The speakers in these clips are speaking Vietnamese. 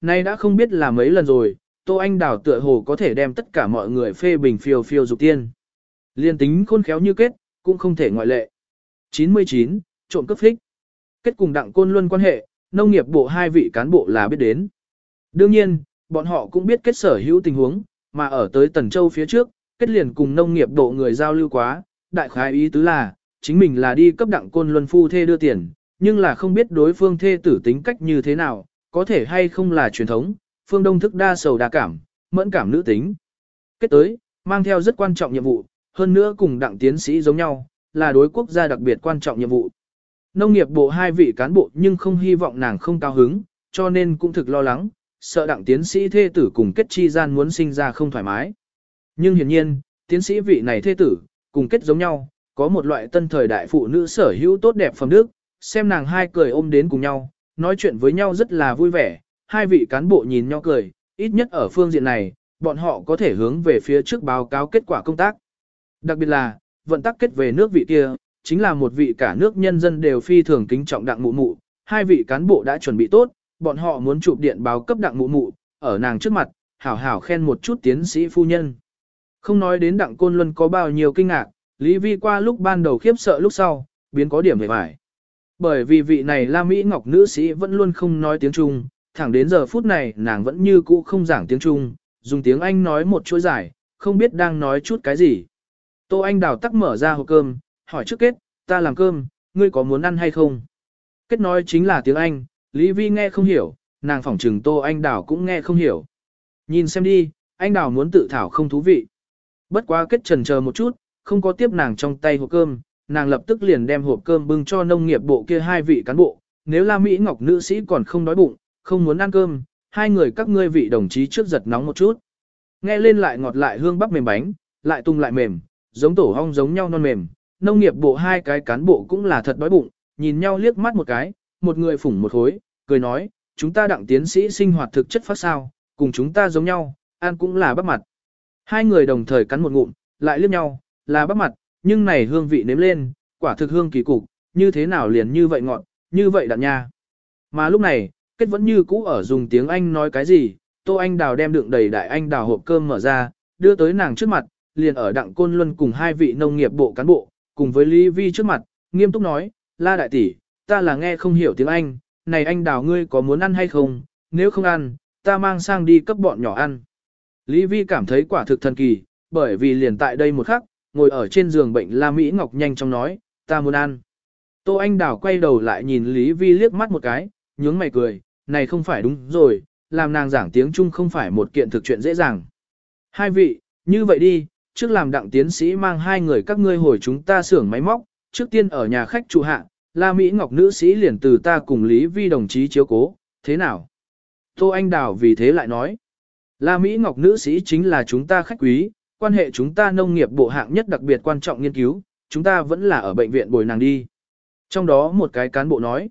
Nay đã không biết là mấy lần rồi, Tô Anh Đào tựa hồ có thể đem tất cả mọi người phê bình phiêu phiêu dục tiên. Liên tính khôn khéo như kết, cũng không thể ngoại lệ. 99. Trộm cấp thích Kết cùng đặng côn luân quan hệ, nông nghiệp bộ hai vị cán bộ là biết đến. Đương nhiên, bọn họ cũng biết kết sở hữu tình huống, mà ở tới Tần Châu phía trước, kết liền cùng nông nghiệp bộ người giao lưu quá, đại khái ý tứ là, chính mình là đi cấp đặng côn luân phu thê đưa tiền, nhưng là không biết đối phương thê tử tính cách như thế nào, có thể hay không là truyền thống, phương đông thức đa sầu đa cảm, mẫn cảm nữ tính. Kết tới, mang theo rất quan trọng nhiệm vụ, hơn nữa cùng đặng tiến sĩ giống nhau, là đối quốc gia đặc biệt quan trọng nhiệm vụ. Nông nghiệp bộ hai vị cán bộ nhưng không hy vọng nàng không cao hứng, cho nên cũng thực lo lắng, sợ đặng tiến sĩ thê tử cùng kết chi gian muốn sinh ra không thoải mái. Nhưng hiển nhiên, tiến sĩ vị này thê tử, cùng kết giống nhau, có một loại tân thời đại phụ nữ sở hữu tốt đẹp phẩm đức, xem nàng hai cười ôm đến cùng nhau, nói chuyện với nhau rất là vui vẻ, hai vị cán bộ nhìn nhau cười, ít nhất ở phương diện này, bọn họ có thể hướng về phía trước báo cáo kết quả công tác. Đặc biệt là, vận tắc kết về nước vị kia, chính là một vị cả nước nhân dân đều phi thường kính trọng đặng mụ mụ, hai vị cán bộ đã chuẩn bị tốt, bọn họ muốn chụp điện báo cấp đặng mụ mụ, ở nàng trước mặt, hảo hảo khen một chút tiến sĩ phu nhân. Không nói đến đặng côn luân có bao nhiêu kinh ngạc, Lý Vi qua lúc ban đầu khiếp sợ lúc sau, biến có điểm về vải. Bởi vì vị này La Mỹ Ngọc nữ sĩ vẫn luôn không nói tiếng Trung, thẳng đến giờ phút này nàng vẫn như cũ không giảng tiếng Trung, dùng tiếng Anh nói một chuỗi giải, không biết đang nói chút cái gì. Tô Anh đào tắc mở ra hộp cơm, hỏi trước kết, ta làm cơm, ngươi có muốn ăn hay không? Kết nói chính là tiếng Anh, Lý Vi nghe không hiểu, nàng phỏng trừng Tô Anh đào cũng nghe không hiểu. Nhìn xem đi, anh đào muốn tự thảo không thú vị. Bất quá kết trần chờ một chút, không có tiếp nàng trong tay hộp cơm, nàng lập tức liền đem hộp cơm bưng cho nông nghiệp bộ kia hai vị cán bộ. Nếu La Mỹ Ngọc nữ sĩ còn không đói bụng, không muốn ăn cơm, hai người các ngươi vị đồng chí trước giật nóng một chút. Nghe lên lại ngọt lại hương bắp mềm bánh, lại tung lại mềm, giống tổ hong giống nhau non mềm. Nông nghiệp bộ hai cái cán bộ cũng là thật đói bụng, nhìn nhau liếc mắt một cái, một người phủng một khối, cười nói, chúng ta đặng tiến sĩ sinh hoạt thực chất phát sao, cùng chúng ta giống nhau, ăn cũng là bắp mặt. Hai người đồng thời cắn một ngụm, lại liếc nhau, là bắp mặt, nhưng này hương vị nếm lên, quả thực hương kỳ cục, như thế nào liền như vậy ngọn, như vậy đạn nha. Mà lúc này, kết vẫn như cũ ở dùng tiếng Anh nói cái gì, Tô Anh Đào đem đựng đầy đại anh đào hộp cơm mở ra, đưa tới nàng trước mặt, liền ở đặng côn luân cùng hai vị nông nghiệp bộ cán bộ, cùng với Lý Vi trước mặt, nghiêm túc nói, la đại tỷ, ta là nghe không hiểu tiếng Anh, này anh đào ngươi có muốn ăn hay không, nếu không ăn, ta mang sang đi cấp bọn nhỏ ăn. Lý Vi cảm thấy quả thực thần kỳ, bởi vì liền tại đây một khắc, ngồi ở trên giường bệnh La Mỹ Ngọc nhanh chóng nói, ta muốn ăn. Tô Anh Đào quay đầu lại nhìn Lý Vi liếc mắt một cái, nhướng mày cười, này không phải đúng rồi, làm nàng giảng tiếng Trung không phải một kiện thực chuyện dễ dàng. Hai vị, như vậy đi, trước làm đặng tiến sĩ mang hai người các ngươi hồi chúng ta xưởng máy móc, trước tiên ở nhà khách trụ hạ, La Mỹ Ngọc nữ sĩ liền từ ta cùng Lý Vi đồng chí chiếu cố, thế nào? Tô Anh Đào vì thế lại nói, La Mỹ Ngọc nữ sĩ chính là chúng ta khách quý, quan hệ chúng ta nông nghiệp bộ hạng nhất đặc biệt quan trọng nghiên cứu, chúng ta vẫn là ở bệnh viện bồi nàng đi. Trong đó một cái cán bộ nói,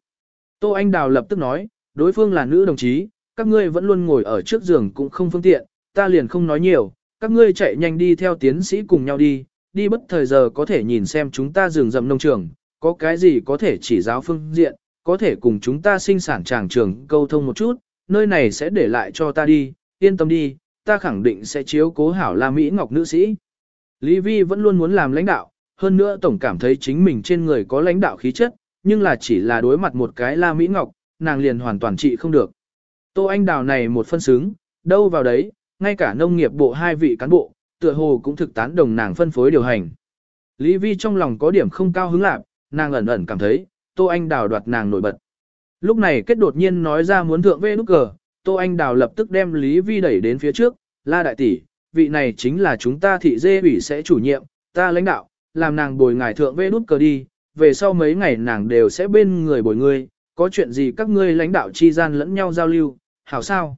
Tô Anh Đào lập tức nói, đối phương là nữ đồng chí, các ngươi vẫn luôn ngồi ở trước giường cũng không phương tiện, ta liền không nói nhiều, các ngươi chạy nhanh đi theo tiến sĩ cùng nhau đi, đi bất thời giờ có thể nhìn xem chúng ta rừng rậm nông trường, có cái gì có thể chỉ giáo phương diện, có thể cùng chúng ta sinh sản tràng trường câu thông một chút, nơi này sẽ để lại cho ta đi, yên tâm đi, ta khẳng định sẽ chiếu cố hảo La Mỹ Ngọc nữ sĩ. Lý Vi vẫn luôn muốn làm lãnh đạo, hơn nữa tổng cảm thấy chính mình trên người có lãnh đạo khí chất, nhưng là chỉ là đối mặt một cái La Mỹ Ngọc, nàng liền hoàn toàn trị không được. Tô Anh Đào này một phân xứng, đâu vào đấy, ngay cả nông nghiệp bộ hai vị cán bộ, tựa hồ cũng thực tán đồng nàng phân phối điều hành. Lý Vi trong lòng có điểm không cao hứng lạc, nàng ẩn ẩn cảm thấy, Tô Anh Đào đoạt nàng nổi bật. Lúc này kết đột nhiên nói ra muốn thượng vê nút cờ, Tô Anh Đào lập tức đem Lý Vi đẩy đến phía trước, la đại tỷ, vị này chính là chúng ta thị dê ủy sẽ chủ nhiệm, ta lãnh đạo, làm nàng bồi ngài thượng vê nút cờ đi, về sau mấy ngày nàng đều sẽ bên người bồi ngươi, có chuyện gì các ngươi lãnh đạo chi gian lẫn nhau giao lưu, hảo sao?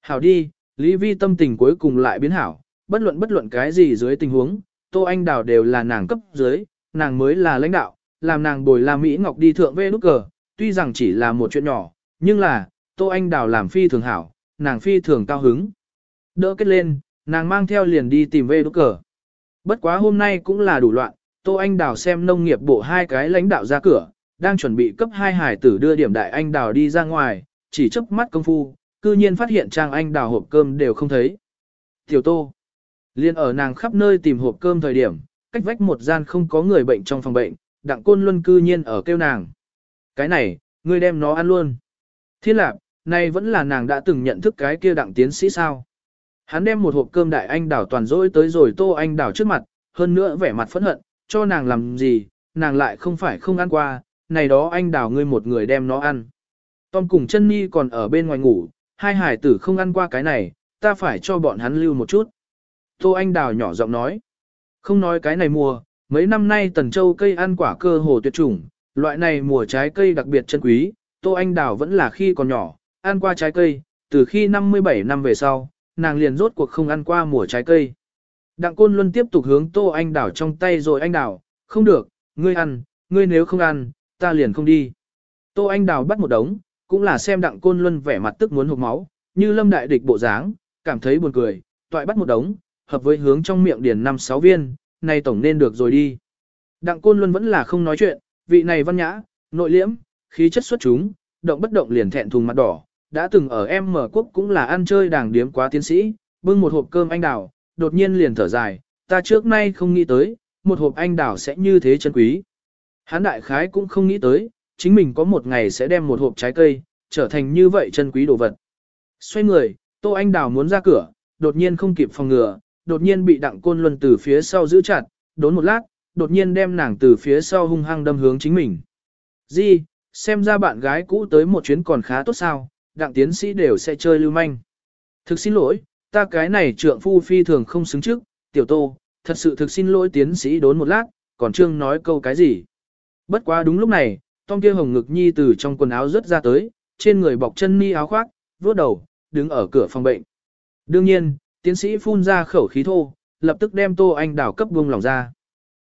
Hảo đi, Lý Vi tâm tình cuối cùng lại biến hảo, bất luận bất luận cái gì dưới tình huống, Tô Anh Đào đều là nàng cấp dưới, nàng mới là lãnh đạo, làm nàng bồi La Mỹ Ngọc đi thượng vê nút cờ, tuy rằng chỉ là một chuyện nhỏ, nhưng là, Tô Anh Đào làm phi thường hảo, nàng phi thường cao hứng. Đỡ kết lên, nàng mang theo liền đi tìm về đốt cờ. Bất quá hôm nay cũng là đủ loạn, Tô Anh Đào xem nông nghiệp bộ hai cái lãnh đạo ra cửa, đang chuẩn bị cấp hai hải tử đưa điểm đại anh đào đi ra ngoài, chỉ chớp mắt công phu, cư nhiên phát hiện Trang Anh đào hộp cơm đều không thấy. Tiểu Tô, liên ở nàng khắp nơi tìm hộp cơm thời điểm, cách vách một gian không có người bệnh trong phòng bệnh, đặng côn luân cư nhiên ở kêu nàng. Cái này, ngươi đem nó ăn luôn. Thiên lạc, này vẫn là nàng đã từng nhận thức cái kia đặng tiến sĩ sao. Hắn đem một hộp cơm đại anh đảo toàn rỗi tới rồi tô anh đảo trước mặt, hơn nữa vẻ mặt phẫn hận, cho nàng làm gì, nàng lại không phải không ăn qua, này đó anh đảo ngươi một người đem nó ăn. Tom cùng chân Nhi còn ở bên ngoài ngủ, hai hải tử không ăn qua cái này, ta phải cho bọn hắn lưu một chút. Tô anh đào nhỏ giọng nói, không nói cái này mùa, mấy năm nay tần châu cây ăn quả cơ hồ tuyệt chủng, loại này mùa trái cây đặc biệt chân quý, tô anh đào vẫn là khi còn nhỏ, ăn qua trái cây, từ khi 57 năm về sau, nàng liền rốt cuộc không ăn qua mùa trái cây. Đặng Côn Luân tiếp tục hướng Tô Anh Đảo trong tay rồi anh Đảo, không được, ngươi ăn, ngươi nếu không ăn, ta liền không đi. Tô Anh Đảo bắt một đống, cũng là xem Đặng Côn Luân vẻ mặt tức muốn hụt máu, như lâm đại địch bộ dáng, cảm thấy buồn cười, toại bắt một đống, hợp với hướng trong miệng điền năm sáu viên, này tổng nên được rồi đi. Đặng Côn Luân vẫn là không nói chuyện, vị này văn nhã, nội liễm, khí chất xuất chúng, động bất động liền thẹn thùng mặt đỏ, đã từng ở em mở quốc cũng là ăn chơi đàng điếm quá tiến sĩ, bưng một hộp cơm anh đào, đột nhiên liền thở dài, ta trước nay không nghĩ tới, một hộp anh đào sẽ như thế chân quý. Hán đại khái cũng không nghĩ tới, chính mình có một ngày sẽ đem một hộp trái cây, trở thành như vậy chân quý đồ vật. Xoay người, Tô Anh Đào muốn ra cửa, đột nhiên không kịp phòng ngừa, đột nhiên bị Đặng Côn Luân từ phía sau giữ chặt, đốn một lát, đột nhiên đem nàng từ phía sau hung hăng đâm hướng chính mình. Di, xem ra bạn gái cũ tới một chuyến còn khá tốt sao, đặng tiến sĩ đều sẽ chơi lưu manh. Thực xin lỗi, ta cái này trượng phu phi thường không xứng trước, tiểu tô, thật sự thực xin lỗi tiến sĩ đốn một lát, còn trương nói câu cái gì. Bất quá đúng lúc này, Tom kia hồng ngực nhi từ trong quần áo rớt ra tới, trên người bọc chân ni áo khoác, vuốt đầu, đứng ở cửa phòng bệnh. Đương nhiên, tiến sĩ phun ra khẩu khí thô, lập tức đem Tô Anh đảo cấp buông lòng ra.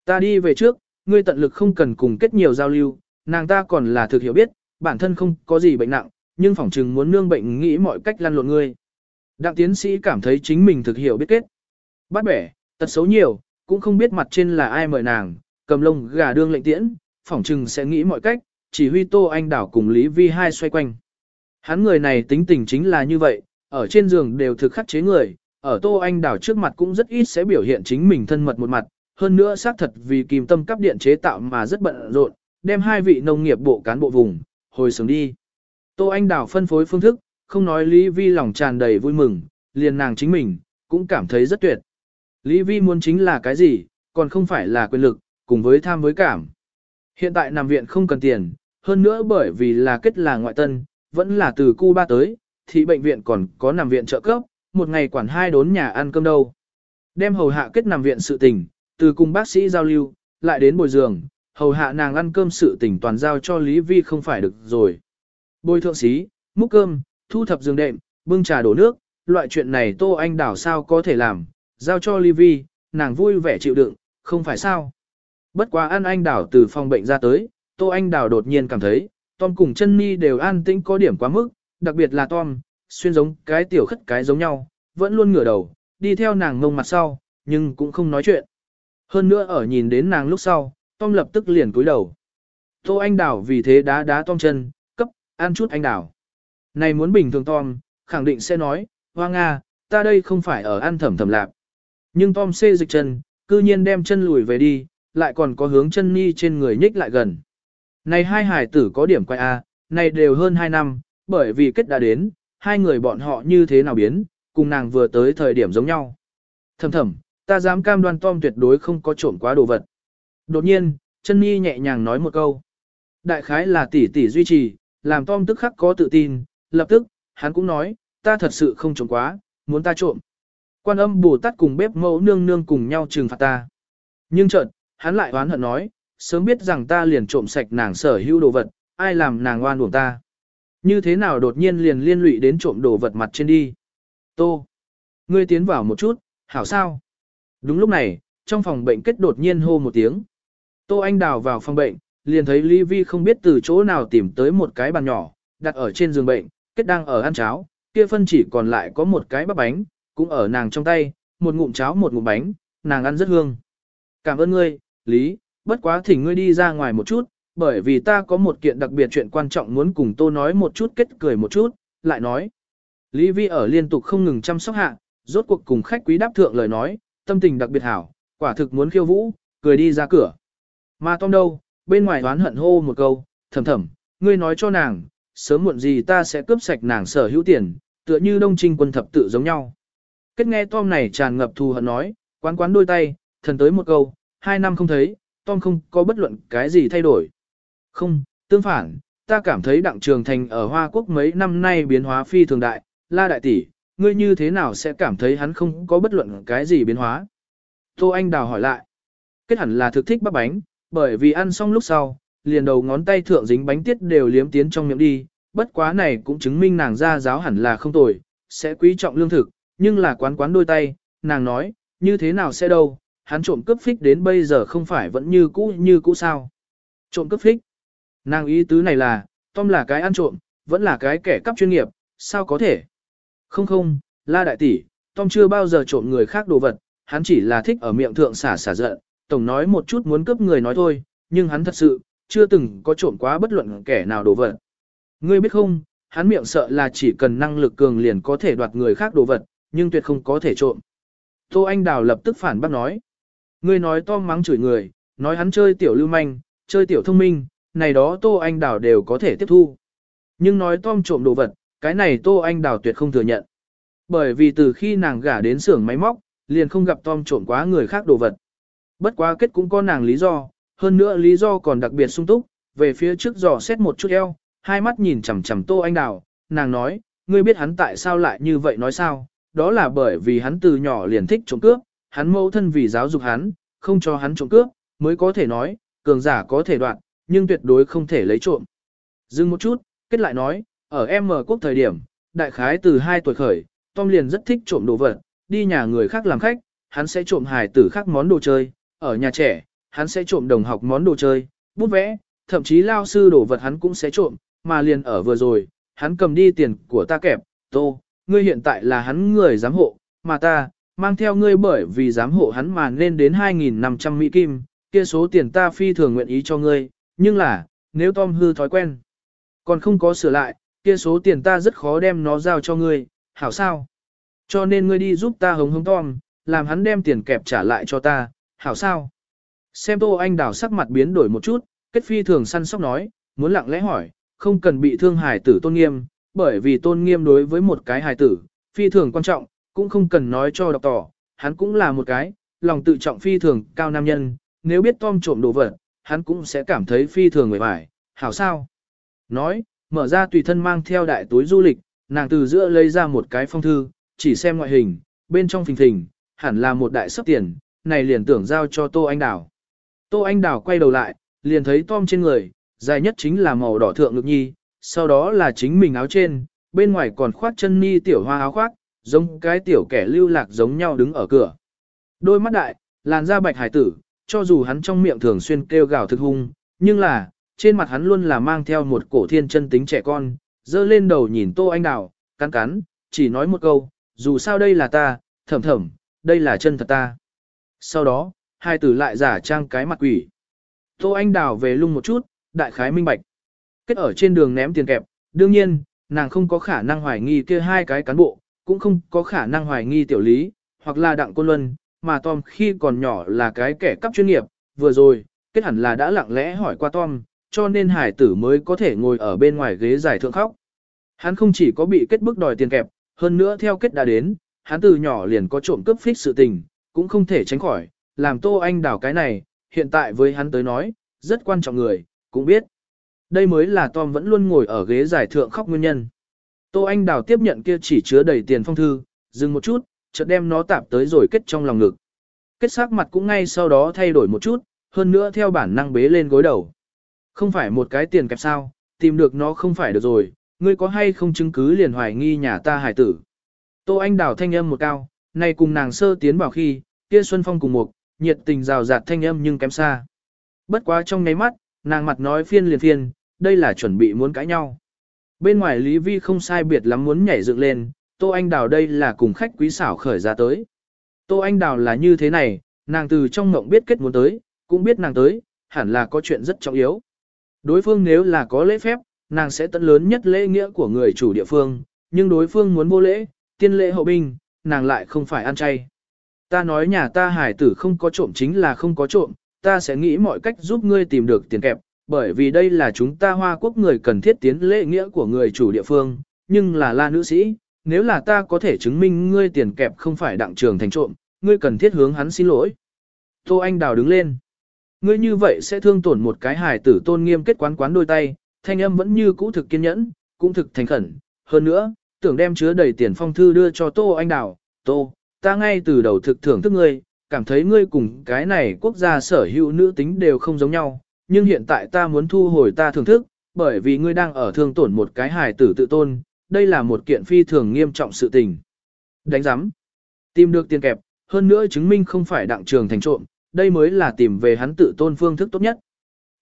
Ta đi về trước, ngươi tận lực không cần cùng kết nhiều giao lưu, nàng ta còn là thực hiểu biết, bản thân không có gì bệnh nặng, nhưng phỏng chừng muốn nương bệnh nghĩ mọi cách lăn lộn ngươi. Đặng tiến sĩ cảm thấy chính mình thực hiểu biết kết. Bắt bẻ, tật xấu nhiều, cũng không biết mặt trên là ai mời nàng, cầm lông gà đương lệnh tiễn, phỏng chừng sẽ nghĩ mọi cách, chỉ huy Tô Anh Đảo cùng Lý Vi hai xoay quanh. Hắn người này tính tình chính là như vậy, ở trên giường đều thực khắc chế người, ở Tô Anh Đảo trước mặt cũng rất ít sẽ biểu hiện chính mình thân mật một mặt, hơn nữa xác thật vì kìm tâm cấp điện chế tạo mà rất bận rộn, đem hai vị nông nghiệp bộ cán bộ vùng, hồi sớm đi. Tô Anh Đào phân phối phương thức, không nói Lý Vi lòng tràn đầy vui mừng, liền nàng chính mình, cũng cảm thấy rất tuyệt. Lý Vi muốn chính là cái gì, còn không phải là quyền lực, cùng với tham với cảm. Hiện tại nằm viện không cần tiền, hơn nữa bởi vì là kết là ngoại tân, vẫn là từ Cuba tới, thì bệnh viện còn có nằm viện trợ cấp, một ngày quản hai đốn nhà ăn cơm đâu. Đem hầu hạ kết nằm viện sự tình, từ cùng bác sĩ giao lưu, lại đến bồi giường, hầu hạ nàng ăn cơm sự tình toàn giao cho Lý Vi không phải được rồi bôi thượng xí, múc cơm, thu thập giường đệm, bưng trà đổ nước, loại chuyện này Tô Anh Đảo sao có thể làm, giao cho Livy, Vi, nàng vui vẻ chịu đựng, không phải sao. Bất quá ăn anh Đảo từ phòng bệnh ra tới, Tô Anh Đảo đột nhiên cảm thấy, Tom cùng chân mi đều an tĩnh có điểm quá mức, đặc biệt là Tom, xuyên giống cái tiểu khất cái giống nhau, vẫn luôn ngửa đầu, đi theo nàng ngông mặt sau, nhưng cũng không nói chuyện. Hơn nữa ở nhìn đến nàng lúc sau, Tom lập tức liền cúi đầu. Tô Anh Đảo vì thế đá đá Tom chân, ăn chút anh đào. Này muốn bình thường Tom, khẳng định sẽ nói, hoa Nga, ta đây không phải ở ăn thẩm thẩm lạp. Nhưng Tom xê dịch chân, cư nhiên đem chân lùi về đi, lại còn có hướng chân ni trên người nhích lại gần. Này hai hải tử có điểm quay A, này đều hơn hai năm, bởi vì kết đã đến, hai người bọn họ như thế nào biến, cùng nàng vừa tới thời điểm giống nhau. Thầm thầm, ta dám cam đoan Tom tuyệt đối không có trộm quá đồ vật. Đột nhiên, chân Nhi nhẹ nhàng nói một câu. Đại khái là tỷ tỷ duy trì, làm Tom tức khắc có tự tin, lập tức, hắn cũng nói, ta thật sự không trộm quá, muốn ta trộm. Quan âm Bồ Tát cùng bếp mẫu nương nương cùng nhau trừng phạt ta. Nhưng chợt, hắn lại oán hận nói, sớm biết rằng ta liền trộm sạch nàng sở hữu đồ vật, ai làm nàng oan uổng ta. Như thế nào đột nhiên liền liên lụy đến trộm đồ vật mặt trên đi. Tô, ngươi tiến vào một chút, hảo sao? Đúng lúc này, trong phòng bệnh kết đột nhiên hô một tiếng. Tô Anh đào vào phòng bệnh, liền thấy Lý Vi không biết từ chỗ nào tìm tới một cái bàn nhỏ, đặt ở trên giường bệnh, kết đang ở ăn cháo, kia phân chỉ còn lại có một cái bắp bánh, cũng ở nàng trong tay, một ngụm cháo một ngụm bánh, nàng ăn rất hương. Cảm ơn ngươi, Lý, bất quá thỉnh ngươi đi ra ngoài một chút, bởi vì ta có một kiện đặc biệt chuyện quan trọng muốn cùng Tô nói một chút kết cười một chút, lại nói. Lý Vi ở liên tục không ngừng chăm sóc hạ, rốt cuộc cùng khách quý đáp thượng lời nói, tâm tình đặc biệt hảo, quả thực muốn khiêu vũ, cười đi ra cửa. Mà Tom đâu, bên ngoài đoán hận hô một câu, thầm thầm, ngươi nói cho nàng, sớm muộn gì ta sẽ cướp sạch nàng sở hữu tiền, tựa như đông trinh quân thập tự giống nhau. Kết nghe Tom này tràn ngập thù hận nói, quán quán đôi tay, thần tới một câu, hai năm không thấy, Tom không có bất luận cái gì thay đổi. Không, tương phản, ta cảm thấy đặng trường thành ở Hoa Quốc mấy năm nay biến hóa phi thường đại, la đại tỷ, ngươi như thế nào sẽ cảm thấy hắn không có bất luận cái gì biến hóa? Tô Anh Đào hỏi lại. Kết hẳn là thực thích bắp bánh, bởi vì ăn xong lúc sau, liền đầu ngón tay thượng dính bánh tiết đều liếm tiến trong miệng đi, bất quá này cũng chứng minh nàng ra giáo hẳn là không tồi, sẽ quý trọng lương thực, nhưng là quán quán đôi tay, nàng nói, như thế nào sẽ đâu, hắn trộm cướp phích đến bây giờ không phải vẫn như cũ như cũ sao. Trộm cướp phích. Nàng ý tứ này là, Tom là cái ăn trộm, vẫn là cái kẻ cắp chuyên nghiệp, sao có thể? Không không, la đại tỷ, Tom chưa bao giờ trộm người khác đồ vật, hắn chỉ là thích ở miệng thượng xả xả giận, tổng nói một chút muốn cướp người nói thôi, nhưng hắn thật sự, chưa từng có trộm quá bất luận kẻ nào đồ vật. Ngươi biết không, hắn miệng sợ là chỉ cần năng lực cường liền có thể đoạt người khác đồ vật, nhưng tuyệt không có thể trộm. Tô Anh Đào lập tức phản bác nói. Ngươi nói Tom mắng chửi người, nói hắn chơi tiểu lưu manh, chơi tiểu thông minh, này đó Tô Anh Đào đều có thể tiếp thu. Nhưng nói Tom trộm đồ vật, cái này Tô Anh Đào tuyệt không thừa nhận. Bởi vì từ khi nàng gả đến xưởng máy móc, liền không gặp Tom trộm quá người khác đồ vật. Bất quá kết cũng có nàng lý do, hơn nữa lý do còn đặc biệt sung túc, về phía trước giò xét một chút eo, hai mắt nhìn chằm chằm Tô Anh Đào, nàng nói, ngươi biết hắn tại sao lại như vậy nói sao, đó là bởi vì hắn từ nhỏ liền thích trộm cướp, hắn mẫu thân vì giáo dục hắn, không cho hắn trộm cướp, mới có thể nói, cường giả có thể đoạn, nhưng tuyệt đối không thể lấy trộm. Dừng một chút, kết lại nói, ở M quốc thời điểm, đại khái từ 2 tuổi khởi, Tom liền rất thích trộm đồ vật, đi nhà người khác làm khách, hắn sẽ trộm hài tử khác món đồ chơi, ở nhà trẻ, hắn sẽ trộm đồng học món đồ chơi, bút vẽ, thậm chí lao sư đồ vật hắn cũng sẽ trộm, mà liền ở vừa rồi, hắn cầm đi tiền của ta kẹp, tô, ngươi hiện tại là hắn người giám hộ, mà ta, mang theo ngươi bởi vì giám hộ hắn mà nên đến 2.500 Mỹ Kim, kia số tiền ta phi thường nguyện ý cho ngươi, nhưng là, nếu Tom hư thói quen, còn không có sửa lại, kia số tiền ta rất khó đem nó giao cho ngươi, hảo sao? Cho nên ngươi đi giúp ta hống hống Tom, làm hắn đem tiền kẹp trả lại cho ta, hảo sao? Xem Tô Anh Đào sắc mặt biến đổi một chút, kết phi thường săn sóc nói, muốn lặng lẽ hỏi, không cần bị thương hài tử tôn nghiêm, bởi vì tôn nghiêm đối với một cái hài tử, phi thường quan trọng, cũng không cần nói cho đọc tỏ, hắn cũng là một cái, lòng tự trọng phi thường cao nam nhân, nếu biết Tom trộm đồ vật, hắn cũng sẽ cảm thấy phi thường người vải, hảo sao? Nói, mở ra tùy thân mang theo đại túi du lịch, nàng từ giữa lấy ra một cái phong thư, chỉ xem ngoại hình, bên trong phình phình, hẳn là một đại sấp tiền, này liền tưởng giao cho Tô Anh Đào. Tô Anh Đào quay đầu lại, liền thấy Tom trên người, dài nhất chính là màu đỏ thượng ngực nhi, sau đó là chính mình áo trên, bên ngoài còn khoác chân ni tiểu hoa áo khoác, giống cái tiểu kẻ lưu lạc giống nhau đứng ở cửa. Đôi mắt đại, làn da bạch hải tử, cho dù hắn trong miệng thường xuyên kêu gào thực hung, nhưng là, trên mặt hắn luôn là mang theo một cổ thiên chân tính trẻ con, dơ lên đầu nhìn Tô Anh Đào, cắn cắn, chỉ nói một câu, dù sao đây là ta, thầm thầm, đây là chân thật ta. Sau đó, hai tử lại giả trang cái mặt quỷ. Tô Anh Đào về lung một chút, đại khái minh bạch. Kết ở trên đường ném tiền kẹp, đương nhiên, nàng không có khả năng hoài nghi kia hai cái cán bộ, cũng không có khả năng hoài nghi tiểu lý, hoặc là đặng côn luân, mà Tom khi còn nhỏ là cái kẻ cắp chuyên nghiệp, vừa rồi, kết hẳn là đã lặng lẽ hỏi qua Tom, cho nên hải tử mới có thể ngồi ở bên ngoài ghế giải thượng khóc. Hắn không chỉ có bị kết bức đòi tiền kẹp, hơn nữa theo kết đã đến, hắn từ nhỏ liền có trộm cướp phích sự tình, cũng không thể tránh khỏi, làm Tô Anh đảo cái này, hiện tại với hắn tới nói, rất quan trọng người, cũng biết. Đây mới là Tom vẫn luôn ngồi ở ghế giải thượng khóc nguyên nhân. Tô Anh đảo tiếp nhận kia chỉ chứa đầy tiền phong thư, dừng một chút, chợt đem nó tạp tới rồi kết trong lòng ngực. Kết sắc mặt cũng ngay sau đó thay đổi một chút, hơn nữa theo bản năng bế lên gối đầu. Không phải một cái tiền kẹp sao, tìm được nó không phải được rồi, ngươi có hay không chứng cứ liền hoài nghi nhà ta hải tử. Tô Anh đảo thanh âm một cao, này cùng nàng sơ tiến vào khi, kia Xuân Phong cùng một, nhiệt tình rào rạt thanh âm nhưng kém xa. Bất quá trong ngáy mắt, nàng mặt nói phiên liền phiên, đây là chuẩn bị muốn cãi nhau. Bên ngoài Lý Vi không sai biệt lắm muốn nhảy dựng lên, Tô Anh Đào đây là cùng khách quý xảo khởi ra tới. Tô Anh Đào là như thế này, nàng từ trong ngộng biết kết muốn tới, cũng biết nàng tới, hẳn là có chuyện rất trọng yếu. Đối phương nếu là có lễ phép, nàng sẽ tận lớn nhất lễ nghĩa của người chủ địa phương, nhưng đối phương muốn vô lễ, tiên lễ hậu binh, nàng lại không phải ăn chay. Ta nói nhà ta hải tử không có trộm chính là không có trộm, ta sẽ nghĩ mọi cách giúp ngươi tìm được tiền kẹp, bởi vì đây là chúng ta hoa quốc người cần thiết tiến lễ nghĩa của người chủ địa phương, nhưng là la nữ sĩ, nếu là ta có thể chứng minh ngươi tiền kẹp không phải đặng trường thành trộm, ngươi cần thiết hướng hắn xin lỗi. Tô Anh Đào đứng lên. Ngươi như vậy sẽ thương tổn một cái hài tử tôn nghiêm kết quán quán đôi tay, thanh âm vẫn như cũ thực kiên nhẫn, cũng thực thành khẩn. Hơn nữa, tưởng đem chứa đầy tiền phong thư đưa cho Tô Anh Đào. Tô, ta ngay từ đầu thực thưởng thức ngươi, cảm thấy ngươi cùng cái này quốc gia sở hữu nữ tính đều không giống nhau, nhưng hiện tại ta muốn thu hồi ta thưởng thức, bởi vì ngươi đang ở thương tổn một cái hài tử tự tôn, đây là một kiện phi thường nghiêm trọng sự tình. Đánh giám. Tìm được tiền kẹp, hơn nữa chứng minh không phải đặng trường thành trộm, đây mới là tìm về hắn tự tôn phương thức tốt nhất.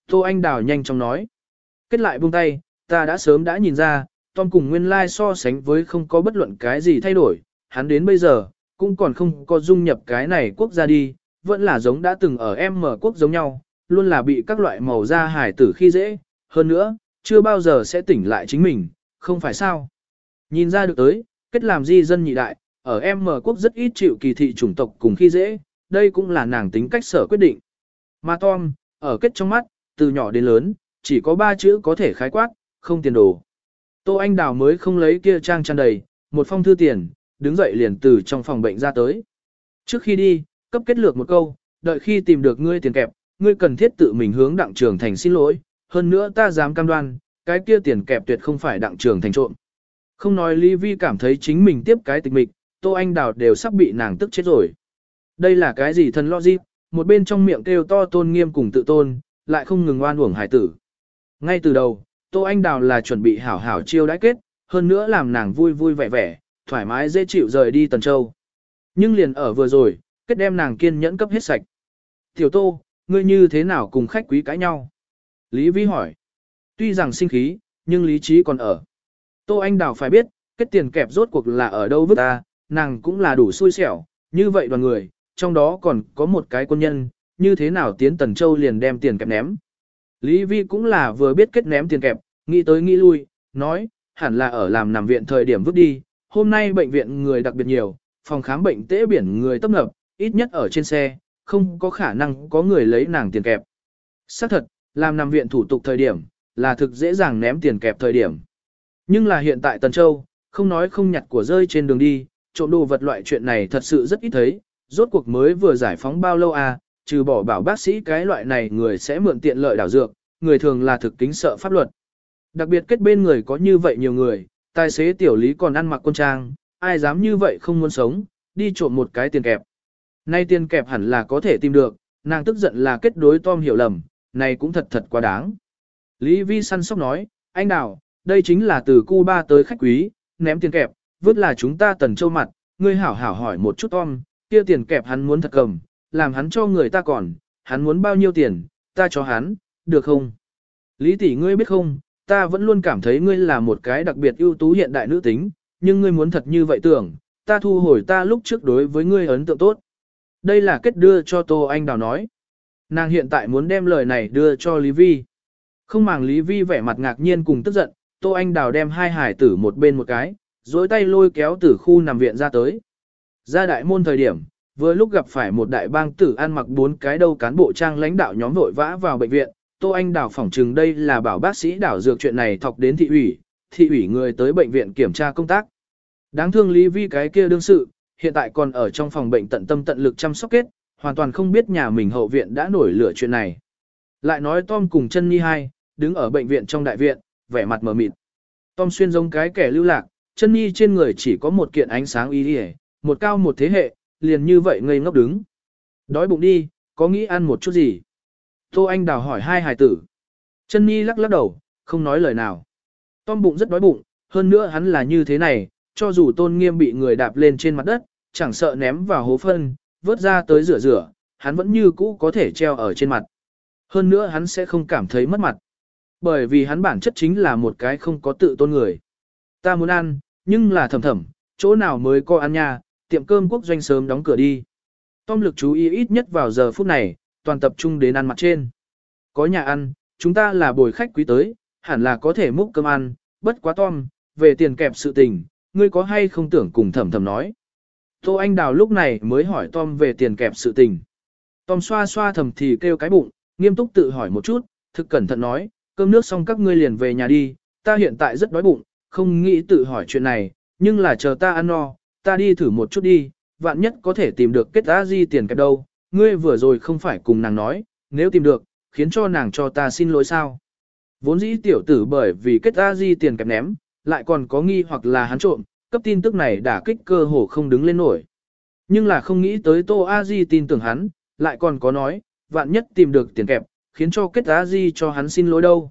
Tô Anh Đào nhanh chóng nói. Kết lại buông tay, ta đã sớm đã nhìn ra, Tom cùng nguyên lai so sánh với không có bất luận cái gì thay đổi, hắn đến bây giờ, cũng còn không có dung nhập cái này quốc gia đi, vẫn là giống đã từng ở em mở quốc giống nhau, luôn là bị các loại màu da hải tử khi dễ, hơn nữa, chưa bao giờ sẽ tỉnh lại chính mình, không phải sao. Nhìn ra được tới, kết làm di dân nhị đại, ở em mở quốc rất ít chịu kỳ thị chủng tộc cùng khi dễ, đây cũng là nàng tính cách sở quyết định. Mà Tom, ở kết trong mắt, từ nhỏ đến lớn, chỉ có ba chữ có thể khái quát, không tiền đồ. Tô Anh Đào mới không lấy kia trang tràn đầy, một phong thư tiền, đứng dậy liền từ trong phòng bệnh ra tới. Trước khi đi, cấp kết lược một câu, đợi khi tìm được ngươi tiền kẹp, ngươi cần thiết tự mình hướng đặng trường thành xin lỗi, hơn nữa ta dám cam đoan, cái kia tiền kẹp tuyệt không phải đặng trường thành trộm. Không nói Lý Vi cảm thấy chính mình tiếp cái tịch mịch, Tô Anh Đào đều sắp bị nàng tức chết rồi. Đây là cái gì thần gì, một bên trong miệng kêu to tôn nghiêm cùng tự tôn, lại không ngừng oan uổng hải tử. Ngay từ đầu, Tô Anh Đào là chuẩn bị hảo hảo chiêu đãi kết, hơn nữa làm nàng vui vui vẻ vẻ, thoải mái dễ chịu rời đi Tần Châu. Nhưng liền ở vừa rồi, kết đem nàng kiên nhẫn cấp hết sạch. Tiểu Tô, ngươi như thế nào cùng khách quý cãi nhau? Lý Vi hỏi. Tuy rằng sinh khí, nhưng lý trí còn ở. Tô Anh Đào phải biết, kết tiền kẹp rốt cuộc là ở đâu vứt ta, nàng cũng là đủ xui xẻo, như vậy đoàn người, trong đó còn có một cái quân nhân, như thế nào tiến Tần Châu liền đem tiền kẹp ném. Lý Vi cũng là vừa biết kết ném tiền kẹp, nghĩ tới nghĩ lui, nói, hẳn là ở làm nằm viện thời điểm vứt đi, hôm nay bệnh viện người đặc biệt nhiều, phòng khám bệnh tế biển người tấp nập, ít nhất ở trên xe, không có khả năng có người lấy nàng tiền kẹp. Xác thật, làm nằm viện thủ tục thời điểm, là thực dễ dàng ném tiền kẹp thời điểm. Nhưng là hiện tại Tần Châu, không nói không nhặt của rơi trên đường đi, trộm đồ vật loại chuyện này thật sự rất ít thấy, rốt cuộc mới vừa giải phóng bao lâu à, trừ bỏ bảo bác sĩ cái loại này người sẽ mượn tiện lợi đảo dược, người thường là thực kính sợ pháp luật. Đặc biệt kết bên người có như vậy nhiều người, tài xế tiểu lý còn ăn mặc quân trang, ai dám như vậy không muốn sống, đi trộm một cái tiền kẹp. Nay tiền kẹp hẳn là có thể tìm được, nàng tức giận là kết đối Tom hiểu lầm, này cũng thật thật quá đáng. Lý Vi săn sóc nói, anh đào, đây chính là từ Cuba tới khách quý, ném tiền kẹp, vứt là chúng ta tần châu mặt, ngươi hảo hảo hỏi một chút Tom, kia tiền kẹp hắn muốn thật cầm, làm hắn cho người ta còn, hắn muốn bao nhiêu tiền, ta cho hắn, được không? Lý tỷ ngươi biết không, ta vẫn luôn cảm thấy ngươi là một cái đặc biệt ưu tú hiện đại nữ tính, nhưng ngươi muốn thật như vậy tưởng, ta thu hồi ta lúc trước đối với ngươi ấn tượng tốt. Đây là kết đưa cho Tô Anh Đào nói. Nàng hiện tại muốn đem lời này đưa cho Lý Vi. Không màng Lý Vi vẻ mặt ngạc nhiên cùng tức giận, Tô Anh Đào đem hai hải tử một bên một cái, dối tay lôi kéo từ khu nằm viện ra tới. Ra đại môn thời điểm, vừa lúc gặp phải một đại bang tử ăn mặc bốn cái đầu cán bộ trang lãnh đạo nhóm vội vã vào bệnh viện, Tô Anh đảo phỏng trừng đây là bảo bác sĩ đảo dược chuyện này thọc đến thị ủy, thị ủy người tới bệnh viện kiểm tra công tác. Đáng thương Lý Vi cái kia đương sự, hiện tại còn ở trong phòng bệnh tận tâm tận lực chăm sóc kết, hoàn toàn không biết nhà mình hậu viện đã nổi lửa chuyện này. Lại nói Tom cùng chân Nhi hai, đứng ở bệnh viện trong đại viện, vẻ mặt mờ mịt. Tom xuyên giống cái kẻ lưu lạc, chân Nhi trên người chỉ có một kiện ánh sáng y một cao một thế hệ, liền như vậy ngây ngốc đứng. Đói bụng đi, có nghĩ ăn một chút gì? Tô Anh Đào hỏi hai hài tử. Chân Nhi lắc lắc đầu, không nói lời nào. Tom bụng rất đói bụng, hơn nữa hắn là như thế này, cho dù tôn nghiêm bị người đạp lên trên mặt đất, chẳng sợ ném vào hố phân, vớt ra tới rửa rửa, hắn vẫn như cũ có thể treo ở trên mặt. Hơn nữa hắn sẽ không cảm thấy mất mặt. Bởi vì hắn bản chất chính là một cái không có tự tôn người. Ta muốn ăn, nhưng là thầm thầm, chỗ nào mới có ăn nha, tiệm cơm quốc doanh sớm đóng cửa đi. Tom lực chú ý ít nhất vào giờ phút này, toàn tập trung đến ăn mặt trên. Có nhà ăn, chúng ta là bồi khách quý tới, hẳn là có thể múc cơm ăn, bất quá Tom, về tiền kẹp sự tình, ngươi có hay không tưởng cùng thầm thầm nói. Tô Anh Đào lúc này mới hỏi Tom về tiền kẹp sự tình. Tom xoa xoa thầm thì kêu cái bụng, nghiêm túc tự hỏi một chút, thực cẩn thận nói, cơm nước xong các ngươi liền về nhà đi, ta hiện tại rất đói bụng, không nghĩ tự hỏi chuyện này, nhưng là chờ ta ăn no, ta đi thử một chút đi, vạn nhất có thể tìm được kết á di tiền kẹp đâu, ngươi vừa rồi không phải cùng nàng nói, nếu tìm được, khiến cho nàng cho ta xin lỗi sao. Vốn dĩ tiểu tử bởi vì kết á di tiền kẹp ném, lại còn có nghi hoặc là hắn trộm, cấp tin tức này đã kích cơ hồ không đứng lên nổi. Nhưng là không nghĩ tới Tô A Di tin tưởng hắn, lại còn có nói, vạn nhất tìm được tiền kẹp, khiến cho kết A Di cho hắn xin lỗi đâu.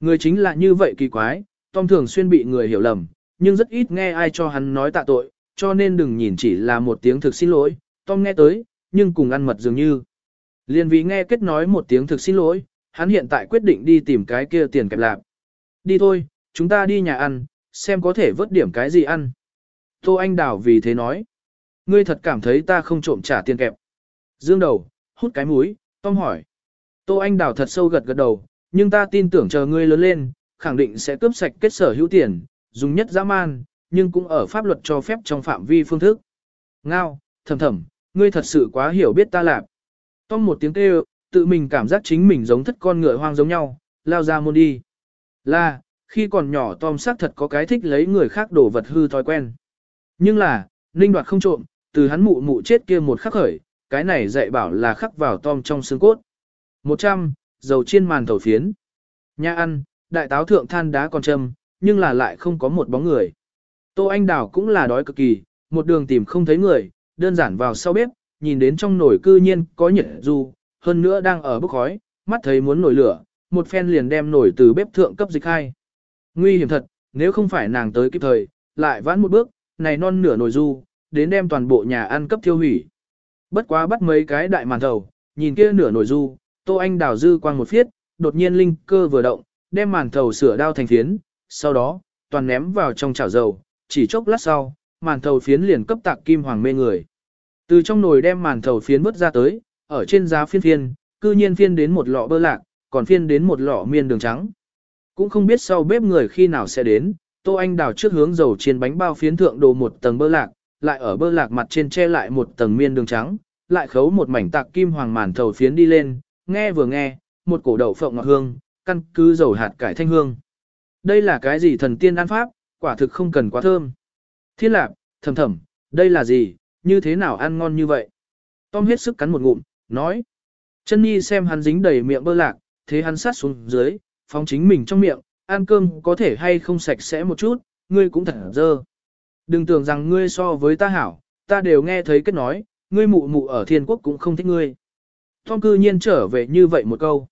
Người chính là như vậy kỳ quái, Tom thường xuyên bị người hiểu lầm, nhưng rất ít nghe ai cho hắn nói tạ tội, cho nên đừng nhìn chỉ là một tiếng thực xin lỗi, Tom nghe tới, nhưng cùng ăn mật dường như. Liên vì nghe kết nói một tiếng thực xin lỗi, hắn hiện tại quyết định đi tìm cái kia tiền kẹp lạp. Đi thôi, chúng ta đi nhà ăn, xem có thể vớt điểm cái gì ăn. Tô Anh Đào vì thế nói. Ngươi thật cảm thấy ta không trộm trả tiền kẹp. Dương đầu, hút cái mũi, Tom hỏi. Tô Anh Đào thật sâu gật gật đầu, nhưng ta tin tưởng chờ ngươi lớn lên, khẳng định sẽ cướp sạch kết sở hữu tiền, dùng nhất dã man, nhưng cũng ở pháp luật cho phép trong phạm vi phương thức. Ngao, thầm thầm, ngươi thật sự quá hiểu biết ta lạc. Tom một tiếng kêu, tự mình cảm giác chính mình giống thất con ngựa hoang giống nhau, lao ra môn đi. Là, khi còn nhỏ Tom xác thật có cái thích lấy người khác đổ vật hư thói quen. Nhưng là, Ninh đoạt không trộm, từ hắn mụ mụ chết kia một khắc khởi, cái này dạy bảo là khắc vào Tom trong xương cốt. 100, dầu chiên màn thầu phiến. Nhà ăn, đại táo thượng than đá còn châm, nhưng là lại không có một bóng người. Tô Anh Đào cũng là đói cực kỳ, một đường tìm không thấy người, đơn giản vào sau bếp, nhìn đến trong nồi cư nhiên có nhiệt du, hơn nữa đang ở bốc khói, mắt thấy muốn nổi lửa, một phen liền đem nổi từ bếp thượng cấp dịch hai. Nguy hiểm thật, nếu không phải nàng tới kịp thời, lại vãn một bước, này non nửa nồi du, đến đem toàn bộ nhà ăn cấp thiêu hủy. Bất quá bắt mấy cái đại màn thầu, nhìn kia nửa nồi du, Tô Anh đào dư quang một phiết, đột nhiên linh cơ vừa động, đem màn thầu sửa đao thành phiến, sau đó, toàn ném vào trong chảo dầu, chỉ chốc lát sau, màn thầu phiến liền cấp tạc kim hoàng mê người. Từ trong nồi đem màn thầu phiến vớt ra tới, ở trên giá phiên phiên, cư nhiên phiên đến một lọ bơ lạc, còn phiên đến một lọ miên đường trắng. Cũng không biết sau bếp người khi nào sẽ đến, Tô Anh đào trước hướng dầu chiên bánh bao phiến thượng đồ một tầng bơ lạc, lại ở bơ lạc mặt trên che lại một tầng miên đường trắng, lại khấu một mảnh tạc kim hoàng màn thầu phiến đi lên, nghe vừa nghe, một cổ đậu phộng ngọt hương, căn cứ dầu hạt cải thanh hương. Đây là cái gì thần tiên ăn pháp, quả thực không cần quá thơm. Thiên lạc, thầm thầm, đây là gì, như thế nào ăn ngon như vậy? Tom hết sức cắn một ngụm, nói. Chân Nhi xem hắn dính đầy miệng bơ lạc, thế hắn sát xuống dưới, phóng chính mình trong miệng, ăn cơm có thể hay không sạch sẽ một chút, ngươi cũng thật dơ. Đừng tưởng rằng ngươi so với ta hảo, ta đều nghe thấy kết nói, ngươi mụ mụ ở thiên quốc cũng không thích ngươi. Tom cư nhiên trở về như vậy một câu.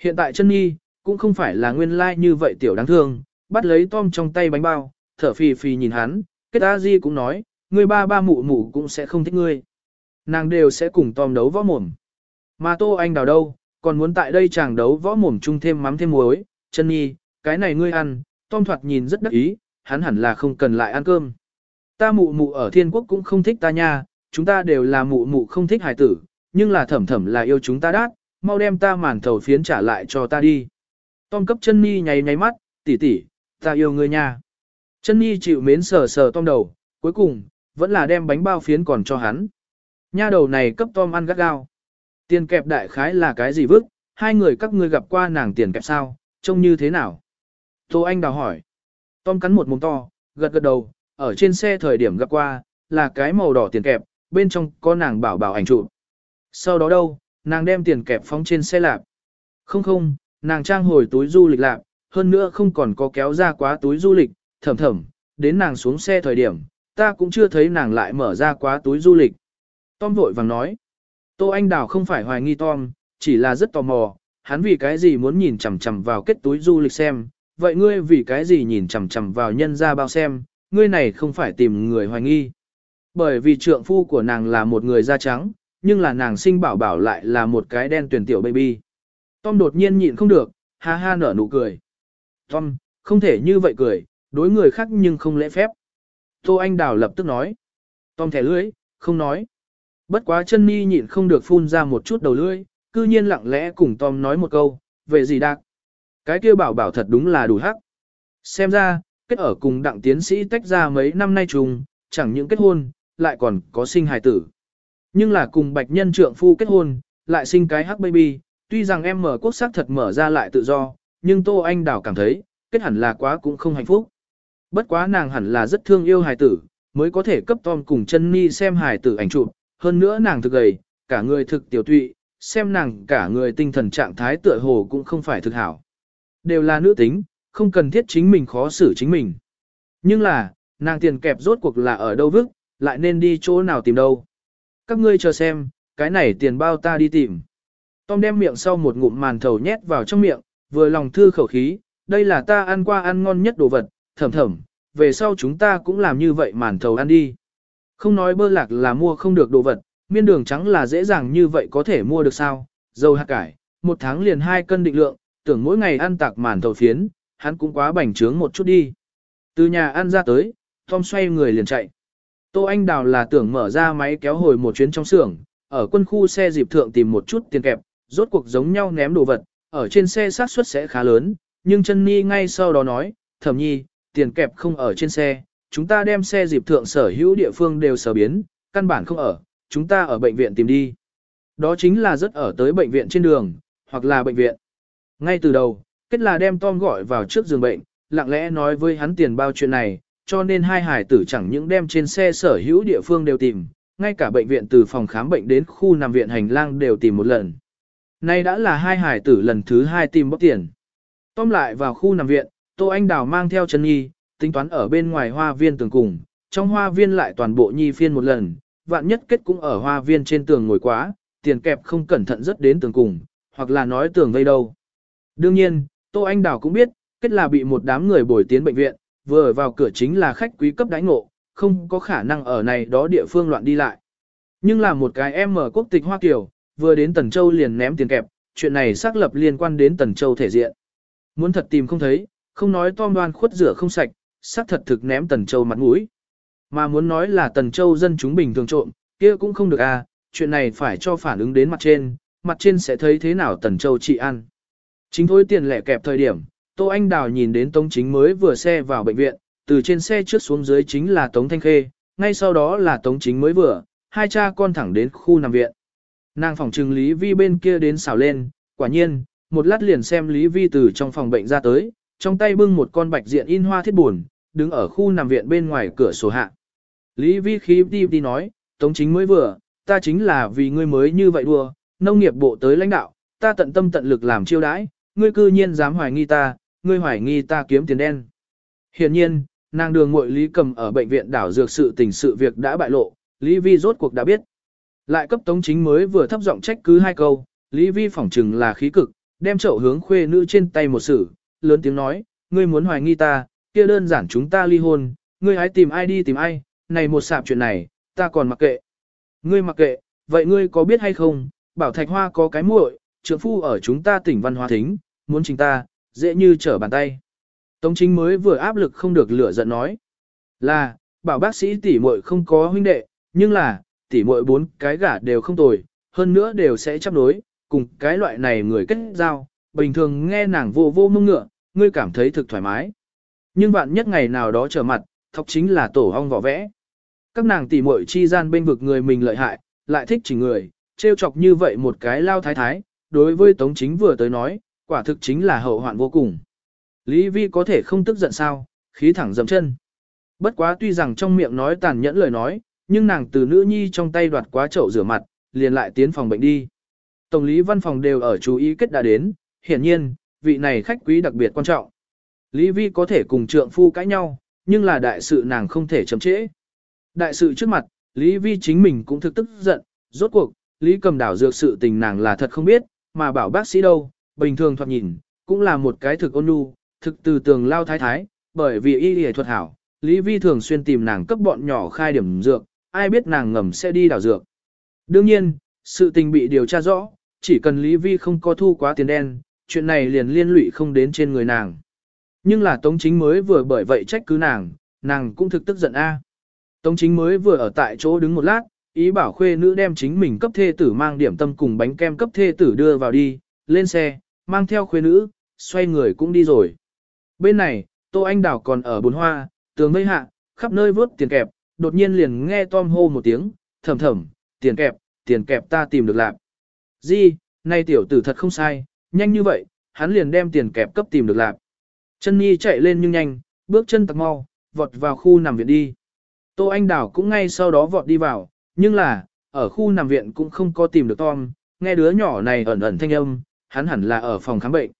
Hiện tại chân nhi, cũng không phải là nguyên lai like như vậy tiểu đáng thương, bắt lấy Tom trong tay bánh bao, thở phì phì nhìn hắn, kết a di cũng nói, người ba ba mụ mụ cũng sẽ không thích ngươi. Nàng đều sẽ cùng Tom đấu võ mồm. Mà Tô Anh đào đâu, còn muốn tại đây chàng đấu võ mồm chung thêm mắm thêm muối, chân nhi, cái này ngươi ăn, Tom thoạt nhìn rất đắc ý, hắn hẳn là không cần lại ăn cơm. Ta mụ mụ ở thiên quốc cũng không thích ta nha, chúng ta đều là mụ mụ không thích hài tử, nhưng là thẩm thẩm là yêu chúng ta đát, mau đem ta màn thầu phiến trả lại cho ta đi. Tom cấp chân Nhi nháy nháy mắt, tỷ tỷ, ta yêu ngươi nha. Chân Nhi chịu mến sờ sờ Tom đầu, cuối cùng, vẫn là đem bánh bao phiến còn cho hắn. Nha đầu này cấp Tom ăn gắt gao. Tiền kẹp đại khái là cái gì vức, hai người các ngươi gặp qua nàng tiền kẹp sao, trông như thế nào? Tô Anh đào hỏi. Tom cắn một mồm to, gật gật đầu, ở trên xe thời điểm gặp qua, là cái màu đỏ tiền kẹp, bên trong có nàng bảo bảo ảnh chụp. Sau đó đâu, nàng đem tiền kẹp phóng trên xe lạp. Không không, nàng trang hồi túi du lịch lạp, hơn nữa không còn có kéo ra quá túi du lịch, thầm thầm, đến nàng xuống xe thời điểm, ta cũng chưa thấy nàng lại mở ra quá túi du lịch. Tom vội vàng nói, Tô Anh Đào không phải hoài nghi Tom, chỉ là rất tò mò, hắn vì cái gì muốn nhìn chằm chằm vào kết túi du lịch xem, vậy ngươi vì cái gì nhìn chằm chằm vào nhân ra bao xem, ngươi này không phải tìm người hoài nghi. Bởi vì trượng phu của nàng là một người da trắng, nhưng là nàng sinh bảo bảo lại là một cái đen tuyển tiểu baby. Tom đột nhiên nhịn không được, ha ha nở nụ cười. Tom, không thể như vậy cười, đối người khác nhưng không lễ phép. Tô Anh Đào lập tức nói. Tom thẻ lưỡi, không nói. Bất quá chân ni nhịn không được phun ra một chút đầu lưỡi, cư nhiên lặng lẽ cùng Tom nói một câu, về gì đạc. Cái kia bảo bảo thật đúng là đủ hắc. Xem ra, kết ở cùng đặng tiến sĩ tách ra mấy năm nay trùng, chẳng những kết hôn, lại còn có sinh hài tử. Nhưng là cùng bạch nhân trượng phu kết hôn, lại sinh cái hắc baby, tuy rằng em mở quốc sắc thật mở ra lại tự do, nhưng Tô Anh Đào cảm thấy, kết hẳn là quá cũng không hạnh phúc. Bất quá nàng hẳn là rất thương yêu hài tử, mới có thể cấp Tom cùng chân ni xem hài tử ảnh chụp, hơn nữa nàng thực gầy, cả người thực tiểu tụy, xem nàng cả người tinh thần trạng thái tựa hồ cũng không phải thực hảo. Đều là nữ tính, không cần thiết chính mình khó xử chính mình. Nhưng là, nàng tiền kẹp rốt cuộc là ở đâu vứt, lại nên đi chỗ nào tìm đâu. Các ngươi chờ xem, cái này tiền bao ta đi tìm. Tom đem miệng sau một ngụm màn thầu nhét vào trong miệng, vừa lòng thư khẩu khí, đây là ta ăn qua ăn ngon nhất đồ vật, thầm thầm, về sau chúng ta cũng làm như vậy màn thầu ăn đi. Không nói bơ lạc là mua không được đồ vật, miên đường trắng là dễ dàng như vậy có thể mua được sao, dầu hạt cải, một tháng liền hai cân định lượng, tưởng mỗi ngày ăn tạc màn thầu phiến, hắn cũng quá bảnh trướng một chút đi. Từ nhà ăn ra tới, Tom xoay người liền chạy. Tô Anh Đào là tưởng mở ra máy kéo hồi một chuyến trong xưởng, ở quân khu xe dịp thượng tìm một chút tiền kẹp, rốt cuộc giống nhau ném đồ vật, ở trên xe xác suất sẽ khá lớn, nhưng chân ni ngay sau đó nói, thẩm nhi, tiền kẹp không ở trên xe, chúng ta đem xe dịp thượng sở hữu địa phương đều sở biến, căn bản không ở, chúng ta ở bệnh viện tìm đi. Đó chính là rất ở tới bệnh viện trên đường, hoặc là bệnh viện. Ngay từ đầu, kết là đem Tom gọi vào trước giường bệnh, lặng lẽ nói với hắn tiền bao chuyện này, cho nên hai hải tử chẳng những đem trên xe sở hữu địa phương đều tìm, ngay cả bệnh viện từ phòng khám bệnh đến khu nằm viện hành lang đều tìm một lần. Nay đã là hai hải tử lần thứ hai tìm bóc tiền. Tom lại vào khu nằm viện, Tô Anh Đào mang theo Trần nhi, tính toán ở bên ngoài hoa viên tường cùng, trong hoa viên lại toàn bộ nhi phiên một lần, vạn nhất kết cũng ở hoa viên trên tường ngồi quá, tiền kẹp không cẩn thận rất đến tường cùng, hoặc là nói tường vây đâu. Đương nhiên, Tô Anh Đào cũng biết, kết là bị một đám người bồi tiến bệnh viện, vừa ở vào cửa chính là khách quý cấp đánh ngộ, không có khả năng ở này đó địa phương loạn đi lại. Nhưng là một cái em mở quốc tịch Hoa Kiều, vừa đến Tần Châu liền ném tiền kẹp, chuyện này xác lập liên quan đến Tần Châu thể diện. Muốn thật tìm không thấy, không nói Tom đoan khuất rửa không sạch, xác thật thực ném Tần Châu mặt mũi. Mà muốn nói là Tần Châu dân chúng bình thường trộm, kia cũng không được à, chuyện này phải cho phản ứng đến mặt trên, mặt trên sẽ thấy thế nào Tần Châu trị ăn. Chính thôi tiền lẻ kẹp thời điểm, Tô Anh Đào nhìn đến Tống Chính mới vừa xe vào bệnh viện, từ trên xe trước xuống dưới chính là Tống Thanh Khê, ngay sau đó là Tống Chính mới vừa, hai cha con thẳng đến khu nằm viện. Nàng phòng trừng Lý Vi bên kia đến xào lên, quả nhiên, một lát liền xem Lý Vi từ trong phòng bệnh ra tới, trong tay bưng một con bạch diện in hoa thiết buồn, đứng ở khu nằm viện bên ngoài cửa sổ hạ. Lý Vi khí đi đi nói, Tống Chính mới vừa, ta chính là vì ngươi mới như vậy đùa, nông nghiệp bộ tới lãnh đạo, ta tận tâm tận lực làm chiêu đãi, ngươi cư nhiên dám hoài nghi ta, ngươi hoài nghi ta kiếm tiền đen. Hiện nhiên, nàng đường muội Lý cầm ở bệnh viện đảo dược sự tình sự việc đã bại lộ, Lý Vi rốt cuộc đã biết. Lại cấp tống chính mới vừa thấp giọng trách cứ hai câu, Lý Vi phỏng chừng là khí cực, đem chậu hướng khuê nữ trên tay một sử, lớn tiếng nói, ngươi muốn hoài nghi ta, kia đơn giản chúng ta ly hôn, ngươi hãy tìm ai đi tìm ai, này một sạp chuyện này, ta còn mặc kệ. Ngươi mặc kệ, vậy ngươi có biết hay không, bảo thạch hoa có cái muội, trưởng phu ở chúng ta tỉnh văn hóa thính, muốn chính ta, dễ như trở bàn tay. Tống chính mới vừa áp lực không được lửa giận nói. Là, bảo bác sĩ tỷ muội không có huynh đệ, nhưng là, tỷ muội bốn cái gả đều không tồi, hơn nữa đều sẽ chấp đối, cùng cái loại này người kết giao, bình thường nghe nàng vô vô mông ngựa, ngươi cảm thấy thực thoải mái. Nhưng bạn nhất ngày nào đó trở mặt, thọc chính là tổ ong vỏ vẽ. Các nàng tỷ muội chi gian bên vực người mình lợi hại, lại thích chỉ người, trêu chọc như vậy một cái lao thái thái, đối với Tống Chính vừa tới nói, quả thực chính là hậu hoạn vô cùng. Lý Vi có thể không tức giận sao, khí thẳng dầm chân. Bất quá tuy rằng trong miệng nói tàn nhẫn lời nói, nhưng nàng từ nữ nhi trong tay đoạt quá chậu rửa mặt, liền lại tiến phòng bệnh đi. Tổng lý văn phòng đều ở chú ý kết đã đến, hiển nhiên, vị này khách quý đặc biệt quan trọng. Lý Vi có thể cùng trượng phu cãi nhau, nhưng là đại sự nàng không thể chậm trễ. Đại sự trước mặt, Lý Vi chính mình cũng thực tức giận, rốt cuộc, Lý cầm đảo dược sự tình nàng là thật không biết, mà bảo bác sĩ đâu, bình thường thoạt nhìn, cũng là một cái thực ôn nhu, thực từ tường lao thái thái, bởi vì y y thuật hảo, Lý Vi thường xuyên tìm nàng cấp bọn nhỏ khai điểm dược, ai biết nàng ngầm sẽ đi đảo dược. Đương nhiên, sự tình bị điều tra rõ, chỉ cần Lý Vi không có thu quá tiền đen, chuyện này liền liên lụy không đến trên người nàng. Nhưng là Tống Chính mới vừa bởi vậy trách cứ nàng, nàng cũng thực tức giận a. Tống Chính mới vừa ở tại chỗ đứng một lát, ý bảo khuê nữ đem chính mình cấp thê tử mang điểm tâm cùng bánh kem cấp thê tử đưa vào đi, lên xe, mang theo khuê nữ, xoay người cũng đi rồi. Bên này, Tô Anh Đào còn ở bồn hoa, tường mây hạ, khắp nơi vớt tiền kẹp, đột nhiên liền nghe Tom hô một tiếng, thầm thầm, tiền kẹp, tiền kẹp ta tìm được lạc. Di, nay tiểu tử thật không sai, nhanh như vậy, hắn liền đem tiền kẹp cấp tìm được lạc. Chân Nhi chạy lên nhưng nhanh, bước chân tặc mau, vọt vào khu nằm viện đi. Tô Anh đảo cũng ngay sau đó vọt đi vào, nhưng là, ở khu nằm viện cũng không có tìm được Tom, nghe đứa nhỏ này ẩn ẩn thanh âm, hắn hẳn là ở phòng khám bệnh.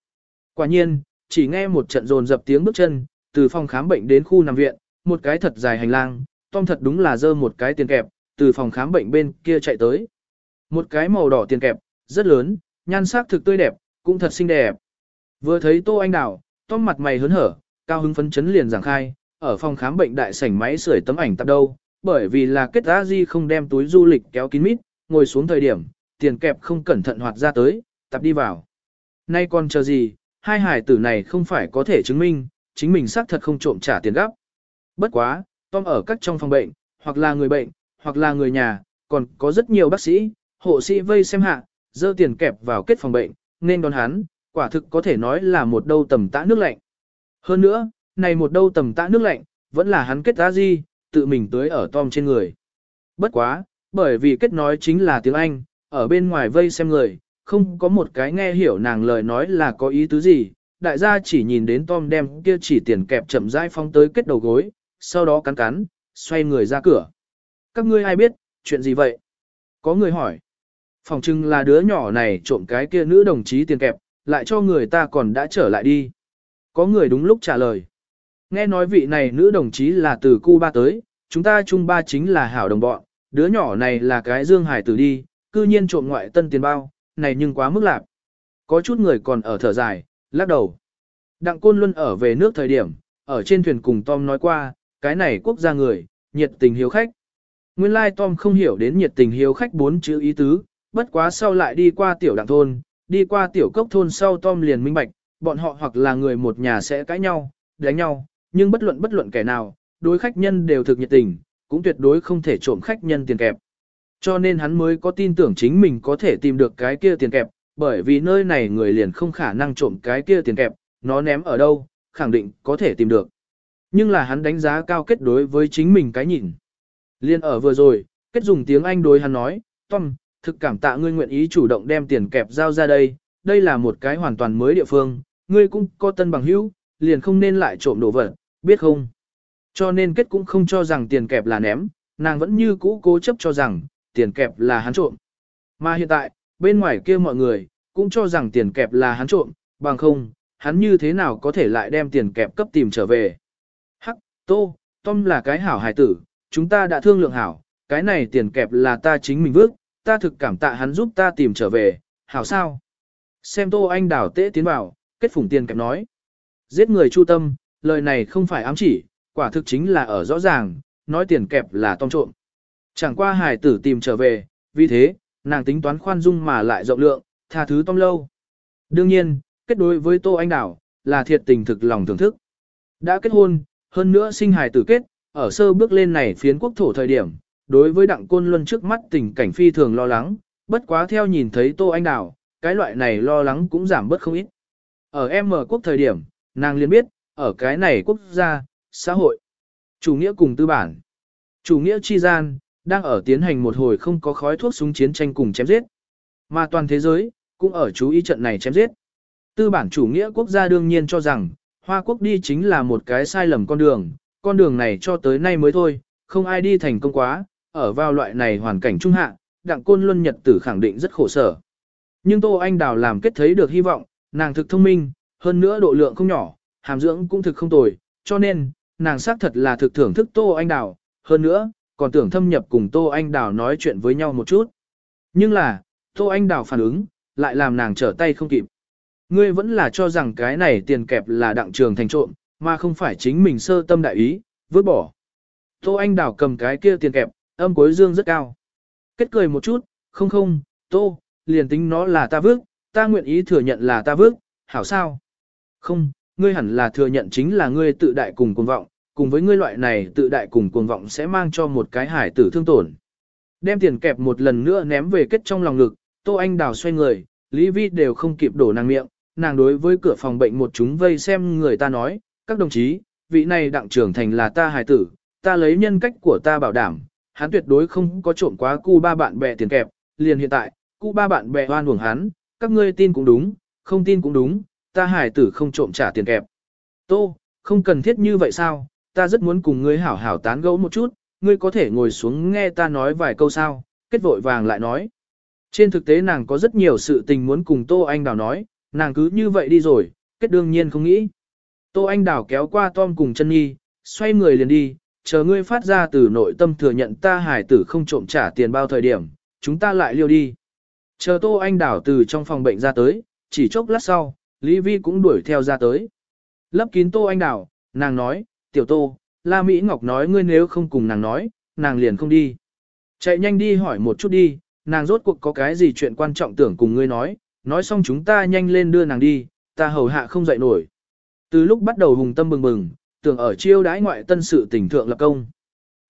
Quả nhiên, chỉ nghe một trận rồn dập tiếng bước chân, từ phòng khám bệnh đến khu nằm viện, một cái thật dài hành lang, Tom thật đúng là dơ một cái tiền kẹp, từ phòng khám bệnh bên kia chạy tới. Một cái màu đỏ tiền kẹp, rất lớn, nhan sắc thực tươi đẹp, cũng thật xinh đẹp. Vừa thấy Tô Anh Đào, Tom mặt mày hớn hở, cao hứng phấn chấn liền giảng khai, ở phòng khám bệnh đại sảnh máy sưởi tấm ảnh tập đâu, bởi vì là kết giá di không đem túi du lịch kéo kín mít, ngồi xuống thời điểm, tiền kẹp không cẩn thận hoạt ra tới, tập đi vào. Nay còn chờ gì, hai hải tử này không phải có thể chứng minh, chính mình xác thật không trộm trả tiền gấp. Bất quá, Tom ở các trong phòng bệnh, hoặc là người bệnh, hoặc là người nhà, còn có rất nhiều bác sĩ, hộ sĩ vây xem hạ, dơ tiền kẹp vào kết phòng bệnh, nên đón hắn, quả thực có thể nói là một đâu tầm tã nước lạnh. Hơn nữa, này một đâu tầm tã nước lạnh, vẫn là hắn kết ra gì, tự mình tới ở Tom trên người. Bất quá, bởi vì kết nói chính là tiếng Anh, ở bên ngoài vây xem người, không có một cái nghe hiểu nàng lời nói là có ý tứ gì, đại gia chỉ nhìn đến Tom đem kia chỉ tiền kẹp chậm rãi phong tới kết đầu gối, sau đó cắn cắn, xoay người ra cửa. Các ngươi ai biết, chuyện gì vậy? Có người hỏi. Phòng trưng là đứa nhỏ này trộm cái kia nữ đồng chí tiền kẹp, lại cho người ta còn đã trở lại đi. Có người đúng lúc trả lời. Nghe nói vị này nữ đồng chí là từ Cuba tới, chúng ta chung ba chính là hảo đồng bọn, đứa nhỏ này là cái dương hải tử đi, cư nhiên trộm ngoại tân tiền bao, này nhưng quá mức lạc. Có chút người còn ở thở dài, lắc đầu. Đặng Côn Luân ở về nước thời điểm, ở trên thuyền cùng Tom nói qua, cái này quốc gia người, nhiệt tình hiếu khách. Nguyên lai Tom không hiểu đến nhiệt tình hiếu khách bốn chữ ý tứ, bất quá sau lại đi qua tiểu đặng thôn, đi qua tiểu cốc thôn sau Tom liền minh bạch, bọn họ hoặc là người một nhà sẽ cãi nhau, đánh nhau, nhưng bất luận bất luận kẻ nào, đối khách nhân đều thực nhiệt tình, cũng tuyệt đối không thể trộm khách nhân tiền kẹp. Cho nên hắn mới có tin tưởng chính mình có thể tìm được cái kia tiền kẹp, bởi vì nơi này người liền không khả năng trộm cái kia tiền kẹp, nó ném ở đâu, khẳng định có thể tìm được. Nhưng là hắn đánh giá cao kết đối với chính mình cái nhìn. Liên ở vừa rồi, kết dùng tiếng Anh đối hắn nói, Tom, thực cảm tạ ngươi nguyện ý chủ động đem tiền kẹp giao ra đây, đây là một cái hoàn toàn mới địa phương, ngươi cũng có tân bằng hữu, liền không nên lại trộm đồ vật, biết không? Cho nên kết cũng không cho rằng tiền kẹp là ném, nàng vẫn như cũ cố chấp cho rằng, tiền kẹp là hắn trộm. Mà hiện tại, bên ngoài kia mọi người, cũng cho rằng tiền kẹp là hắn trộm, bằng không, hắn như thế nào có thể lại đem tiền kẹp cấp tìm trở về. Tô, Tom là cái hảo hài tử, chúng ta đã thương lượng hảo, cái này tiền kẹp là ta chính mình vước, ta thực cảm tạ hắn giúp ta tìm trở về, hảo sao? Xem Tô Anh đảo tế tiến vào, kết phủng tiền kẹp nói. Giết người chu tâm, lời này không phải ám chỉ, quả thực chính là ở rõ ràng, nói tiền kẹp là Tom trộm. Chẳng qua hài tử tìm trở về, vì thế, nàng tính toán khoan dung mà lại rộng lượng, tha thứ Tom lâu. Đương nhiên, kết đối với Tô Anh Đảo, là thiệt tình thực lòng thưởng thức. Đã kết hôn, hơn nữa sinh hài tử kết, ở sơ bước lên này phiến quốc thổ thời điểm, đối với đặng côn luân trước mắt tình cảnh phi thường lo lắng, bất quá theo nhìn thấy Tô Anh Đảo, cái loại này lo lắng cũng giảm bớt không ít. Ở em mở quốc thời điểm, nàng liền biết, ở cái này quốc gia, xã hội, chủ nghĩa cùng tư bản, chủ nghĩa chi gian, đang ở tiến hành một hồi không có khói thuốc súng chiến tranh cùng chém giết. Mà toàn thế giới, cũng ở chú ý trận này chém giết. Tư bản chủ nghĩa quốc gia đương nhiên cho rằng, Hoa quốc đi chính là một cái sai lầm con đường, con đường này cho tới nay mới thôi, không ai đi thành công quá, ở vào loại này hoàn cảnh trung hạ, đặng côn luân nhật tử khẳng định rất khổ sở. Nhưng Tô Anh Đào làm kết thấy được hy vọng, nàng thực thông minh, hơn nữa độ lượng không nhỏ, hàm dưỡng cũng thực không tồi, cho nên, nàng xác thật là thực thưởng thức Tô Anh Đào, hơn nữa, còn tưởng thâm nhập cùng Tô Anh Đào nói chuyện với nhau một chút. Nhưng là, Tô Anh Đào phản ứng, lại làm nàng trở tay không kịp. Ngươi vẫn là cho rằng cái này tiền kẹp là đặng trường thành trộm, mà không phải chính mình sơ tâm đại ý, vứt bỏ. Tô Anh Đào cầm cái kia tiền kẹp, âm cuối dương rất cao. Kết cười một chút, không không, Tô, liền tính nó là ta vước, ta nguyện ý thừa nhận là ta vước, hảo sao? Không, ngươi hẳn là thừa nhận chính là ngươi tự đại cùng cuồng vọng, cùng với ngươi loại này tự đại cùng cuồng vọng sẽ mang cho một cái hải tử thương tổn. Đem tiền kẹp một lần nữa ném về kết trong lòng ngực, Tô Anh Đào xoay người, Lý Vi đều không kịp đổ nàng miệng, nàng đối với cửa phòng bệnh một chúng vây xem người ta nói, Các đồng chí, vị này đặng trưởng thành là ta hài tử, ta lấy nhân cách của ta bảo đảm, hắn tuyệt đối không có trộm quá cu ba bạn bè tiền kẹp, liền hiện tại, cu ba bạn bè oan uổng hắn, các ngươi tin cũng đúng, không tin cũng đúng, ta hài tử không trộm trả tiền kẹp. Tô, không cần thiết như vậy sao, ta rất muốn cùng ngươi hảo hảo tán gẫu một chút, ngươi có thể ngồi xuống nghe ta nói vài câu sao, kết vội vàng lại nói. Trên thực tế nàng có rất nhiều sự tình muốn cùng Tô Anh Đào nói, nàng cứ như vậy đi rồi, kết đương nhiên không nghĩ. Tô Anh Đào kéo qua Tom cùng chân nhi, xoay người liền đi, chờ ngươi phát ra từ nội tâm thừa nhận ta hải tử không trộm trả tiền bao thời điểm, chúng ta lại liêu đi. Chờ Tô Anh Đào từ trong phòng bệnh ra tới, chỉ chốc lát sau, Lý Vi cũng đuổi theo ra tới. Lấp kín Tô Anh Đào, nàng nói, tiểu Tô, La Mỹ Ngọc nói ngươi nếu không cùng nàng nói, nàng liền không đi. Chạy nhanh đi hỏi một chút đi, nàng rốt cuộc có cái gì chuyện quan trọng tưởng cùng ngươi nói, nói xong chúng ta nhanh lên đưa nàng đi, ta hầu hạ không dậy nổi. Từ lúc bắt đầu hùng tâm bừng bừng, tưởng ở chiêu đãi ngoại tân sự tỉnh thượng lập công.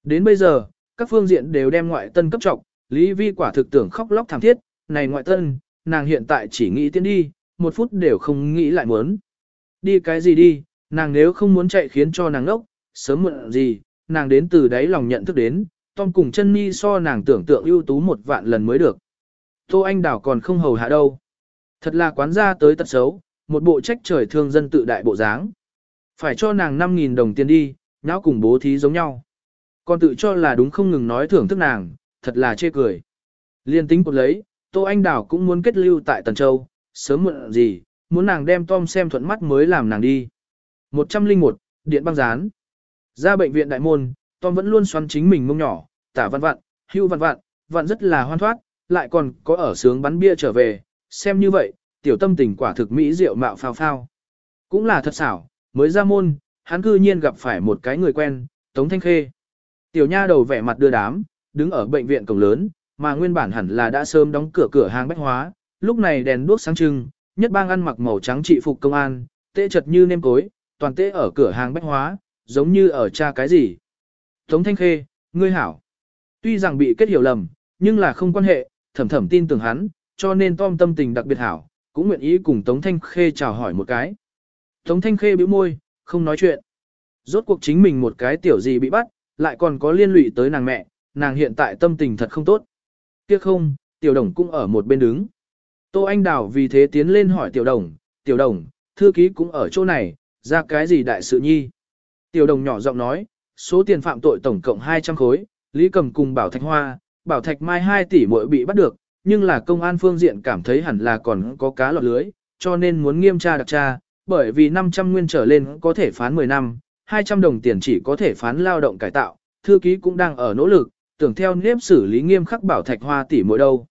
Đến bây giờ, các phương diện đều đem ngoại tân cấp trọng, Lý Vi quả thực tưởng khóc lóc thảm thiết, này ngoại tân, nàng hiện tại chỉ nghĩ tiến đi, một phút đều không nghĩ lại muốn. Đi cái gì đi, nàng nếu không muốn chạy khiến cho nàng ngốc, sớm muộn gì, nàng đến từ đấy lòng nhận thức đến, Tom cùng chân mi so nàng tưởng tượng ưu tú một vạn lần mới được. Tô Anh Đảo còn không hầu hạ đâu. Thật là quán gia tới tật xấu, một bộ trách trời thương dân tự đại bộ dáng. Phải cho nàng 5.000 đồng tiền đi, nháo cùng bố thí giống nhau. Còn tự cho là đúng không ngừng nói thưởng thức nàng, thật là chê cười. Liên tính cột lấy, Tô Anh Đảo cũng muốn kết lưu tại Tần Châu, sớm muộn gì, muốn nàng đem Tom xem thuận mắt mới làm nàng đi. 101, Điện băng dán. Ra bệnh viện đại môn, Tom vẫn luôn xoắn chính mình mông nhỏ, tả văn vặn, hưu văn vặn, vặn rất là hoan thoát, lại còn có ở sướng bắn bia trở về, xem như vậy, tiểu tâm tình quả thực mỹ rượu mạo phao phao. Cũng là thật xảo, mới ra môn, hắn cư nhiên gặp phải một cái người quen, Tống Thanh Khê. Tiểu nha đầu vẻ mặt đưa đám, đứng ở bệnh viện cổng lớn, mà nguyên bản hẳn là đã sớm đóng cửa cửa hàng bách hóa, lúc này đèn đuốc sáng trưng, nhất bang ăn mặc màu trắng trị phục công an, tê chật như nêm cối, toàn tê ở cửa hàng bách hóa, giống như ở cha cái gì. Tống Thanh Khê, ngươi hảo. Tuy rằng bị kết hiểu lầm, nhưng là không quan hệ, thầm thầm tin tưởng hắn, cho nên Tom tâm tình đặc biệt hảo, cũng nguyện ý cùng Tống Thanh Khê chào hỏi một cái. Tống Thanh Khê bĩu môi, không nói chuyện. Rốt cuộc chính mình một cái tiểu gì bị bắt, lại còn có liên lụy tới nàng mẹ, nàng hiện tại tâm tình thật không tốt. Tiếc không, tiểu đồng cũng ở một bên đứng. Tô Anh Đào vì thế tiến lên hỏi tiểu đồng, tiểu đồng, thư ký cũng ở chỗ này, ra cái gì đại sự nhi. Tiểu đồng nhỏ giọng nói, số tiền phạm tội tổng cộng 200 khối, Lý Cầm cùng Bảo Thạch Hoa, Bảo Thạch Mai 2 tỷ mỗi bị bắt được, nhưng là công an phương diện cảm thấy hẳn là còn có cá lọt lưới, cho nên muốn nghiêm tra đặc tra, bởi vì 500 nguyên trở lên có thể phán 10 năm, 200 đồng tiền chỉ có thể phán lao động cải tạo, thư ký cũng đang ở nỗ lực, tưởng theo nếp xử lý nghiêm khắc Bảo Thạch Hoa tỷ mỗi đâu.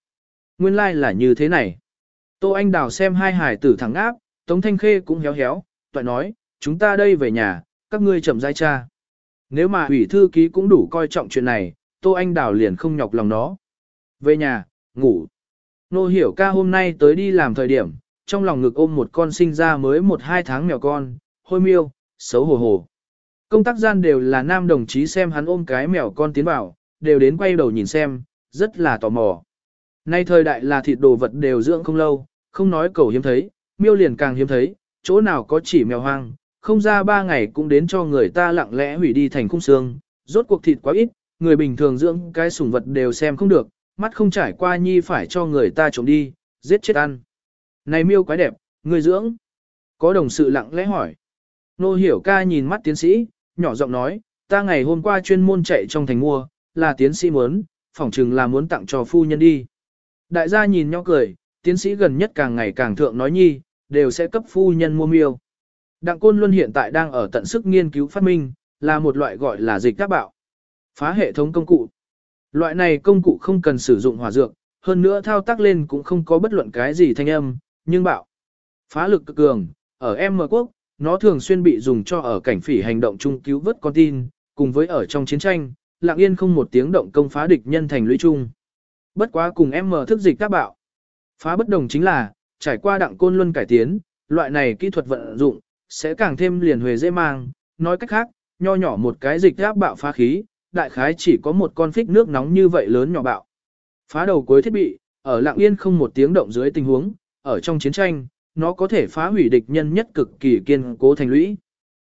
Nguyên lai like là như thế này. Tô Anh Đào xem hai hải tử thẳng áp, Tống Thanh Khê cũng héo héo, toại nói, chúng ta đây về nhà, các ngươi chậm giai cha. Nếu mà ủy thư ký cũng đủ coi trọng chuyện này, Tô Anh Đào liền không nhọc lòng nó. Về nhà, ngủ. Nô hiểu ca hôm nay tới đi làm thời điểm, trong lòng ngực ôm một con sinh ra mới một hai tháng mèo con, hôi miêu, xấu hổ hổ. Công tác gian đều là nam đồng chí xem hắn ôm cái mèo con tiến vào, đều đến quay đầu nhìn xem, rất là tò mò. Nay thời đại là thịt đồ vật đều dưỡng không lâu, không nói cầu hiếm thấy, miêu liền càng hiếm thấy, chỗ nào có chỉ mèo hoang, không ra ba ngày cũng đến cho người ta lặng lẽ hủy đi thành khung xương, rốt cuộc thịt quá ít, người bình thường dưỡng cái sủng vật đều xem không được, mắt không trải qua nhi phải cho người ta trộm đi, giết chết ăn. Này miêu quái đẹp, người dưỡng. Có đồng sự lặng lẽ hỏi. Nô hiểu ca nhìn mắt tiến sĩ, nhỏ giọng nói, ta ngày hôm qua chuyên môn chạy trong thành mua, là tiến sĩ muốn, phỏng chừng là muốn tặng cho phu nhân đi. Đại gia nhìn nhau cười, tiến sĩ gần nhất càng ngày càng thượng nói nhi, đều sẽ cấp phu nhân mua miêu. Đặng Côn Luân hiện tại đang ở tận sức nghiên cứu phát minh, là một loại gọi là dịch tác bạo. Phá hệ thống công cụ. Loại này công cụ không cần sử dụng hỏa dược, hơn nữa thao tác lên cũng không có bất luận cái gì thanh âm, nhưng bạo. Phá lực cực cường, ở M quốc, nó thường xuyên bị dùng cho ở cảnh phỉ hành động chung cứu vớt con tin, cùng với ở trong chiến tranh, lặng yên không một tiếng động công phá địch nhân thành lũy chung. Bất quá cùng M thức dịch các bạo. Phá bất đồng chính là, trải qua đặng côn luân cải tiến, loại này kỹ thuật vận dụng, sẽ càng thêm liền huề dễ mang, nói cách khác, nho nhỏ một cái dịch áp bạo phá khí, đại khái chỉ có một con phích nước nóng như vậy lớn nhỏ bạo. Phá đầu cuối thiết bị, ở lạng yên không một tiếng động dưới tình huống, ở trong chiến tranh, nó có thể phá hủy địch nhân nhất cực kỳ kiên cố thành lũy.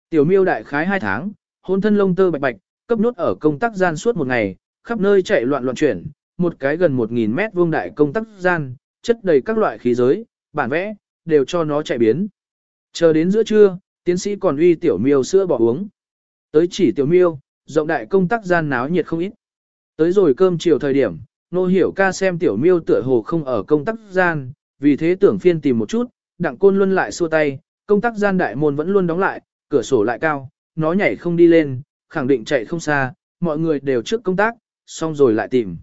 Tiểu miêu đại khái 2 tháng, hôn thân lông tơ bạch bạch, cấp nốt ở công tác gian suốt một ngày, khắp nơi chạy loạn loạn chuyển, một cái gần 1.000 mét vuông đại công tác gian, chất đầy các loại khí giới, bản vẽ, đều cho nó chạy biến. Chờ đến giữa trưa, tiến sĩ còn uy tiểu miêu sữa bỏ uống. Tới chỉ tiểu miêu, rộng đại công tác gian náo nhiệt không ít. Tới rồi cơm chiều thời điểm, nô hiểu ca xem tiểu miêu tựa hồ không ở công tác gian, vì thế tưởng phiên tìm một chút, đặng côn luân lại xua tay, công tác gian đại môn vẫn luôn đóng lại, cửa sổ lại cao, nó nhảy không đi lên, khẳng định chạy không xa, mọi người đều trước công tác, xong rồi lại tìm.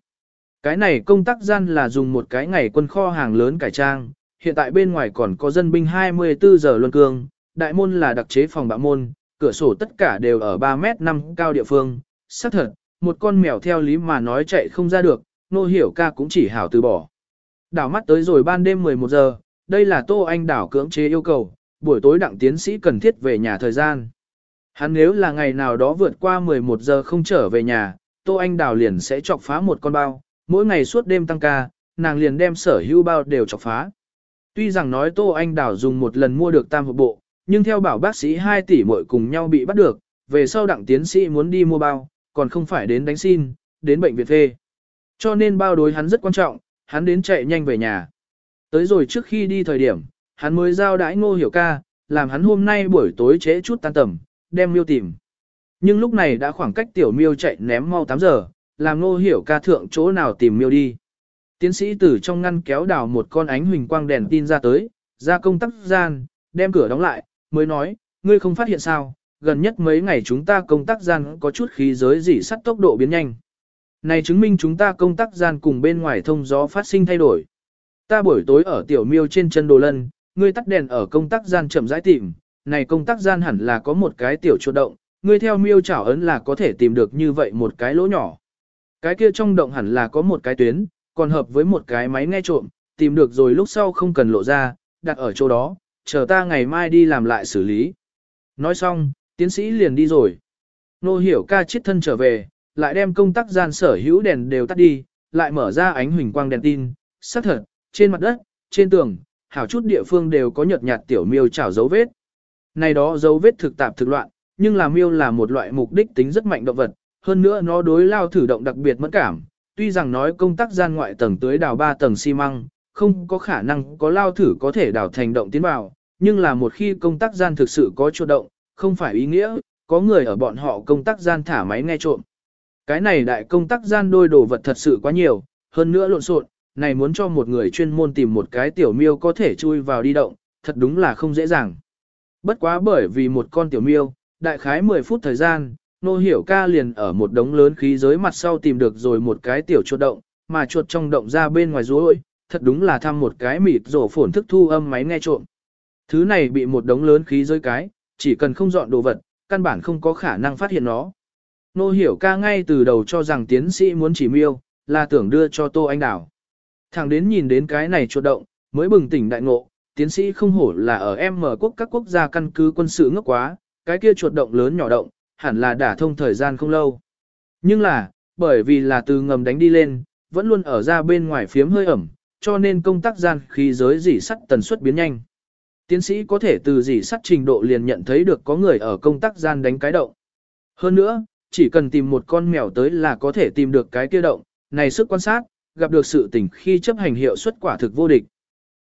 Cái này công tác gian là dùng một cái ngày quân kho hàng lớn cải trang, hiện tại bên ngoài còn có dân binh 24 giờ luân cương, đại môn là đặc chế phòng bạ môn, cửa sổ tất cả đều ở 3 mét 5 cao địa phương, xác thật, một con mèo theo lý mà nói chạy không ra được, nô hiểu ca cũng chỉ hảo từ bỏ. Đảo mắt tới rồi ban đêm 11 giờ, đây là Tô Anh đảo cưỡng chế yêu cầu, buổi tối đặng tiến sĩ cần thiết về nhà thời gian. Hắn nếu là ngày nào đó vượt qua 11 giờ không trở về nhà, Tô Anh đảo liền sẽ chọc phá một con bao, mỗi ngày suốt đêm tăng ca, nàng liền đem sở hữu bao đều chọc phá. Tuy rằng nói Tô Anh đảo dùng một lần mua được tam hộp bộ, nhưng theo bảo bác sĩ 2 tỷ muội cùng nhau bị bắt được, về sau đặng tiến sĩ muốn đi mua bao, còn không phải đến đánh xin, đến bệnh viện phê. Cho nên bao đối hắn rất quan trọng, hắn đến chạy nhanh về nhà. Tới rồi trước khi đi thời điểm, hắn mới giao đãi ngô hiểu ca, làm hắn hôm nay buổi tối trễ chút tan tầm, đem miêu tìm. Nhưng lúc này đã khoảng cách tiểu miêu chạy ném mau 8 giờ, làm ngô hiểu ca thượng chỗ nào tìm miêu đi. Tiến sĩ từ trong ngăn kéo đào một con ánh huỳnh quang đèn tin ra tới, ra công tắc gian, đem cửa đóng lại, mới nói, ngươi không phát hiện sao, gần nhất mấy ngày chúng ta công tác gian có chút khí giới dỉ sắt tốc độ biến nhanh. Này chứng minh chúng ta công tác gian cùng bên ngoài thông gió phát sinh thay đổi. Ta buổi tối ở tiểu miêu trên chân đồ lân, ngươi tắt đèn ở công tác gian chậm rãi tìm, này công tác gian hẳn là có một cái tiểu chuột động, ngươi theo miêu chảo ấn là có thể tìm được như vậy một cái lỗ nhỏ. Cái kia trong động hẳn là có một cái tuyến, còn hợp với một cái máy nghe trộm, tìm được rồi lúc sau không cần lộ ra, đặt ở chỗ đó, chờ ta ngày mai đi làm lại xử lý. Nói xong, tiến sĩ liền đi rồi. Nô hiểu ca chết thân trở về, lại đem công tắc gian sở hữu đèn đều tắt đi, lại mở ra ánh huỳnh quang đèn tin, xác thật, trên mặt đất, trên tường, hảo chút địa phương đều có nhợt nhạt tiểu miêu chảo dấu vết. Này đó dấu vết thực tạp thực loạn, nhưng là miêu là một loại mục đích tính rất mạnh động vật, hơn nữa nó đối lao thử động đặc biệt mẫn cảm, tuy rằng nói công tác gian ngoại tầng tới đào 3 tầng xi măng, không có khả năng có lao thử có thể đào thành động tiến vào, nhưng là một khi công tác gian thực sự có chuột động, không phải ý nghĩa, có người ở bọn họ công tác gian thả máy nghe trộm. Cái này đại công tác gian đôi đồ vật thật sự quá nhiều, hơn nữa lộn xộn, này muốn cho một người chuyên môn tìm một cái tiểu miêu có thể chui vào đi động, thật đúng là không dễ dàng. Bất quá bởi vì một con tiểu miêu, đại khái 10 phút thời gian, nô hiểu ca liền ở một đống lớn khí giới mặt sau tìm được rồi một cái tiểu chuột động, mà chuột trong động ra bên ngoài rối, thật đúng là thăm một cái mịt rổ phổn thức thu âm máy nghe trộm. Thứ này bị một đống lớn khí giới cái, chỉ cần không dọn đồ vật, căn bản không có khả năng phát hiện nó. Nô hiểu ca ngay từ đầu cho rằng tiến sĩ muốn chỉ miêu, là tưởng đưa cho Tô Anh Đảo. Thẳng đến nhìn đến cái này chuột động, mới bừng tỉnh đại ngộ, tiến sĩ không hổ là ở em mở quốc các quốc gia căn cứ quân sự ngốc quá, cái kia chuột động lớn nhỏ động, hẳn là đả thông thời gian không lâu. Nhưng là, bởi vì là từ ngầm đánh đi lên, vẫn luôn ở ra bên ngoài phiếm hơi ẩm, cho nên công tác gian khí giới dỉ sắt tần suất biến nhanh. Tiến sĩ có thể từ dỉ sắt trình độ liền nhận thấy được có người ở công tác gian đánh cái động. Hơn nữa, chỉ cần tìm một con mèo tới là có thể tìm được cái kia động, này sức quan sát, gặp được sự tình khi chấp hành hiệu suất quả thực vô địch.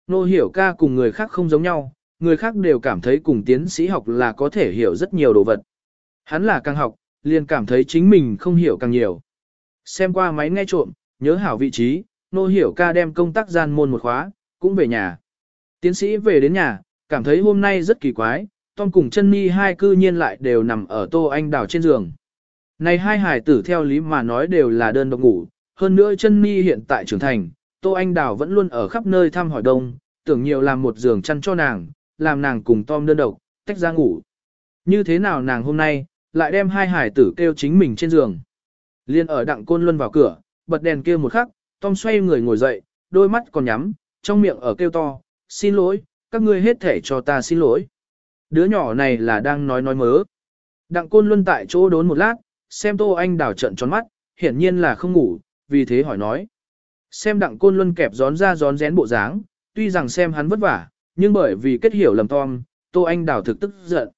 Nô hiểu ca cùng người khác không giống nhau, người khác đều cảm thấy cùng tiến sĩ học là có thể hiểu rất nhiều đồ vật. Hắn là càng học, liền cảm thấy chính mình không hiểu càng nhiều. Xem qua máy nghe trộm, nhớ hảo vị trí, nô hiểu ca đem công tác gian môn một khóa, cũng về nhà. Tiến sĩ về đến nhà, cảm thấy hôm nay rất kỳ quái, Tom cùng chân ni hai cư nhiên lại đều nằm ở tô anh đào trên giường. Này hai hải tử theo lý mà nói đều là đơn độc ngủ, hơn nữa chân ni hiện tại trưởng thành, tô anh đào vẫn luôn ở khắp nơi thăm hỏi đông, tưởng nhiều làm một giường chăn cho nàng, làm nàng cùng Tom đơn độc, tách ra ngủ. Như thế nào nàng hôm nay, lại đem hai hải tử kêu chính mình trên giường. Liên ở đặng côn luân vào cửa, bật đèn kêu một khắc, Tom xoay người ngồi dậy, đôi mắt còn nhắm, trong miệng ở kêu to, xin lỗi, các ngươi hết thể cho ta xin lỗi. Đứa nhỏ này là đang nói nói mớ. Đặng côn luân tại chỗ đốn một lát, xem tô anh đảo trận tròn mắt, hiển nhiên là không ngủ, vì thế hỏi nói. Xem đặng côn luân kẹp gión ra gión rén bộ dáng, tuy rằng xem hắn vất vả, nhưng bởi vì kết hiểu lầm Tom, tô anh đảo thực tức giận.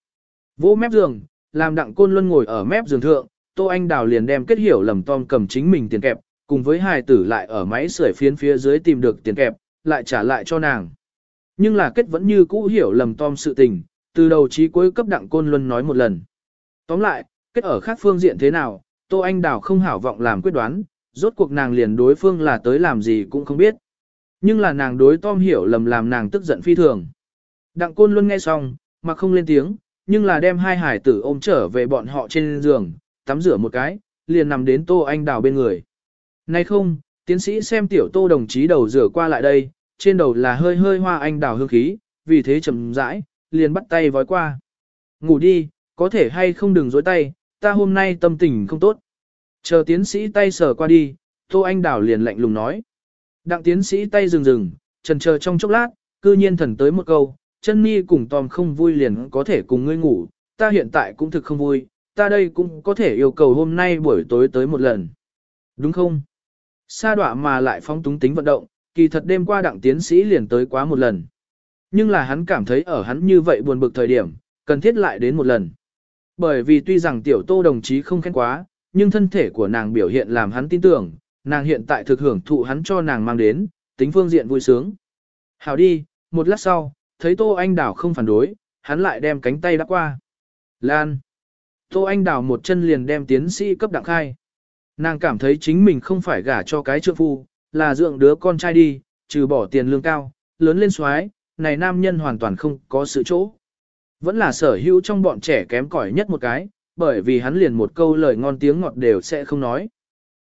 Vỗ mép giường, làm đặng côn luân ngồi ở mép giường thượng, Tô Anh Đào liền đem kết hiểu lầm Tom cầm chính mình tiền kẹp, cùng với hài tử lại ở máy sưởi phiến phía dưới tìm được tiền kẹp, lại trả lại cho nàng. Nhưng là kết vẫn như cũ hiểu lầm Tom sự tình, từ đầu chí cuối cấp đặng côn luân nói một lần. Tóm lại, kết ở khác phương diện thế nào, Tô Anh Đào không hảo vọng làm quyết đoán, rốt cuộc nàng liền đối phương là tới làm gì cũng không biết. Nhưng là nàng đối Tom hiểu lầm làm nàng tức giận phi thường. Đặng côn luân nghe xong, mà không lên tiếng, nhưng là đem hai hải tử ôm trở về bọn họ trên giường, tắm rửa một cái, liền nằm đến Tô Anh Đào bên người. Nay không, tiến sĩ xem tiểu Tô đồng chí đầu rửa qua lại đây, trên đầu là hơi hơi hoa anh đào hương khí, vì thế chậm rãi, liền bắt tay vói qua. Ngủ đi, có thể hay không đừng dối tay, ta hôm nay tâm tình không tốt. Chờ tiến sĩ tay sờ qua đi, Tô Anh Đào liền lạnh lùng nói. Đặng tiến sĩ tay dừng dừng, trần chờ trong chốc lát, cư nhiên thần tới một câu, chân mi cùng Tom không vui liền có thể cùng ngươi ngủ, ta hiện tại cũng thực không vui, ta đây cũng có thể yêu cầu hôm nay buổi tối tới một lần. Đúng không? Sa đọa mà lại phóng túng tính vận động, kỳ thật đêm qua đặng tiến sĩ liền tới quá một lần. Nhưng là hắn cảm thấy ở hắn như vậy buồn bực thời điểm, cần thiết lại đến một lần. Bởi vì tuy rằng tiểu tô đồng chí không khen quá, nhưng thân thể của nàng biểu hiện làm hắn tin tưởng, nàng hiện tại thực hưởng thụ hắn cho nàng mang đến, tính phương diện vui sướng. Hảo đi, một lát sau, thấy Tô Anh đảo không phản đối, hắn lại đem cánh tay đắp qua. Lan. Tô Anh đảo một chân liền đem tiến sĩ cấp đặng khai. Nàng cảm thấy chính mình không phải gả cho cái trượng phu, là dưỡng đứa con trai đi, trừ bỏ tiền lương cao, lớn lên xoái, này nam nhân hoàn toàn không có sự chỗ. Vẫn là sở hữu trong bọn trẻ kém cỏi nhất một cái, bởi vì hắn liền một câu lời ngon tiếng ngọt đều sẽ không nói.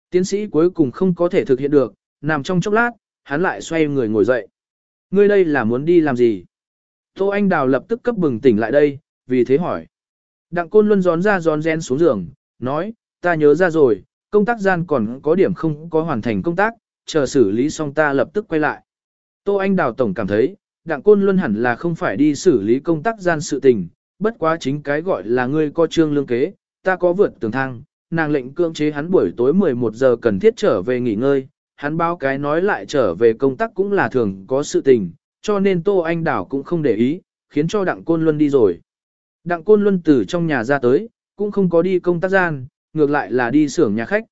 Tiến sĩ cuối cùng không có thể thực hiện được, nằm trong chốc lát, hắn lại xoay người ngồi dậy. Ngươi đây là muốn đi làm gì? Tô Anh Đào lập tức cấp bừng tỉnh lại đây, vì thế hỏi. Đặng Côn Luân gión ra gión rén xuống giường, nói, ta nhớ ra rồi, công tác gian còn có điểm không có hoàn thành công tác, chờ xử lý xong ta lập tức quay lại. Tô Anh Đào Tổng cảm thấy, Đặng Côn Luân hẳn là không phải đi xử lý công tác gian sự tình, bất quá chính cái gọi là ngươi có trương lương kế, ta có vượt tường thang, nàng lệnh cưỡng chế hắn buổi tối 11 giờ cần thiết trở về nghỉ ngơi, hắn báo cái nói lại trở về công tác cũng là thường có sự tình, cho nên Tô Anh Đảo cũng không để ý, khiến cho Đặng Côn Luân đi rồi. Đặng Côn Luân từ trong nhà ra tới, cũng không có đi công tác gian, ngược lại là đi xưởng nhà khách.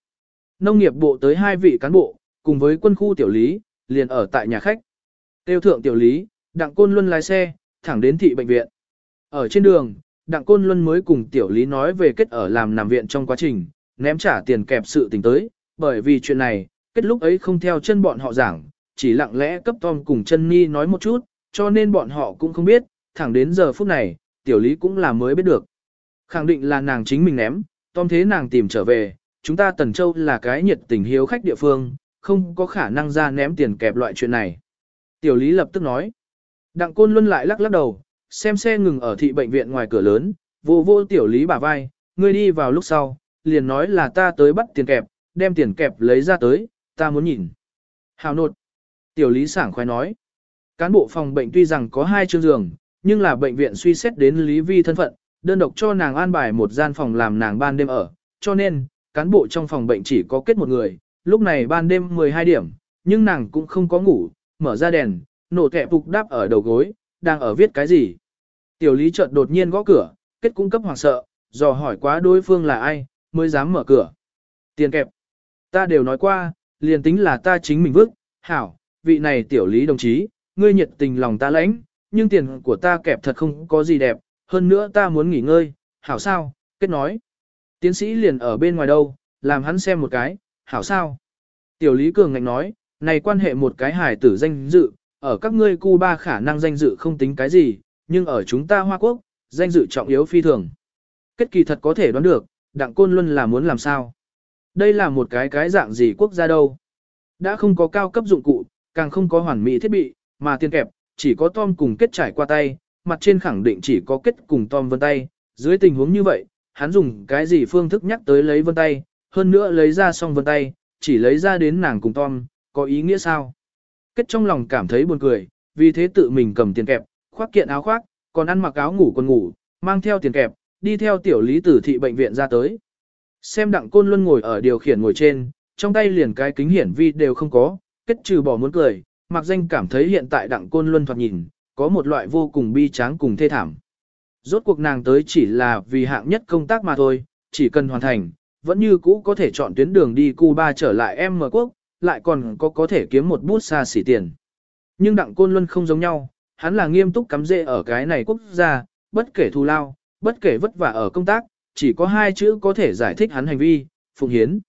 Nông nghiệp bộ tới hai vị cán bộ, cùng với quân khu tiểu lý, liền ở tại nhà khách. Tiêu thượng tiểu lý, Đặng Côn Luân lái xe, thẳng đến thị bệnh viện. Ở trên đường, Đặng Côn Luân mới cùng tiểu lý nói về kết ở làm nằm viện trong quá trình, ném trả tiền kẹp sự tình tới, bởi vì chuyện này, kết lúc ấy không theo chân bọn họ giảng, chỉ lặng lẽ cấp Tom cùng chân Ni nói một chút, cho nên bọn họ cũng không biết, thẳng đến giờ phút này, tiểu lý cũng là mới biết được. Khẳng định là nàng chính mình ném, Tom thế nàng tìm trở về, chúng ta Tần Châu là cái nhiệt tình hiếu khách địa phương, không có khả năng ra ném tiền kẹp loại chuyện này. Tiểu lý lập tức nói. Đặng Côn Luân lại lắc lắc đầu, xem xe ngừng ở thị bệnh viện ngoài cửa lớn, vô vô tiểu lý bả vai, ngươi đi vào lúc sau, liền nói là ta tới bắt tiền kẹp, đem tiền kẹp lấy ra tới, ta muốn nhìn. Hào nột. Tiểu lý sảng khoái nói. Cán bộ phòng bệnh tuy rằng có hai chương giường, nhưng là bệnh viện suy xét đến lý vi thân phận, đơn độc cho nàng an bài một gian phòng làm nàng ban đêm ở, cho nên, cán bộ trong phòng bệnh chỉ có kết một người, lúc này ban đêm 12 điểm, nhưng nàng cũng không có ngủ, mở ra đèn, nổ kẹp phục đáp ở đầu gối, đang ở viết cái gì. Tiểu lý chợt đột nhiên gõ cửa, kết cung cấp hoàng sợ, dò hỏi quá đối phương là ai, mới dám mở cửa. Tiền kẹp. Ta đều nói qua, liền tính là ta chính mình vứt, hảo, vị này tiểu lý đồng chí, ngươi nhiệt tình lòng ta lãnh, nhưng tiền của ta kẹp thật không có gì đẹp, hơn nữa ta muốn nghỉ ngơi, hảo sao, kết nói. Tiến sĩ liền ở bên ngoài đâu, làm hắn xem một cái, hảo sao. Tiểu lý cường ngạnh nói, này quan hệ một cái hài tử danh dự, ở các ngươi Cuba khả năng danh dự không tính cái gì, nhưng ở chúng ta Hoa Quốc, danh dự trọng yếu phi thường. Kết kỳ thật có thể đoán được, Đặng Côn Luân là muốn làm sao. Đây là một cái cái dạng gì quốc gia đâu. Đã không có cao cấp dụng cụ, càng không có hoàn mỹ thiết bị, mà tiền kẹp, chỉ có Tom cùng kết trải qua tay, mặt trên khẳng định chỉ có kết cùng Tom vân tay. Dưới tình huống như vậy, hắn dùng cái gì phương thức nhắc tới lấy vân tay, hơn nữa lấy ra xong vân tay, chỉ lấy ra đến nàng cùng Tom, có ý nghĩa sao? Kết trong lòng cảm thấy buồn cười, vì thế tự mình cầm tiền kẹp, khoác kiện áo khoác, còn ăn mặc áo ngủ quần ngủ, mang theo tiền kẹp, đi theo tiểu lý tử thị bệnh viện ra tới. Xem đặng côn luân ngồi ở điều khiển ngồi trên, trong tay liền cái kính hiển vi đều không có, kết trừ bỏ muốn cười, mặc danh cảm thấy hiện tại đặng côn luân thoạt nhìn, có một loại vô cùng bi tráng cùng thê thảm. rốt cuộc nàng tới chỉ là vì hạng nhất công tác mà thôi, chỉ cần hoàn thành, vẫn như cũ có thể chọn tuyến đường đi Cuba trở lại em mở quốc, lại còn có có thể kiếm một bút xa xỉ tiền. Nhưng Đặng Côn Luân không giống nhau, hắn là nghiêm túc cắm rễ ở cái này quốc gia, bất kể thù lao, bất kể vất vả ở công tác, chỉ có hai chữ có thể giải thích hắn hành vi, phụng hiến.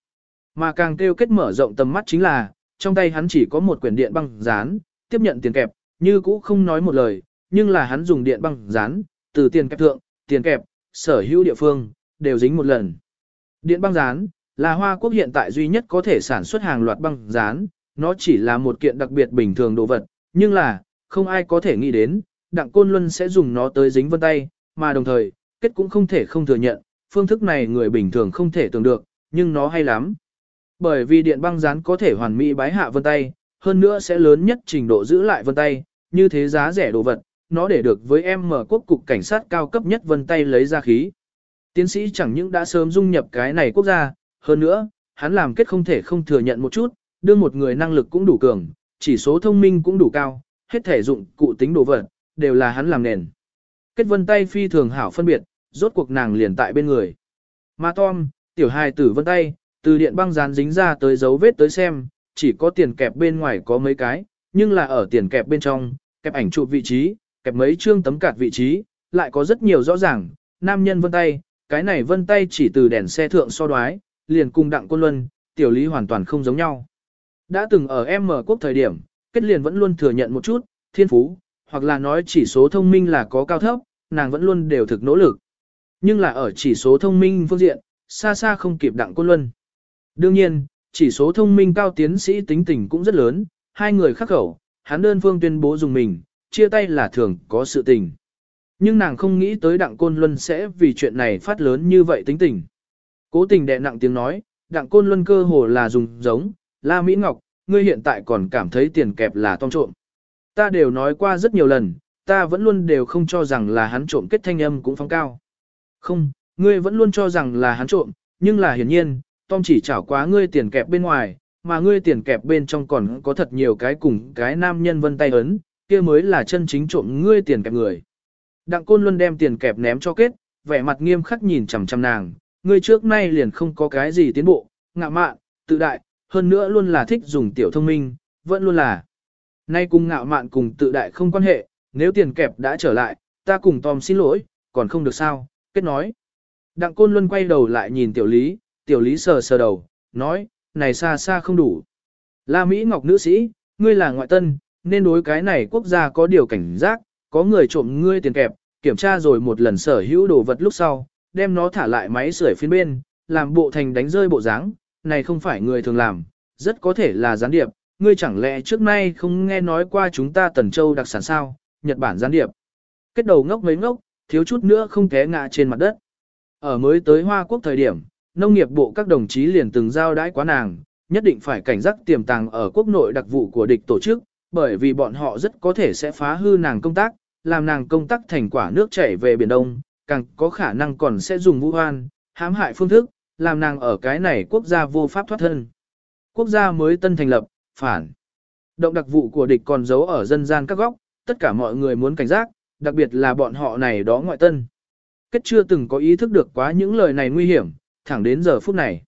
Mà càng kêu kết mở rộng tầm mắt chính là, trong tay hắn chỉ có một quyển điện băng dán, tiếp nhận tiền kẹp, như cũ không nói một lời, nhưng là hắn dùng điện băng dán, từ tiền kẹp thượng, tiền kẹp, sở hữu địa phương, đều dính một lần. Điện băng dán, là Hoa Quốc hiện tại duy nhất có thể sản xuất hàng loạt băng dán, nó chỉ là một kiện đặc biệt bình thường đồ vật, nhưng là, không ai có thể nghĩ đến, Đặng Côn Luân sẽ dùng nó tới dính vân tay, mà đồng thời, kết cũng không thể không thừa nhận, phương thức này người bình thường không thể tưởng được, nhưng nó hay lắm. Bởi vì điện băng dán có thể hoàn mỹ bái hạ vân tay, hơn nữa sẽ lớn nhất trình độ giữ lại vân tay, như thế giá rẻ đồ vật, nó để được với em mở quốc cục cảnh sát cao cấp nhất vân tay lấy ra khí. Tiến sĩ chẳng những đã sớm dung nhập cái này quốc gia, hơn nữa, hắn làm kết không thể không thừa nhận một chút, đưa một người năng lực cũng đủ cường, chỉ số thông minh cũng đủ cao, hết thể dụng cụ tính đồ vật, đều là hắn làm nền. Kết vân tay phi thường hảo phân biệt, rốt cuộc nàng liền tại bên người. Mà Tom, tiểu hài tử vân tay, từ điện băng dán dính ra tới dấu vết tới xem, chỉ có tiền kẹp bên ngoài có mấy cái, nhưng là ở tiền kẹp bên trong, kẹp ảnh chụp vị trí, kẹp mấy chương tấm cạt vị trí, lại có rất nhiều rõ ràng, nam nhân vân tay, cái này vân tay chỉ từ đèn xe thượng so đoái, liền cùng đặng quân luân, tiểu lý hoàn toàn không giống nhau. Đã từng ở M quốc thời điểm, kết liền vẫn luôn thừa nhận một chút, thiên phú, hoặc là nói chỉ số thông minh là có cao thấp, nàng vẫn luôn đều thực nỗ lực. Nhưng là ở chỉ số thông minh phương diện, xa xa không kịp đặng quân luân. Đương nhiên, chỉ số thông minh cao tiến sĩ tính tình cũng rất lớn, hai người khắc khẩu, hắn đơn phương tuyên bố dùng mình, chia tay là thường có sự tình. Nhưng nàng không nghĩ tới đặng côn luân sẽ vì chuyện này phát lớn như vậy tính tình. Cố tình đè nặng tiếng nói, đặng côn luân cơ hồ là dùng giống, la Mỹ Ngọc, ngươi hiện tại còn cảm thấy tiền kẹp là tông trộm. Ta đều nói qua rất nhiều lần, ta vẫn luôn đều không cho rằng là hắn trộm kết thanh âm cũng phong cao. Không, ngươi vẫn luôn cho rằng là hắn trộm, nhưng là hiển nhiên, Tom chỉ chảo quá ngươi tiền kẹp bên ngoài, mà ngươi tiền kẹp bên trong còn có thật nhiều cái cùng cái nam nhân vân tay ấn, kia mới là chân chính trộm ngươi tiền kẹp người. Đặng Côn Luân đem tiền kẹp ném cho kết, vẻ mặt nghiêm khắc nhìn chằm chằm nàng, ngươi trước nay liền không có cái gì tiến bộ, ngạ mạn, tự đại, hơn nữa luôn là thích dùng tiểu thông minh, vẫn luôn là. Nay cùng ngạo mạn cùng tự đại không quan hệ, nếu tiền kẹp đã trở lại, ta cùng Tom xin lỗi, còn không được sao, kết nói. Đặng Côn Luân quay đầu lại nhìn tiểu lý, tiểu lý sờ sờ đầu, nói, này xa xa không đủ. La Mỹ Ngọc nữ sĩ, ngươi là ngoại tân, nên đối cái này quốc gia có điều cảnh giác, có người trộm ngươi tiền kẹp, kiểm tra rồi một lần sở hữu đồ vật lúc sau, đem nó thả lại máy sưởi phiên bên, làm bộ thành đánh rơi bộ dáng, này không phải người thường làm, rất có thể là gián điệp, ngươi chẳng lẽ trước nay không nghe nói qua chúng ta Tần Châu đặc sản sao, Nhật Bản gián điệp. Kết đầu ngốc mấy ngốc, thiếu chút nữa không té ngã trên mặt đất. Ở mới tới Hoa Quốc thời điểm, nông nghiệp bộ các đồng chí liền từng giao đãi quá nàng, nhất định phải cảnh giác tiềm tàng ở quốc nội đặc vụ của địch tổ chức, bởi vì bọn họ rất có thể sẽ phá hư nàng công tác, làm nàng công tác thành quả nước chảy về Biển Đông, càng có khả năng còn sẽ dùng vũ hoan, hãm hại phương thức, làm nàng ở cái này quốc gia vô pháp thoát thân. Quốc gia mới tân thành lập, phản. Động đặc vụ của địch còn giấu ở dân gian các góc, tất cả mọi người muốn cảnh giác, đặc biệt là bọn họ này đó ngoại tân. Kết chưa từng có ý thức được quá những lời này nguy hiểm, thẳng đến giờ phút này.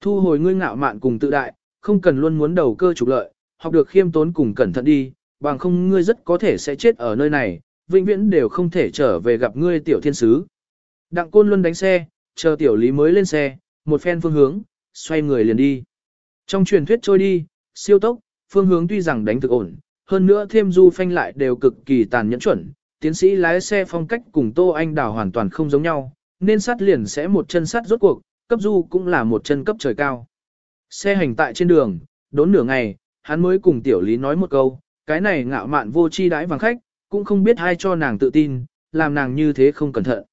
Thu hồi ngươi ngạo mạn cùng tự đại, không cần luôn muốn đầu cơ trục lợi, học được khiêm tốn cùng cẩn thận đi, bằng không ngươi rất có thể sẽ chết ở nơi này, vĩnh viễn đều không thể trở về gặp ngươi tiểu thiên sứ. Đặng Côn Luân đánh xe, chờ tiểu lý mới lên xe, một phen phương hướng, xoay người liền đi. Trong truyền thuyết trôi đi, siêu tốc, phương hướng tuy rằng đánh thực ổn, hơn nữa thêm du phanh lại đều cực kỳ tàn nhẫn chuẩn, tiến sĩ lái xe phong cách cùng Tô Anh Đào hoàn toàn không giống nhau, nên sát liền sẽ một chân sát rốt cuộc, cấp du cũng là một chân cấp trời cao. Xe hành tại trên đường, đốn nửa ngày, hắn mới cùng tiểu lý nói một câu, cái này ngạo mạn vô chi đãi vàng khách, cũng không biết ai cho nàng tự tin, làm nàng như thế không cẩn thận.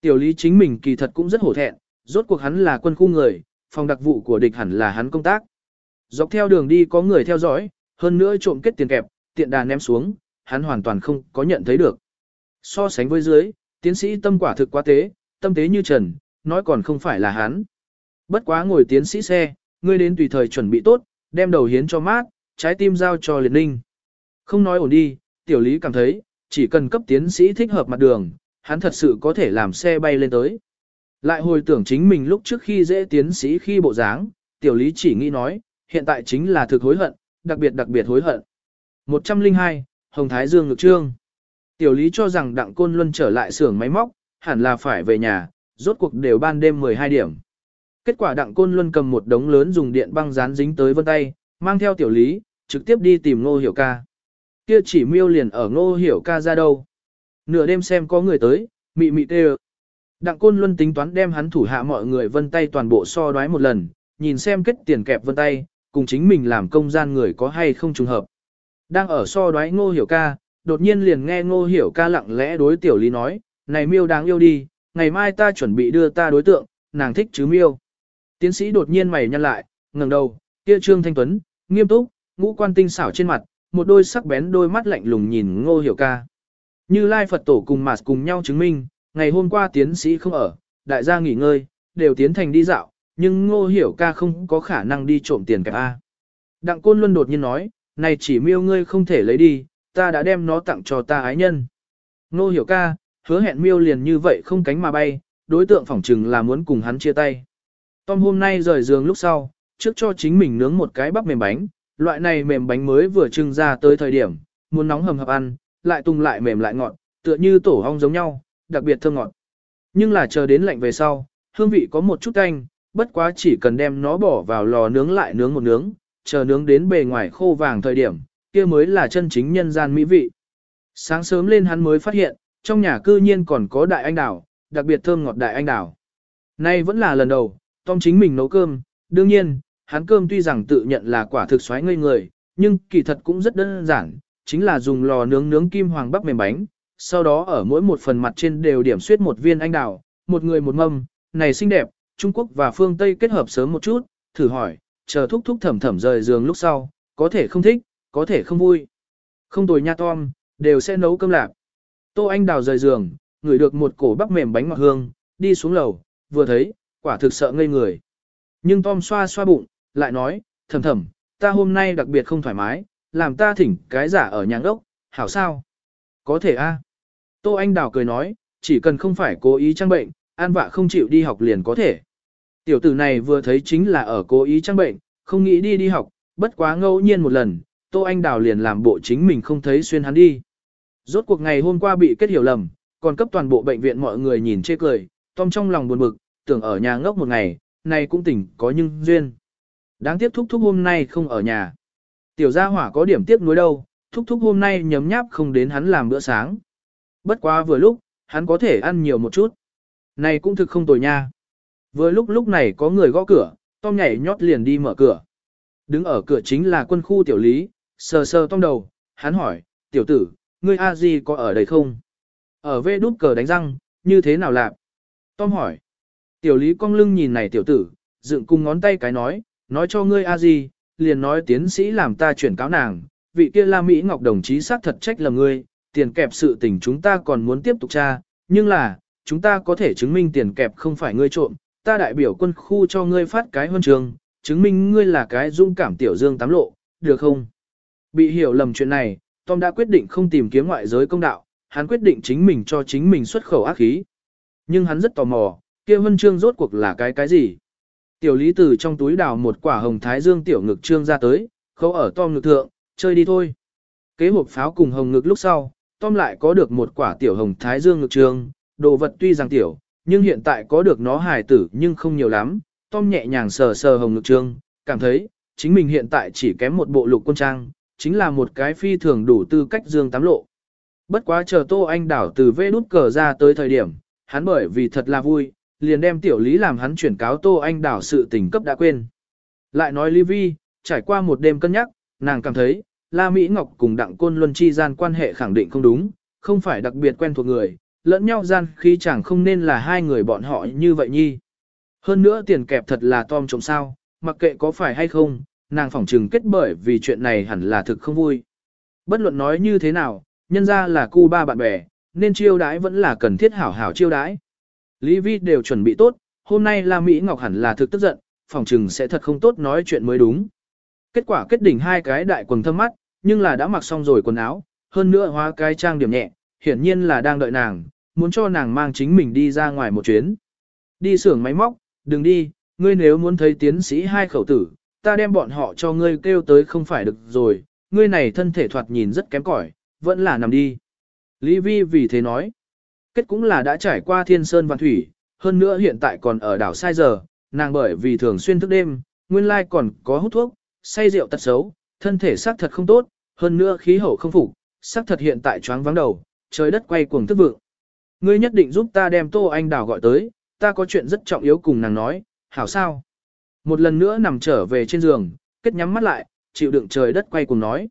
Tiểu lý chính mình kỳ thật cũng rất hổ thẹn, rốt cuộc hắn là quân khu người, phòng đặc vụ của địch hẳn là hắn công tác. Dọc theo đường đi có người theo dõi, hơn nữa trộm kết tiền kẹp, tiện đà ném xuống, hắn hoàn toàn không có nhận thấy được. So sánh với dưới, tiến sĩ tâm quả thực quá tế, tâm tế như trần, nói còn không phải là hắn. Bất quá ngồi tiến sĩ xe, ngươi đến tùy thời chuẩn bị tốt, đem đầu hiến cho mát, trái tim giao cho liệt ninh. Không nói ổn đi, tiểu lý cảm thấy, chỉ cần cấp tiến sĩ thích hợp mặt đường, hắn thật sự có thể làm xe bay lên tới. Lại hồi tưởng chính mình lúc trước khi dễ tiến sĩ khi bộ dáng, tiểu lý chỉ nghĩ nói, hiện tại chính là thực hối hận, đặc biệt đặc biệt hối hận. 102, Hồng Thái Dương ngực trương. Tiểu lý cho rằng đặng côn luân trở lại xưởng máy móc, hẳn là phải về nhà, rốt cuộc đều ban đêm 12 điểm. Kết quả đặng côn luân cầm một đống lớn dùng điện băng dán dính tới vân tay, mang theo tiểu lý, trực tiếp đi tìm ngô hiểu ca. Kia chỉ miêu liền ở ngô hiểu ca ra đâu. Nửa đêm xem có người tới, mị mị tê Đặng côn luân tính toán đem hắn thủ hạ mọi người vân tay toàn bộ so đoái một lần, nhìn xem kết tiền kẹp vân tay, cùng chính mình làm công gian người có hay không trùng hợp. Đang ở so đoái ngô hiểu ca, đột nhiên liền nghe ngô hiểu ca lặng lẽ đối tiểu lý nói, này miêu đáng yêu đi, ngày mai ta chuẩn bị đưa ta đối tượng, nàng thích chứ miêu. Tiến sĩ đột nhiên mày nhăn lại, ngẩng đầu, kia trương thanh tuấn, nghiêm túc, ngũ quan tinh xảo trên mặt, một đôi sắc bén đôi mắt lạnh lùng nhìn ngô hiểu ca. Như Lai Phật Tổ cùng Mạt cùng nhau chứng minh, ngày hôm qua tiến sĩ không ở, đại gia nghỉ ngơi, đều tiến thành đi dạo, nhưng ngô hiểu ca không có khả năng đi trộm tiền cả A. Đặng Côn Luân đột nhiên nói, này chỉ miêu ngươi không thể lấy đi, ta đã đem nó tặng cho ta ái nhân. Ngô hiểu ca, hứa hẹn miêu liền như vậy không cánh mà bay, đối tượng phỏng chừng là muốn cùng hắn chia tay. Tom hôm nay rời giường lúc sau, trước cho chính mình nướng một cái bắp mềm bánh, loại này mềm bánh mới vừa trưng ra tới thời điểm, muốn nóng hầm hập ăn, lại tung lại mềm lại ngọt, tựa như tổ ong giống nhau, đặc biệt thơm ngọt. Nhưng là chờ đến lạnh về sau, hương vị có một chút canh, bất quá chỉ cần đem nó bỏ vào lò nướng lại nướng một nướng, chờ nướng đến bề ngoài khô vàng thời điểm, kia mới là chân chính nhân gian mỹ vị. Sáng sớm lên hắn mới phát hiện, trong nhà cư nhiên còn có đại anh đào, đặc biệt thơm ngọt đại anh đào. Nay vẫn là lần đầu, Tom chính mình nấu cơm, đương nhiên, hắn cơm tuy rằng tự nhận là quả thực xoáy ngây người, nhưng kỳ thật cũng rất đơn giản, chính là dùng lò nướng nướng kim hoàng bắp mềm bánh, sau đó ở mỗi một phần mặt trên đều điểm xuyết một viên anh đào, một người một mâm, này xinh đẹp, Trung Quốc và phương Tây kết hợp sớm một chút, thử hỏi, chờ thúc thúc thẩm thẩm rời giường lúc sau, có thể không thích, có thể không vui. Không tồi nha Tom, đều sẽ nấu cơm lạc. Tô Anh Đào rời giường, ngửi được một cổ bắp mềm bánh ngọt hương, đi xuống lầu, vừa thấy, quả thực sợ ngây người. Nhưng Tom xoa xoa bụng, lại nói, thầm thầm, ta hôm nay đặc biệt không thoải mái, làm ta thỉnh cái giả ở nhà ốc, hảo sao? Có thể a. Tô Anh Đào cười nói, chỉ cần không phải cố ý trang bệnh, an vạ không chịu đi học liền có thể. Tiểu tử này vừa thấy chính là ở cố ý trang bệnh, không nghĩ đi đi học, bất quá ngẫu nhiên một lần, Tô Anh Đào liền làm bộ chính mình không thấy xuyên hắn đi. Rốt cuộc ngày hôm qua bị kết hiểu lầm, còn cấp toàn bộ bệnh viện mọi người nhìn chê cười, Tom trong lòng buồn bực, tưởng ở nhà ngốc một ngày, này cũng tỉnh có nhưng duyên. Đáng tiếc thúc thúc hôm nay không ở nhà. Tiểu gia hỏa có điểm tiếc nuối đâu, thúc thúc hôm nay nhấm nháp không đến hắn làm bữa sáng. Bất quá vừa lúc, hắn có thể ăn nhiều một chút. Này cũng thực không tồi nha. Vừa lúc lúc này có người gõ cửa, Tom nhảy nhót liền đi mở cửa. Đứng ở cửa chính là quân khu tiểu lý, sờ sờ Tom đầu, hắn hỏi, tiểu tử, ngươi a di có ở đây không? Ở vê đút cờ đánh răng, như thế nào lạc? Tom hỏi. Tiểu lý cong lưng nhìn này tiểu tử, dựng cùng ngón tay cái nói, nói cho ngươi a di, liền nói tiến sĩ làm ta chuyển cáo nàng, vị kia La Mỹ Ngọc đồng chí xác thật trách là ngươi, tiền kẹp sự tình chúng ta còn muốn tiếp tục tra, nhưng là, chúng ta có thể chứng minh tiền kẹp không phải ngươi trộm, ta đại biểu quân khu cho ngươi phát cái huân trường, chứng minh ngươi là cái dung cảm tiểu dương tám lộ, được không? Bị hiểu lầm chuyện này, Tom đã quyết định không tìm kiếm ngoại giới công đạo, hắn quyết định chính mình cho chính mình xuất khẩu ác khí. Nhưng hắn rất tò mò, kia huân chương rốt cuộc là cái cái gì? Tiểu lý từ trong túi đào một quả hồng thái dương tiểu ngực trương ra tới, khâu ở Tom ngực thượng, chơi đi thôi. Kế hộp pháo cùng hồng ngực lúc sau, Tom lại có được một quả tiểu hồng thái dương ngực trương, đồ vật tuy rằng tiểu, nhưng hiện tại có được nó hài tử nhưng không nhiều lắm. Tom nhẹ nhàng sờ sờ hồng ngực trương, cảm thấy, chính mình hiện tại chỉ kém một bộ lục quân trang, chính là một cái phi thường đủ tư cách dương tám lộ. Bất quá chờ Tô Anh đảo từ vê nút cờ ra tới thời điểm, hắn bởi vì thật là vui, liền đem tiểu lý làm hắn chuyển cáo Tô Anh đảo sự tình cấp đã quên. Lại nói Lý Vi, trải qua một đêm cân nhắc, nàng cảm thấy, La Mỹ Ngọc cùng Đặng Côn Luân chi gian quan hệ khẳng định không đúng, không phải đặc biệt quen thuộc người, lẫn nhau gian khi chẳng không nên là hai người bọn họ như vậy nhi. Hơn nữa tiền kẹp thật là tom trộm sao, mặc kệ có phải hay không, nàng phỏng trừng kết bởi vì chuyện này hẳn là thực không vui. Bất luận nói như thế nào, nhân ra là cu ba bạn bè, nên chiêu đãi vẫn là cần thiết hảo hảo chiêu đãi. Lý Vi đều chuẩn bị tốt, hôm nay La Mỹ Ngọc hẳn là thực tức giận, phỏng trừng sẽ thật không tốt nói chuyện mới đúng. Kết quả kết đỉnh hai cái đại quần thâm mắt, nhưng là đã mặc xong rồi quần áo, hơn nữa hóa cái trang điểm nhẹ, hiển nhiên là đang đợi nàng, muốn cho nàng mang chính mình đi ra ngoài một chuyến. Đi xưởng máy móc, đừng đi, ngươi nếu muốn thấy tiến sĩ hai khẩu tử, ta đem bọn họ cho ngươi kêu tới không phải được rồi, ngươi này thân thể thoạt nhìn rất kém cỏi, vẫn là nằm đi. Lý Vi vì thế nói, kết cũng là đã trải qua thiên sơn và thủy, hơn nữa hiện tại còn ở đảo sai giờ, nàng bởi vì thường xuyên thức đêm, nguyên lai còn có hút thuốc, say rượu tật xấu, thân thể xác thật không tốt, hơn nữa khí hậu không phục, xác thật hiện tại choáng vắng đầu, trời đất quay cuồng tức vượng. Ngươi nhất định giúp ta đem Tô Anh Đào gọi tới, ta có chuyện rất trọng yếu cùng nàng nói, hảo sao? Một lần nữa nằm trở về trên giường, kết nhắm mắt lại, chịu đựng trời đất quay cùng nói.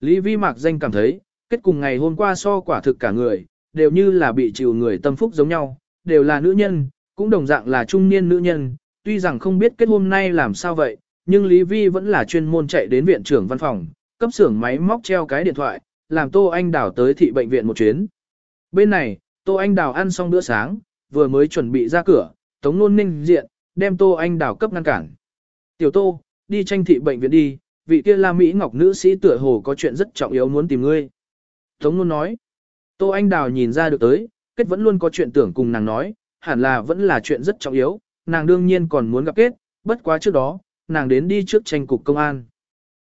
Lý Vi Mạc danh cảm thấy, kết cùng ngày hôm qua so quả thực cả người, đều như là bị chịu người tâm phúc giống nhau, đều là nữ nhân, cũng đồng dạng là trung niên nữ nhân, tuy rằng không biết kết hôm nay làm sao vậy, nhưng Lý Vi vẫn là chuyên môn chạy đến viện trưởng văn phòng, cấp xưởng máy móc treo cái điện thoại, làm Tô Anh Đào tới thị bệnh viện một chuyến. Bên này, Tô Anh Đào ăn xong bữa sáng, vừa mới chuẩn bị ra cửa, Tống Nôn Ninh diện, đem Tô Anh Đào cấp ngăn cản. Tiểu Tô, đi tranh thị bệnh viện đi, vị kia La Mỹ Ngọc nữ sĩ tựa hồ có chuyện rất trọng yếu muốn tìm ngươi. Tống Nôn nói, Tô Anh Đào nhìn ra được tới, kết vẫn luôn có chuyện tưởng cùng nàng nói, hẳn là vẫn là chuyện rất trọng yếu, nàng đương nhiên còn muốn gặp kết, bất quá trước đó, nàng đến đi trước tranh cục công an.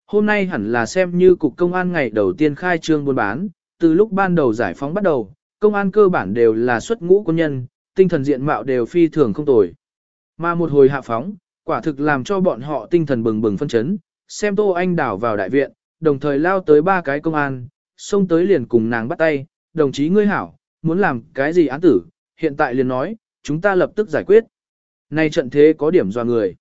Hôm nay hẳn là xem như cục công an ngày đầu tiên khai trương buôn bán, từ lúc ban đầu giải phóng bắt đầu, công an cơ bản đều là xuất ngũ quân nhân, tinh thần diện mạo đều phi thường không tồi. Mà một hồi hạ phóng, quả thực làm cho bọn họ tinh thần bừng bừng phân chấn, xem Tô Anh đảo vào đại viện, đồng thời lao tới ba cái công an, xông tới liền cùng nàng bắt tay, đồng chí ngươi hảo, muốn làm cái gì án tử, hiện tại liền nói, chúng ta lập tức giải quyết. Này trận thế có điểm dọa người.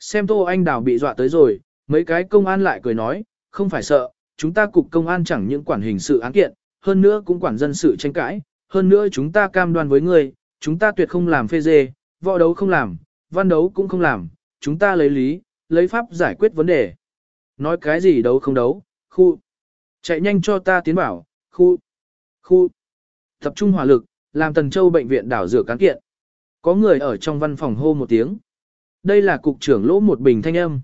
Xem Tô Anh Đào bị dọa tới rồi, mấy cái công an lại cười nói, không phải sợ, chúng ta cục công an chẳng những quản hình sự án kiện, hơn nữa cũng quản dân sự tranh cãi, hơn nữa chúng ta cam đoan với ngươi, chúng ta tuyệt không làm phê dê, võ đấu không làm, văn đấu cũng không làm, chúng ta lấy lý, lấy pháp giải quyết vấn đề. Nói cái gì đấu không đấu, khu. Chạy nhanh cho ta tiến bảo, khu. Khu. Tập trung hỏa lực, làm Tần Châu bệnh viện đảo rửa cán kiện. Có người ở trong văn phòng hô một tiếng. Đây là cục trưởng lỗ một bình thanh âm.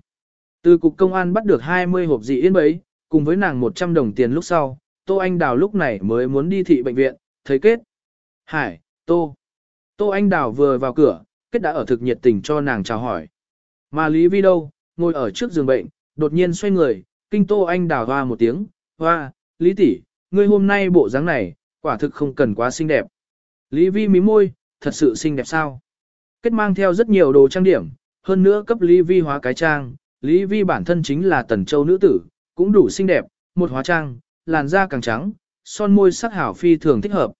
Từ cục công an bắt được 20 hộp dị yên bấy, cùng với nàng 100 đồng tiền lúc sau, Tô Anh Đào lúc này mới muốn đi thị bệnh viện, thấy kết. Hải, Tô. Tô Anh Đào vừa vào cửa, kết đã ở thực nhiệt tình cho nàng chào hỏi. Mà Lý Vi đâu, ngồi ở trước giường bệnh, đột nhiên xoay người, kinh Tô Anh Đào hoa một tiếng, hoa, Lý tỷ, ngươi hôm nay bộ dáng này, quả thực không cần quá xinh đẹp. Lý Vi mím môi, thật sự xinh đẹp sao? Kết mang theo rất nhiều đồ trang điểm, hơn nữa cấp Lý Vi hóa cái trang, Lý Vi bản thân chính là tần châu nữ tử, cũng đủ xinh đẹp, một hóa trang, làn da càng trắng, son môi sắc hảo phi thường thích hợp.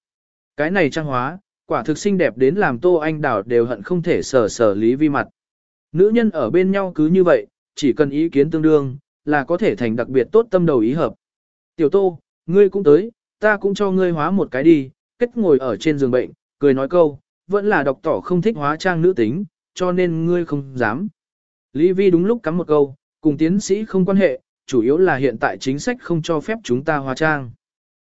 Cái này trang hóa, quả thực xinh đẹp đến làm Tô Anh Đào đều hận không thể sờ sờ Lý Vi mặt. Nữ nhân ở bên nhau cứ như vậy, chỉ cần ý kiến tương đương, là có thể thành đặc biệt tốt tâm đầu ý hợp. Tiểu Tô, ngươi cũng tới, ta cũng cho ngươi hóa một cái đi, kết ngồi ở trên giường bệnh, cười nói câu, vẫn là độc tỏ không thích hóa trang nữ tính, cho nên ngươi không dám. Lý Vi đúng lúc cắm một câu, cùng tiến sĩ không quan hệ, chủ yếu là hiện tại chính sách không cho phép chúng ta hóa trang.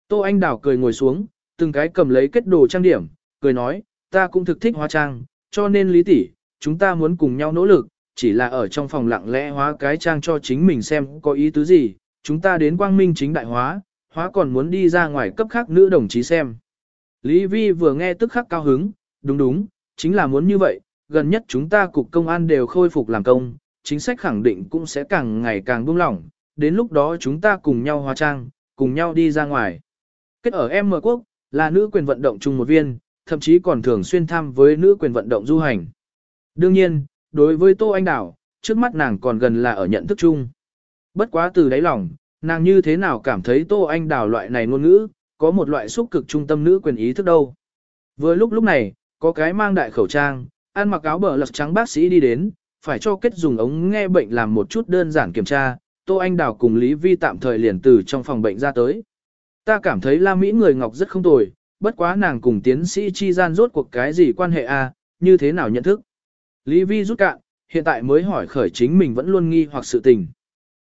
Tô Anh Đào cười ngồi xuống, từng cái cầm lấy kết đồ trang điểm, cười nói, ta cũng thực thích hóa trang, cho nên Lý tỷ, chúng ta muốn cùng nhau nỗ lực, chỉ là ở trong phòng lặng lẽ hóa cái trang cho chính mình xem có ý tứ gì, chúng ta đến quang minh chính đại hóa, hóa còn muốn đi ra ngoài cấp khác nữ đồng chí xem. Lý Vi vừa nghe tức khắc cao hứng, đúng đúng, chính là muốn như vậy, gần nhất chúng ta cục công an đều khôi phục làm công, chính sách khẳng định cũng sẽ càng ngày càng buông lỏng, đến lúc đó chúng ta cùng nhau hóa trang, cùng nhau đi ra ngoài. Kết ở M quốc, là nữ quyền vận động chung một viên, thậm chí còn thường xuyên tham với nữ quyền vận động du hành. Đương nhiên, đối với Tô Anh Đảo, trước mắt nàng còn gần là ở nhận thức chung. Bất quá từ đáy lòng, nàng như thế nào cảm thấy Tô Anh Đảo loại này ngôn ngữ, có một loại xúc cực trung tâm nữ quyền ý thức đâu. Vừa lúc lúc này, có cái mang đại khẩu trang, ăn mặc áo bờ lật trắng bác sĩ đi đến, phải cho kết dùng ống nghe bệnh làm một chút đơn giản kiểm tra, Tô Anh Đào cùng Lý Vi tạm thời liền từ trong phòng bệnh ra tới. Ta cảm thấy La Mỹ người Ngọc rất không tồi, bất quá nàng cùng tiến sĩ chi gian rốt cuộc cái gì quan hệ a, à, như thế nào nhận thức. Lý Vi rút cạn, hiện tại mới hỏi khởi chính mình vẫn luôn nghi hoặc sự tình.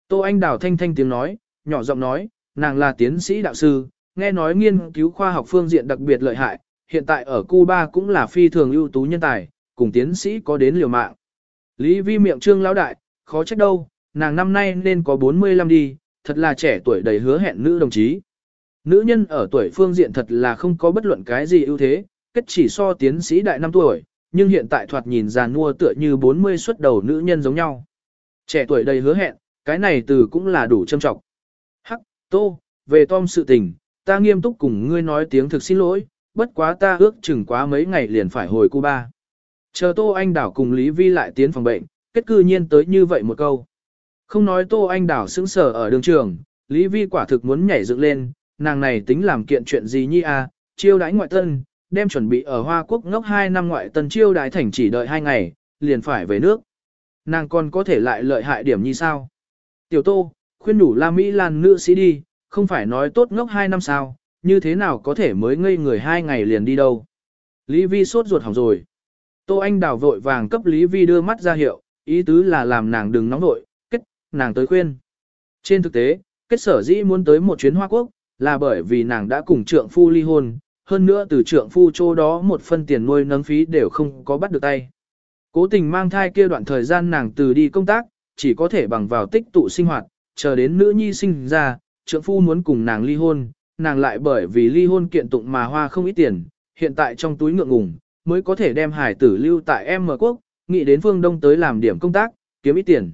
Tô Anh Đào thanh thanh tiếng nói, nhỏ giọng nói, nàng là tiến sĩ đạo sư, nghe nói nghiên cứu khoa học phương diện đặc biệt lợi hại, hiện tại ở Cuba cũng là phi thường ưu tú nhân tài, cùng tiến sĩ có đến liều mạng. Lý Vi miệng trương lão đại, khó trách đâu, nàng năm nay nên có 45 đi, thật là trẻ tuổi đầy hứa hẹn nữ đồng chí. Nữ nhân ở tuổi phương diện thật là không có bất luận cái gì ưu thế, kết chỉ so tiến sĩ đại năm tuổi, nhưng hiện tại thoạt nhìn già nua tựa như 40 xuất đầu nữ nhân giống nhau. Trẻ tuổi đầy hứa hẹn, cái này từ cũng là đủ châm trọng. Hắc, tô, về Tom sự tình, ta nghiêm túc cùng ngươi nói tiếng thực xin lỗi, bất quá ta ước chừng quá mấy ngày liền phải hồi Cuba. Chờ Tô Anh Đảo cùng Lý Vi lại tiến phòng bệnh, kết cư nhiên tới như vậy một câu. Không nói Tô Anh Đảo sững sờ ở đường trường, Lý Vi quả thực muốn nhảy dựng lên, nàng này tính làm kiện chuyện gì nhi à, chiêu đãi ngoại tân, đem chuẩn bị ở Hoa Quốc ngốc 2 năm ngoại tân chiêu đãi thành chỉ đợi 2 ngày, liền phải về nước. Nàng còn có thể lại lợi hại điểm như sao? Tiểu Tô, khuyên đủ La Mỹ Lan nữ sĩ đi, không phải nói tốt ngốc 2 năm sao, như thế nào có thể mới ngây người 2 ngày liền đi đâu. Lý Vi sốt ruột hỏng rồi. Tô Anh đào vội vàng cấp Lý Vi đưa mắt ra hiệu, ý tứ là làm nàng đừng nóng nội, kết, nàng tới khuyên. Trên thực tế, kết sở dĩ muốn tới một chuyến Hoa Quốc, là bởi vì nàng đã cùng trượng phu ly hôn, hơn nữa từ trượng phu chỗ đó một phân tiền nuôi nấng phí đều không có bắt được tay. Cố tình mang thai kia đoạn thời gian nàng từ đi công tác, chỉ có thể bằng vào tích tụ sinh hoạt, chờ đến nữ nhi sinh ra, trượng phu muốn cùng nàng ly hôn, nàng lại bởi vì ly hôn kiện tụng mà hoa không ít tiền, hiện tại trong túi ngượng ngùng, mới có thể đem hải tử lưu tại M quốc, nghĩ đến phương Đông tới làm điểm công tác, kiếm ít tiền.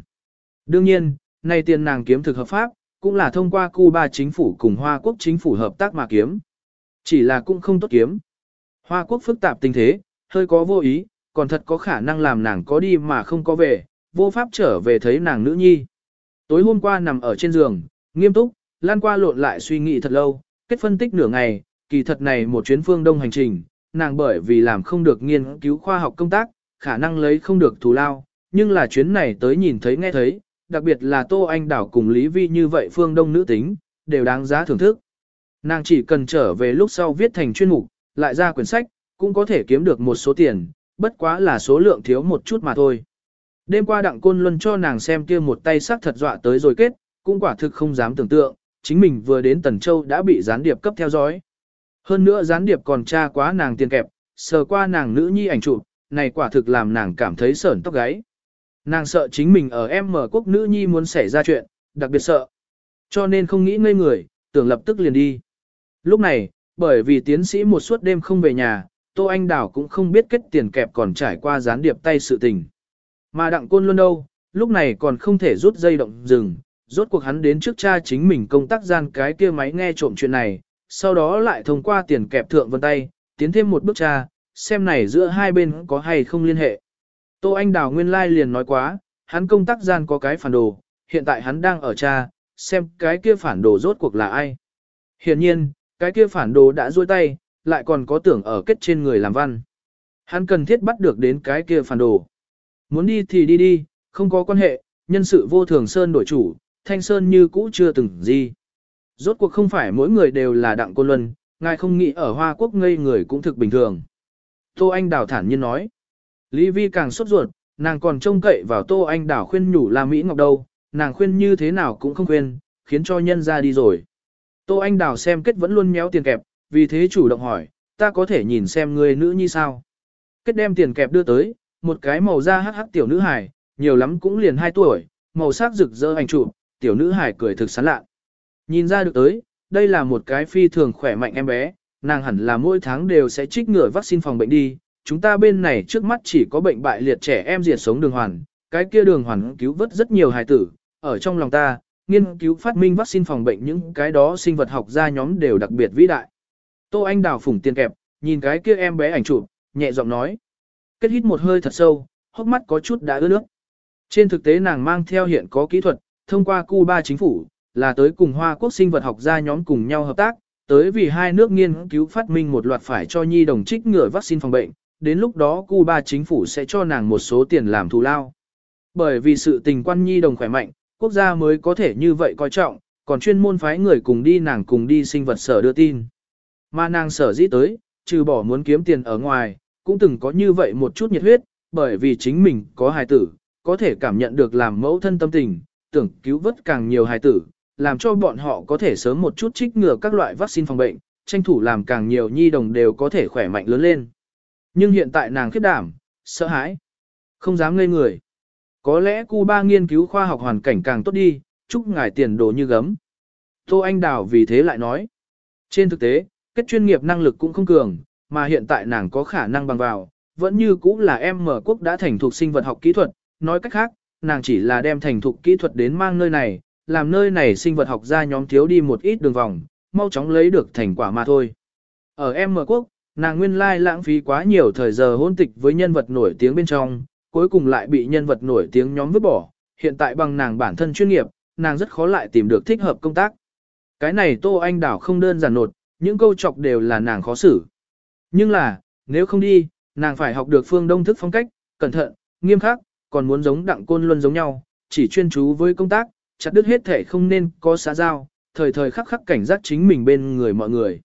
Đương nhiên, này tiền nàng kiếm thực hợp pháp, cũng là thông qua Cuba chính phủ cùng Hoa Quốc chính phủ hợp tác mà kiếm. Chỉ là cũng không tốt kiếm. Hoa Quốc phức tạp tình thế, hơi có vô ý, còn thật có khả năng làm nàng có đi mà không có về, vô pháp trở về thấy nàng nữ nhi. Tối hôm qua nằm ở trên giường, nghiêm túc, lan qua lộn lại suy nghĩ thật lâu, kết phân tích nửa ngày, kỳ thật này một chuyến phương đông hành trình, nàng bởi vì làm không được nghiên cứu khoa học công tác, khả năng lấy không được thù lao, nhưng là chuyến này tới nhìn thấy nghe thấy, đặc biệt là Tô Anh Đảo cùng Lý Vi như vậy phương đông nữ tính, đều đáng giá thưởng thức. Nàng chỉ cần trở về lúc sau viết thành chuyên mục, lại ra quyển sách, cũng có thể kiếm được một số tiền, bất quá là số lượng thiếu một chút mà thôi. Đêm qua đặng côn luân cho nàng xem kia một tay sắc thật dọa tới rồi kết, cũng quả thực không dám tưởng tượng, chính mình vừa đến Tần Châu đã bị gián điệp cấp theo dõi. Hơn nữa gián điệp còn tra quá nàng tiền kẹp, sờ qua nàng nữ nhi ảnh chụp, này quả thực làm nàng cảm thấy sởn tóc gáy. Nàng sợ chính mình ở em mở quốc nữ nhi muốn xảy ra chuyện, đặc biệt sợ. Cho nên không nghĩ ngây người, tưởng lập tức liền đi. Lúc này, bởi vì tiến sĩ một suốt đêm không về nhà, Tô Anh Đảo cũng không biết kết tiền kẹp còn trải qua gián điệp tay sự tình. Mà đặng côn luôn đâu, lúc này còn không thể rút dây động rừng, rốt cuộc hắn đến trước cha chính mình công tác gian cái kia máy nghe trộm chuyện này, sau đó lại thông qua tiền kẹp thượng vân tay, tiến thêm một bước cha, xem này giữa hai bên có hay không liên hệ. Tô Anh Đào nguyên lai like liền nói quá, hắn công tác gian có cái phản đồ, hiện tại hắn đang ở cha, xem cái kia phản đồ rốt cuộc là ai. Hiện nhiên, cái kia phản đồ đã duỗi tay, lại còn có tưởng ở kết trên người làm văn. Hắn cần thiết bắt được đến cái kia phản đồ. Muốn đi thì đi đi, không có quan hệ, nhân sự vô thường Sơn đổi chủ, Thanh Sơn như cũ chưa từng gì. Rốt cuộc không phải mỗi người đều là đặng côn luân, ngài không nghĩ ở Hoa Quốc ngây người cũng thực bình thường. Tô Anh Đào thản nhiên nói. Lý Vi càng sốt ruột, nàng còn trông cậy vào Tô Anh Đảo khuyên nhủ là Mỹ Ngọc đâu, nàng khuyên như thế nào cũng không khuyên, khiến cho nhân ra đi rồi. Tô Anh Đảo xem kết vẫn luôn méo tiền kẹp, vì thế chủ động hỏi, ta có thể nhìn xem người nữ như sao. Kết đem tiền kẹp đưa tới, một cái màu da hắc hắc tiểu nữ hài, nhiều lắm cũng liền 2 tuổi, màu sắc rực rỡ ảnh chụp, tiểu nữ hài cười thực sán lạ. Nhìn ra được tới, đây là một cái phi thường khỏe mạnh em bé, nàng hẳn là mỗi tháng đều sẽ trích ngừa vaccine phòng bệnh đi. Chúng ta bên này trước mắt chỉ có bệnh bại liệt trẻ em diệt sống đường hoàn, cái kia đường hoàn cứu vớt rất nhiều hài tử, ở trong lòng ta, nghiên cứu phát minh vaccine phòng bệnh những cái đó sinh vật học gia nhóm đều đặc biệt vĩ đại. Tô Anh đào phủng tiền kẹp, nhìn cái kia em bé ảnh chụp, nhẹ giọng nói. Kết hít một hơi thật sâu, hốc mắt có chút đã ướt nước. Trên thực tế nàng mang theo hiện có kỹ thuật, thông qua Cuba chính phủ, là tới cùng Hoa Quốc sinh vật học gia nhóm cùng nhau hợp tác, tới vì hai nước nghiên cứu phát minh một loạt phải cho nhi đồng trích ngừa vaccine phòng bệnh, đến lúc đó Cuba chính phủ sẽ cho nàng một số tiền làm thù lao. Bởi vì sự tình quan nhi đồng khỏe mạnh, quốc gia mới có thể như vậy coi trọng, còn chuyên môn phái người cùng đi nàng cùng đi sinh vật sở đưa tin. Mà nàng sở dĩ tới, trừ bỏ muốn kiếm tiền ở ngoài, cũng từng có như vậy một chút nhiệt huyết, bởi vì chính mình có hài tử, có thể cảm nhận được làm mẫu thân tâm tình, tưởng cứu vớt càng nhiều hài tử, làm cho bọn họ có thể sớm một chút trích ngừa các loại vaccine phòng bệnh, tranh thủ làm càng nhiều nhi đồng đều có thể khỏe mạnh lớn lên. Nhưng hiện tại nàng khiếp đảm, sợ hãi, không dám ngây người. Có lẽ Cuba nghiên cứu khoa học hoàn cảnh càng tốt đi, chúc ngài tiền đồ như gấm. Tô Anh Đào vì thế lại nói. Trên thực tế, kết chuyên nghiệp năng lực cũng không cường, mà hiện tại nàng có khả năng bằng vào, vẫn như cũ là em mở quốc đã thành thục sinh vật học kỹ thuật, nói cách khác, nàng chỉ là đem thành thục kỹ thuật đến mang nơi này, làm nơi này sinh vật học ra nhóm thiếu đi một ít đường vòng, mau chóng lấy được thành quả mà thôi. Ở em mở quốc, nàng nguyên lai lãng phí quá nhiều thời giờ hôn tịch với nhân vật nổi tiếng bên trong, cuối cùng lại bị nhân vật nổi tiếng nhóm vứt bỏ, hiện tại bằng nàng bản thân chuyên nghiệp, nàng rất khó lại tìm được thích hợp công tác. Cái này Tô Anh Đảo không đơn giản nột, những câu chọc đều là nàng khó xử. Nhưng là, nếu không đi, nàng phải học được phương đông thức phong cách, cẩn thận, nghiêm khắc, còn muốn giống đặng côn luân giống nhau, chỉ chuyên chú với công tác, chặt đứt hết thể không nên có xã giao, thời thời khắc khắc cảnh giác chính mình bên người mọi người.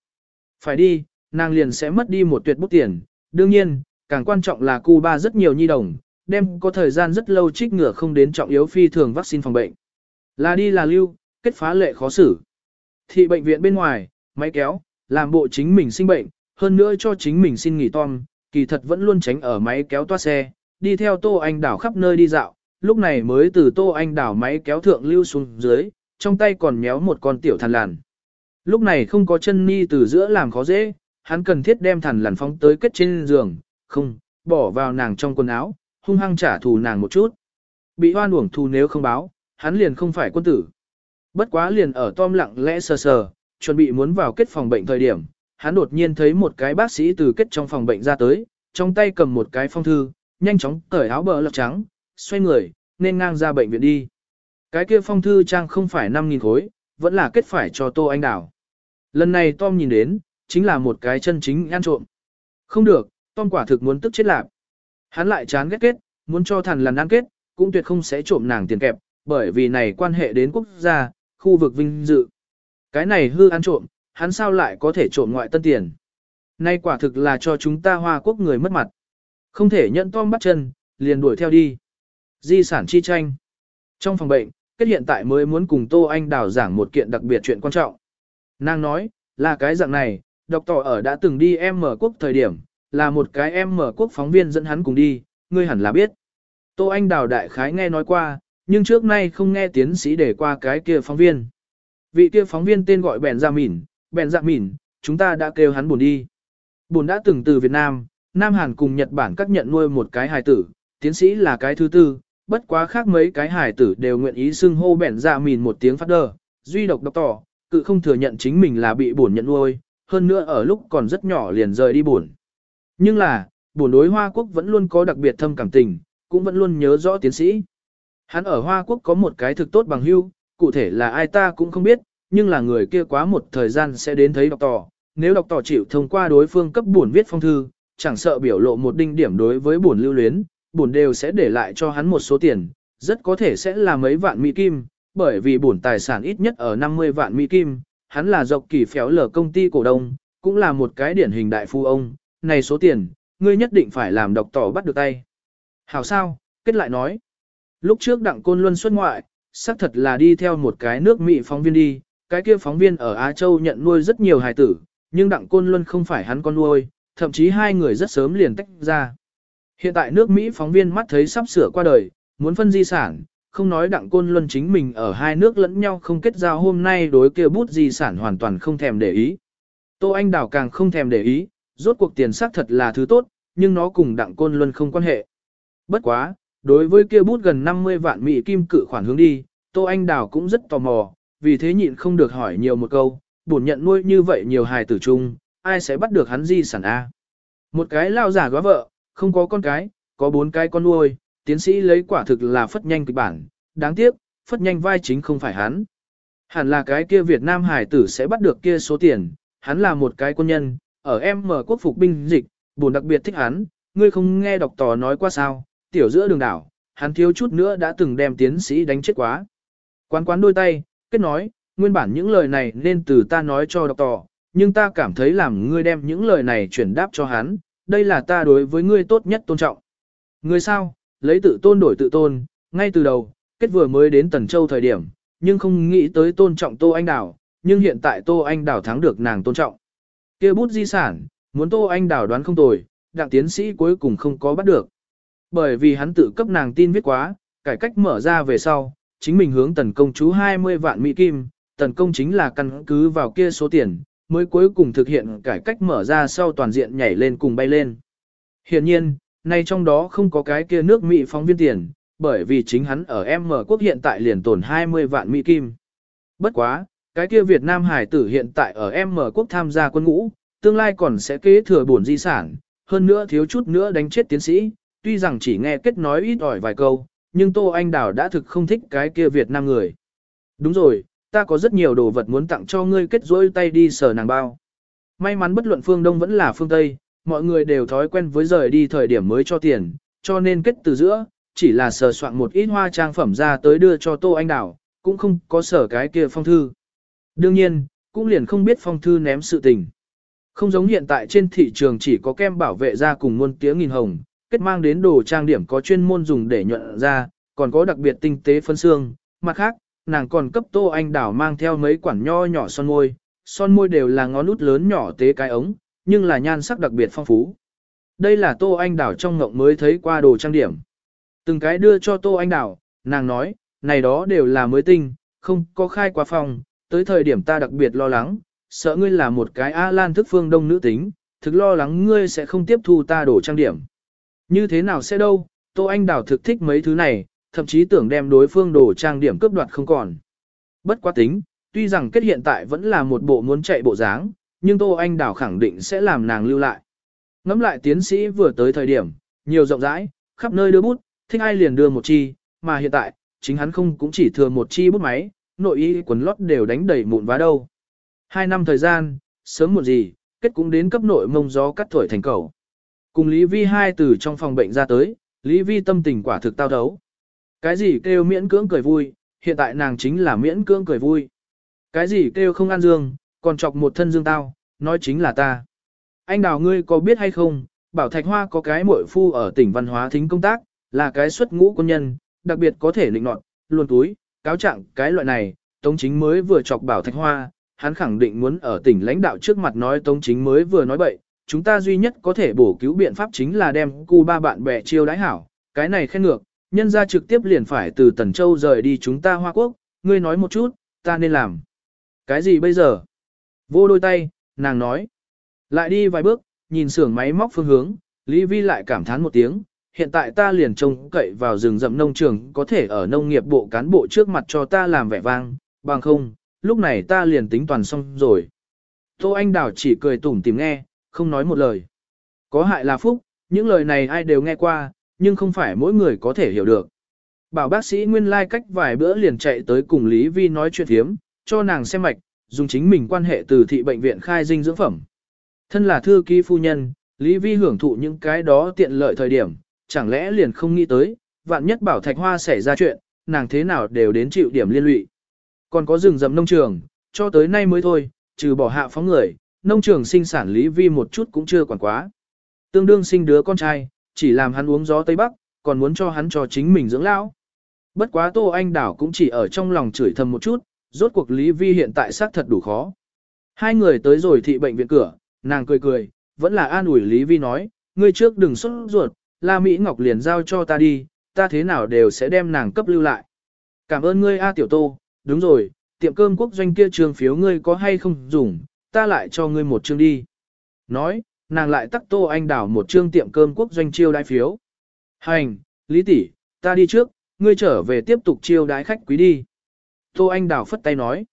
Phải đi, nàng liền sẽ mất đi một tuyệt bút tiền, đương nhiên, càng quan trọng là Cuba rất nhiều nhi đồng, đem có thời gian rất lâu trích ngừa không đến trọng yếu phi thường vaccine phòng bệnh. Là đi là lưu, kết phá lệ khó xử. Thị bệnh viện bên ngoài, máy kéo, làm bộ chính mình sinh bệnh, hơn nữa cho chính mình xin nghỉ tom, kỳ thật vẫn luôn tránh ở máy kéo toa xe, đi theo Tô Anh Đảo khắp nơi đi dạo, lúc này mới từ Tô Anh Đảo máy kéo thượng lưu xuống dưới, trong tay còn méo một con tiểu thằn lằn. Lúc này không có chân ni từ giữa làm khó dễ, hắn cần thiết đem thằn lằn phóng tới kết trên giường, không, bỏ vào nàng trong quần áo, hung hăng trả thù nàng một chút. Bị hoan uổng thù nếu không báo, hắn liền không phải quân tử. Bất quá liền ở Tom lặng lẽ sờ sờ, chuẩn bị muốn vào kết phòng bệnh thời điểm, hắn đột nhiên thấy một cái bác sĩ từ kết trong phòng bệnh ra tới, trong tay cầm một cái phong thư, nhanh chóng cởi áo bờ lọc trắng, xoay người, nên ngang ra bệnh viện đi. Cái kia phong thư trang không phải 5.000 khối, vẫn là kết phải cho Tô Anh Đảo. Lần này Tom nhìn đến, chính là một cái chân chính ăn trộm. Không được, Tom quả thực muốn tức chết lạp. Hắn lại chán ghét kết, muốn cho thằn lằn ăn kết, cũng tuyệt không sẽ trộm nàng tiền kẹp, bởi vì này quan hệ đến quốc gia, khu vực vinh dự. Cái này hư ăn trộm, hắn sao lại có thể trộm ngoại tân tiền. Nay quả thực là cho chúng ta hoa quốc người mất mặt. Không thể nhận Tom bắt chân, liền đuổi theo đi. Di sản chi tranh. Trong phòng bệnh, kết hiện tại mới muốn cùng Tô Anh Đào giảng một kiện đặc biệt chuyện quan trọng. Nàng nói, là cái dạng này, độc tỏ ở đã từng đi em mở quốc thời điểm, là một cái em mở quốc phóng viên dẫn hắn cùng đi, ngươi hẳn là biết. Tô Anh Đào đại khái nghe nói qua, nhưng trước nay không nghe tiến sĩ để qua cái kia phóng viên. Vị kia phóng viên tên gọi Bèn Dạ Mỉn, Bèn Dạ Mỉn, chúng ta đã kêu hắn buồn đi. Buồn đã từng từ Việt Nam, Nam Hàn cùng Nhật Bản các nhận nuôi một cái hài tử, tiến sĩ là cái thứ tư, bất quá khác mấy cái hài tử đều nguyện ý xưng hô Bèn Dạ Mỉn một tiếng phát đờ, duy độc độc tỏ, cự không thừa nhận chính mình là bị buồn nhận nuôi, hơn nữa ở lúc còn rất nhỏ liền rời đi buồn. Nhưng là, buồn đối Hoa Quốc vẫn luôn có đặc biệt thâm cảm tình, cũng vẫn luôn nhớ rõ tiến sĩ. Hắn ở Hoa Quốc có một cái thực tốt bằng hưu, cụ thể là ai ta cũng không biết, nhưng là người kia quá một thời gian sẽ đến thấy đọc tỏ. Nếu đọc tỏ chịu thông qua đối phương cấp buồn viết phong thư, chẳng sợ biểu lộ một đinh điểm đối với buồn lưu luyến, buồn đều sẽ để lại cho hắn một số tiền, rất có thể sẽ là mấy vạn mỹ kim, bởi vì buồn tài sản ít nhất ở 50 vạn mỹ kim, hắn là dọc kỳ phéo lở công ty cổ đông, cũng là một cái điển hình đại phu ông, này số tiền, ngươi nhất định phải làm độc tỏ bắt được tay. Hảo sao, kết lại nói. Lúc trước đặng côn luân xuất ngoại, xác thật là đi theo một cái nước Mỹ phóng viên đi, cái kia phóng viên ở Á Châu nhận nuôi rất nhiều hài tử, nhưng đặng côn luân không phải hắn con nuôi, thậm chí hai người rất sớm liền tách ra. Hiện tại nước Mỹ phóng viên mắt thấy sắp sửa qua đời, muốn phân di sản, không nói đặng côn luân chính mình ở hai nước lẫn nhau không kết giao hôm nay đối kia bút di sản hoàn toàn không thèm để ý. Tô Anh Đào càng không thèm để ý, rốt cuộc tiền xác thật là thứ tốt, nhưng nó cùng đặng côn luân không quan hệ. Bất quá, đối với kia bút gần 50 vạn mỹ kim cự khoản hướng đi, Tô Anh Đào cũng rất tò mò, vì thế nhịn không được hỏi nhiều một câu, bổn nhận nuôi như vậy nhiều hài tử chung, ai sẽ bắt được hắn di sản A. Một cái lao giả góa vợ, không có con cái, có bốn cái con nuôi, tiến sĩ lấy quả thực là phất nhanh kịch bản, đáng tiếc, phất nhanh vai chính không phải hắn. Hẳn là cái kia Việt Nam hải tử sẽ bắt được kia số tiền, hắn là một cái quân nhân, ở em mở quốc phục binh dịch, buồn đặc biệt thích hắn, ngươi không nghe đọc tò nói qua sao, tiểu giữa đường đảo, hắn thiếu chút nữa đã từng đem tiến sĩ đánh chết quá. Quán quán đôi tay, kết nói, nguyên bản những lời này nên từ ta nói cho đọc tò, nhưng ta cảm thấy làm ngươi đem những lời này chuyển đáp cho hắn, đây là ta đối với ngươi tốt nhất tôn trọng. Ngươi sao, lấy tự tôn đổi tự tôn, ngay từ đầu, kết vừa mới đến Tần Châu thời điểm, nhưng không nghĩ tới tôn trọng Tô Anh Đào, nhưng hiện tại Tô Anh Đào thắng được nàng tôn trọng. kia bút di sản, muốn Tô Anh Đào đoán không tồi, đặng tiến sĩ cuối cùng không có bắt được. Bởi vì hắn tự cấp nàng tin viết quá, cải cách mở ra về sau, chính mình hướng tần công chú 20 vạn Mỹ Kim, tần công chính là căn cứ vào kia số tiền, mới cuối cùng thực hiện cải cách mở ra sau toàn diện nhảy lên cùng bay lên. Hiện nhiên, nay trong đó không có cái kia nước Mỹ phóng viên tiền, bởi vì chính hắn ở M quốc hiện tại liền tổn 20 vạn Mỹ Kim. Bất quá, cái kia Việt Nam hải tử hiện tại ở M quốc tham gia quân ngũ, tương lai còn sẽ kế thừa bổn di sản, hơn nữa thiếu chút nữa đánh chết tiến sĩ, tuy rằng chỉ nghe kết nói ít ỏi vài câu, nhưng Tô Anh Đào đã thực không thích cái kia Việt Nam người. Đúng rồi, ta có rất nhiều đồ vật muốn tặng cho ngươi kết rỗi tay đi sờ nàng bao. May mắn bất luận phương Đông vẫn là phương Tây, mọi người đều thói quen với rời đi thời điểm mới cho tiền, cho nên kết từ giữa, chỉ là sờ soạn một ít hoa trang phẩm ra tới đưa cho Tô Anh Đào, cũng không có sở cái kia phong thư. Đương nhiên, cũng liền không biết phong thư ném sự tình. Không giống hiện tại trên thị trường chỉ có kem bảo vệ da cùng muôn tiếng nghìn hồng, kết mang đến đồ trang điểm có chuyên môn dùng để nhuận ra, còn có đặc biệt tinh tế phân xương. Mặt khác, nàng còn cấp Tô Anh Đảo mang theo mấy quản nho nhỏ son môi, son môi đều là ngón út lớn nhỏ tế cái ống, nhưng là nhan sắc đặc biệt phong phú. Đây là Tô Anh Đảo trong ngộng mới thấy qua đồ trang điểm. Từng cái đưa cho Tô Anh Đảo, nàng nói, này đó đều là mới tinh, không có khai qua phòng, tới thời điểm ta đặc biệt lo lắng, sợ ngươi là một cái A-lan thức phương đông nữ tính, thực lo lắng ngươi sẽ không tiếp thu ta đổ trang điểm. Như thế nào sẽ đâu, Tô Anh đảo thực thích mấy thứ này, thậm chí tưởng đem đối phương đổ trang điểm cướp đoạt không còn. Bất quá tính, tuy rằng kết hiện tại vẫn là một bộ muốn chạy bộ dáng, nhưng Tô Anh Đào khẳng định sẽ làm nàng lưu lại. Ngắm lại tiến sĩ vừa tới thời điểm, nhiều rộng rãi, khắp nơi đưa bút, thích ai liền đưa một chi, mà hiện tại, chính hắn không cũng chỉ thừa một chi bút máy, nội y quần lót đều đánh đầy mụn vá đâu. Hai năm thời gian, sớm một gì, kết cũng đến cấp nội mông gió cắt thổi thành cầu. Cùng Lý Vi hai từ trong phòng bệnh ra tới, Lý Vi tâm tình quả thực tao đấu Cái gì kêu miễn cưỡng cười vui, hiện tại nàng chính là miễn cưỡng cười vui. Cái gì kêu không ăn dương, còn chọc một thân dương tao, nói chính là ta. Anh đào ngươi có biết hay không, bảo thạch hoa có cái muội phu ở tỉnh văn hóa thính công tác, là cái xuất ngũ quân nhân, đặc biệt có thể lịnh nọt, luôn túi, cáo trạng cái loại này, tống chính mới vừa chọc bảo thạch hoa, hắn khẳng định muốn ở tỉnh lãnh đạo trước mặt nói Tống Chính mới vừa nói bậy, chúng ta duy nhất có thể bổ cứu biện pháp chính là đem cu ba bạn bè chiêu đãi hảo, cái này khen ngược, nhân ra trực tiếp liền phải từ Tần Châu rời đi chúng ta Hoa Quốc, ngươi nói một chút, ta nên làm. Cái gì bây giờ? Vô đôi tay, nàng nói. Lại đi vài bước, nhìn xưởng máy móc phương hướng, Lý Vi lại cảm thán một tiếng, hiện tại ta liền trông cậy vào rừng rậm nông trường có thể ở nông nghiệp bộ cán bộ trước mặt cho ta làm vẻ vang, bằng không, lúc này ta liền tính toàn xong rồi. Tô Anh Đào chỉ cười tủm tìm nghe, không nói một lời. Có hại là phúc, những lời này ai đều nghe qua, nhưng không phải mỗi người có thể hiểu được. Bảo bác sĩ nguyên lai like cách vài bữa liền chạy tới cùng Lý Vi nói chuyện thiếm, cho nàng xem mạch, dùng chính mình quan hệ từ thị bệnh viện khai dinh dưỡng phẩm. Thân là thư ký phu nhân, Lý Vi hưởng thụ những cái đó tiện lợi thời điểm, chẳng lẽ liền không nghĩ tới, vạn nhất bảo thạch hoa xảy ra chuyện, nàng thế nào đều đến chịu điểm liên lụy. Còn có rừng rậm nông trường, cho tới nay mới thôi, trừ bỏ hạ phóng người, nông trường sinh sản lý vi một chút cũng chưa quản quá. Tương đương sinh đứa con trai, chỉ làm hắn uống gió Tây Bắc, còn muốn cho hắn cho chính mình dưỡng lão. Bất quá Tô Anh Đảo cũng chỉ ở trong lòng chửi thầm một chút, rốt cuộc Lý Vi hiện tại xác thật đủ khó. Hai người tới rồi thị bệnh viện cửa, nàng cười cười, vẫn là an ủi Lý Vi nói, ngươi trước đừng xuất ruột, La Mỹ Ngọc liền giao cho ta đi, ta thế nào đều sẽ đem nàng cấp lưu lại. Cảm ơn ngươi A Tiểu Tô, đúng rồi, tiệm cơm quốc doanh kia trường phiếu ngươi có hay không dùng, ta lại cho ngươi một chương đi. Nói, nàng lại tắc tô anh đảo một chương tiệm cơm quốc doanh chiêu đái phiếu. Hành, Lý tỷ, ta đi trước, ngươi trở về tiếp tục chiêu đái khách quý đi. Tô anh Đào phất tay nói.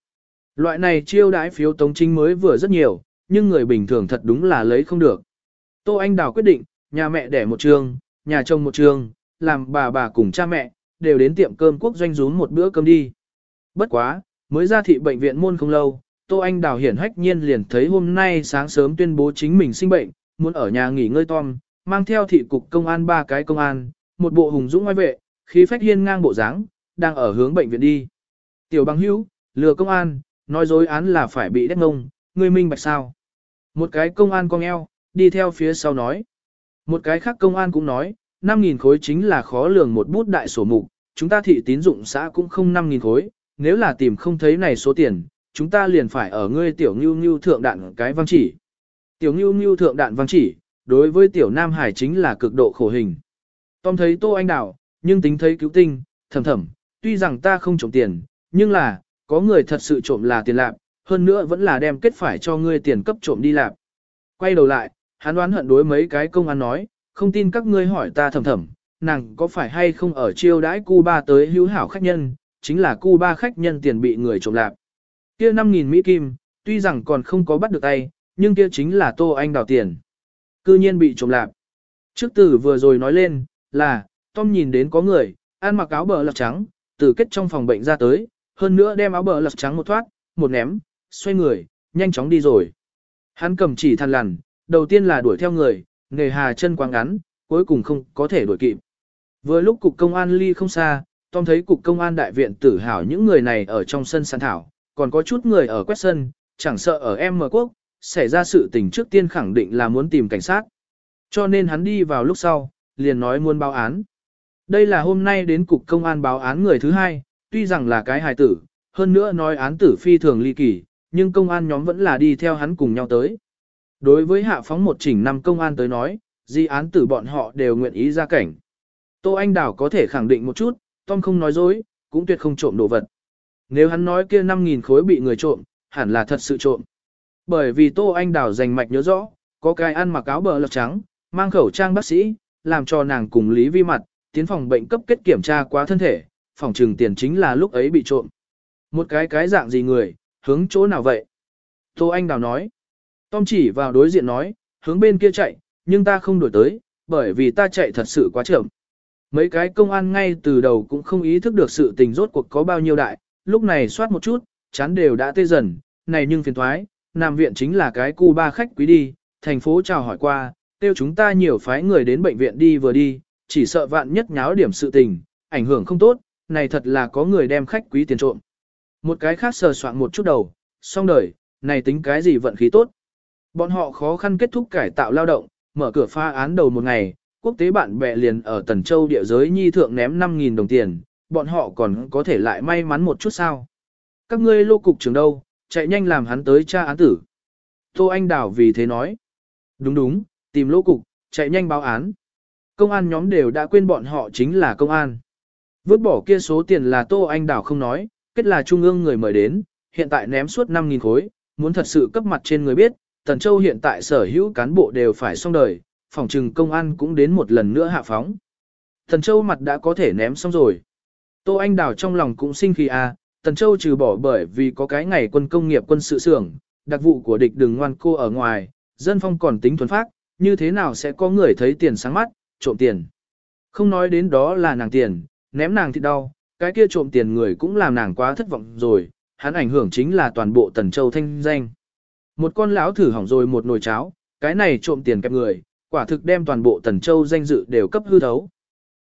Loại này chiêu đãi phiếu tống chính mới vừa rất nhiều, nhưng người bình thường thật đúng là lấy không được. Tô anh Đào quyết định, nhà mẹ đẻ một trường, nhà chồng một trường, làm bà bà cùng cha mẹ, đều đến tiệm cơm quốc doanh rún một bữa cơm đi. Bất quá, mới ra thị bệnh viện môn không lâu, Tô Anh Đào hiển hách nhiên liền thấy hôm nay sáng sớm tuyên bố chính mình sinh bệnh, muốn ở nhà nghỉ ngơi tom, mang theo thị cục công an ba cái công an, một bộ hùng dũng ngoài vệ, khí phách hiên ngang bộ dáng, đang ở hướng bệnh viện đi. Tiểu bằng hữu, lừa công an, nói dối án là phải bị đét ngông, ngươi minh bạch sao. Một cái công an cong eo, đi theo phía sau nói. Một cái khác công an cũng nói, 5.000 khối chính là khó lường một bút đại sổ mục, chúng ta thị tín dụng xã cũng không 5.000 khối, nếu là tìm không thấy này số tiền, chúng ta liền phải ở ngươi tiểu ngưu ngưu thượng đạn cái văn chỉ. Tiểu ngưu ngưu thượng đạn văn chỉ, đối với tiểu nam hải chính là cực độ khổ hình. Tom thấy tô anh đảo, nhưng tính thấy cứu tinh, thầm thầm, tuy rằng ta không trộm tiền, nhưng là, có người thật sự trộm là tiền lạp, hơn nữa vẫn là đem kết phải cho ngươi tiền cấp trộm đi lạp. Quay đầu lại, hắn đoán hận đối mấy cái công an nói, không tin các ngươi hỏi ta thầm thầm, nàng có phải hay không ở chiêu đãi Cuba tới hữu hảo khách nhân, chính là Cuba khách nhân tiền bị người trộm lạp. Kia 5.000 Mỹ Kim, tuy rằng còn không có bắt được tay, nhưng kia chính là Tô Anh đào tiền. Cư nhiên bị trộm lạp. Trước tử vừa rồi nói lên, là, Tom nhìn đến có người, ăn mặc áo bờ lật trắng, từ kết trong phòng bệnh ra tới, hơn nữa đem áo bờ lật trắng một thoát, một ném, xoay người, nhanh chóng đi rồi. Hắn cầm chỉ than lằn, đầu tiên là đuổi theo người, nghề hà chân quá ngắn, cuối cùng không có thể đuổi kịp. Vừa lúc cục công an ly không xa, Tom thấy cục công an đại viện tử hào những người này ở trong sân sàn thảo, còn có chút người ở quét sân, chẳng sợ ở M quốc, xảy ra sự tình trước tiên khẳng định là muốn tìm cảnh sát. Cho nên hắn đi vào lúc sau, liền nói muốn báo án. Đây là hôm nay đến cục công an báo án người thứ hai, tuy rằng là cái hài tử, hơn nữa nói án tử phi thường ly kỳ, nhưng công an nhóm vẫn là đi theo hắn cùng nhau tới. Đối với hạ phóng một chỉnh năm công an tới nói, di án tử bọn họ đều nguyện ý ra cảnh. Tô Anh Đào có thể khẳng định một chút, Tom không nói dối, cũng tuyệt không trộm đồ vật. Nếu hắn nói kia 5.000 khối bị người trộm, hẳn là thật sự trộm. Bởi vì Tô Anh Đào dành mạch nhớ rõ, có cái ăn mặc áo bờ lật trắng, mang khẩu trang bác sĩ, làm cho nàng cùng Lý Vi mặt, tiến phòng bệnh cấp kết kiểm tra quá thân thể, phòng trừng tiền chính là lúc ấy bị trộm. Một cái cái dạng gì người, hướng chỗ nào vậy? Tô Anh Đào nói. Tom chỉ vào đối diện nói, hướng bên kia chạy, nhưng ta không đổi tới, bởi vì ta chạy thật sự quá chậm. Mấy cái công an ngay từ đầu cũng không ý thức được sự tình rốt cuộc có bao nhiêu đại, lúc này soát một chút, chán đều đã tê dần, này nhưng phiền thoái, Nam viện chính là cái cu ba khách quý đi, thành phố chào hỏi qua, tiêu chúng ta nhiều phái người đến bệnh viện đi vừa đi, chỉ sợ vạn nhất nháo điểm sự tình, ảnh hưởng không tốt, này thật là có người đem khách quý tiền trộm. Một cái khác sờ soạn một chút đầu, xong đời, này tính cái gì vận khí tốt. Bọn họ khó khăn kết thúc cải tạo lao động, mở cửa pha án đầu một ngày, quốc tế bạn bè liền ở Tần Châu địa giới nhi thượng ném 5.000 đồng tiền, bọn họ còn có thể lại may mắn một chút sao. Các ngươi lô cục trưởng đâu, chạy nhanh làm hắn tới tra án tử. Tô Anh Đảo vì thế nói. Đúng đúng, tìm lô cục, chạy nhanh báo án. Công an nhóm đều đã quên bọn họ chính là công an. Vứt bỏ kia số tiền là Tô Anh Đảo không nói, kết là trung ương người mời đến, hiện tại ném suốt 5.000 khối, muốn thật sự cấp mặt trên người biết, Tần Châu hiện tại sở hữu cán bộ đều phải xong đời, phòng trừng công an cũng đến một lần nữa hạ phóng. Tần Châu mặt đã có thể ném xong rồi. Tô Anh Đào trong lòng cũng sinh khi à, Tần Châu trừ bỏ bởi vì có cái ngày quân công nghiệp quân sự xưởng, đặc vụ của địch đừng ngoan cô ở ngoài, dân phong còn tính thuần phát, như thế nào sẽ có người thấy tiền sáng mắt, trộm tiền. Không nói đến đó là nàng tiền, ném nàng thì đau, cái kia trộm tiền người cũng làm nàng quá thất vọng rồi, hắn ảnh hưởng chính là toàn bộ Tần Châu thanh danh. Một con lão thử hỏng rồi một nồi cháo, cái này trộm tiền kẹp người, quả thực đem toàn bộ Tần Châu danh dự đều cấp hư thấu.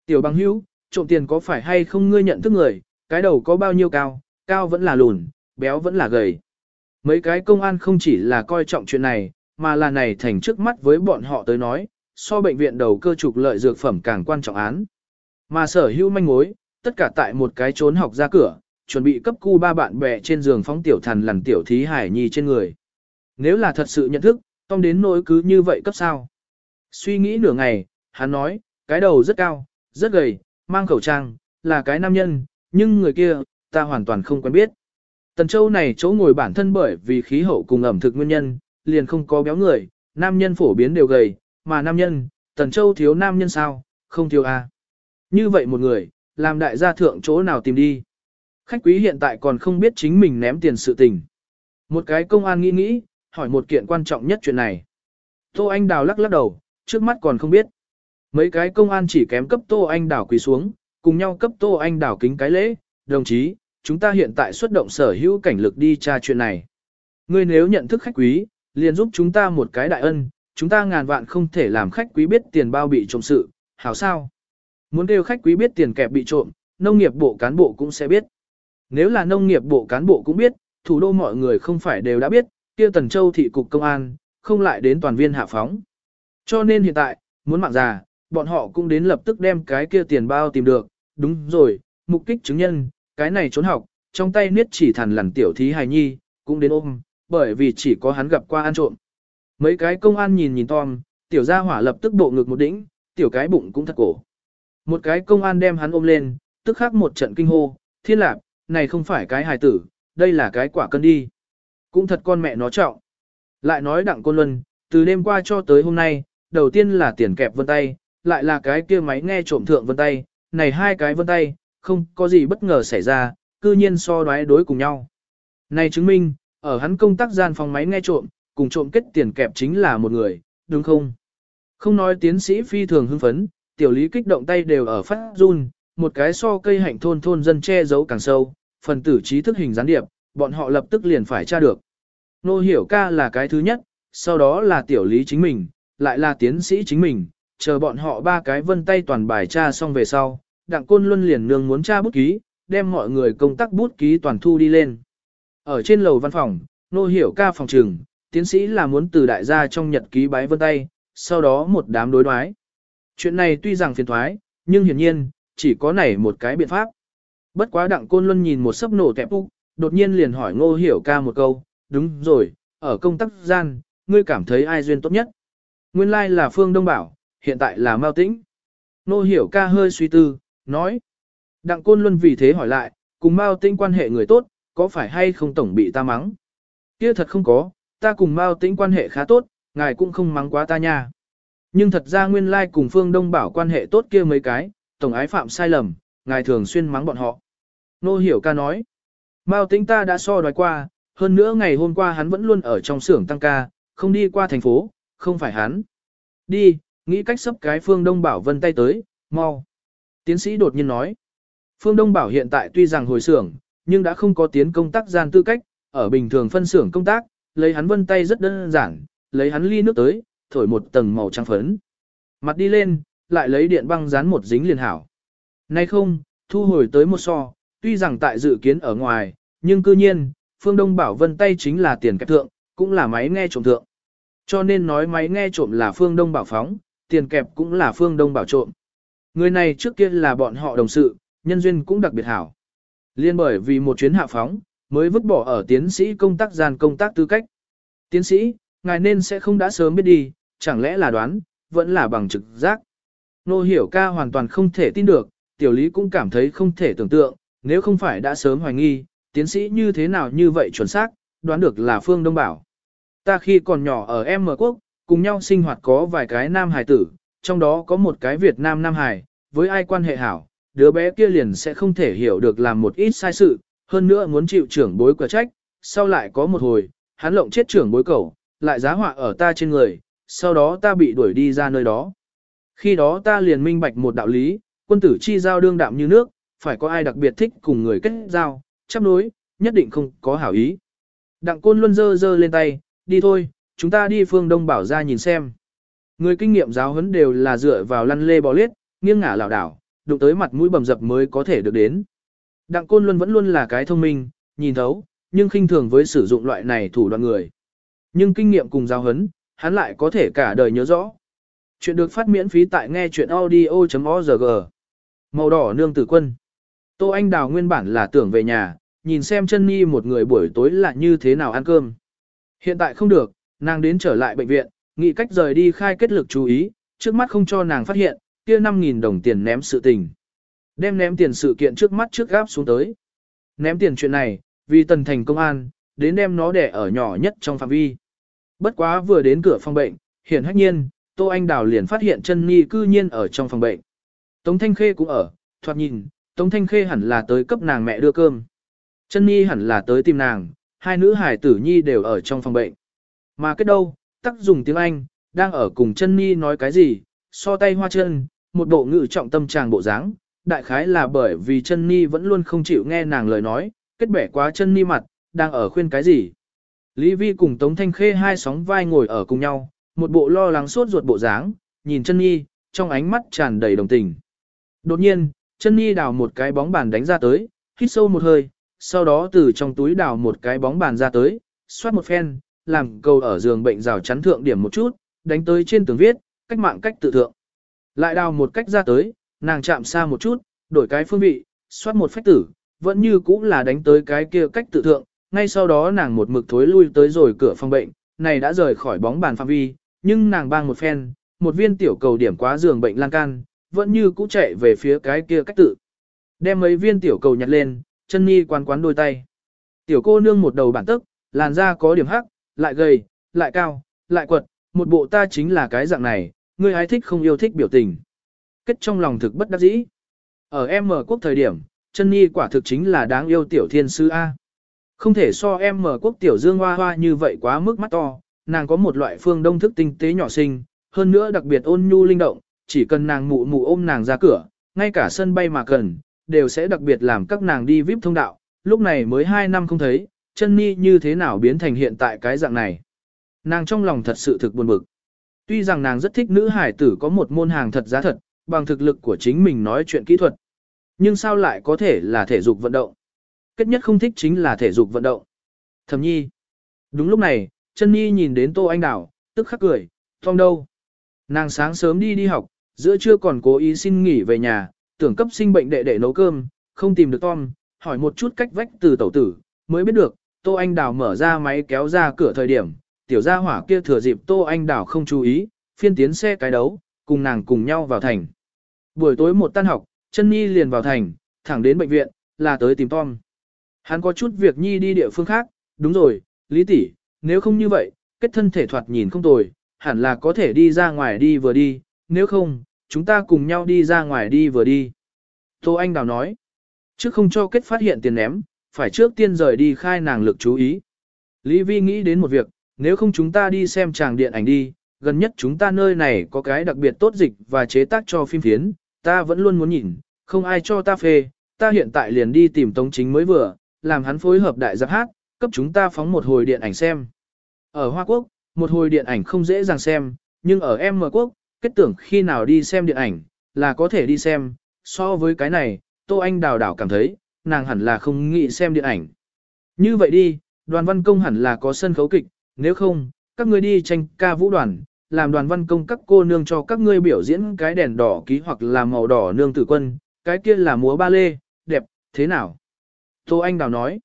Tiểu bằng hữu, trộm tiền có phải hay không ngươi nhận thức người, cái đầu có bao nhiêu cao, cao vẫn là lùn, béo vẫn là gầy. Mấy cái công an không chỉ là coi trọng chuyện này, mà là này thành trước mắt với bọn họ tới nói, so bệnh viện đầu cơ trục lợi dược phẩm càng quan trọng án. Mà sở hữu manh mối, tất cả tại một cái trốn học ra cửa, chuẩn bị cấp cu ba bạn bè trên giường phóng tiểu thần lằn tiểu thí hải nhi trên người. Nếu là thật sự nhận thức, Tom đến nỗi cứ như vậy cấp sao. Suy nghĩ nửa ngày, hắn nói, cái đầu rất cao, rất gầy, mang khẩu trang, là cái nam nhân, nhưng người kia, ta hoàn toàn không quen biết. Tần Châu này chỗ ngồi bản thân bởi vì khí hậu cùng ẩm thực nguyên nhân, liền không có béo người, nam nhân phổ biến đều gầy, mà nam nhân, Tần Châu thiếu nam nhân sao, không thiếu. À. Như vậy một người, làm đại gia thượng chỗ nào tìm đi. Khách quý hiện tại còn không biết chính mình ném tiền sự tình. Một cái công an nghĩ nghĩ, hỏi một kiện quan trọng nhất chuyện này. Tô Anh Đào lắc lắc đầu, trước mắt còn không biết. Mấy cái công an chỉ kém cấp Tô Anh Đào quỳ xuống, cùng nhau cấp Tô Anh Đào kính cái lễ, đồng chí, chúng ta hiện tại xuất động sở hữu cảnh lực đi tra chuyện này. Ngươi nếu nhận thức khách quý, liền giúp chúng ta một cái đại ân, chúng ta ngàn vạn không thể làm khách quý biết tiền bao bị trộm sự, hảo sao? Muốn kêu khách quý biết tiền kẹp bị trộm, nông nghiệp bộ cán bộ cũng sẽ biết. Nếu là nông nghiệp bộ cán bộ cũng biết, thủ đô mọi người không phải đều đã biết, kia Tần Châu thị cục công an, không lại đến toàn viên hạ phóng. Cho nên hiện tại, muốn mạng già, bọn họ cũng đến lập tức đem cái kia tiền bao tìm được, đúng rồi, mục kích chứng nhân, cái này trốn học, trong tay niết chỉ thằn lằn tiểu thí hài nhi, cũng đến ôm, bởi vì chỉ có hắn gặp qua ăn trộm. Mấy cái công an nhìn nhìn Tom, tiểu gia hỏa lập tức bộ ngực một đỉnh, tiểu cái bụng cũng thật cổ. Một cái công an đem hắn ôm lên, tức khắc một trận kinh hô, thiên lạc, này không phải cái hài tử, đây là cái quả cân đi. Cũng thật con mẹ nó trọng. Lại nói đặng côn luân, từ đêm qua cho tới hôm nay, đầu tiên là tiền kẹp vân tay, lại là cái kia máy nghe trộm thượng vân tay, này hai cái vân tay, không có gì bất ngờ xảy ra, cư nhiên so đoái đối cùng nhau. Này chứng minh, ở hắn công tác gian phòng máy nghe trộm, cùng trộm kết tiền kẹp chính là một người, đúng không? Không nói tiến sĩ phi thường hưng phấn, tiểu lý kích động tay đều ở phát run, một cái so cây hạnh thôn thôn dân che giấu càng sâu, phần tử trí thức hình gián điệp, bọn họ lập tức liền phải tra được. Nô hiểu ca là cái thứ nhất, sau đó là tiểu lý chính mình, lại là tiến sĩ chính mình, chờ bọn họ ba cái vân tay toàn bài tra xong về sau, đặng côn luân liền nương muốn tra bút ký, đem mọi người công tác bút ký toàn thu đi lên. Ở trên lầu văn phòng, nô hiểu ca phòng trường, tiến sĩ là muốn từ đại gia trong nhật ký bái vân tay, sau đó một đám đối đoái. Chuyện này tuy rằng phiền thoái, nhưng hiển nhiên, chỉ có này một cái biện pháp. Bất quá đặng côn luân nhìn một sấp nổ kẹp úc, đột nhiên liền hỏi ngô hiểu ca một câu, đúng rồi, ở công tác gian, ngươi cảm thấy ai duyên tốt nhất? Nguyên lai like là Phương Đông Bảo, hiện tại là Mao Tĩnh. Ngô hiểu ca hơi suy tư, nói. Đặng côn luân vì thế hỏi lại, cùng Mao Tĩnh quan hệ người tốt, có phải hay không tổng bị ta mắng? Kia thật không có, ta cùng Mao Tĩnh quan hệ khá tốt, ngài cũng không mắng quá ta nha. Nhưng thật ra nguyên lai like cùng Phương Đông Bảo quan hệ tốt kia mấy cái, tổng ái phạm sai lầm, ngài thường xuyên mắng bọn họ. Nô hiểu ca nói, Mao tính ta đã so đoái qua, hơn nữa ngày hôm qua hắn vẫn luôn ở trong xưởng tăng ca, không đi qua thành phố, không phải hắn. Đi, nghĩ cách sắp cái Phương Đông Bảo vân tay tới, mau. Tiến sĩ đột nhiên nói, Phương Đông Bảo hiện tại tuy rằng hồi xưởng, nhưng đã không có tiến công tác gian tư cách, ở bình thường phân xưởng công tác, lấy hắn vân tay rất đơn giản, lấy hắn ly nước tới, thổi một tầng màu trắng phấn. Mặt đi lên, lại lấy điện băng dán một dính liền hảo. Nay không, thu hồi tới một so, tuy rằng tại dự kiến ở ngoài, nhưng cư nhiên, Phương Đông Bảo Vân tay chính là tiền kẹp thượng, cũng là máy nghe trộm thượng. Cho nên nói máy nghe trộm là Phương Đông Bảo phóng, tiền kẹp cũng là Phương Đông Bảo trộm. Người này trước kia là bọn họ đồng sự, nhân duyên cũng đặc biệt hảo. Liên bởi vì một chuyến hạ phóng, mới vứt bỏ ở tiến sĩ công tác gian công tác tư cách. Tiến sĩ, ngài nên sẽ không đã sớm biết đi, chẳng lẽ là đoán, vẫn là bằng trực giác. Nô hiểu ca hoàn toàn không thể tin được, tiểu lý cũng cảm thấy không thể tưởng tượng, nếu không phải đã sớm hoài nghi, tiến sĩ như thế nào như vậy chuẩn xác, đoán được là Phương Đông Bảo. Ta khi còn nhỏ ở M quốc, cùng nhau sinh hoạt có vài cái nam hài tử, trong đó có một cái Việt Nam nam hài, với ai quan hệ hảo, đứa bé kia liền sẽ không thể hiểu được làm một ít sai sự, hơn nữa muốn chịu trưởng bối quả trách, sau lại có một hồi, hắn lộng chết trưởng bối cầu, lại giá họa ở ta trên người, sau đó ta bị đuổi đi ra nơi đó. Khi đó ta liền minh bạch một đạo lý, quân tử chi giao đương đạm như nước, phải có ai đặc biệt thích cùng người kết giao, chấp nối, nhất định không có hảo ý. Đặng côn luôn dơ dơ lên tay, đi thôi, chúng ta đi phương đông bảo ra nhìn xem. Người kinh nghiệm giáo huấn đều là dựa vào lăn lê bò lết, nghiêng ngả lảo đảo, đụng tới mặt mũi bầm dập mới có thể được đến. Đặng côn luôn vẫn luôn là cái thông minh, nhìn thấu, nhưng khinh thường với sử dụng loại này thủ đoạn người. Nhưng kinh nghiệm cùng giáo huấn, hắn lại có thể cả đời nhớ rõ. Chuyện được phát miễn phí tại nghe chuyện audio.org. Màu đỏ nương tử quân. Tô Anh Đào nguyên bản là tưởng về nhà, nhìn xem chân nhi một người buổi tối là như thế nào ăn cơm. Hiện tại không được, nàng đến trở lại bệnh viện, nghĩ cách rời đi khai kết lực chú ý, trước mắt không cho nàng phát hiện, kia 5.000 đồng tiền ném sự tình. Đem ném tiền sự kiện trước mắt trước gáp xuống tới. Ném tiền chuyện này, vì tần thành công an, đến đem nó để ở nhỏ nhất trong phạm vi. Bất quá vừa đến cửa phòng bệnh, hiển hách nhiên, Tô Anh Đào liền phát hiện chân Nhi cư nhiên ở trong phòng bệnh. Tống Thanh Khê cũng ở, thoạt nhìn, Tống Thanh Khê hẳn là tới cấp nàng mẹ đưa cơm. Chân Nhi hẳn là tới tìm nàng, hai nữ hải tử Nhi đều ở trong phòng bệnh. Mà kết đâu, tắc dùng tiếng Anh, đang ở cùng chân Nhi nói cái gì, so tay hoa chân, một bộ ngữ trọng tâm tràng bộ dáng. Đại khái là bởi vì chân Nhi vẫn luôn không chịu nghe nàng lời nói, kết bẻ quá chân Nhi mặt, đang ở khuyên cái gì. Lý Vi cùng Tống Thanh Khê hai sóng vai ngồi ở cùng nhau, một bộ lo lắng sốt ruột bộ dáng, nhìn chân Nhi, trong ánh mắt tràn đầy đồng tình. Đột nhiên, chân Nhi đào một cái bóng bàn đánh ra tới, hít sâu một hơi, sau đó từ trong túi đào một cái bóng bàn ra tới, xoát một phen, làm cầu ở giường bệnh rào chắn thượng điểm một chút, đánh tới trên tường viết, cách mạng cách tự thượng. Lại đào một cách ra tới, nàng chạm xa một chút, đổi cái phương vị, xoát một phách tử, vẫn như cũ là đánh tới cái kia cách tự thượng, ngay sau đó nàng một mực thối lui tới rồi cửa phòng bệnh, này đã rời khỏi bóng bàn phạm vi, nhưng nàng bang một phen, một viên tiểu cầu điểm quá giường bệnh lan can, vẫn như cũ chạy về phía cái kia cách tự. Đem mấy viên tiểu cầu nhặt lên, chân nhi quán quán đôi tay. Tiểu cô nương một đầu bản tức, làn da có điểm hắc, lại gầy, lại cao, lại quật, một bộ ta chính là cái dạng này, ngươi ai thích không yêu thích biểu tình. Kết trong lòng thực bất đắc dĩ. Ở em mở quốc thời điểm, chân nhi quả thực chính là đáng yêu tiểu thiên sư A. Không thể so em mở quốc tiểu dương hoa hoa như vậy quá mức mắt to, nàng có một loại phương đông thức tinh tế nhỏ xinh, hơn nữa đặc biệt ôn nhu linh động, chỉ cần nàng mụ mụ ôm nàng ra cửa, ngay cả sân bay mà cần, đều sẽ đặc biệt làm các nàng đi VIP thông đạo, lúc này mới 2 năm không thấy, chân ni như thế nào biến thành hiện tại cái dạng này. Nàng trong lòng thật sự thực buồn bực. Tuy rằng nàng rất thích nữ hải tử có một môn hàng thật giá thật, bằng thực lực của chính mình nói chuyện kỹ thuật. Nhưng sao lại có thể là thể dục vận động? Kết nhất không thích chính là thể dục vận động. Thẩm nhi. Đúng lúc này, chân nhi nhìn đến Tô Anh Đào, tức khắc cười, Tom đâu? Nàng sáng sớm đi đi học, giữa trưa còn cố ý xin nghỉ về nhà, tưởng cấp sinh bệnh đệ đệ nấu cơm, không tìm được Tom, hỏi một chút cách vách từ tẩu tử, mới biết được, Tô Anh Đào mở ra máy kéo ra cửa thời điểm, tiểu gia hỏa kia thừa dịp Tô Anh Đào không chú ý, phiên tiến xe cái đấu, cùng nàng cùng nhau vào thành. Buổi tối một tan học, chân Nhi liền vào thành, thẳng đến bệnh viện, là tới tìm Tom. Hắn có chút việc Nhi đi địa phương khác, đúng rồi, Lý tỷ, nếu không như vậy, kết thân thể thoạt nhìn không tồi, hẳn là có thể đi ra ngoài đi vừa đi, nếu không, chúng ta cùng nhau đi ra ngoài đi vừa đi. Tô Anh Đào nói, trước không cho kết phát hiện tiền ném, phải trước tiên rời đi khai nàng lực chú ý. Lý Vi nghĩ đến một việc, nếu không chúng ta đi xem tràng điện ảnh đi, gần nhất chúng ta nơi này có cái đặc biệt tốt dịch và chế tác cho phim phiến, ta vẫn luôn muốn nhìn, không ai cho ta phê, ta hiện tại liền đi tìm Tống Chính mới vừa, làm hắn phối hợp đại giáp hát, cấp chúng ta phóng một hồi điện ảnh xem. Ở Hoa Quốc, một hồi điện ảnh không dễ dàng xem, nhưng ở M Quốc, kết tưởng khi nào đi xem điện ảnh, là có thể đi xem, so với cái này, Tô Anh đào đảo cảm thấy, nàng hẳn là không nghĩ xem điện ảnh. Như vậy đi, đoàn văn công hẳn là có sân khấu kịch, nếu không, các ngươi đi tranh ca vũ đoàn, làm đoàn văn công các cô nương cho các ngươi biểu diễn cái đèn đỏ ký hoặc là màu đỏ nương tử quân, cái kia là múa ba lê, đẹp, thế nào? Tô Anh Đào nói,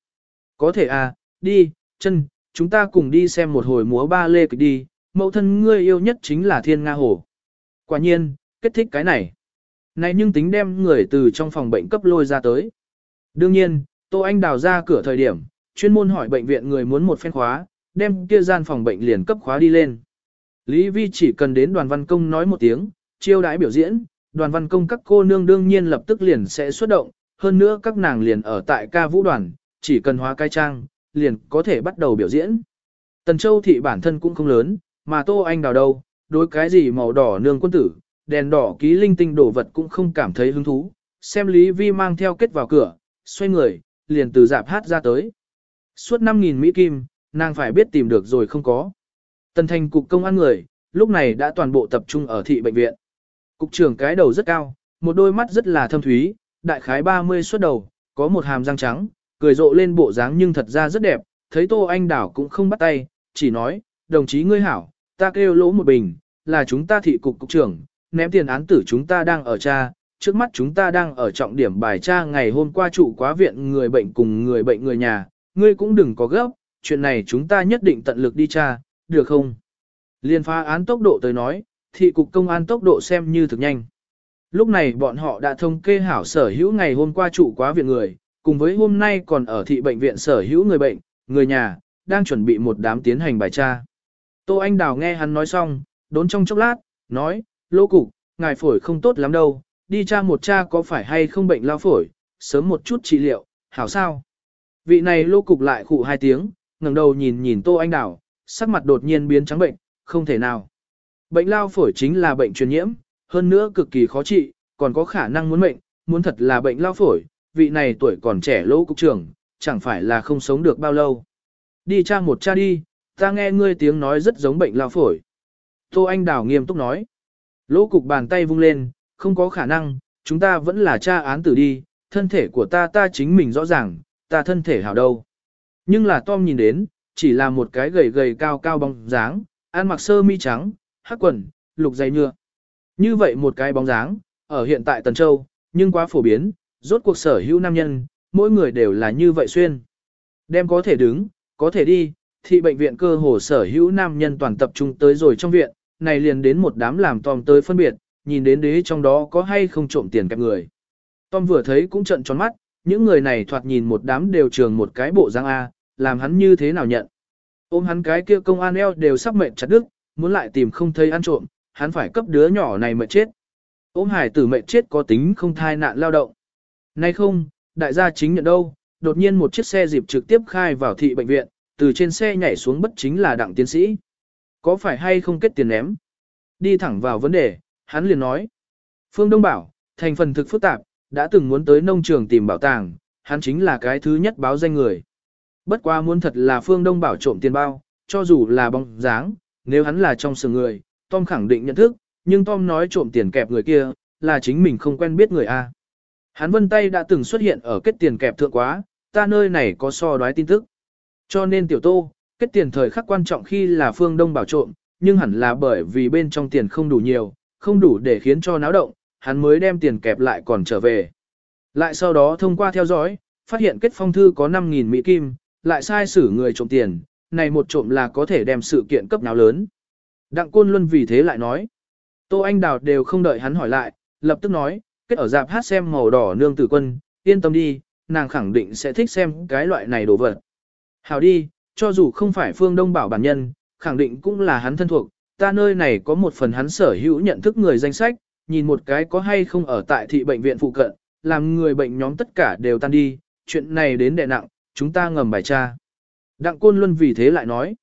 có thể à, đi, chân, chúng ta cùng đi xem một hồi múa ba lê kịch đi, mẫu thân ngươi yêu nhất chính là thiên nga hồ. Quả nhiên, kết thích cái này. Này nhưng tính đem người từ trong phòng bệnh cấp lôi ra tới. Đương nhiên, Tô Anh đào ra cửa thời điểm, chuyên môn hỏi bệnh viện người muốn một phen khóa, đem kia gian phòng bệnh liền cấp khóa đi lên. Lý Vi chỉ cần đến đoàn văn công nói một tiếng, chiêu đãi biểu diễn, đoàn văn công các cô nương đương nhiên lập tức liền sẽ xuất động, hơn nữa các nàng liền ở tại ca vũ đoàn, chỉ cần hóa cai trang, liền có thể bắt đầu biểu diễn. Tần Châu thị bản thân cũng không lớn, mà Tô Anh đào đâu, đối cái gì màu đỏ nương quân tử, đèn đỏ ký linh tinh đồ vật cũng không cảm thấy hứng thú, xem Lý Vi mang theo kết vào cửa, xoay người, liền từ dạp hát ra tới. Suốt 5.000 Mỹ Kim, nàng phải biết tìm được rồi không có. Tần thành cục công an người, lúc này đã toàn bộ tập trung ở thị bệnh viện. Cục trưởng cái đầu rất cao, một đôi mắt rất là thâm thúy, đại khái 30 suốt đầu, có một hàm răng trắng, cười rộ lên bộ dáng nhưng thật ra rất đẹp, thấy Tô Anh Đảo cũng không bắt tay, chỉ nói, đồng chí ngươi hảo, ta kêu lỗ một bình, là chúng ta thị cục cục trưởng, ném tiền án tử chúng ta đang ở cha, trước mắt chúng ta đang ở trọng điểm bài tra ngày hôm qua trụ quá viện người bệnh cùng người bệnh người nhà, ngươi cũng đừng có gấp, chuyện này chúng ta nhất định tận lực đi tra, được không? Liên phá án tốc độ tới nói, thị cục công an tốc độ xem như thực nhanh. Lúc này bọn họ đã thông kê hảo sở hữu ngày hôm qua trụ quá viện người, cùng với hôm nay còn ở thị bệnh viện sở hữu người bệnh, người nhà, đang chuẩn bị một đám tiến hành bài tra. Tô Anh Đào nghe hắn nói xong, đốn trong chốc lát, nói, lô cục, ngài phổi không tốt lắm đâu, đi tra một cha có phải hay không bệnh lao phổi, sớm một chút trị liệu, hảo sao. Vị này lô cục lại khụ hai tiếng, ngẩng đầu nhìn nhìn Tô Anh Đào, sắc mặt đột nhiên biến trắng bệnh, không thể nào. Bệnh lao phổi chính là bệnh truyền nhiễm, hơn nữa cực kỳ khó trị, còn có khả năng muốn mệnh, muốn thật là bệnh lao phổi, vị này tuổi còn trẻ lỗ cục trưởng, chẳng phải là không sống được bao lâu. Đi cha một cha đi, ta nghe ngươi tiếng nói rất giống bệnh lao phổi. Tô Anh Đào nghiêm túc nói. Lỗ cục bàn tay vung lên, không có khả năng, chúng ta vẫn là cha án tử đi, thân thể của ta ta chính mình rõ ràng, ta thân thể hảo đâu. Nhưng là Tom nhìn đến, chỉ là một cái gầy gầy cao cao bóng dáng, ăn mặc sơ mi trắng, hắc quần, lục dày nhựa. Như vậy một cái bóng dáng, ở hiện tại Tần Châu, nhưng quá phổ biến, rốt cuộc sở hữu nam nhân, mỗi người đều là như vậy xuyên. Đem có thể đứng, có thể đi, thị bệnh viện cơ hồ sở hữu nam nhân toàn tập trung tới rồi trong viện, này liền đến một đám làm Tom tới phân biệt, nhìn đến đế trong đó có hay không trộm tiền kẹp người. Tom vừa thấy cũng trận tròn mắt, những người này thoạt nhìn một đám đều trường một cái bộ răng A, làm hắn như thế nào nhận. Ôm hắn cái kia công an eo đều sắp mệnh chặt đứt, muốn lại tìm không thấy ăn trộm, hắn phải cấp đứa nhỏ này mệt chết. Ôm hải tử mệt chết có tính không thai nạn lao động. Nay không, đại gia chính nhận đâu, đột nhiên một chiếc xe dịp trực tiếp khai vào thị bệnh viện, từ trên xe nhảy xuống bất chính là đặng tiến sĩ. Có phải hay không kết tiền ném? Đi thẳng vào vấn đề, hắn liền nói. Phương Đông bảo, thành phần thực phức tạp, đã từng muốn tới nông trường tìm bảo tàng, hắn chính là cái thứ nhất báo danh người. Bất quá muốn thật là Phương Đông bảo trộm tiền bao, cho dù là bóng dáng, nếu hắn là trong sừng người, Tom khẳng định nhận thức, nhưng Tom nói trộm tiền kẹp người kia, là chính mình không quen biết người A. Hắn vân tay đã từng xuất hiện ở kết tiền kẹp thượng quá, ta nơi này có so đoái tin tức. Cho nên tiểu tô, kết tiền thời khắc quan trọng khi là phương đông bảo trộm, nhưng hẳn là bởi vì bên trong tiền không đủ nhiều, không đủ để khiến cho náo động, hắn mới đem tiền kẹp lại còn trở về. Lại sau đó thông qua theo dõi, phát hiện kết phong thư có 5.000 Mỹ Kim, lại sai xử người trộm tiền, này một trộm là có thể đem sự kiện cấp nào lớn. Đặng Côn Luân vì thế lại nói. Tô Anh Đào đều không đợi hắn hỏi lại, lập tức nói, kết ở dạp hát xem màu đỏ nương tử quân, yên tâm đi, nàng khẳng định sẽ thích xem cái loại này đồ vật. Hào đi, cho dù không phải phương đông bảo bản nhân, khẳng định cũng là hắn thân thuộc, ta nơi này có một phần hắn sở hữu nhận thức người danh sách, nhìn một cái có hay không ở tại thị bệnh viện phụ cận, làm người bệnh nhóm tất cả đều tan đi, chuyện này đến đè nặng, chúng ta ngầm bài tra. Đặng Côn Luân vì thế lại nói,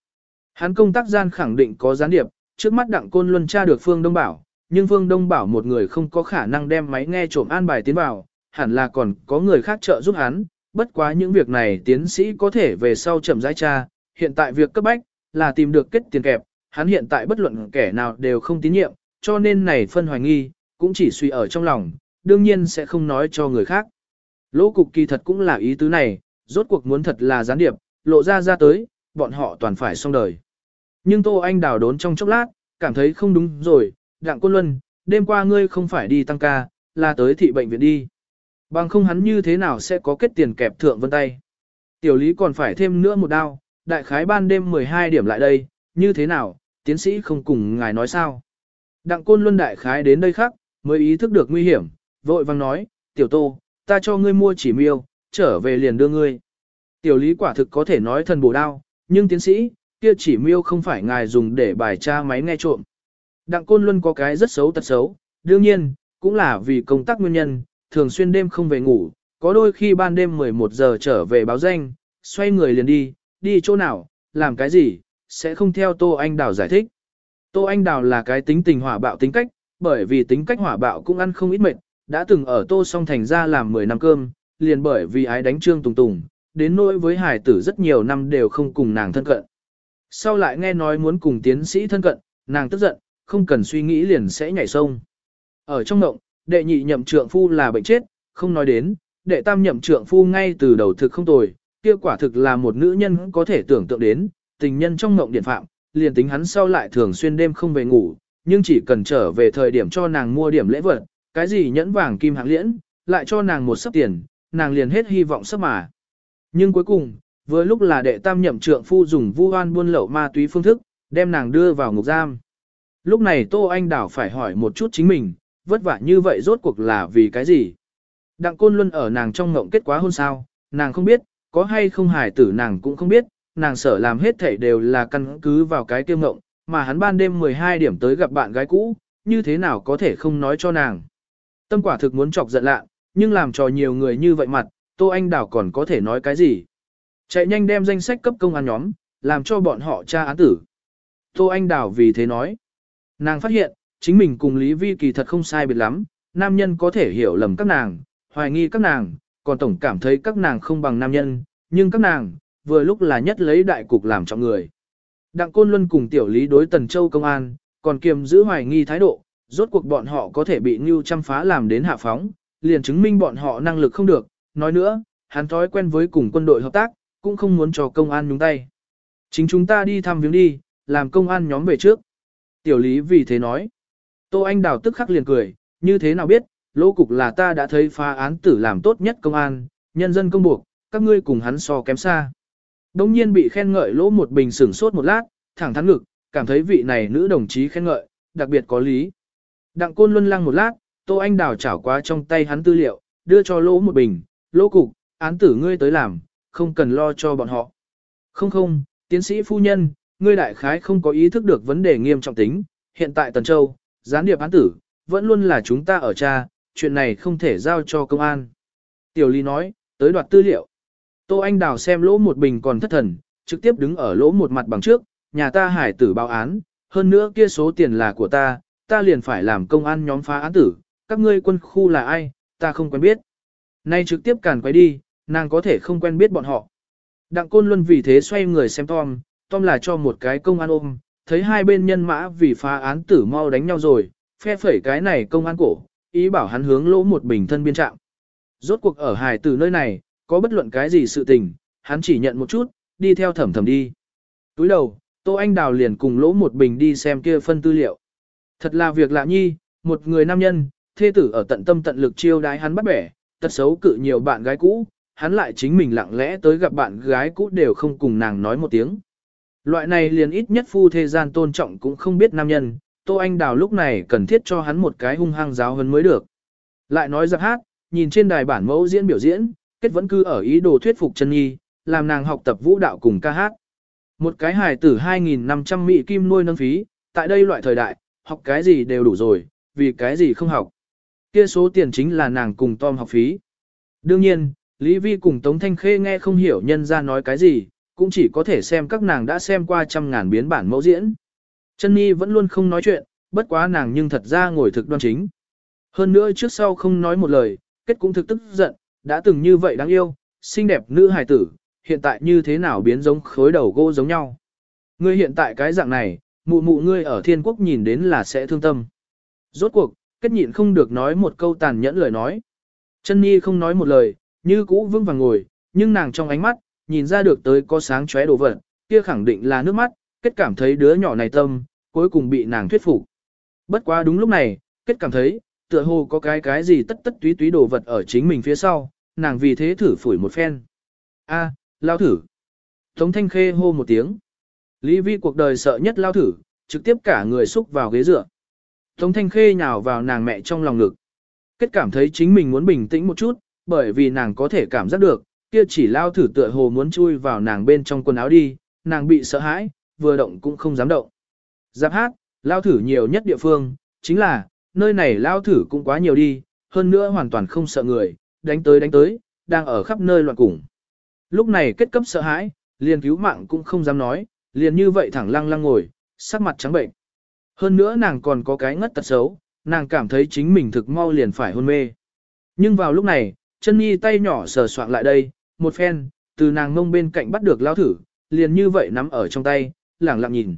hắn công tác gian khẳng định có gián điệp, trước mắt Đặng Côn Luân tra được Phương Đông Bảo, nhưng Phương Đông Bảo một người không có khả năng đem máy nghe trộm an bài tiến vào, hẳn là còn có người khác trợ giúp hắn, bất quá những việc này tiến sĩ có thể về sau chậm rãi tra, hiện tại việc cấp bách là tìm được kết tiền kẹp, hắn hiện tại bất luận kẻ nào đều không tín nhiệm, cho nên này phân hoài nghi, cũng chỉ suy ở trong lòng, đương nhiên sẽ không nói cho người khác. Lỗ cục kỳ thật cũng là ý tứ này, rốt cuộc muốn thật là gián điệp, lộ ra ra tới, bọn họ toàn phải xong đời. Nhưng Tô Anh đào đốn trong chốc lát, cảm thấy không đúng rồi, Đặng Côn Luân, đêm qua ngươi không phải đi tăng ca, là tới thị bệnh viện đi. Bằng không hắn như thế nào sẽ có kết tiền kẹp thượng vân tay. Tiểu lý còn phải thêm nữa một đao, đại khái ban đêm 12 điểm lại đây, như thế nào, tiến sĩ không cùng ngài nói sao. Đặng Côn Luân đại khái đến đây khác, mới ý thức được nguy hiểm, vội vang nói, tiểu tô, ta cho ngươi mua chỉ miêu, trở về liền đưa ngươi. Tiểu lý quả thực có thể nói thần bổ đao, nhưng tiến sĩ, kia chỉ miêu không phải ngài dùng để bài tra máy nghe trộm. Đặng Côn Luân có cái rất xấu tật xấu, đương nhiên, cũng là vì công tác nguyên nhân, thường xuyên đêm không về ngủ, có đôi khi ban đêm 11 giờ trở về báo danh, xoay người liền đi, đi chỗ nào, làm cái gì, sẽ không theo Tô Anh Đào giải thích. Tô Anh Đào là cái tính tình hỏa bạo tính cách, bởi vì tính cách hỏa bạo cũng ăn không ít mệt, đã từng ở Tô Song Thành ra làm 10 năm cơm, liền bởi vì ái đánh trương tùng tùng, đến nỗi với hải tử rất nhiều năm đều không cùng nàng thân cận. Sau lại nghe nói muốn cùng tiến sĩ thân cận, nàng tức giận, không cần suy nghĩ liền sẽ nhảy sông. Ở trong động, đệ nhị nhậm trượng phu là bệnh chết, không nói đến, đệ tam nhậm trượng phu ngay từ đầu thực không tồi, kia quả thực là một nữ nhân có thể tưởng tượng đến, tình nhân trong ngộng điện phạm, liền tính hắn sau lại thường xuyên đêm không về ngủ, nhưng chỉ cần trở về thời điểm cho nàng mua điểm lễ vật, cái gì nhẫn vàng kim hạng liễn, lại cho nàng một sấp tiền, nàng liền hết hy vọng sắp mà. Nhưng cuối cùng, vừa lúc là đệ tam nhậm trượng phu dùng vu oan buôn lậu ma túy phương thức, đem nàng đưa vào ngục giam. Lúc này Tô Anh Đảo phải hỏi một chút chính mình, vất vả như vậy rốt cuộc là vì cái gì? Đặng Côn Luân ở nàng trong ngộng kết quá hôn sao, nàng không biết, có hay không hài tử nàng cũng không biết, nàng sợ làm hết thảy đều là căn cứ vào cái kiêm ngộng, mà hắn ban đêm 12 điểm tới gặp bạn gái cũ, như thế nào có thể không nói cho nàng. Tâm quả thực muốn chọc giận lạ, nhưng làm cho nhiều người như vậy mặt, Tô Anh Đảo còn có thể nói cái gì. Chạy nhanh đem danh sách cấp công an nhóm, làm cho bọn họ tra án tử. Tô Anh Đảo vì thế nói. Nàng phát hiện, chính mình cùng Lý Vi kỳ thật không sai biệt lắm, nam nhân có thể hiểu lầm các nàng, hoài nghi các nàng, còn tổng cảm thấy các nàng không bằng nam nhân, nhưng các nàng, vừa lúc là nhất lấy đại cục làm trọng người. Đặng Côn Luân cùng tiểu lý đối Tần Châu công an, còn kiềm giữ hoài nghi thái độ, rốt cuộc bọn họ có thể bị Ngưu chăm phá làm đến hạ phóng, liền chứng minh bọn họ năng lực không được, nói nữa, hắn thói quen với cùng quân đội hợp tác, cũng không muốn cho công an nhúng tay. Chính chúng ta đi thăm viếng đi, làm công an nhóm về trước. Tiểu lý vì thế nói. Tô Anh Đào tức khắc liền cười, như thế nào biết, lỗ cục là ta đã thấy phá án tử làm tốt nhất công an, nhân dân công buộc, các ngươi cùng hắn so kém xa. Đông nhiên bị khen ngợi lỗ một bình sửng sốt một lát, thẳng thắn ngực, cảm thấy vị này nữ đồng chí khen ngợi, đặc biệt có lý. Đặng côn luân lăng một lát, Tô Anh Đào chảo qua trong tay hắn tư liệu, đưa cho lỗ một bình, lỗ cục, án tử ngươi tới làm, không cần lo cho bọn họ. Không không, Tiến sĩ phu nhân, ngươi đại khái không có ý thức được vấn đề nghiêm trọng tính, hiện tại Tần Châu, gián điệp án tử, vẫn luôn là chúng ta ở cha, chuyện này không thể giao cho công an. Tiểu Ly nói, tới đoạt tư liệu. Tô Anh Đào xem lỗ một bình còn thất thần, trực tiếp đứng ở lỗ một mặt bằng trước, nhà ta hải tử báo án, hơn nữa kia số tiền là của ta, ta liền phải làm công an nhóm phá án tử, các ngươi quân khu là ai, ta không quen biết. Nay trực tiếp càn quay đi, nàng có thể không quen biết bọn họ. Đặng Côn Luân vì thế xoay người xem Tom, Tom là cho một cái công an ôm, thấy hai bên nhân mã vì phá án tử mau đánh nhau rồi, phe phẩy cái này công an cổ, ý bảo hắn hướng lỗ một bình thân biên trạng. Rốt cuộc ở hải tử nơi này, có bất luận cái gì sự tình, hắn chỉ nhận một chút, đi theo thẩm thẩm đi. Túi đầu, Tô Anh Đào liền cùng lỗ một bình đi xem kia phân tư liệu. Thật là việc lạ nhi, một người nam nhân, thê tử ở tận tâm tận lực chiêu đái hắn bắt bẻ, tật xấu cự nhiều bạn gái cũ, hắn lại chính mình lặng lẽ tới gặp bạn gái cũ đều không cùng nàng nói một tiếng. Loại này liền ít nhất phu thế gian tôn trọng cũng không biết nam nhân, Tô Anh Đào lúc này cần thiết cho hắn một cái hung hăng giáo hơn mới được. Lại nói giặc hát, nhìn trên đài bản mẫu diễn biểu diễn, kết vẫn cứ ở ý đồ thuyết phục chân nhi, làm nàng học tập vũ đạo cùng ca hát. Một cái hài tử 2.500 mỹ kim nuôi nâng phí, tại đây loại thời đại, học cái gì đều đủ rồi, vì cái gì không học. Kia số tiền chính là nàng cùng Tom học phí. Đương nhiên, Lý Vi cùng Tống Thanh Khê nghe không hiểu nhân ra nói cái gì, cũng chỉ có thể xem các nàng đã xem qua trăm ngàn biến bản mẫu diễn. Chân Nhi vẫn luôn không nói chuyện, bất quá nàng nhưng thật ra ngồi thực đoan chính. Hơn nữa trước sau không nói một lời, kết cũng thực tức giận, đã từng như vậy đáng yêu, xinh đẹp nữ hài tử, hiện tại như thế nào biến giống khối đầu gỗ giống nhau. Ngươi hiện tại cái dạng này, mụ mụ ngươi ở thiên quốc nhìn đến là sẽ thương tâm. Rốt cuộc, kết nhịn không được nói một câu tàn nhẫn lời nói. Chân Nhi không nói một lời, như cũ vững vàng ngồi, nhưng nàng trong ánh mắt, nhìn ra được tới có sáng chóe đồ vật, kia khẳng định là nước mắt, kết cảm thấy đứa nhỏ này tâm, cuối cùng bị nàng thuyết phục. Bất quá đúng lúc này, kết cảm thấy, tựa hồ có cái cái gì tất tất túy túy đồ vật ở chính mình phía sau, nàng vì thế thử phủi một phen. A, lao thử. Tống thanh khê hô một tiếng. Lý vi cuộc đời sợ nhất lao thử, trực tiếp cả người xúc vào ghế dựa. Tống thanh khê nhào vào nàng mẹ trong lòng ngực. Kết cảm thấy chính mình muốn bình tĩnh một chút, bởi vì nàng có thể cảm giác được, kia chỉ lao thử tựa hồ muốn chui vào nàng bên trong quần áo đi, nàng bị sợ hãi, vừa động cũng không dám động. Giáp hát, lao thử nhiều nhất địa phương, chính là, nơi này lao thử cũng quá nhiều đi, hơn nữa hoàn toàn không sợ người, đánh tới đánh tới, đang ở khắp nơi loạn cùng. Lúc này kết cấp sợ hãi, liền cứu mạng cũng không dám nói, liền như vậy thẳng lăng lăng ngồi, sắc mặt trắng bệnh. Hơn nữa nàng còn có cái ngất tật xấu, nàng cảm thấy chính mình thực mau liền phải hôn mê. Nhưng vào lúc này, chân nhi tay nhỏ sờ soạng lại đây, một phen, từ nàng ngông bên cạnh bắt được lao thử, liền như vậy nắm ở trong tay, lẳng lặng nhìn.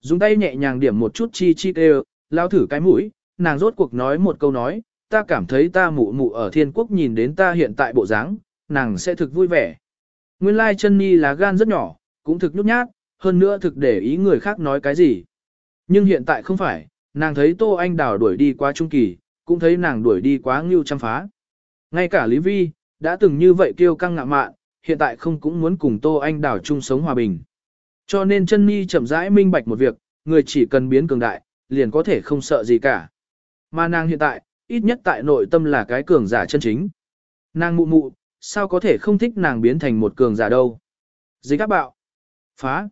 Dùng tay nhẹ nhàng điểm một chút chi chi kêu, lao thử cái mũi, nàng rốt cuộc nói một câu nói, ta cảm thấy ta mụ mụ ở thiên quốc nhìn đến ta hiện tại bộ dáng, nàng sẽ thực vui vẻ. Nguyên lai chân Nhi là gan rất nhỏ, cũng thực nhút nhát, hơn nữa thực để ý người khác nói cái gì. Nhưng hiện tại không phải, nàng thấy Tô Anh Đào đuổi đi quá trung kỳ, cũng thấy nàng đuổi đi quá ngưu chăm phá. Ngay cả Lý Vi, đã từng như vậy kêu căng ngạ mạn, hiện tại không cũng muốn cùng Tô Anh đảo chung sống hòa bình. Cho nên chân Nhi chậm rãi minh bạch một việc, người chỉ cần biến cường đại, liền có thể không sợ gì cả. Mà nàng hiện tại, ít nhất tại nội tâm là cái cường giả chân chính. Nàng mụ mụ, sao có thể không thích nàng biến thành một cường giả đâu. Dịch các bạo. Phá.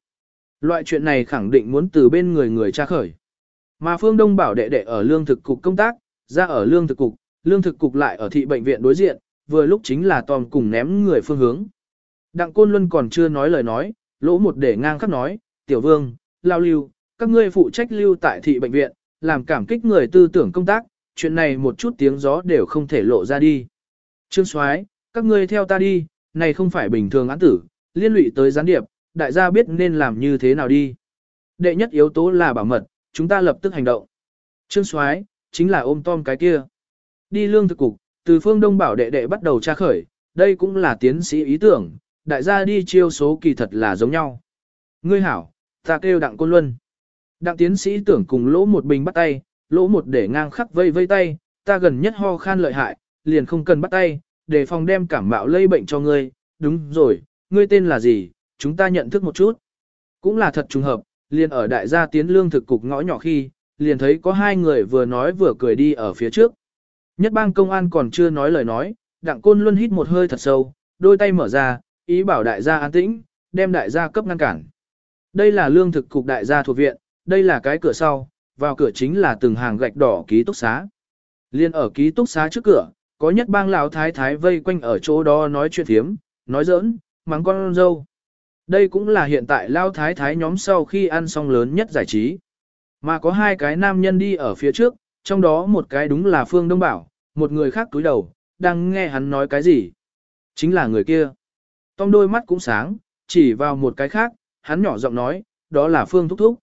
Loại chuyện này khẳng định muốn từ bên người người tra khởi. Mà Phương Đông bảo đệ đệ ở lương thực cục công tác, ra ở lương thực cục, lương thực cục lại ở thị bệnh viện đối diện, vừa lúc chính là Tom cùng ném người phương hướng. Đặng Côn Luân còn chưa nói lời nói, lỗ một để ngang khắp nói, tiểu vương, lao lưu, các ngươi phụ trách lưu tại thị bệnh viện, làm cảm kích người tư tưởng công tác, chuyện này một chút tiếng gió đều không thể lộ ra đi. Trương Soái, các ngươi theo ta đi, này không phải bình thường án tử, liên lụy tới gián điệp, đại gia biết nên làm như thế nào đi. Đệ nhất yếu tố là bảo mật, chúng ta lập tức hành động. Trương Soái, chính là ôm Tom cái kia. Đi lương thực cục, từ phương Đông bảo đệ đệ bắt đầu tra khởi, đây cũng là tiến sĩ ý tưởng, đại gia đi chiêu số kỳ thật là giống nhau. Ngươi hảo, ta kêu đặng côn luân. Đặng tiến sĩ tưởng cùng lỗ một bình bắt tay, lỗ một để ngang khắc vây vây tay, ta gần nhất ho khan lợi hại, liền không cần bắt tay, để phòng đem cảm mạo lây bệnh cho ngươi, đúng rồi, ngươi tên là gì, chúng ta nhận thức một chút. Cũng là thật trùng hợp, liền ở đại gia tiến lương thực cục ngõ nhỏ khi, liền thấy có hai người vừa nói vừa cười đi ở phía trước. Nhất bang công an còn chưa nói lời nói, đặng côn luôn hít một hơi thật sâu, đôi tay mở ra, ý bảo đại gia an tĩnh, đem đại gia cấp ngăn cản. đây là lương thực cục đại gia thuộc viện, đây là cái cửa sau, vào cửa chính là từng hàng gạch đỏ ký túc xá. Liên ở ký túc xá trước cửa, có nhất bang lão thái thái vây quanh ở chỗ đó nói chuyện thiếm, nói giỡn, mắng con dâu. Đây cũng là hiện tại Lão thái thái nhóm sau khi ăn xong lớn nhất giải trí. Mà có hai cái nam nhân đi ở phía trước, trong đó một cái đúng là Phương Đông Bảo, một người khác túi đầu, đang nghe hắn nói cái gì. Chính là người kia. Tom đôi mắt cũng sáng, chỉ vào một cái khác, hắn nhỏ giọng nói, đó là Phương Thúc Thúc.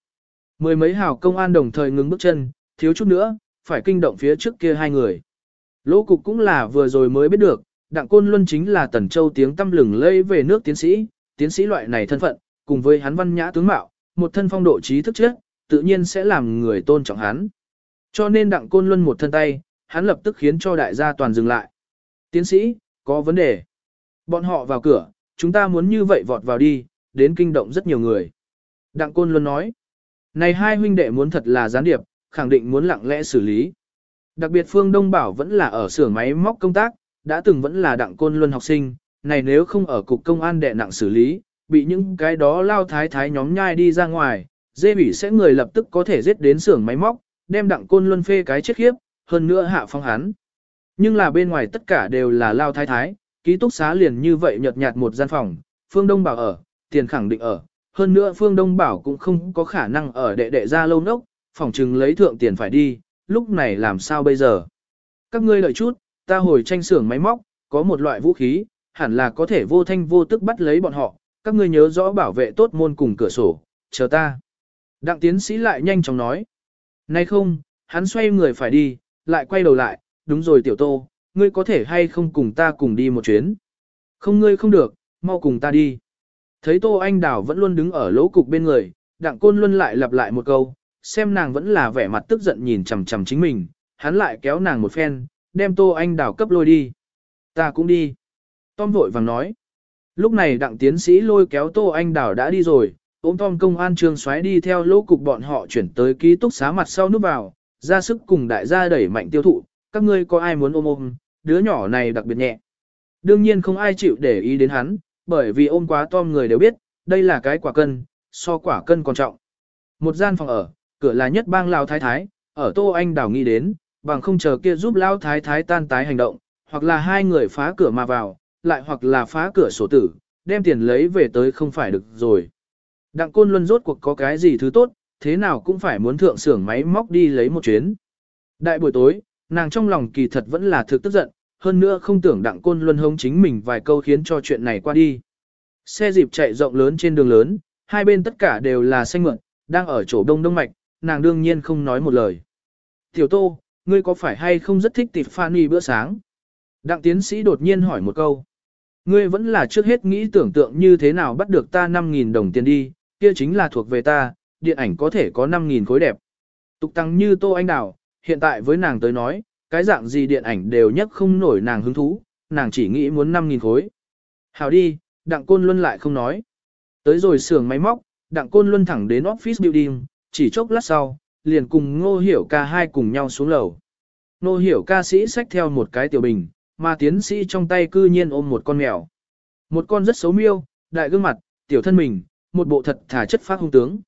Mười mấy hào công an đồng thời ngừng bước chân, thiếu chút nữa, phải kinh động phía trước kia hai người. Lỗ cục cũng là vừa rồi mới biết được, Đặng Côn Luân chính là Tần Châu tiếng tâm lừng lây về nước tiến sĩ, tiến sĩ loại này thân phận, cùng với hắn văn nhã tướng mạo, một thân phong độ trí thức chất, tự nhiên sẽ làm người tôn trọng hắn. Cho nên Đặng Côn Luân một thân tay, hắn lập tức khiến cho đại gia toàn dừng lại. Tiến sĩ, có vấn đề. Bọn họ vào cửa, chúng ta muốn như vậy vọt vào đi, đến kinh động rất nhiều người. Đặng Côn Luân nói, này hai huynh đệ muốn thật là gián điệp, khẳng định muốn lặng lẽ xử lý. Đặc biệt Phương Đông Bảo vẫn là ở xưởng máy móc công tác, đã từng vẫn là Đặng Côn Luân học sinh, này nếu không ở cục công an đệ nặng xử lý, bị những cái đó lao thái thái nhóm nhai đi ra ngoài, dê bỉ sẽ người lập tức có thể giết đến xưởng máy móc, đem Đặng Côn Luân phê cái chết khiếp, hơn nữa hạ phong hắn. Nhưng là bên ngoài tất cả đều là lao thái thái, ký túc xá liền như vậy nhợt nhạt một gian phòng, Phương Đông Bảo ở, tiền khẳng định ở, hơn nữa Phương Đông Bảo cũng không có khả năng ở đệ đệ ra lâu nốc, phòng trừng lấy thượng tiền phải đi, lúc này làm sao bây giờ? Các ngươi đợi chút, ta hồi tranh xưởng máy móc, có một loại vũ khí, hẳn là có thể vô thanh vô tức bắt lấy bọn họ, các ngươi nhớ rõ bảo vệ tốt môn cùng cửa sổ, chờ ta. Đặng tiến sĩ lại nhanh chóng nói. Nay không, hắn xoay người phải đi, lại quay đầu lại, đúng rồi tiểu tô, ngươi có thể hay không cùng ta cùng đi một chuyến. Không ngươi không được, mau cùng ta đi. Thấy tô anh đào vẫn luôn đứng ở lỗ cục bên người, đặng côn luân lại lặp lại một câu, xem nàng vẫn là vẻ mặt tức giận nhìn chằm chằm chính mình, hắn lại kéo nàng một phen, đem tô anh đào cấp lôi đi. Ta cũng đi. Tom vội vàng nói. Lúc này đặng tiến sĩ lôi kéo tô anh đào đã đi rồi, ôm Tom công an trương xoáy đi theo lỗ cục bọn họ chuyển tới ký túc xá mặt sau núp vào, ra sức cùng đại gia đẩy mạnh tiêu thụ, các ngươi có ai muốn ôm ôm, đứa nhỏ này đặc biệt nhẹ. Đương nhiên không ai chịu để ý đến hắn, bởi vì ôm quá Tom người đều biết, đây là cái quả cân, so quả cân còn trọng. Một gian phòng ở, cửa là nhất bang Lào thái thái, ở Tô Anh đảo nghĩ đến, bằng không chờ kia giúp Lão thái thái tan tái hành động, hoặc là hai người phá cửa mà vào, lại hoặc là phá cửa sổ tử, đem tiền lấy về tới không phải được rồi. Đặng Côn Luân rốt cuộc có cái gì thứ tốt, thế nào cũng phải muốn thượng xưởng máy móc đi lấy một chuyến. Đại buổi tối, nàng trong lòng kỳ thật vẫn là thực tức giận, hơn nữa không tưởng Đặng Côn Luân hống chính mình vài câu khiến cho chuyện này qua đi. Xe dịp chạy rộng lớn trên đường lớn, hai bên tất cả đều là xanh mượn, đang ở chỗ đông đông mạch, nàng đương nhiên không nói một lời. Tiểu Tô, ngươi có phải hay không rất thích tịp Fanny bữa sáng? Đặng tiến sĩ đột nhiên hỏi một câu. Ngươi vẫn là trước hết nghĩ tưởng tượng như thế nào bắt được ta 5.000 đồng tiền đi, kia chính là thuộc về ta, điện ảnh có thể có 5.000 khối đẹp. Tục tăng như Tô Anh Đào, hiện tại với nàng tới nói, cái dạng gì điện ảnh đều nhất không nổi nàng hứng thú, nàng chỉ nghĩ muốn 5.000 khối. Hào đi, Đặng Côn Luân lại không nói. Tới rồi xưởng máy móc, Đặng Côn Luân thẳng đến office building, chỉ chốc lát sau, liền cùng Ngô Hiểu ca hai cùng nhau xuống lầu. Ngô Hiểu ca sĩ xách theo một cái tiểu bình, mà tiến sĩ trong tay cư nhiên ôm một con mèo. Một con rất xấu miêu, đại gương mặt, tiểu thân mình, một bộ thật thả chất phát hung tướng.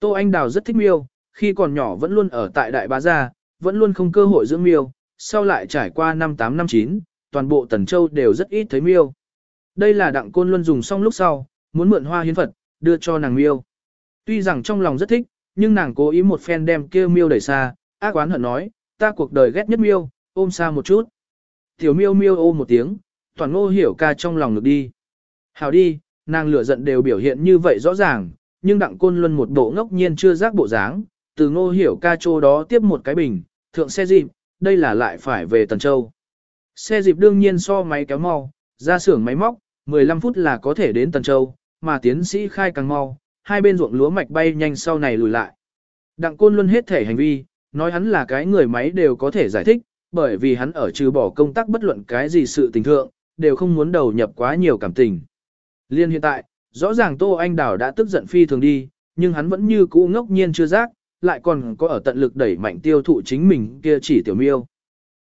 Tô Anh Đào rất thích miêu, khi còn nhỏ vẫn luôn ở tại Đại Bá Gia, vẫn luôn không cơ hội dưỡng miêu, sau lại trải qua năm 8 năm 9, toàn bộ Tần Châu đều rất ít thấy miêu. Đây là đặng côn luân dùng xong lúc sau, muốn mượn hoa hiến Phật, đưa cho nàng miêu. Tuy rằng trong lòng rất thích, nhưng nàng cố ý một phen đem kia miêu đẩy xa, ác oán hận nói, ta cuộc đời ghét nhất miêu, ôm xa một chút. Tiểu miêu miêu ô một tiếng, toàn ngô hiểu ca trong lòng ngực đi. Hào đi, nàng lửa giận đều biểu hiện như vậy rõ ràng, nhưng đặng côn luân một bộ ngốc nhiên chưa giác bộ dáng, từ ngô hiểu ca chỗ đó tiếp một cái bình, thượng xe dịp, đây là lại phải về Tần Châu. Xe dịp đương nhiên so máy kéo mau, ra xưởng máy móc, 15 phút là có thể đến Tần Châu, mà tiến sĩ khai càng mau, hai bên ruộng lúa mạch bay nhanh sau này lùi lại. Đặng Côn Luân hết thể hành vi, nói hắn là cái người máy đều có thể giải thích, bởi vì hắn ở trừ bỏ công tác bất luận cái gì sự tình thượng, đều không muốn đầu nhập quá nhiều cảm tình. Liên hiện tại, rõ ràng Tô Anh Đào đã tức giận phi thường đi, nhưng hắn vẫn như cũ ngốc nhiên chưa giác, lại còn có ở tận lực đẩy mạnh tiêu thụ chính mình kia chỉ tiểu miêu.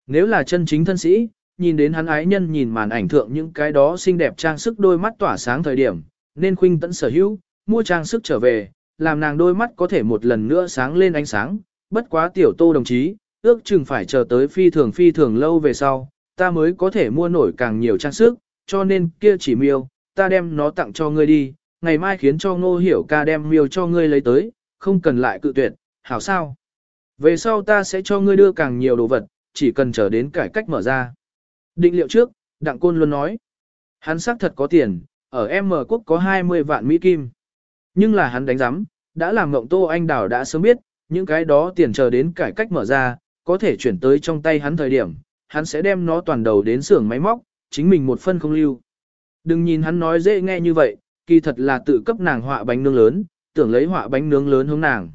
Nếu là chân chính thân sĩ, nhìn đến hắn ái nhân nhìn màn ảnh thượng những cái đó xinh đẹp trang sức đôi mắt tỏa sáng thời điểm, nên khuynh tận sở hữu, mua trang sức trở về, làm nàng đôi mắt có thể một lần nữa sáng lên ánh sáng, bất quá tiểu tô đồng chí, ước chừng phải chờ tới phi thường phi thường lâu về sau, ta mới có thể mua nổi càng nhiều trang sức, cho nên kia chỉ miêu, ta đem nó tặng cho ngươi đi, ngày mai khiến cho ngô hiểu ca đem miêu cho ngươi lấy tới, không cần lại cự tuyệt, hảo sao? Về sau ta sẽ cho ngươi đưa càng nhiều đồ vật, chỉ cần chờ đến cải cách mở ra. Định liệu trước, Đặng Côn luôn nói, hắn xác thật có tiền, ở M quốc có 20 vạn Mỹ Kim. Nhưng là hắn đánh giám, đã làm ngộng Tô Anh Đào đã sớm biết, những cái đó tiền chờ đến cải cách mở ra, có thể chuyển tới trong tay hắn thời điểm, hắn sẽ đem nó toàn đầu đến xưởng máy móc, chính mình một phân không lưu. Đừng nhìn hắn nói dễ nghe như vậy, kỳ thật là tự cấp nàng họa bánh nướng lớn, tưởng lấy họa bánh nướng lớn hướng nàng.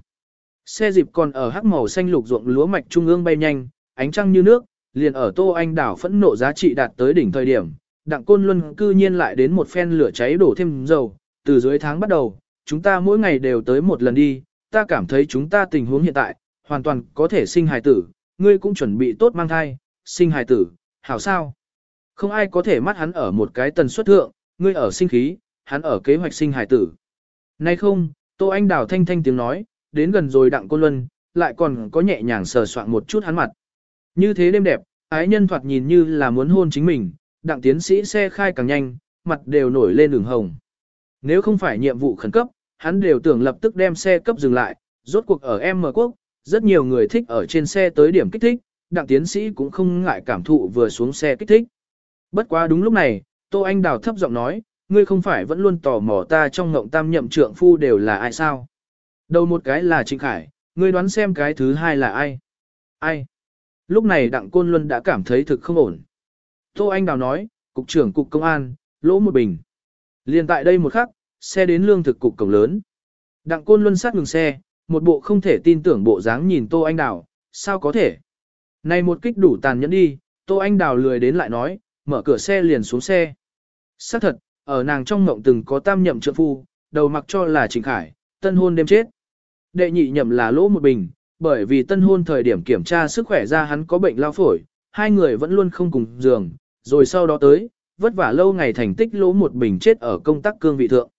Xe dịp còn ở hắc màu xanh lục ruộng lúa mạch trung ương bay nhanh, ánh trăng như nước, liền ở Tô Anh đảo phẫn nộ giá trị đạt tới đỉnh thời điểm, Đặng Côn Luân cư nhiên lại đến một phen lửa cháy đổ thêm dầu, từ dưới tháng bắt đầu, chúng ta mỗi ngày đều tới một lần đi, ta cảm thấy chúng ta tình huống hiện tại, hoàn toàn có thể sinh hài tử, ngươi cũng chuẩn bị tốt mang thai, sinh hài tử, hảo sao? Không ai có thể mắt hắn ở một cái tần suất thượng, ngươi ở sinh khí, hắn ở kế hoạch sinh hải tử. Nay không, Tô Anh Đào thanh thanh tiếng nói, đến gần rồi Đặng cô Luân, lại còn có nhẹ nhàng sờ soạn một chút hắn mặt. Như thế đêm đẹp, ái nhân thoạt nhìn như là muốn hôn chính mình, Đặng tiến sĩ xe khai càng nhanh, mặt đều nổi lên đường hồng. Nếu không phải nhiệm vụ khẩn cấp, hắn đều tưởng lập tức đem xe cấp dừng lại, rốt cuộc ở M quốc, rất nhiều người thích ở trên xe tới điểm kích thích, đặng tiến sĩ cũng không ngại cảm thụ vừa xuống xe kích thích. Bất quá đúng lúc này, Tô Anh Đào thấp giọng nói, ngươi không phải vẫn luôn tò mò ta trong ngộng tam nhậm trượng phu đều là ai sao? Đầu một cái là Trịnh Khải, ngươi đoán xem cái thứ hai là ai? Ai? Lúc này Đặng Côn Luân đã cảm thấy thực không ổn. Tô Anh Đào nói, Cục trưởng Cục Công an, lỗ một bình. Liên tại đây một khắc, xe đến lương thực cục cổng lớn. Đặng Côn Luân sát ngừng xe, một bộ không thể tin tưởng bộ dáng nhìn Tô Anh Đào, sao có thể? Này một kích đủ tàn nhẫn đi, Tô Anh Đào lười đến lại nói, mở cửa xe liền xuống xe. Xác thật, ở nàng trong mộng từng có tam nhậm trượng phu, đầu mặc cho là Trình Khải, tân hôn đêm chết. Đệ nhị nhậm là lỗ một bình, bởi vì tân hôn thời điểm kiểm tra sức khỏe ra hắn có bệnh lao phổi, hai người vẫn luôn không cùng giường, rồi sau đó tới, vất vả lâu ngày thành tích lỗ một bình chết ở công tác cương vị thượng.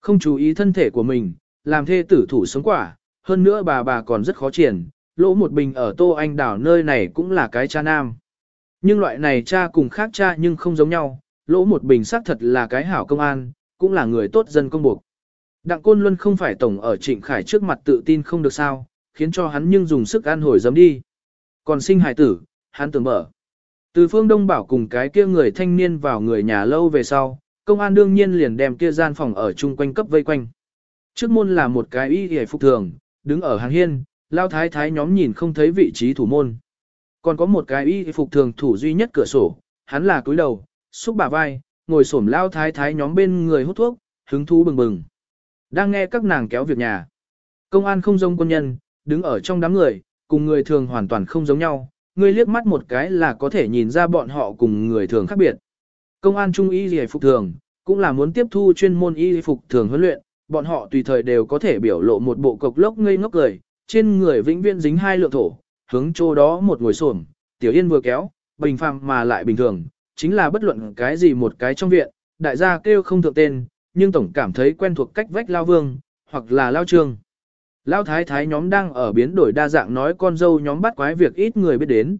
Không chú ý thân thể của mình, làm thê tử thủ sống quả, hơn nữa bà bà còn rất khó triển, lỗ một bình ở Tô Anh đảo nơi này cũng là cái cha nam. Nhưng loại này cha cùng khác cha nhưng không giống nhau, lỗ một bình xác thật là cái hảo công an, cũng là người tốt dân công buộc. Đặng Côn Luân không phải tổng ở Trịnh Khải trước mặt tự tin không được sao, khiến cho hắn nhưng dùng sức an hồi dấm đi. Còn sinh hải tử, hắn tưởng mở. Từ phương Đông bảo cùng cái kia người thanh niên vào người nhà lâu về sau, công an đương nhiên liền đem kia gian phòng ở chung quanh cấp vây quanh. Trước môn là một cái y hề phục thường, đứng ở hàng hiên, lao thái thái nhóm nhìn không thấy vị trí thủ môn. Còn có một cái y phục thường thủ duy nhất cửa sổ, hắn là cúi đầu, xúc bả vai, ngồi xổm lao thái thái nhóm bên người hút thuốc, hứng thú bừng bừng. Đang nghe các nàng kéo việc nhà. Công an không giống quân nhân, đứng ở trong đám người, cùng người thường hoàn toàn không giống nhau, người liếc mắt một cái là có thể nhìn ra bọn họ cùng người thường khác biệt. Công an trung y y phục thường, cũng là muốn tiếp thu chuyên môn y phục thường huấn luyện, bọn họ tùy thời đều có thể biểu lộ một bộ cục lốc ngây ngốc cười, trên người vĩnh viễn dính hai lượng thổ, hướng chỗ đó một ngồi xổm, tiểu yên vừa kéo, bình phàm mà lại bình thường, chính là bất luận cái gì một cái trong viện, đại gia kêu không thượng tên, nhưng tổng cảm thấy quen thuộc cách vách lao vương, hoặc là lao trương. Lao thái thái nhóm đang ở biến đổi đa dạng nói con dâu nhóm bắt quái việc ít người biết đến.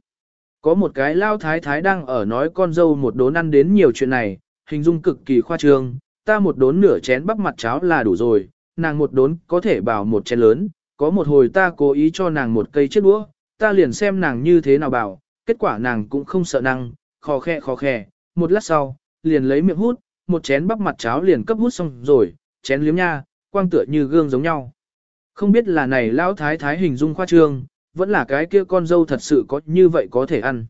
Có một cái lao thái thái đang ở nói con dâu một đốn ăn đến nhiều chuyện này, hình dung cực kỳ khoa trương, ta một đốn nửa chén bắp mặt cháo là đủ rồi, nàng một đốn có thể bảo một chén lớn, có một hồi ta cố ý cho nàng một cây chiếc đũa, ta liền xem nàng như thế nào bảo, kết quả nàng cũng không sợ năng, khó khe khó khe, một lát sau, liền lấy miệng hút, một chén bắp mặt cháo liền cấp hút xong rồi, chén liếm nha, quang tựa như gương giống nhau. Không biết là này lão thái thái hình dung khoa trương, vẫn là cái kia con dâu thật sự có như vậy có thể ăn.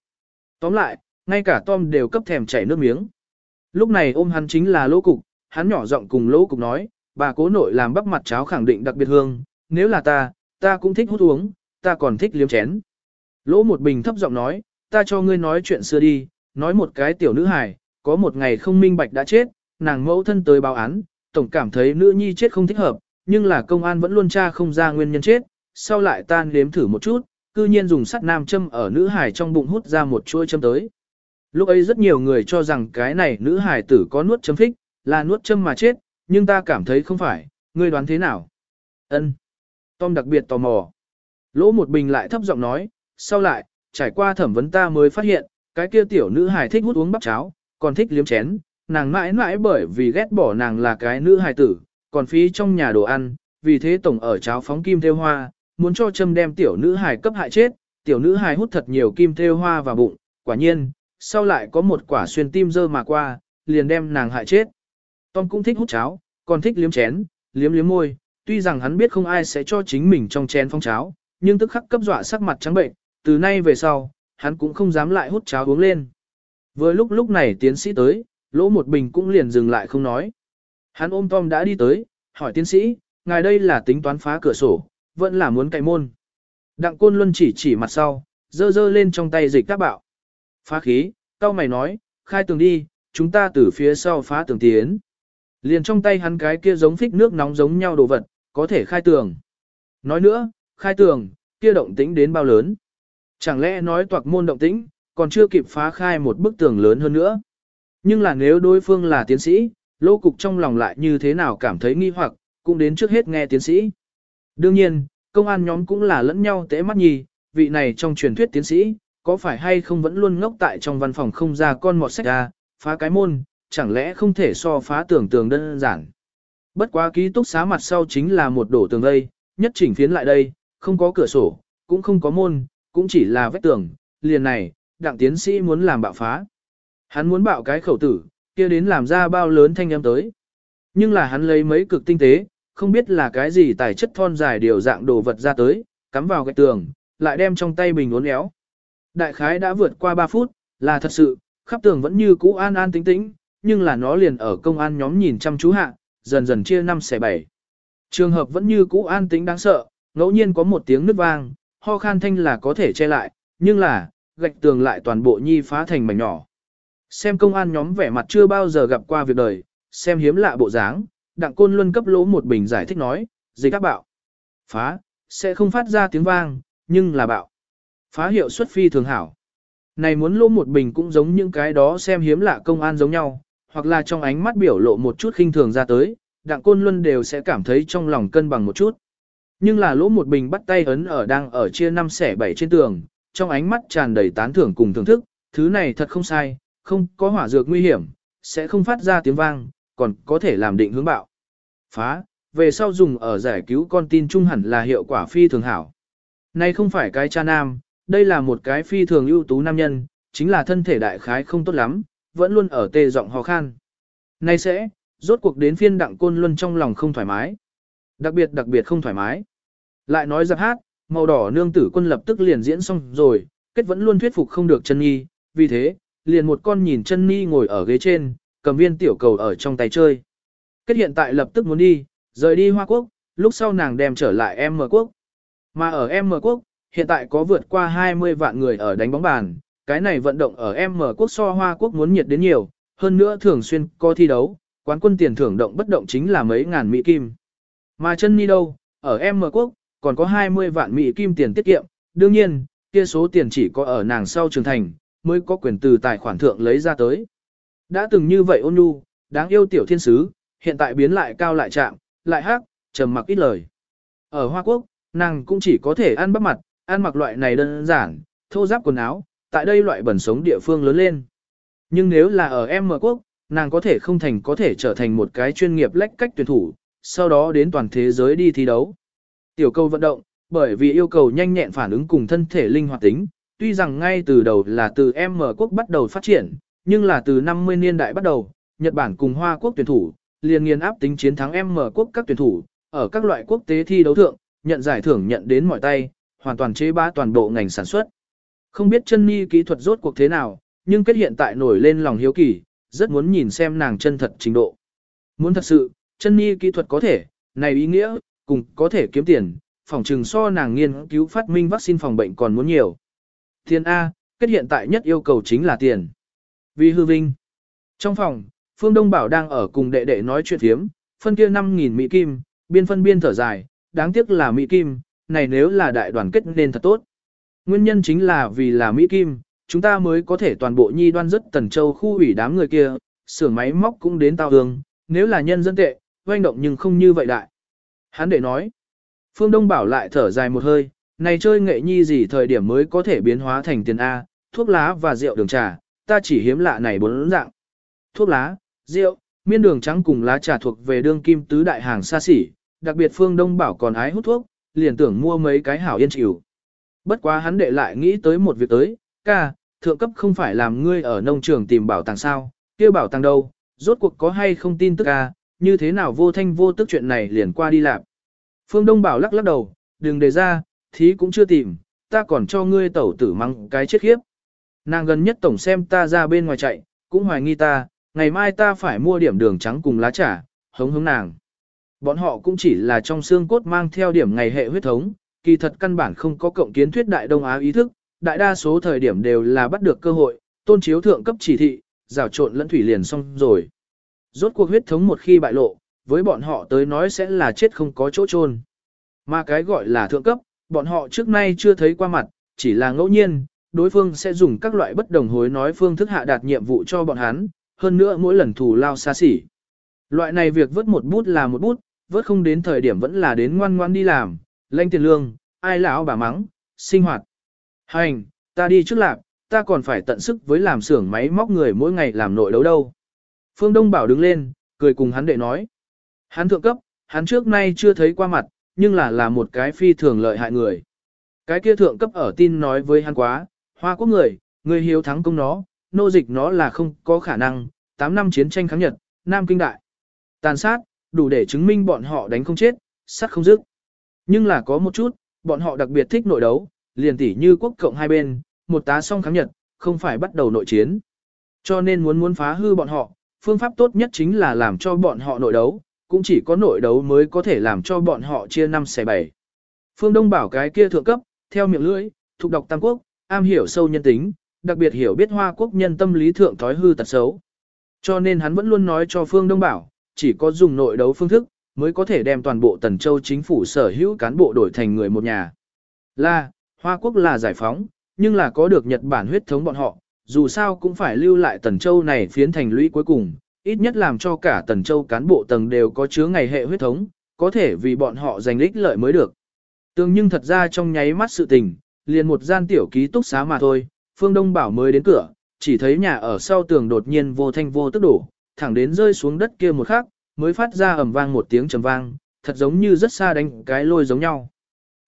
Tóm lại, ngay cả Tom đều cấp thèm chảy nước miếng. Lúc này ôm hắn chính là lỗ cục, hắn nhỏ giọng cùng lỗ cục nói, bà cố nội làm bắp mặt cháo khẳng định đặc biệt hương, nếu là ta, ta cũng thích hút uống, ta còn thích liếm chén. Lỗ một bình thấp giọng nói, ta cho ngươi nói chuyện xưa đi, nói một cái tiểu nữ hài, có một ngày không minh bạch đã chết, nàng mẫu thân tới báo án, tổng cảm thấy nữ nhi chết không thích hợp, nhưng là công an vẫn luôn tra không ra nguyên nhân chết, sau lại tan nếm thử một chút, cư nhiên dùng sắt nam châm ở nữ hài trong bụng hút ra một chuôi châm tới. Lúc ấy rất nhiều người cho rằng cái này nữ hài tử có nuốt châm thích, là nuốt châm mà chết, nhưng ta cảm thấy không phải, ngươi đoán thế nào? Ân. Tom đặc biệt tò mò. Lỗ một bình lại thấp giọng nói, sau lại, trải qua thẩm vấn ta mới phát hiện, cái kia tiểu nữ hài thích hút uống bắp cháo, còn thích liếm chén, nàng mãi mãi bởi vì ghét bỏ nàng là cái nữ hài tử, còn phí trong nhà đồ ăn, vì thế tổng ở cháo phóng kim theo hoa, muốn cho châm đem tiểu nữ hài cấp hại chết, tiểu nữ hài hút thật nhiều kim theo hoa vào bụng, quả nhiên, sau lại có một quả xuyên tim dơ mà qua, liền đem nàng hại chết. Tom cũng thích hút cháo, còn thích liếm chén, liếm liếm môi, tuy rằng hắn biết không ai sẽ cho chính mình trong chén phong cháo, nhưng tức khắc cấp dọa sắc mặt trắng bệnh, từ nay về sau, hắn cũng không dám lại hút cháo uống lên. Vừa lúc lúc này tiến sĩ tới, lỗ một bình cũng liền dừng lại không nói. Hắn ôm Tom đã đi tới, hỏi tiến sĩ, ngài đây là tính toán phá cửa sổ, vẫn là muốn cậy môn. Đặng Côn Luân chỉ chỉ mặt sau, dơ dơ lên trong tay dịch các bạo. Phá khí, tao mày nói, khai tường đi, chúng ta từ phía sau phá tường tiến. Liền trong tay hắn cái kia giống phích nước nóng giống nhau đồ vật, có thể khai tường. Nói nữa, khai tường, kia động tĩnh đến bao lớn. Chẳng lẽ nói toạc môn động tĩnh, còn chưa kịp phá khai một bức tường lớn hơn nữa. Nhưng là nếu đối phương là tiến sĩ, lô cục trong lòng lại như thế nào cảm thấy nghi hoặc, cũng đến trước hết nghe tiến sĩ. Đương nhiên, công an nhóm cũng là lẫn nhau tế mắt nhì, vị này trong truyền thuyết tiến sĩ, có phải hay không vẫn luôn ngốc tại trong văn phòng không ra con mọt sách ra, phá cái môn, chẳng lẽ không thể so phá tường tường đơn giản. Bất quá ký túc xá mặt sau chính là một đổ tường đây, nhất chỉnh phiến lại đây, không có cửa sổ, cũng không có môn, cũng chỉ là vách tường, liền này, đặng tiến sĩ muốn làm bạo phá. Hắn muốn bạo cái khẩu tử, kia đến làm ra bao lớn thanh âm tới. Nhưng là hắn lấy mấy cực tinh tế, không biết là cái gì tài chất thon dài điều dạng đồ vật ra tới, cắm vào cái tường, lại đem trong tay bình uốn éo. Đại khái đã vượt qua 3 phút, là thật sự, khắp tường vẫn như cũ an an tĩnh tĩnh, nhưng là nó liền ở công an nhóm nhìn chăm chú hạ, dần dần chia năm xẻ bảy. Trường hợp vẫn như cũ an tĩnh đáng sợ, ngẫu nhiên có một tiếng nứt vang, ho khan thanh là có thể che lại, nhưng là, gạch tường lại toàn bộ nhi phá thành mảnh nhỏ. Xem công an nhóm vẻ mặt chưa bao giờ gặp qua việc đời, xem hiếm lạ bộ dáng, đặng côn luân cấp lỗ một bình giải thích nói, dịch các bạo. Phá, sẽ không phát ra tiếng vang, nhưng là bạo. Phá hiệu suất phi thường hảo. Này muốn lỗ một bình cũng giống những cái đó xem hiếm lạ công an giống nhau, hoặc là trong ánh mắt biểu lộ một chút khinh thường ra tới, đặng côn luân đều sẽ cảm thấy trong lòng cân bằng một chút. Nhưng là lỗ một bình bắt tay ấn ở đang ở chia năm xẻ bảy trên tường, trong ánh mắt tràn đầy tán thưởng cùng thưởng thức, thứ này thật không sai, không có hỏa dược nguy hiểm, sẽ không phát ra tiếng vang, còn có thể làm định hướng bạo. Phá, về sau dùng ở giải cứu con tin trung hẳn là hiệu quả phi thường hảo. Này không phải cái cha nam, đây là một cái phi thường ưu tú nam nhân, chính là thân thể đại khái không tốt lắm, vẫn luôn ở tê giọng ho khan. Nay sẽ, rốt cuộc đến phiên đặng côn luân trong lòng không thoải mái. Đặc biệt đặc biệt không thoải mái. Lại nói giặc hát, màu đỏ nương tử quân lập tức liền diễn xong rồi, kết vẫn luôn thuyết phục không được chân nhi, vì thế, liền một con nhìn chân nhi ngồi ở ghế trên, cầm viên tiểu cầu ở trong tay chơi. Kết hiện tại lập tức muốn đi, rời đi Hoa Quốc, lúc sau nàng đem trở lại em mở quốc. Mà ở em mở quốc, hiện tại có vượt qua 20 vạn người ở đánh bóng bàn, cái này vận động ở em mở quốc so Hoa Quốc muốn nhiệt đến nhiều, hơn nữa thường xuyên có thi đấu, quán quân tiền thưởng động bất động chính là mấy ngàn mỹ kim. Mà chân ni đâu, ở em mở quốc, còn có 20 vạn mỹ kim tiền tiết kiệm, đương nhiên, kia số tiền chỉ có ở nàng sau trưởng thành, mới có quyền từ tài khoản thượng lấy ra tới. Đã từng như vậy ôn nhu, đáng yêu tiểu thiên sứ, hiện tại biến lại cao lại chạm, lại hắc, trầm mặc ít lời. Ở Hoa Quốc, nàng cũng chỉ có thể ăn bắp mặt, ăn mặc loại này đơn giản, thô giáp quần áo, tại đây loại bẩn sống địa phương lớn lên. Nhưng nếu là ở M quốc, nàng có thể không thành có thể trở thành một cái chuyên nghiệp lách cách tuyển thủ, sau đó đến toàn thế giới đi thi đấu. Tiểu cầu vận động, bởi vì yêu cầu nhanh nhẹn phản ứng cùng thân thể linh hoạt tính, tuy rằng ngay từ đầu là từ M quốc bắt đầu phát triển, nhưng là từ 50 niên đại bắt đầu, Nhật Bản cùng Hoa quốc tuyển thủ, liền nghiền áp tính chiến thắng M quốc các tuyển thủ, ở các loại quốc tế thi đấu thượng, nhận giải thưởng nhận đến mọi tay, hoàn toàn chế bá toàn bộ ngành sản xuất. Không biết chân ni kỹ thuật rốt cuộc thế nào, nhưng kết hiện tại nổi lên lòng hiếu kỳ, rất muốn nhìn xem nàng chân thật trình độ. Muốn thật sự, chân ni kỹ thuật có thể, này ý nghĩa, cùng có thể kiếm tiền, phòng trừng so nàng nghiên cứu phát minh vaccine phòng bệnh còn muốn nhiều. Tiền A, kết hiện tại nhất yêu cầu chính là tiền. Vì hư vinh. Trong phòng, Phương Đông Bảo đang ở cùng đệ đệ nói chuyện thiếm, phân kia 5.000 Mỹ Kim, biên phân biên thở dài, đáng tiếc là Mỹ Kim, này nếu là đại đoàn kết nên thật tốt. Nguyên nhân chính là vì là Mỹ Kim, chúng ta mới có thể toàn bộ nhi đoan rất tần châu khu ủy đám người kia, xưởng máy móc cũng đến tao hương, nếu là nhân dân tệ, doanh động nhưng không như vậy đại. Hắn để nói, Phương Đông Bảo lại thở dài một hơi, này chơi nghệ nhi gì thời điểm mới có thể biến hóa thành tiền A, thuốc lá và rượu đường trà, ta chỉ hiếm lạ này bốn dạng. Thuốc lá, rượu, miên đường trắng cùng lá trà thuộc về đương kim tứ đại hàng xa xỉ, đặc biệt Phương Đông Bảo còn ái hút thuốc, liền tưởng mua mấy cái hảo yên chịu. Bất quá hắn đệ lại nghĩ tới một việc tới, ca, thượng cấp không phải làm ngươi ở nông trường tìm bảo tàng sao, kia bảo tàng đâu, rốt cuộc có hay không tin tức ca, như thế nào vô thanh vô tức chuyện này liền qua đi lạp Phương Đông Bảo lắc lắc đầu, đừng đề ra, thí cũng chưa tìm, ta còn cho ngươi tẩu tử mắng cái chết khiếp. Nàng gần nhất tổng xem ta ra bên ngoài chạy, cũng hoài nghi ta, ngày mai ta phải mua điểm đường trắng cùng lá trà, hống hống nàng. Bọn họ cũng chỉ là trong xương cốt mang theo điểm ngày hệ huyết thống, kỳ thật căn bản không có cộng kiến thuyết đại Đông Á ý thức, đại đa số thời điểm đều là bắt được cơ hội, tôn chiếu thượng cấp chỉ thị, rào trộn lẫn thủy liền xong rồi. Rốt cuộc huyết thống một khi bại lộ, với bọn họ tới nói sẽ là chết không có chỗ chôn. Mà cái gọi là thượng cấp, bọn họ trước nay chưa thấy qua mặt, chỉ là ngẫu nhiên, đối phương sẽ dùng các loại bất đồng hối nói phương thức hạ đạt nhiệm vụ cho bọn hắn, hơn nữa mỗi lần thù lao xa xỉ. Loại này việc vớt một bút là một bút, vớt không đến thời điểm vẫn là đến ngoan ngoan đi làm, lãnh tiền lương, ai lão bà mắng, sinh hoạt. Hành, ta đi trước lạc, ta còn phải tận sức với làm xưởng máy móc người mỗi ngày làm nội đấu đâu. Phương Đông Bảo đứng lên, cười cùng hắn đệ nói. Hắn thượng cấp, hắn trước nay chưa thấy qua mặt, nhưng là là một cái phi thường lợi hại người. Cái kia thượng cấp ở tin nói với hắn quá, hoa quốc người, người hiếu thắng công nó, nô dịch nó là không có khả năng, 8 năm chiến tranh kháng Nhật, Nam Kinh Đại. Tàn sát, đủ để chứng minh bọn họ đánh không chết, sát không dứt. Nhưng là có một chút, bọn họ đặc biệt thích nội đấu, liền tỉ như quốc cộng hai bên, một tá song kháng Nhật, không phải bắt đầu nội chiến. Cho nên muốn muốn phá hư bọn họ, phương pháp tốt nhất chính là làm cho bọn họ nội đấu, cũng chỉ có nội đấu mới có thể làm cho bọn họ chia năm xẻ bảy. Phương Đông bảo cái kia thượng cấp, theo miệng lưỡi, thuộc đọc Tam Quốc, am hiểu sâu nhân tính, đặc biệt hiểu biết Hoa Quốc nhân tâm lý thượng thói hư tật xấu. Cho nên hắn vẫn luôn nói cho Phương Đông bảo, chỉ có dùng nội đấu phương thức, mới có thể đem toàn bộ Tần Châu chính phủ sở hữu cán bộ đổi thành người một nhà. Là, Hoa Quốc là giải phóng, nhưng là có được Nhật Bản huyết thống bọn họ, dù sao cũng phải lưu lại Tần Châu này phiến thành lũy cuối cùng, ít nhất làm cho cả Tần Châu cán bộ tầng đều có chứa ngày hệ huyết thống, có thể vì bọn họ giành ích lợi mới được. Tương nhưng thật ra trong nháy mắt sự tình, liền một gian tiểu ký túc xá mà thôi, Phương Đông Bảo mới đến cửa, chỉ thấy nhà ở sau tường đột nhiên vô thanh vô tức đổ, thẳng đến rơi xuống đất kia một khắc, mới phát ra ầm vang một tiếng trầm vang, thật giống như rất xa đánh cái lôi giống nhau.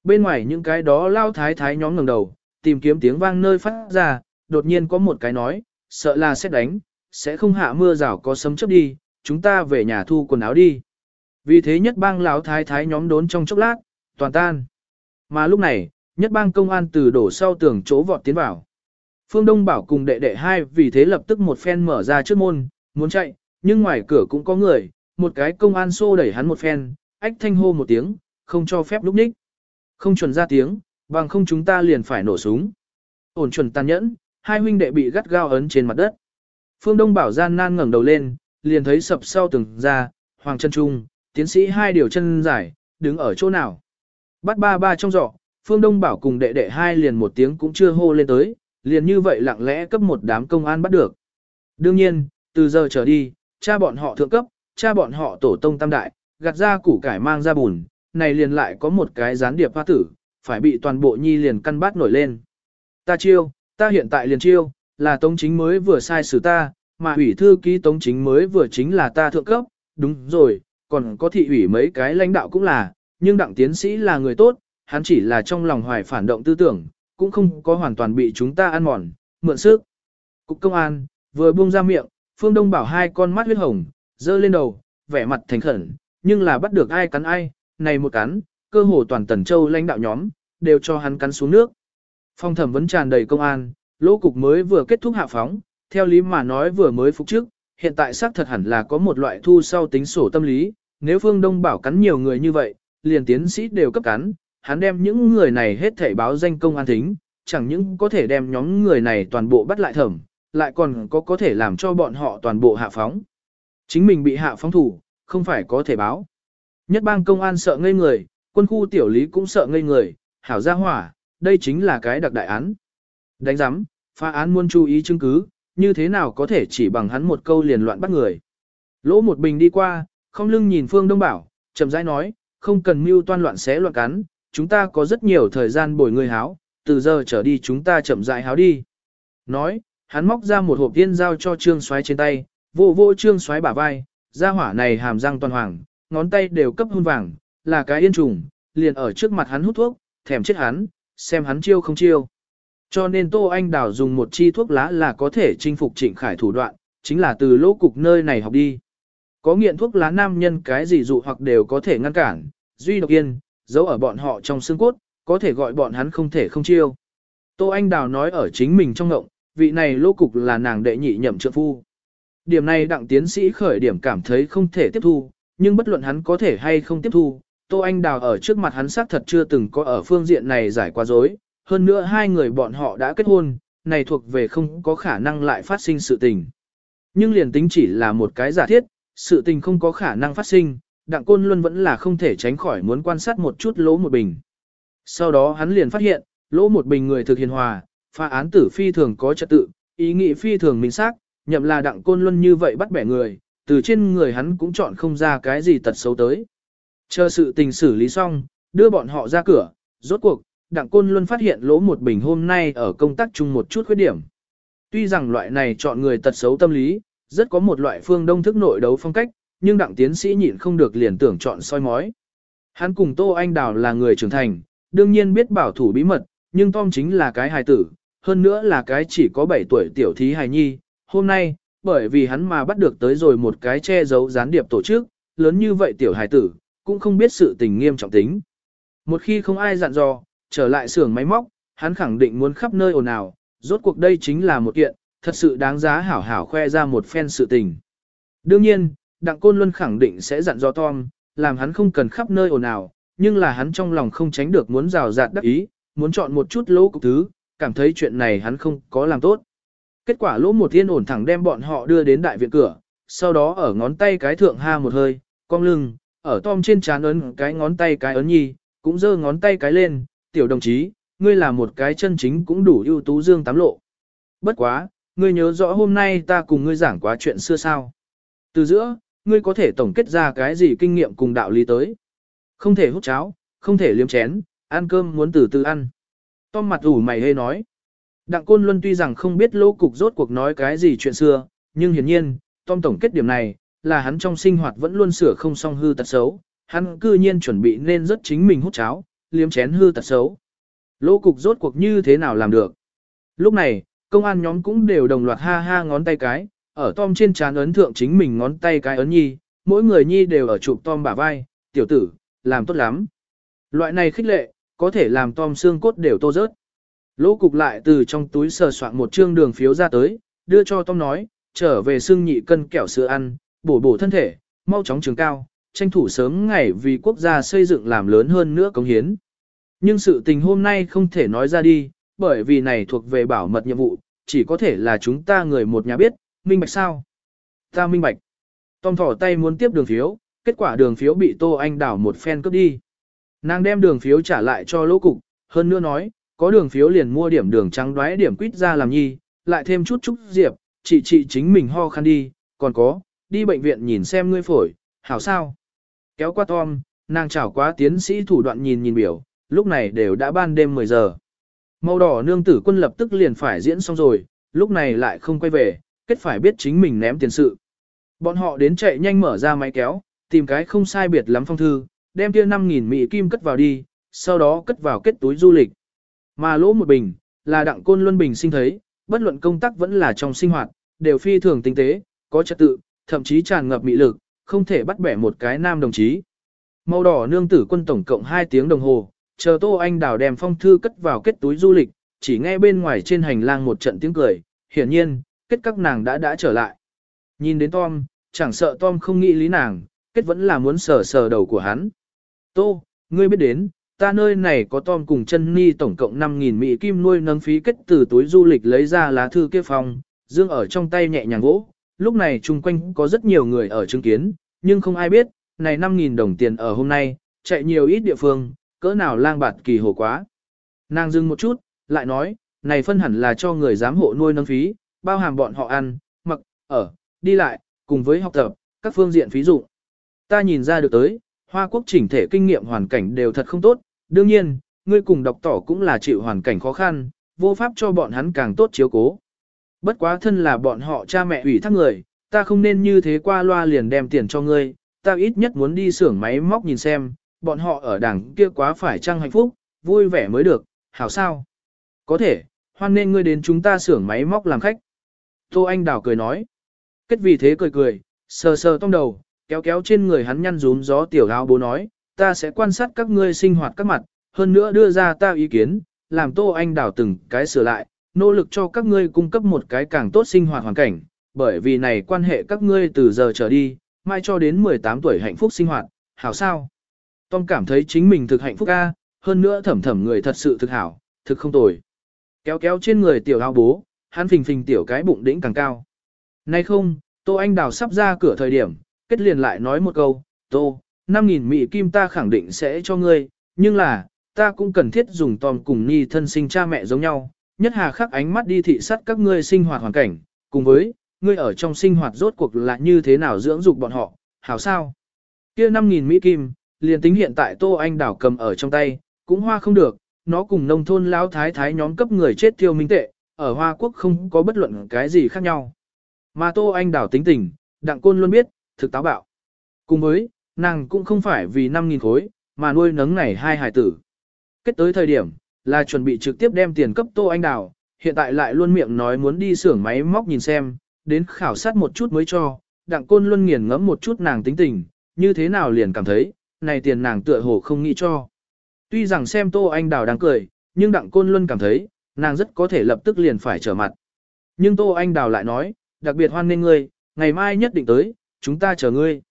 Bên ngoài những cái đó lao thái thái nhóm ngẩng đầu, tìm kiếm tiếng vang nơi phát ra, đột nhiên có một cái nói, sợ là sẽ đánh, sẽ không hạ mưa rào có sấm chớp đi, chúng ta về nhà thu quần áo đi. Vì thế nhất bang lão thái thái nhóm đốn trong chốc lát, toàn tan. Mà lúc này, nhất bang công an từ đổ sau tường chỗ vọt tiến vào. Phương Đông Bảo cùng đệ đệ hai vì thế lập tức một phen mở ra trước môn, muốn chạy, nhưng ngoài cửa cũng có người, một cái công an xô đẩy hắn một phen, ách thanh hô một tiếng, không cho phép lúc ních. Không chuẩn ra tiếng, bằng không chúng ta liền phải nổ súng. Ổn chuẩn tàn nhẫn, hai huynh đệ bị gắt gao ấn trên mặt đất. Phương Đông Bảo gian nan ngẩng đầu lên, liền thấy sập sau từng ra, Hoàng chân Trung, tiến sĩ hai điều chân dài, đứng ở chỗ nào. Bắt ba ba trong giỏ, Phương Đông Bảo cùng đệ đệ hai liền một tiếng cũng chưa hô lên tới, liền như vậy lặng lẽ cấp một đám công an bắt được. Đương nhiên, từ giờ trở đi, cha bọn họ thượng cấp, cha bọn họ tổ tông tam đại, gạt ra củ cải mang ra bùn, này liền lại có một cái gián điệp hoa tử, phải bị toàn bộ nhi liền căn bát nổi lên. Ta chiêu, ta hiện tại liền chiêu, là tống chính mới vừa sai xử ta, mà ủy thư ký tống chính mới vừa chính là ta thượng cấp, đúng rồi, còn có thị ủy mấy cái lãnh đạo cũng là, nhưng đặng tiến sĩ là người tốt, hắn chỉ là trong lòng hoài phản động tư tưởng, cũng không có hoàn toàn bị chúng ta ăn mòn, mượn sức. Cục công an, vừa buông ra miệng, Phương Đông bảo hai con mắt huyết hồng, dơ lên đầu, vẻ mặt thành khẩn, nhưng là bắt được ai cắn ai, này một cắn, cơ hồ toàn tần châu lãnh đạo nhóm, đều cho hắn cắn xuống nước. Phong thẩm vẫn tràn đầy công an, lỗ cục mới vừa kết thúc hạ phóng, theo lý mà nói vừa mới phục trước, hiện tại xác thật hẳn là có một loại thu sau tính sổ tâm lý, nếu Phương Đông bảo cắn nhiều người như vậy, liền tiến sĩ đều cấp cắn, hắn đem những người này hết thảy báo danh công an thính, chẳng những có thể đem nhóm người này toàn bộ bắt lại thẩm, lại còn có có thể làm cho bọn họ toàn bộ hạ phóng. Chính mình bị hạ phóng thủ, không phải có thể báo. Nhất bang công an sợ ngây người, quân khu tiểu lý cũng sợ ngây người, hảo gia hỏa, đây chính là cái đặc đại án. Đánh giám, phá án muốn chú ý chứng cứ, như thế nào có thể chỉ bằng hắn một câu liền loạn bắt người. Lỗ một bình đi qua, không lưng nhìn Phương Đông Bảo, chậm rãi nói, không cần mưu toan loạn xé loạn cắn, chúng ta có rất nhiều thời gian bồi người háo, từ giờ trở đi chúng ta chậm rãi háo đi. Nói, hắn móc ra một hộp tiên giao cho trương xoáy trên tay, vô vô trương xoáy bả vai, ra hỏa này hàm răng toàn hoàng, ngón tay đều cấp hun vàng, là cái yên trùng, liền ở trước mặt hắn hút thuốc, thèm chết hắn, xem hắn chiêu không chiêu. Cho nên Tô Anh Đào dùng một chi thuốc lá là có thể chinh phục trịnh khải thủ đoạn, chính là từ lỗ cục nơi này học đi. Có nghiện thuốc lá nam nhân cái gì dụ hoặc đều có thể ngăn cản, duy độc yên, giấu ở bọn họ trong xương cốt, có thể gọi bọn hắn không thể không chiêu. Tô Anh Đào nói ở chính mình trong ngộng, vị này lỗ cục là nàng đệ nhị nhậm trượng phu. Điểm này đặng tiến sĩ khởi điểm cảm thấy không thể tiếp thu, nhưng bất luận hắn có thể hay không tiếp thu, Tô Anh Đào ở trước mặt hắn xác thật chưa từng có ở phương diện này giải qua dối, hơn nữa hai người bọn họ đã kết hôn, này thuộc về không có khả năng lại phát sinh sự tình. Nhưng liền tính chỉ là một cái giả thiết, sự tình không có khả năng phát sinh, Đặng Côn Luân vẫn là không thể tránh khỏi muốn quan sát một chút lỗ một bình. Sau đó hắn liền phát hiện, lỗ một bình người thực hiền hòa, pha án tử phi thường có trật tự, ý nghĩ phi thường minh xác, nhậm là Đặng Côn Luân như vậy bắt bẻ người, từ trên người hắn cũng chọn không ra cái gì tật xấu tới. Chờ sự tình xử lý xong, đưa bọn họ ra cửa, rốt cuộc, Đặng Côn Luân phát hiện lỗ một bình hôm nay ở công tác chung một chút khuyết điểm. Tuy rằng loại này chọn người tật xấu tâm lý, rất có một loại phương đông thức nội đấu phong cách, nhưng đặng tiến sĩ nhịn không được liền tưởng chọn soi mói. Hắn cùng Tô Anh Đào là người trưởng thành, đương nhiên biết bảo thủ bí mật, nhưng Tom chính là cái hài tử, hơn nữa là cái chỉ có 7 tuổi tiểu thí hài nhi. Hôm nay, bởi vì hắn mà bắt được tới rồi một cái che giấu gián điệp tổ chức, lớn như vậy tiểu hài tử, cũng không biết sự tình nghiêm trọng tính. Một khi không ai dặn dò, trở lại xưởng máy móc, hắn khẳng định muốn khắp nơi ồn ào, rốt cuộc đây chính là một kiện, thật sự đáng giá hảo hảo khoe ra một phen sự tình. Đương nhiên, Đặng Côn Luân khẳng định sẽ dặn dò Tom, làm hắn không cần khắp nơi ồn ào, nhưng là hắn trong lòng không tránh được muốn rào rạt đắc ý, muốn chọn một chút lỗ cục thứ, cảm thấy chuyện này hắn không có làm tốt. Kết quả lỗ một thiên ổn thẳng đem bọn họ đưa đến đại viện cửa, sau đó ở ngón tay cái thượng ha một hơi, cong lưng, ở Tom trên trán ấn cái ngón tay cái ấn nhi, cũng giơ ngón tay cái lên, tiểu đồng chí, ngươi là một cái chân chính cũng đủ ưu tú dương tám lộ. Bất quá, ngươi nhớ rõ hôm nay ta cùng ngươi giảng quá chuyện xưa sao. Từ giữa, ngươi có thể tổng kết ra cái gì kinh nghiệm cùng đạo lý tới. Không thể hút cháo, không thể liếm chén, ăn cơm muốn từ từ ăn. Tom mặt ủ mày hê nói. Đặng Côn Luân tuy rằng không biết lỗ cục rốt cuộc nói cái gì chuyện xưa, nhưng hiển nhiên, Tom tổng kết điểm này, là hắn trong sinh hoạt vẫn luôn sửa không xong hư tật xấu, hắn cư nhiên chuẩn bị nên rất chính mình hút cháo, liếm chén hư tật xấu. Lỗ cục rốt cuộc như thế nào làm được. Lúc này, công an nhóm cũng đều đồng loạt ha ha ngón tay cái, ở Tom trên trán ấn thượng chính mình ngón tay cái ấn nhi, mỗi người nhi đều ở chụp Tom bả vai, tiểu tử, làm tốt lắm. Loại này khích lệ, có thể làm Tom xương cốt đều tô rớt. Lỗ cục lại từ trong túi sờ soạn một trương đường phiếu ra tới, đưa cho Tom nói, trở về xương nhị cân kẹo sữa ăn, bổ bổ thân thể, mau chóng trường cao, tranh thủ sớm ngày vì quốc gia xây dựng làm lớn hơn nữa công hiến. Nhưng sự tình hôm nay không thể nói ra đi, bởi vì này thuộc về bảo mật nhiệm vụ, chỉ có thể là chúng ta người một nhà biết, minh bạch sao? Ta minh bạch. Tom thỏ tay muốn tiếp đường phiếu, kết quả đường phiếu bị Tô Anh đảo một phen cướp đi. Nàng đem đường phiếu trả lại cho lỗ cục, hơn nữa nói, có đường phiếu liền mua điểm đường trắng đoái điểm quýt ra làm nhi, lại thêm chút chút diệp, chị chị chính mình ho khăn đi, còn có, đi bệnh viện nhìn xem ngươi phổi, hảo sao? Kéo qua Tom, nàng chảo quá tiến sĩ thủ đoạn nhìn nhìn biểu, lúc này đều đã ban đêm 10 giờ. Màu đỏ nương tử quân lập tức liền phải diễn xong rồi, lúc này lại không quay về, kết phải biết chính mình ném tiền sự. Bọn họ đến chạy nhanh mở ra máy kéo, tìm cái không sai biệt lắm phong thư, đem kia 5.000 mỹ kim cất vào đi, sau đó cất vào kết túi du lịch. Mà lỗ một bình, là đặng côn luân bình sinh thấy, bất luận công tác vẫn là trong sinh hoạt, đều phi thường tinh tế, có trật tự, thậm chí tràn ngập mị lực, không thể bắt bẻ một cái nam đồng chí. Màu đỏ nương tử quân tổng cộng 2 tiếng đồng hồ, chờ Tô Anh Đào đem phong thư cất vào kết túi du lịch, chỉ nghe bên ngoài trên hành lang một trận tiếng cười, hiển nhiên, kết các nàng đã đã trở lại. Nhìn đến Tom, chẳng sợ Tom không nghĩ lý nàng, kết vẫn là muốn sờ sờ đầu của hắn. Tô, ngươi biết đến, ta nơi này có Tom cùng chân ni tổng cộng 5.000 Mỹ kim nuôi nâng phí kết từ túi du lịch lấy ra lá thư kia phòng, dương ở trong tay nhẹ nhàng gỗ. Lúc này chung quanh có rất nhiều người ở chứng kiến, nhưng không ai biết, này 5.000 đồng tiền ở hôm nay, chạy nhiều ít địa phương, cỡ nào lang bạt kỳ hồ quá. Nàng dừng một chút, lại nói, này phân hẳn là cho người giám hộ nuôi nâng phí, bao hàm bọn họ ăn, mặc, ở, đi lại, cùng với học tập, các phương diện phí dụ. Ta nhìn ra được tới, Hoa quốc chỉnh thể kinh nghiệm hoàn cảnh đều thật không tốt, đương nhiên, ngươi cùng đọc tỏ cũng là chịu hoàn cảnh khó khăn, vô pháp cho bọn hắn càng tốt chiếu cố. Bất quá thân là bọn họ cha mẹ ủy thác người, ta không nên như thế qua loa liền đem tiền cho ngươi, ta ít nhất muốn đi xưởng máy móc nhìn xem, bọn họ ở đằng kia quá phải chăng hạnh phúc, vui vẻ mới được, hảo sao? Có thể, hoan nên ngươi đến chúng ta xưởng máy móc làm khách. Tô Anh Đào cười nói. Kết vì thế cười cười, sờ sờ tông đầu, kéo kéo trên người hắn nhăn rúm gió tiểu áo bố nói, ta sẽ quan sát các ngươi sinh hoạt các mặt, hơn nữa đưa ra ta ý kiến, làm Tô Anh Đào từng cái sửa lại, nỗ lực cho các ngươi cung cấp một cái càng tốt sinh hoạt hoàn cảnh, bởi vì này quan hệ các ngươi từ giờ trở đi, mai cho đến 18 tuổi hạnh phúc sinh hoạt, hảo sao? Tom cảm thấy chính mình thực hạnh phúc ca, hơn nữa thẩm thẩm người thật sự thực hảo, thực không tồi. Kéo kéo trên người tiểu áo bố, hắn phình phình tiểu cái bụng đỉnh càng cao. Nay không, Tô Anh Đào sắp ra cửa thời điểm, kết liền lại nói một câu, Tô, 5.000 mỹ kim ta khẳng định sẽ cho ngươi, nhưng là, ta cũng cần thiết dùng Tom cùng Nhi thân sinh cha mẹ giống nhau, nhất hà khắc ánh mắt đi thị sát các ngươi sinh hoạt hoàn cảnh, cùng với, ngươi ở trong sinh hoạt rốt cuộc là như thế nào dưỡng dục bọn họ, hảo sao? Kia 5.000 Mỹ Kim, liền tính hiện tại Tô Anh Đảo cầm ở trong tay, cũng hoa không được, nó cùng nông thôn lão thái thái nhóm cấp người chết tiêu minh tệ, ở Hoa Quốc không có bất luận cái gì khác nhau. Mà Tô Anh Đảo tính tình, Đặng Côn luôn biết, thực táo bạo. Cùng với, nàng cũng không phải vì 5.000 khối, mà nuôi nấng này hai hải tử. Kết tới thời điểm, là chuẩn bị trực tiếp đem tiền cấp Tô Anh Đào, hiện tại lại luôn miệng nói muốn đi xưởng máy móc nhìn xem, đến khảo sát một chút mới cho, đặng côn luôn nghiền ngẫm một chút nàng tính tình, như thế nào liền cảm thấy, này tiền nàng tựa hồ không nghĩ cho. Tuy rằng xem Tô Anh Đào đang cười, nhưng đặng côn luôn cảm thấy, nàng rất có thể lập tức liền phải trở mặt. Nhưng Tô Anh Đào lại nói, đặc biệt hoan nghênh ngươi, ngày mai nhất định tới, chúng ta chờ ngươi.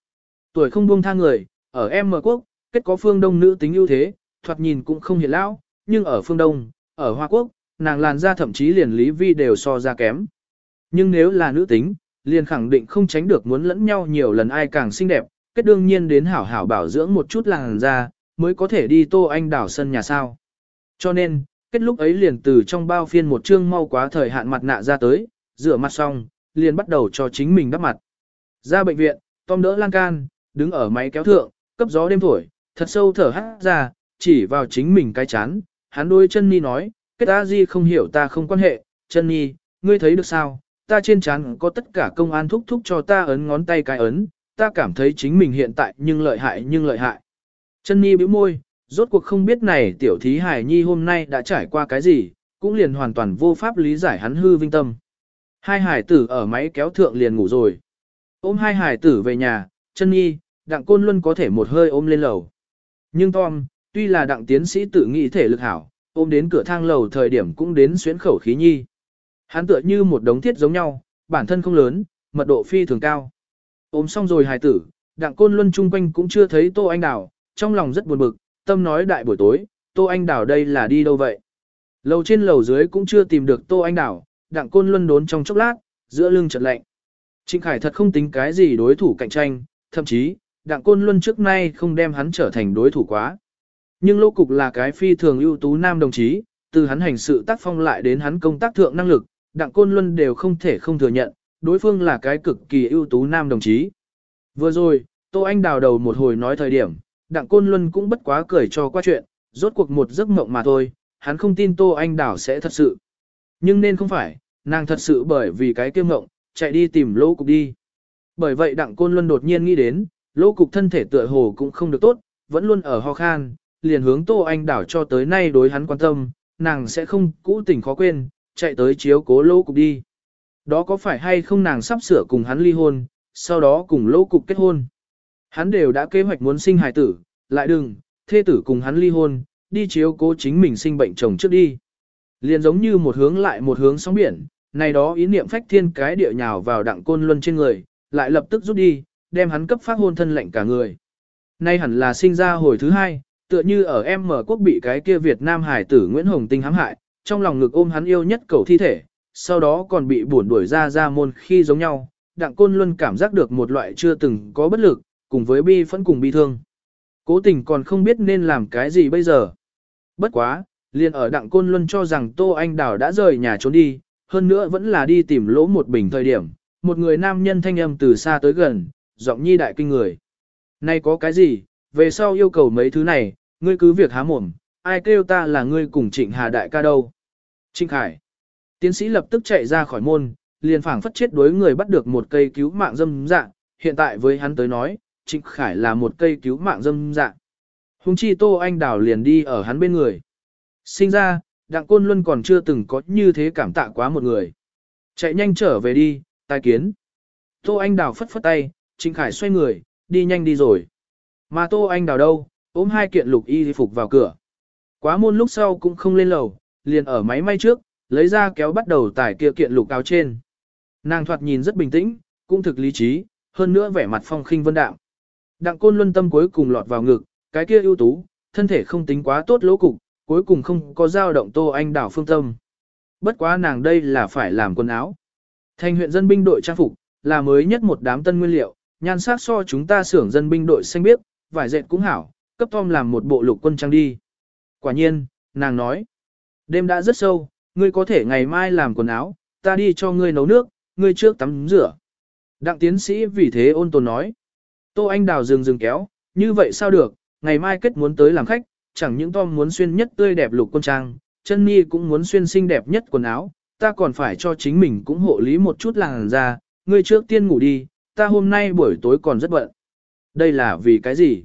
Tuổi không buông tha người, ở em mở quốc, kết có phương đông nữ tính ưu thế, thoạt nhìn cũng không hiện lão, nhưng ở phương Đông, ở Hoa Quốc, nàng làn da thậm chí liền Lý Vi đều so ra kém. Nhưng nếu là nữ tính, liền khẳng định không tránh được muốn lẫn nhau nhiều lần ai càng xinh đẹp, kết đương nhiên đến hảo hảo bảo dưỡng một chút làn da, mới có thể đi tô anh đảo sân nhà sao. Cho nên, kết lúc ấy liền từ trong bao phiên một chương mau quá thời hạn mặt nạ ra tới, rửa mặt xong, liền bắt đầu cho chính mình đắp mặt. Ra bệnh viện, Tom đỡ lan can, đứng ở máy kéo thượng, cấp gió đêm thổi, thật sâu thở hát ra, chỉ vào chính mình cái chán, hắn đôi chân ni nói, kết a di không hiểu ta không quan hệ, chân ni, ngươi thấy được sao, ta trên trán có tất cả công an thúc thúc cho ta ấn ngón tay cái ấn, ta cảm thấy chính mình hiện tại nhưng lợi hại nhưng lợi hại. Chân ni bĩu môi, rốt cuộc không biết này tiểu thí hải nhi hôm nay đã trải qua cái gì, cũng liền hoàn toàn vô pháp lý giải hắn hư vinh tâm. Hai hải tử ở máy kéo thượng liền ngủ rồi. Ôm hai hải tử về nhà, chân nhi, đặng côn luôn có thể một hơi ôm lên lầu. Nhưng Tom, tuy là đặng tiến sĩ tự nghĩ thể lực hảo, ôm đến cửa thang lầu thời điểm cũng đến xuyến khẩu khí nhi. Hắn tựa như một đống thiết giống nhau, bản thân không lớn, mật độ phi thường cao. Ôm xong rồi hài tử, đặng côn luân chung quanh cũng chưa thấy Tô Anh Đào, trong lòng rất buồn bực, tâm nói đại buổi tối, Tô Anh Đào đây là đi đâu vậy? Lầu trên lầu dưới cũng chưa tìm được Tô Anh Đào, đặng côn luân đốn trong chốc lát, giữa lưng chợt lạnh. Trịnh Khải thật không tính cái gì đối thủ cạnh tranh, thậm chí, đặng côn luân trước nay không đem hắn trở thành đối thủ quá. Nhưng Lô Cục là cái phi thường ưu tú nam đồng chí, từ hắn hành sự tác phong lại đến hắn công tác thượng năng lực, Đặng Côn Luân đều không thể không thừa nhận, đối phương là cái cực kỳ ưu tú nam đồng chí. Vừa rồi, Tô Anh đào đầu một hồi nói thời điểm, Đặng Côn Luân cũng bất quá cười cho qua chuyện, rốt cuộc một giấc mộng mà thôi, hắn không tin Tô Anh đào sẽ thật sự. Nhưng nên không phải, nàng thật sự bởi vì cái kiêm mộng, chạy đi tìm Lô Cục đi. Bởi vậy Đặng Côn Luân đột nhiên nghĩ đến, Lô Cục thân thể tựa hồ cũng không được tốt, vẫn luôn ở ho khan, liền hướng Tô Anh đảo cho tới nay đối hắn quan tâm, nàng sẽ không cũ tình khó quên, chạy tới chiếu cố lỗ cục đi. Đó có phải hay không nàng sắp sửa cùng hắn ly hôn, sau đó cùng lỗ cục kết hôn. Hắn đều đã kế hoạch muốn sinh hài tử, lại đừng, thê tử cùng hắn ly hôn, đi chiếu cố chính mình sinh bệnh chồng trước đi. Liền giống như một hướng lại một hướng sóng biển, này đó ý niệm phách thiên cái địa nhào vào đặng côn luân trên người, lại lập tức rút đi, đem hắn cấp phát hôn thân lệnh cả người. Nay hẳn là sinh ra hồi thứ hai, tựa như ở em mở quốc bị cái kia Việt Nam hải tử Nguyễn Hồng Tinh hãm hại, trong lòng ngực ôm hắn yêu nhất cầu thi thể, sau đó còn bị buồn đuổi ra ra môn khi giống nhau, đặng côn luôn cảm giác được một loại chưa từng có bất lực, cùng với bi phẫn cùng bi thương. Cố tình còn không biết nên làm cái gì bây giờ. Bất quá, liền ở đặng côn luân cho rằng Tô Anh Đào đã rời nhà trốn đi, hơn nữa vẫn là đi tìm lỗ một bình thời điểm, một người nam nhân thanh âm từ xa tới gần, giọng nhi đại kinh người. Nay có cái gì, về sau yêu cầu mấy thứ này, ngươi cứ việc há mồm, ai kêu ta là ngươi cùng Trịnh Hà đại ca đâu. Trịnh Khải. Tiến sĩ lập tức chạy ra khỏi môn, liền phảng phất chết đối người bắt được một cây cứu mạng dâm dạng, hiện tại với hắn tới nói, Trịnh Khải là một cây cứu mạng dâm dạng. Hùng chi Tô Anh Đào liền đi ở hắn bên người. Sinh ra, Đặng Côn Luân còn chưa từng có như thế cảm tạ quá một người. Chạy nhanh trở về đi, tai kiến. Tô Anh Đào phất phất tay, Trịnh Khải xoay người, đi nhanh đi rồi. Mà Tô Anh Đào đâu, ôm hai kiện lục y phục vào cửa. Quá môn lúc sau cũng không lên lầu, liền ở máy may trước, lấy ra kéo bắt đầu tải kia kiện lục áo trên. Nàng thoạt nhìn rất bình tĩnh, cũng thực lý trí, hơn nữa vẻ mặt phong khinh vân đạm. Đặng côn luân tâm cuối cùng lọt vào ngực, cái kia ưu tú, thân thể không tính quá tốt lỗ cục, cuối cùng không có dao động Tô Anh đảo phương tâm. Bất quá nàng đây là phải làm quần áo. Thành huyện dân binh đội trang phục, là mới nhất một đám tân nguyên liệu, nhan sắc so chúng ta xưởng dân binh đội xanh biếc, vải dệt cũng hảo, cấp Tom làm một bộ lục quân trang đi. Quả nhiên, nàng nói, đêm đã rất sâu, ngươi có thể ngày mai làm quần áo, ta đi cho ngươi nấu nước, ngươi trước tắm rửa. Đặng tiến sĩ vì thế ôn tồn nói, Tô Anh Đào dừng dừng kéo, như vậy sao được, ngày mai kết muốn tới làm khách, chẳng những Tom muốn xuyên nhất tươi đẹp lục quân trang, chân mi cũng muốn xuyên xinh đẹp nhất quần áo, ta còn phải cho chính mình cũng hộ lý một chút làng ra, ngươi trước tiên ngủ đi, ta hôm nay buổi tối còn rất bận. Đây là vì cái gì?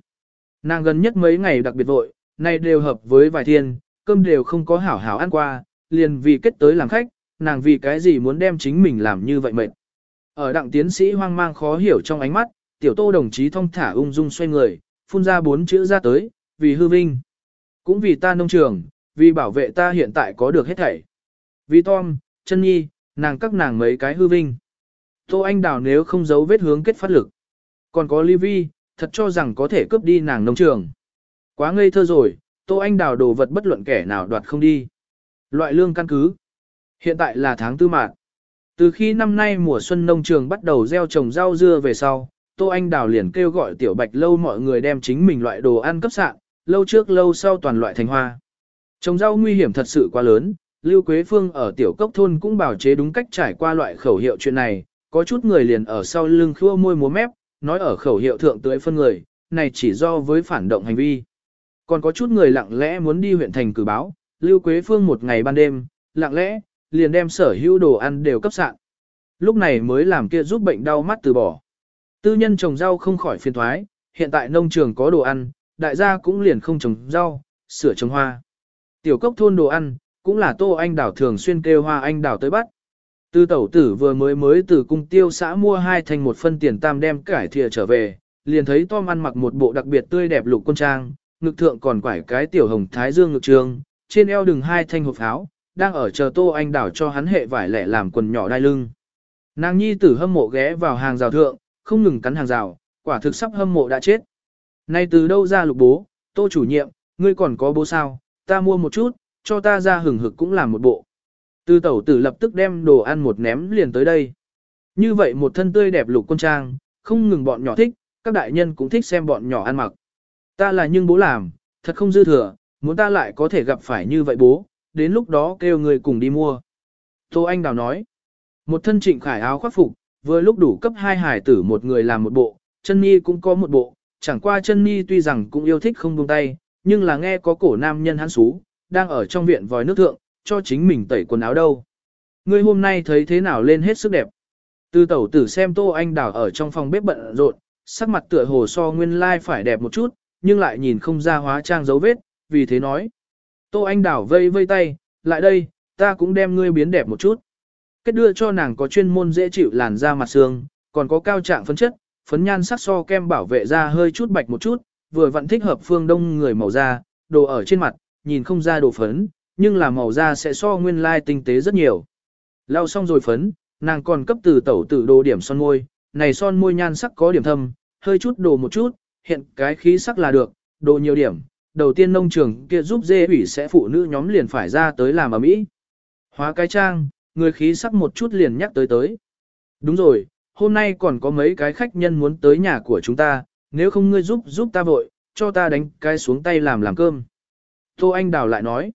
Nàng gần nhất mấy ngày đặc biệt vội, nay đều hợp với vài thiên, cơm đều không có hảo hảo ăn qua, liền vì kết tới làm khách, nàng vì cái gì muốn đem chính mình làm như vậy mệt. Ở đặng tiến sĩ hoang mang khó hiểu trong ánh mắt, tiểu tô đồng chí thong thả ung dung xoay người, phun ra bốn chữ ra tới, vì hư vinh. Cũng vì ta nông trường, vì bảo vệ ta hiện tại có được hết thảy. Vì Tom, chân nhi, nàng các nàng mấy cái hư vinh. Tô Anh Đào nếu không giấu vết hướng kết phát lực. Còn có Livy, thật cho rằng có thể cướp đi nàng nông trường. Quá ngây thơ rồi, Tô Anh Đào đồ vật bất luận kẻ nào đoạt không đi. Loại lương căn cứ. Hiện tại là tháng tư mạng. Từ khi năm nay mùa xuân nông trường bắt đầu gieo trồng rau dưa về sau, Tô Anh Đào liền kêu gọi tiểu bạch lâu mọi người đem chính mình loại đồ ăn cấp sạn, lâu trước lâu sau toàn loại thành hoa. Trồng rau nguy hiểm thật sự quá lớn, Lưu Quế Phương ở tiểu cốc thôn cũng bảo chế đúng cách trải qua loại khẩu hiệu chuyện này, có chút người liền ở sau lưng khua môi múa mép, nói ở khẩu hiệu thượng tưới phân người, này chỉ do với phản động hành vi. Còn có chút người lặng lẽ muốn đi huyện thành cử báo, Lưu Quế Phương một ngày ban đêm, lặng lẽ, liền đem sở hữu đồ ăn đều cấp sạn. Lúc này mới làm kia giúp bệnh đau mắt từ bỏ. Tư nhân trồng rau không khỏi phiền thoái, hiện tại nông trường có đồ ăn, đại gia cũng liền không trồng rau, sửa trồng hoa. Tiểu cốc thôn đồ ăn, cũng là tô anh đảo thường xuyên kêu hoa anh đảo tới bắt. Tư tẩu tử vừa mới mới từ cung tiêu xã mua hai thành một phân tiền tam đem cải thìa trở về, liền thấy Tom ăn mặc một bộ đặc biệt tươi đẹp lục quân trang, ngực thượng còn quải cái tiểu hồng thái dương ngực trường, trên eo đừng hai thanh hộp áo, đang ở chờ tô anh đảo cho hắn hệ vải lẻ làm quần nhỏ đai lưng. Nàng nhi tử hâm mộ ghé vào hàng rào thượng, không ngừng cắn hàng rào, quả thực sắp hâm mộ đã chết. Này từ đâu ra lục bố, tô chủ nhiệm, ngươi còn có bố sao, ta mua một chút, cho ta ra hừng hực cũng làm một bộ. Tư tẩu tử lập tức đem đồ ăn một ném liền tới đây. Như vậy một thân tươi đẹp lục quân trang, không ngừng bọn nhỏ thích, các đại nhân cũng thích xem bọn nhỏ ăn mặc. Ta là nhưng bố làm, thật không dư thừa, muốn ta lại có thể gặp phải như vậy bố, đến lúc đó kêu người cùng đi mua. Tô Anh Đào nói, một thân trịnh khải áo khoác phục, vừa lúc đủ cấp hai hải tử một người làm một bộ, chân ni cũng có một bộ, chẳng qua chân ni tuy rằng cũng yêu thích không buông tay, nhưng là nghe có cổ nam nhân hắn xú, đang ở trong viện vòi nước thượng, cho chính mình tẩy quần áo đâu. Ngươi hôm nay thấy thế nào lên hết sức đẹp. Từ tẩu tử xem Tô Anh Đào ở trong phòng bếp bận rộn, sắc mặt tựa hồ so nguyên lai like phải đẹp một chút, nhưng lại nhìn không ra hóa trang dấu vết, vì thế nói. Tô Anh Đào vây vây tay, lại đây, ta cũng đem ngươi biến đẹp một chút. Kết đưa cho nàng có chuyên môn dễ chịu làn da mặt xương, còn có cao trạng phấn chất, phấn nhan sắc so kem bảo vệ da hơi chút bạch một chút, vừa vặn thích hợp phương đông người màu da, đồ ở trên mặt, nhìn không ra đồ phấn, nhưng là màu da sẽ so nguyên lai tinh tế rất nhiều. Lau xong rồi phấn, nàng còn cấp từ tẩu tử đồ điểm son môi, này son môi nhan sắc có điểm thâm, hơi chút đồ một chút, hiện cái khí sắc là được, đồ nhiều điểm. Đầu tiên nông trường kia giúp dê ủy sẽ phụ nữ nhóm liền phải ra tới làm ở mỹ. Hóa cái trang, người khí sắc một chút liền nhắc tới tới. Đúng rồi, hôm nay còn có mấy cái khách nhân muốn tới nhà của chúng ta, nếu không ngươi giúp giúp ta vội, cho ta đánh cái xuống tay làm làm cơm. Tô Anh Đào lại nói,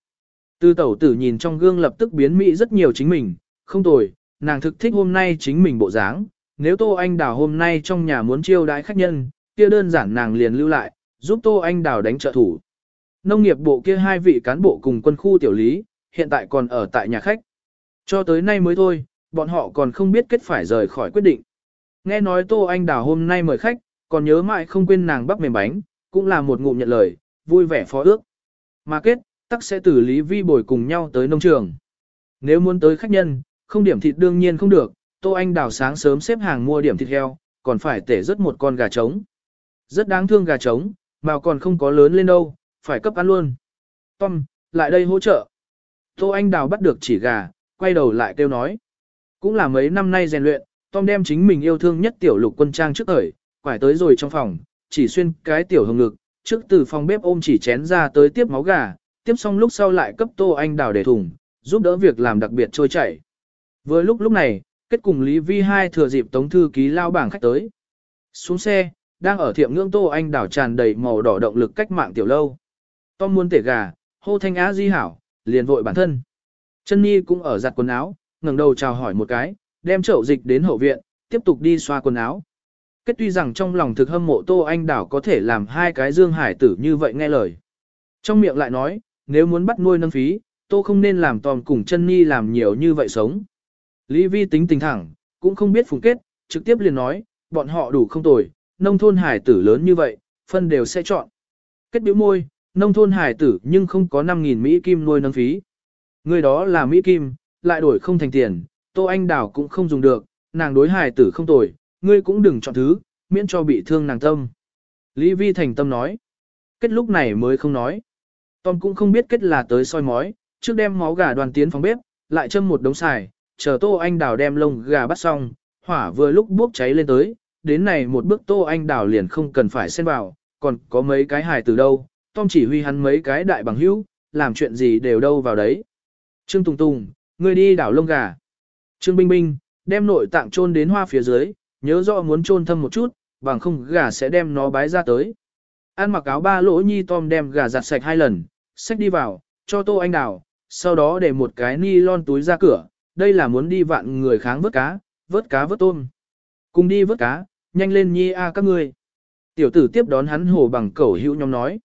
tư tẩu tử nhìn trong gương lập tức biến mỹ rất nhiều chính mình, không tồi, nàng thực thích hôm nay chính mình bộ dáng, nếu Tô Anh Đào hôm nay trong nhà muốn chiêu đãi khách nhân, kia đơn giản nàng liền lưu lại, giúp Tô Anh Đào đánh trợ thủ. Nông nghiệp bộ kia hai vị cán bộ cùng quân khu tiểu lý, hiện tại còn ở tại nhà khách. Cho tới nay mới thôi, bọn họ còn không biết kết phải rời khỏi quyết định. Nghe nói Tô Anh Đào hôm nay mời khách, còn nhớ mãi không quên nàng bắp mềm bánh, cũng là một ngụm nhận lời, vui vẻ phó ước. Mà kết, tắc sẽ từ lý vi bồi cùng nhau tới nông trường. Nếu muốn tới khách nhân, không điểm thịt đương nhiên không được, Tô Anh Đào sáng sớm xếp hàng mua điểm thịt heo, còn phải tể rất một con gà trống. Rất đáng thương gà trống, mà còn không có lớn lên đâu, phải cấp ăn luôn. Tom, lại đây hỗ trợ. Tô Anh Đào bắt được chỉ gà, quay đầu lại kêu nói. Cũng là mấy năm nay rèn luyện, Tom đem chính mình yêu thương nhất tiểu lục quân trang trước thời, quải tới rồi trong phòng, chỉ xuyên cái tiểu hồng ngực, trước từ phòng bếp ôm chỉ chén ra tới tiếp máu gà, tiếp xong lúc sau lại cấp Tô Anh Đào để thùng, giúp đỡ việc làm đặc biệt trôi chảy. Vừa lúc lúc này, kết cùng Lý Vi hai thừa dịp tống thư ký lao bảng khách tới. Xuống xe, đang ở thiệm ngưỡng Tô Anh Đào tràn đầy màu đỏ động lực cách mạng tiểu lâu. Tom muốn tể gà, hô thanh á di hảo, liền vội bản thân. Chân Nhi cũng ở giặt quần áo, ngẩng đầu chào hỏi một cái, đem chậu dịch đến hậu viện, tiếp tục đi xoa quần áo. Kết tuy rằng trong lòng thực hâm mộ Tô Anh Đảo có thể làm hai cái dương hải tử như vậy nghe lời. Trong miệng lại nói, nếu muốn bắt nuôi nâng phí, Tô không nên làm tòm cùng chân Nhi làm nhiều như vậy sống. Lý Vi tính tình thẳng, cũng không biết phùng kết, trực tiếp liền nói, bọn họ đủ không tồi, nông thôn hải tử lớn như vậy, phân đều sẽ chọn. Kết biểu môi, nông thôn hải tử nhưng không có 5.000 Mỹ Kim nuôi nâng phí. Người đó là Mỹ Kim, lại đổi không thành tiền, Tô Anh Đào cũng không dùng được, nàng đối hải tử không tồi, ngươi cũng đừng chọn thứ, miễn cho bị thương nàng tâm. Lý Vi thành tâm nói. Kết lúc này mới không nói. Tom cũng không biết kết là tới soi mói, trước đem máu gà đoàn tiến phòng bếp, lại châm một đống xài, chờ Tô Anh Đào đem lông gà bắt xong, hỏa vừa lúc bốc cháy lên tới, đến này một bước Tô Anh Đào liền không cần phải xen vào, còn có mấy cái hài từ đâu, Tom chỉ huy hắn mấy cái đại bằng hữu, làm chuyện gì đều đâu vào đấy. Trương Tùng Tùng, ngươi đi đảo lông gà. Trương Binh Binh, đem nội tạng chôn đến hoa phía dưới, nhớ rõ muốn chôn thâm một chút, bằng không gà sẽ đem nó bái ra tới. Ăn mặc áo ba lỗ nhi Tom đem gà giặt sạch hai lần, xách đi vào, cho Tô Anh đào. sau đó để một cái ni lon túi ra cửa, đây là muốn đi vạn người kháng vớt cá, vớt cá vớt tôm. Cùng đi vớt cá, nhanh lên nhi a các ngươi. Tiểu tử tiếp đón hắn hồ bằng cẩu hữu nhóm nói.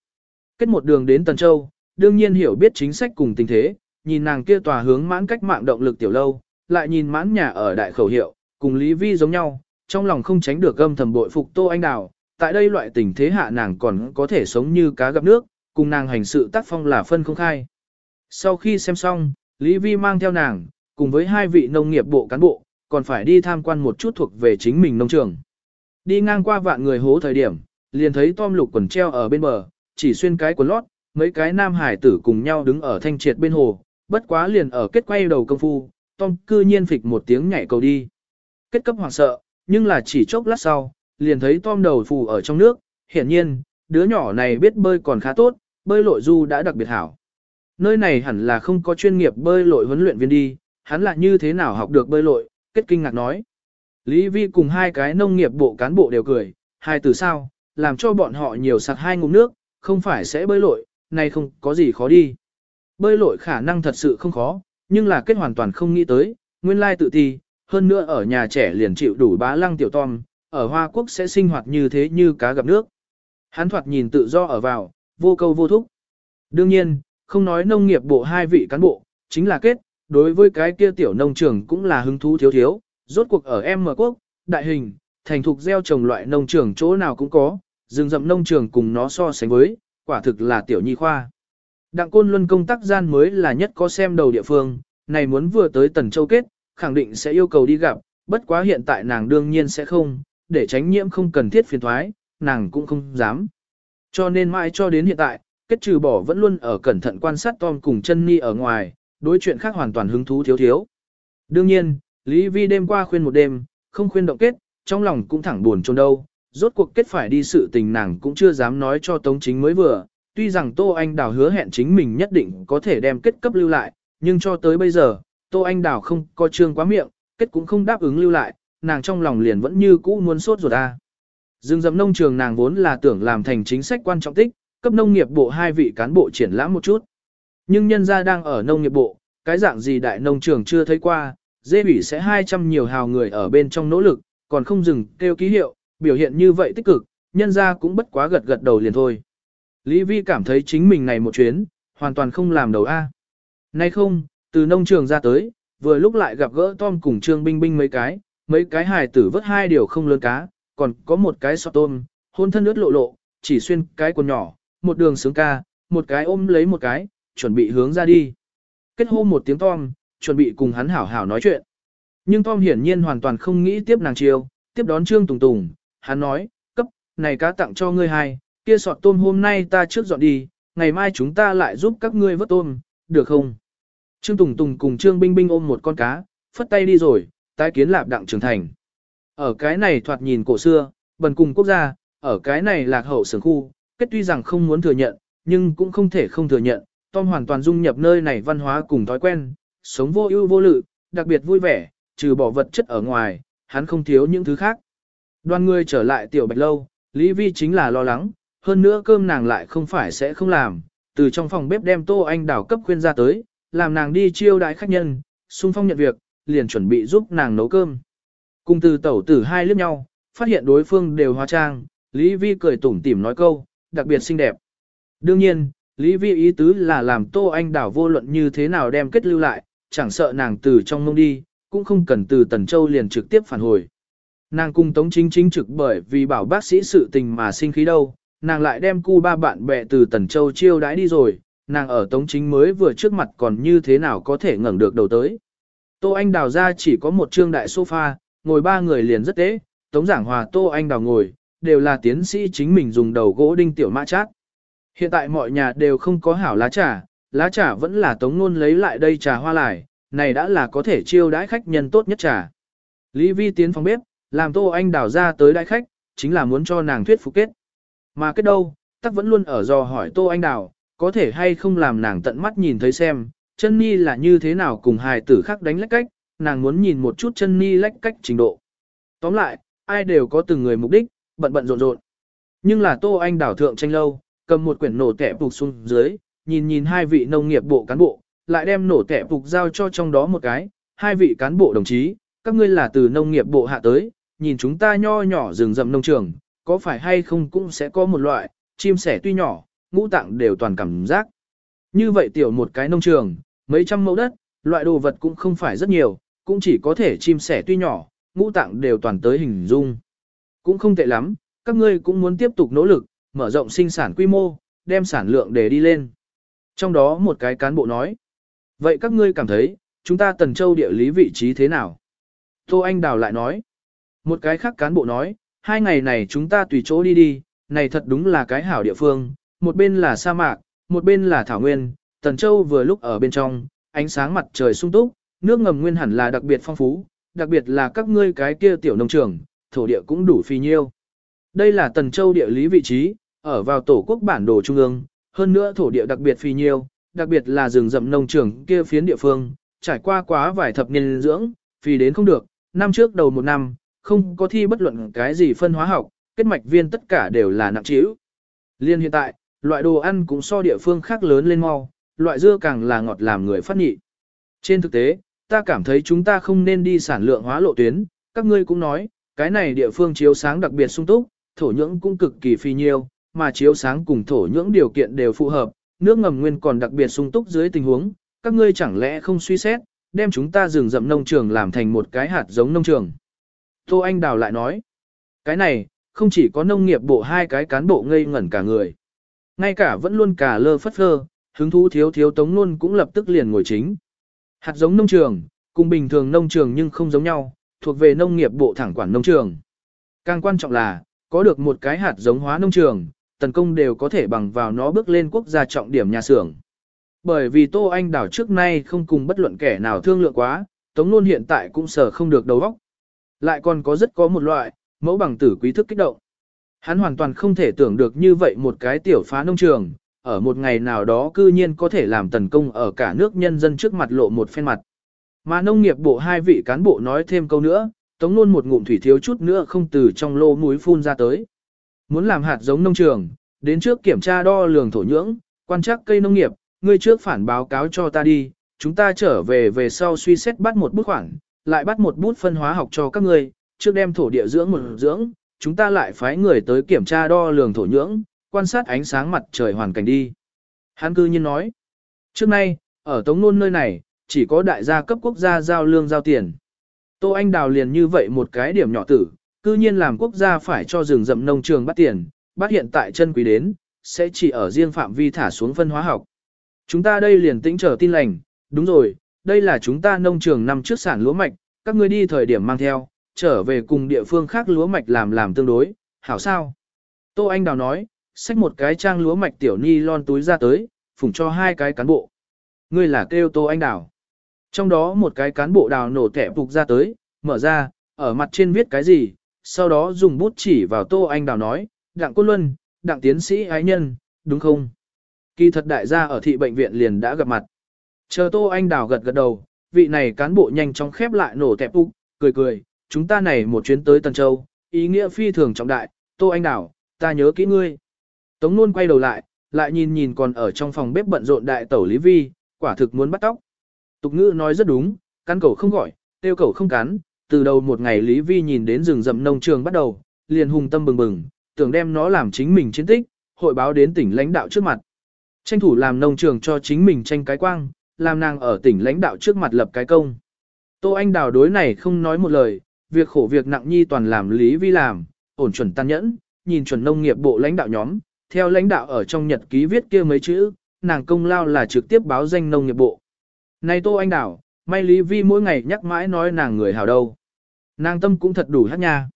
Kết một đường đến Tần Châu, đương nhiên hiểu biết chính sách cùng tình thế, nhìn nàng kia tòa hướng mãn cách mạng động lực tiểu lâu, lại nhìn mãn nhà ở đại khẩu hiệu, cùng Lý Vi giống nhau, trong lòng không tránh được gâm thầm bội phục Tô Anh Đào, tại đây loại tình thế hạ nàng còn có thể sống như cá gặp nước, cùng nàng hành sự tác phong là phân không khai. Sau khi xem xong, Lý Vi mang theo nàng, cùng với hai vị nông nghiệp bộ cán bộ, còn phải đi tham quan một chút thuộc về chính mình nông trường. Đi ngang qua vạn người hố thời điểm, liền thấy Tom lục quần treo ở bên bờ, chỉ xuyên cái quần lót, mấy cái nam hải tử cùng nhau đứng ở thanh triệt bên hồ, bất quá liền ở kết quay đầu công phu, Tom cư nhiên phịch một tiếng nhảy cầu đi. Kết cấp hoảng sợ, nhưng là chỉ chốc lát sau, liền thấy Tom đầu phù ở trong nước, hiển nhiên, đứa nhỏ này biết bơi còn khá tốt, bơi lội du đã đặc biệt hảo. Nơi này hẳn là không có chuyên nghiệp bơi lội huấn luyện viên đi, hắn là như thế nào học được bơi lội, kết kinh ngạc nói. Lý Vi cùng hai cái nông nghiệp bộ cán bộ đều cười, hai từ sao, làm cho bọn họ nhiều sạc hai ngụm nước, không phải sẽ bơi lội, này không có gì khó đi. Bơi lội khả năng thật sự không khó, nhưng là kết hoàn toàn không nghĩ tới, nguyên lai tự ti, hơn nữa ở nhà trẻ liền chịu đủ bá lăng tiểu tom, ở Hoa Quốc sẽ sinh hoạt như thế như cá gặp nước. Hắn thoạt nhìn tự do ở vào, vô câu vô thúc. Đương nhiên, không nói nông nghiệp bộ hai vị cán bộ, chính là kết, đối với cái kia tiểu nông trường cũng là hứng thú thiếu thiếu, rốt cuộc ở M quốc, đại hình, thành thục gieo trồng loại nông trường chỗ nào cũng có, rừng rậm nông trường cùng nó so sánh với, quả thực là tiểu nhi khoa. Đặng Côn Luân công tác gian mới là nhất có xem đầu địa phương, này muốn vừa tới Tần Châu kết, khẳng định sẽ yêu cầu đi gặp, bất quá hiện tại nàng đương nhiên sẽ không, để tránh nhiễm không cần thiết phiền thoái, nàng cũng không dám. Cho nên mãi cho đến hiện tại, kết trừ bỏ vẫn luôn ở cẩn thận quan sát Tom cùng chân Ni ở ngoài, đối chuyện khác hoàn toàn hứng thú thiếu thiếu. Đương nhiên, Lý Vi đêm qua khuyên một đêm, không khuyên động kết, trong lòng cũng thẳng buồn chôn đâu, rốt cuộc kết phải đi sự tình nàng cũng chưa dám nói cho Tống Chính mới vừa, tuy rằng Tô Anh Đào hứa hẹn chính mình nhất định có thể đem kết cấp lưu lại, nhưng cho tới bây giờ, Tô Anh Đào không có trương quá miệng, kết cũng không đáp ứng lưu lại, nàng trong lòng liền vẫn như cũ muốn sốt ruột ta. Dương dầm nông trường nàng vốn là tưởng làm thành chính sách quan trọng tích, cấp nông nghiệp bộ hai vị cán bộ triển lãm một chút. Nhưng nhân gia đang ở nông nghiệp bộ, cái dạng gì đại nông trường chưa thấy qua, dê bỉ sẽ 200 nhiều hào người ở bên trong nỗ lực, còn không dừng kêu ký hiệu, biểu hiện như vậy tích cực, nhân gia cũng bất quá gật gật đầu liền thôi. Lý Vi cảm thấy chính mình này một chuyến, hoàn toàn không làm đầu A. Nay không, từ nông trường ra tới, vừa lúc lại gặp gỡ Tom cùng Trương Binh Binh mấy cái, mấy cái hài tử vớt hai điều không lớn cá, còn có một cái sọt tôm, hôn thân ướt lộ lộ, chỉ xuyên cái quần nhỏ, một đường sướng ca, một cái ôm lấy một cái, chuẩn bị hướng ra đi. Kết hôn một tiếng Tom, chuẩn bị cùng hắn hảo hảo nói chuyện. Nhưng Tom hiển nhiên hoàn toàn không nghĩ tiếp nàng chiêu, tiếp đón Trương Tùng Tùng, hắn nói, cấp, này cá tặng cho ngươi hai, kia sọt tôm hôm nay ta trước dọn đi, ngày mai chúng ta lại giúp các ngươi vớt tôm, được không? Trương Tùng Tùng cùng Trương Binh Binh ôm một con cá, phất tay đi rồi, tái kiến lạp đặng trưởng thành. Ở cái này thoạt nhìn cổ xưa, bần cùng quốc gia, ở cái này lạc hậu sưởng khu, kết tuy rằng không muốn thừa nhận, nhưng cũng không thể không thừa nhận, Tom hoàn toàn dung nhập nơi này văn hóa cùng thói quen, sống vô ưu vô lự, đặc biệt vui vẻ, trừ bỏ vật chất ở ngoài, hắn không thiếu những thứ khác. Đoàn người trở lại tiểu bạch lâu, Lý Vi chính là lo lắng, hơn nữa cơm nàng lại không phải sẽ không làm, từ trong phòng bếp đem tô anh đảo cấp khuyên ra tới, làm nàng đi chiêu đãi khách nhân, xung phong nhận việc, liền chuẩn bị giúp nàng nấu cơm. Cùng từ tẩu tử hai liếc nhau, phát hiện đối phương đều hóa trang, Lý Vi cười tủm tỉm nói câu, đặc biệt xinh đẹp. Đương nhiên, Lý Vi ý tứ là làm Tô Anh Đảo vô luận như thế nào đem kết lưu lại, chẳng sợ nàng từ trong mông đi, cũng không cần từ Tần Châu liền trực tiếp phản hồi. Nàng cung Tống Chính chính trực bởi vì bảo bác sĩ sự tình mà sinh khí đâu, nàng lại đem cu ba bạn bè từ Tần Châu chiêu đãi đi rồi, nàng ở Tống Chính mới vừa trước mặt còn như thế nào có thể ngẩng được đầu tới. Tô Anh Đào ra chỉ có một trương đại sofa, ngồi ba người liền rất tế, Tống Giảng Hòa Tô Anh Đào ngồi, đều là tiến sĩ chính mình dùng đầu gỗ đinh tiểu mã chát. Hiện tại mọi nhà đều không có hảo lá trà, lá trà vẫn là Tống Nôn lấy lại đây trà hoa lại, này đã là có thể chiêu đãi khách nhân tốt nhất trà. Lý Vi tiến phòng bếp, làm Tô Anh Đào ra tới đãi khách, chính là muốn cho nàng thuyết phục kết. Mà kết đâu, tắc vẫn luôn ở dò hỏi Tô Anh Đào, có thể hay không làm nàng tận mắt nhìn thấy xem, chân nhi là như thế nào cùng hài tử khác đánh lách cách, nàng muốn nhìn một chút chân ni lách cách trình độ. Tóm lại, ai đều có từng người mục đích, bận bận rộn rộn. Nhưng là Tô Anh đảo thượng tranh lâu, cầm một quyển nổ tẻ phục xuống dưới, nhìn nhìn hai vị nông nghiệp bộ cán bộ, lại đem nổ tẻ phục giao cho trong đó một cái, hai vị cán bộ đồng chí, các ngươi là từ nông nghiệp bộ hạ tới, nhìn chúng ta nho nhỏ rừng rậm nông trường, có phải hay không cũng sẽ có một loại, chim sẻ tuy nhỏ, ngũ tạng đều toàn cảm giác. Như vậy tiểu một cái nông trường, mấy trăm mẫu đất, loại đồ vật cũng không phải rất nhiều, cũng chỉ có thể chim sẻ tuy nhỏ, ngũ tạng đều toàn tới hình dung. Cũng không tệ lắm, các ngươi cũng muốn tiếp tục nỗ lực, mở rộng sinh sản quy mô, đem sản lượng để đi lên. Trong đó một cái cán bộ nói, vậy các ngươi cảm thấy, chúng ta Tần Châu địa lý vị trí thế nào? Tô Anh Đào lại nói, một cái khác cán bộ nói, hai ngày này chúng ta tùy chỗ đi đi, này thật đúng là cái hảo địa phương, một bên là sa mạc, một bên là thảo nguyên, Tần Châu vừa lúc ở bên trong, ánh sáng mặt trời sung túc, nước ngầm nguyên hẳn là đặc biệt phong phú, đặc biệt là các ngươi cái kia tiểu nông trường, thổ địa cũng đủ phi nhiêu. Đây là Tần Châu địa lý vị trí, ở vào tổ quốc bản đồ trung ương, hơn nữa thổ địa đặc biệt phi nhiêu, đặc biệt là rừng rậm nông trường kia phiến địa phương, trải qua quá vài thập niên dưỡng, phi đến không được, năm trước đầu một năm, không có thi bất luận cái gì phân hóa học, kết mạch viên tất cả đều là nặng trĩu. Liên hiện tại, loại đồ ăn cũng so địa phương khác lớn lên mau, loại dưa càng là ngọt làm người phát nhị. Trên thực tế, ta cảm thấy chúng ta không nên đi sản lượng hóa lộ tuyến, các ngươi cũng nói, cái này địa phương chiếu sáng đặc biệt sung túc, thổ nhưỡng cũng cực kỳ phi nhiêu, mà chiếu sáng cùng thổ nhưỡng điều kiện đều phù hợp, nước ngầm nguyên còn đặc biệt sung túc dưới tình huống, các ngươi chẳng lẽ không suy xét, đem chúng ta rừng rậm nông trường làm thành một cái hạt giống nông trường. Tô Anh Đào lại nói, cái này, không chỉ có nông nghiệp bộ hai cái cán bộ ngây ngẩn cả người. Ngay cả vẫn luôn cả lơ phất phơ, hứng thú thiếu thiếu tống luôn cũng lập tức liền ngồi chính. Hạt giống nông trường, cùng bình thường nông trường nhưng không giống nhau, thuộc về nông nghiệp bộ thẳng quản nông trường. Càng quan trọng là, có được một cái hạt giống hóa nông trường, tấn công đều có thể bằng vào nó bước lên quốc gia trọng điểm nhà xưởng. Bởi vì Tô Anh đảo trước nay không cùng bất luận kẻ nào thương lượng quá, Tống Nôn hiện tại cũng sở không được đầu óc. Lại còn có rất có một loại, mẫu bằng tử quý thức kích động. Hắn hoàn toàn không thể tưởng được như vậy một cái tiểu phá nông trường, ở một ngày nào đó cư nhiên có thể làm tấn công ở cả nước nhân dân trước mặt lộ một phen mặt. Mà nông nghiệp bộ hai vị cán bộ nói thêm câu nữa, tống luôn một ngụm thủy thiếu chút nữa không từ trong lô mũi phun ra tới. Muốn làm hạt giống nông trường, đến trước kiểm tra đo lường thổ nhưỡng, quan trắc cây nông nghiệp, ngươi trước phản báo cáo cho ta đi, chúng ta trở về về sau suy xét bắt một bút khoản, lại bắt một bút phân hóa học cho các ngươi, trước đem thổ địa dưỡng một dưỡng, chúng ta lại phái người tới kiểm tra đo lường thổ nhưỡng, quan sát ánh sáng mặt trời hoàn cảnh đi. Hắn cư nhiên nói, trước nay, ở Tống Nôn nơi này, chỉ có đại gia cấp quốc gia giao lương giao tiền. Tô Anh Đào liền như vậy một cái điểm nhỏ tử, cư nhiên làm quốc gia phải cho rừng rậm nông trường bắt tiền, bắt hiện tại chân quý đến, sẽ chỉ ở riêng phạm vi thả xuống phân hóa học. Chúng ta đây liền tĩnh trở tin lành, đúng rồi, đây là chúng ta nông trường năm trước sản lúa mạch, các ngươi đi thời điểm mang theo, trở về cùng địa phương khác lúa mạch làm làm tương đối, hảo sao? Tô Anh Đào nói, xách một cái trang lúa mạch tiểu ni lon túi ra tới, phủng cho hai cái cán bộ. Ngươi là kêu Tô Anh Đào. Trong đó một cái cán bộ đào nổ thẻ phục ra tới, mở ra, ở mặt trên viết cái gì, sau đó dùng bút chỉ vào Tô Anh Đào nói, Đặng cô Luân, Đặng Tiến sĩ ái nhân, đúng không? Kỳ thật đại gia ở thị bệnh viện liền đã gặp mặt. Chờ Tô Anh Đào gật gật đầu, vị này cán bộ nhanh chóng khép lại nổ tẹp úc, cười cười, chúng ta này một chuyến tới Tân Châu, ý nghĩa phi thường trọng đại, Tô Anh Đào, ta nhớ kỹ ngươi. Tống Nôn quay đầu lại, lại nhìn nhìn còn ở trong phòng bếp bận rộn đại tẩu Lý Vi, quả thực muốn bắt tóc. Tục ngữ nói rất đúng, cắn cầu không gọi, tiêu cầu không cắn, từ đầu một ngày Lý Vi nhìn đến rừng rậm nông trường bắt đầu, liền hùng tâm bừng bừng, tưởng đem nó làm chính mình chiến tích, hội báo đến tỉnh lãnh đạo trước mặt. Tranh thủ làm nông trường cho chính mình tranh cái quang, làm nàng ở tỉnh lãnh đạo trước mặt lập cái công. Tô Anh Đào đối này không nói một lời, việc khổ việc nặng nhi toàn làm Lý Vi làm, ổn chuẩn tan nhẫn, nhìn chuẩn nông nghiệp bộ lãnh đạo nhóm, theo lãnh đạo ở trong nhật ký viết kia mấy chữ, nàng công lao là trực tiếp báo danh nông nghiệp bộ. Này Tô Anh Đào, may Lý Vi mỗi ngày nhắc mãi nói nàng người hảo đâu. Nàng tâm cũng thật đủ hát nha.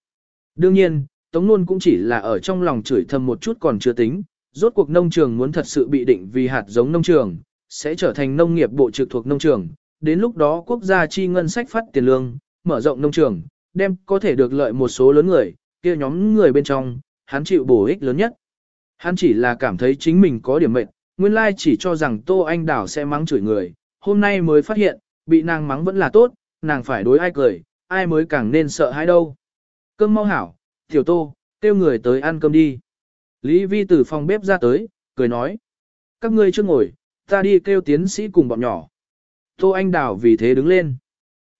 Đương nhiên, Tống Nôn cũng chỉ là ở trong lòng chửi thầm một chút còn chưa tính, rốt cuộc nông trường muốn thật sự bị định vì hạt giống nông trường, sẽ trở thành nông nghiệp bộ trực thuộc nông trường, đến lúc đó quốc gia chi ngân sách phát tiền lương, mở rộng nông trường, đem có thể được lợi một số lớn người, kia nhóm người bên trong, hắn chịu bổ ích lớn nhất. Hắn chỉ là cảm thấy chính mình có điểm mệnh, nguyên lai chỉ cho rằng Tô Anh Đảo sẽ mắng chửi người, hôm nay mới phát hiện, bị nàng mắng vẫn là tốt, nàng phải đối ai cười, ai mới càng nên sợ hãi đâu. Cơm mau hảo, tiểu tô, kêu người tới ăn cơm đi. Lý Vi từ phòng bếp ra tới, cười nói. Các ngươi chưa ngồi, ta đi kêu tiến sĩ cùng bọn nhỏ. Tô Anh Đào vì thế đứng lên.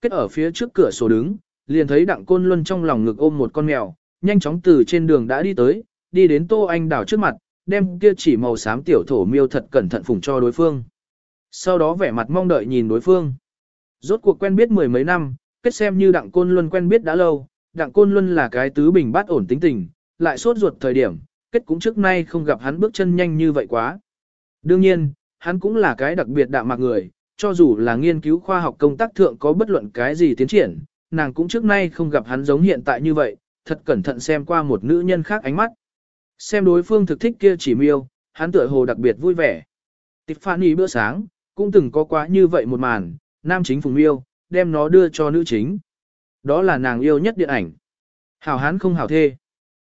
Kết ở phía trước cửa sổ đứng, liền thấy Đặng Côn Luân trong lòng ngực ôm một con mèo, nhanh chóng từ trên đường đã đi tới, đi đến Tô Anh Đào trước mặt, đem kia chỉ màu xám tiểu thổ miêu thật cẩn thận phủng cho đối phương. Sau đó vẻ mặt mong đợi nhìn đối phương. Rốt cuộc quen biết mười mấy năm, kết xem như Đặng Côn Luân quen biết đã lâu, Đặng Côn Luân là cái tứ bình bát ổn tính tình, lại sốt ruột thời điểm, kết cũng trước nay không gặp hắn bước chân nhanh như vậy quá. Đương nhiên, hắn cũng là cái đặc biệt đạm mạc người, cho dù là nghiên cứu khoa học công tác thượng có bất luận cái gì tiến triển, nàng cũng trước nay không gặp hắn giống hiện tại như vậy, thật cẩn thận xem qua một nữ nhân khác ánh mắt. Xem đối phương thực thích kia chỉ miêu, hắn tựa hồ đặc biệt vui vẻ. Tiffany bữa sáng, cũng từng có quá như vậy một màn, nam chính phùng miêu, đem nó đưa cho nữ chính. Đó là nàng yêu nhất điện ảnh. Hảo hán không hảo thê.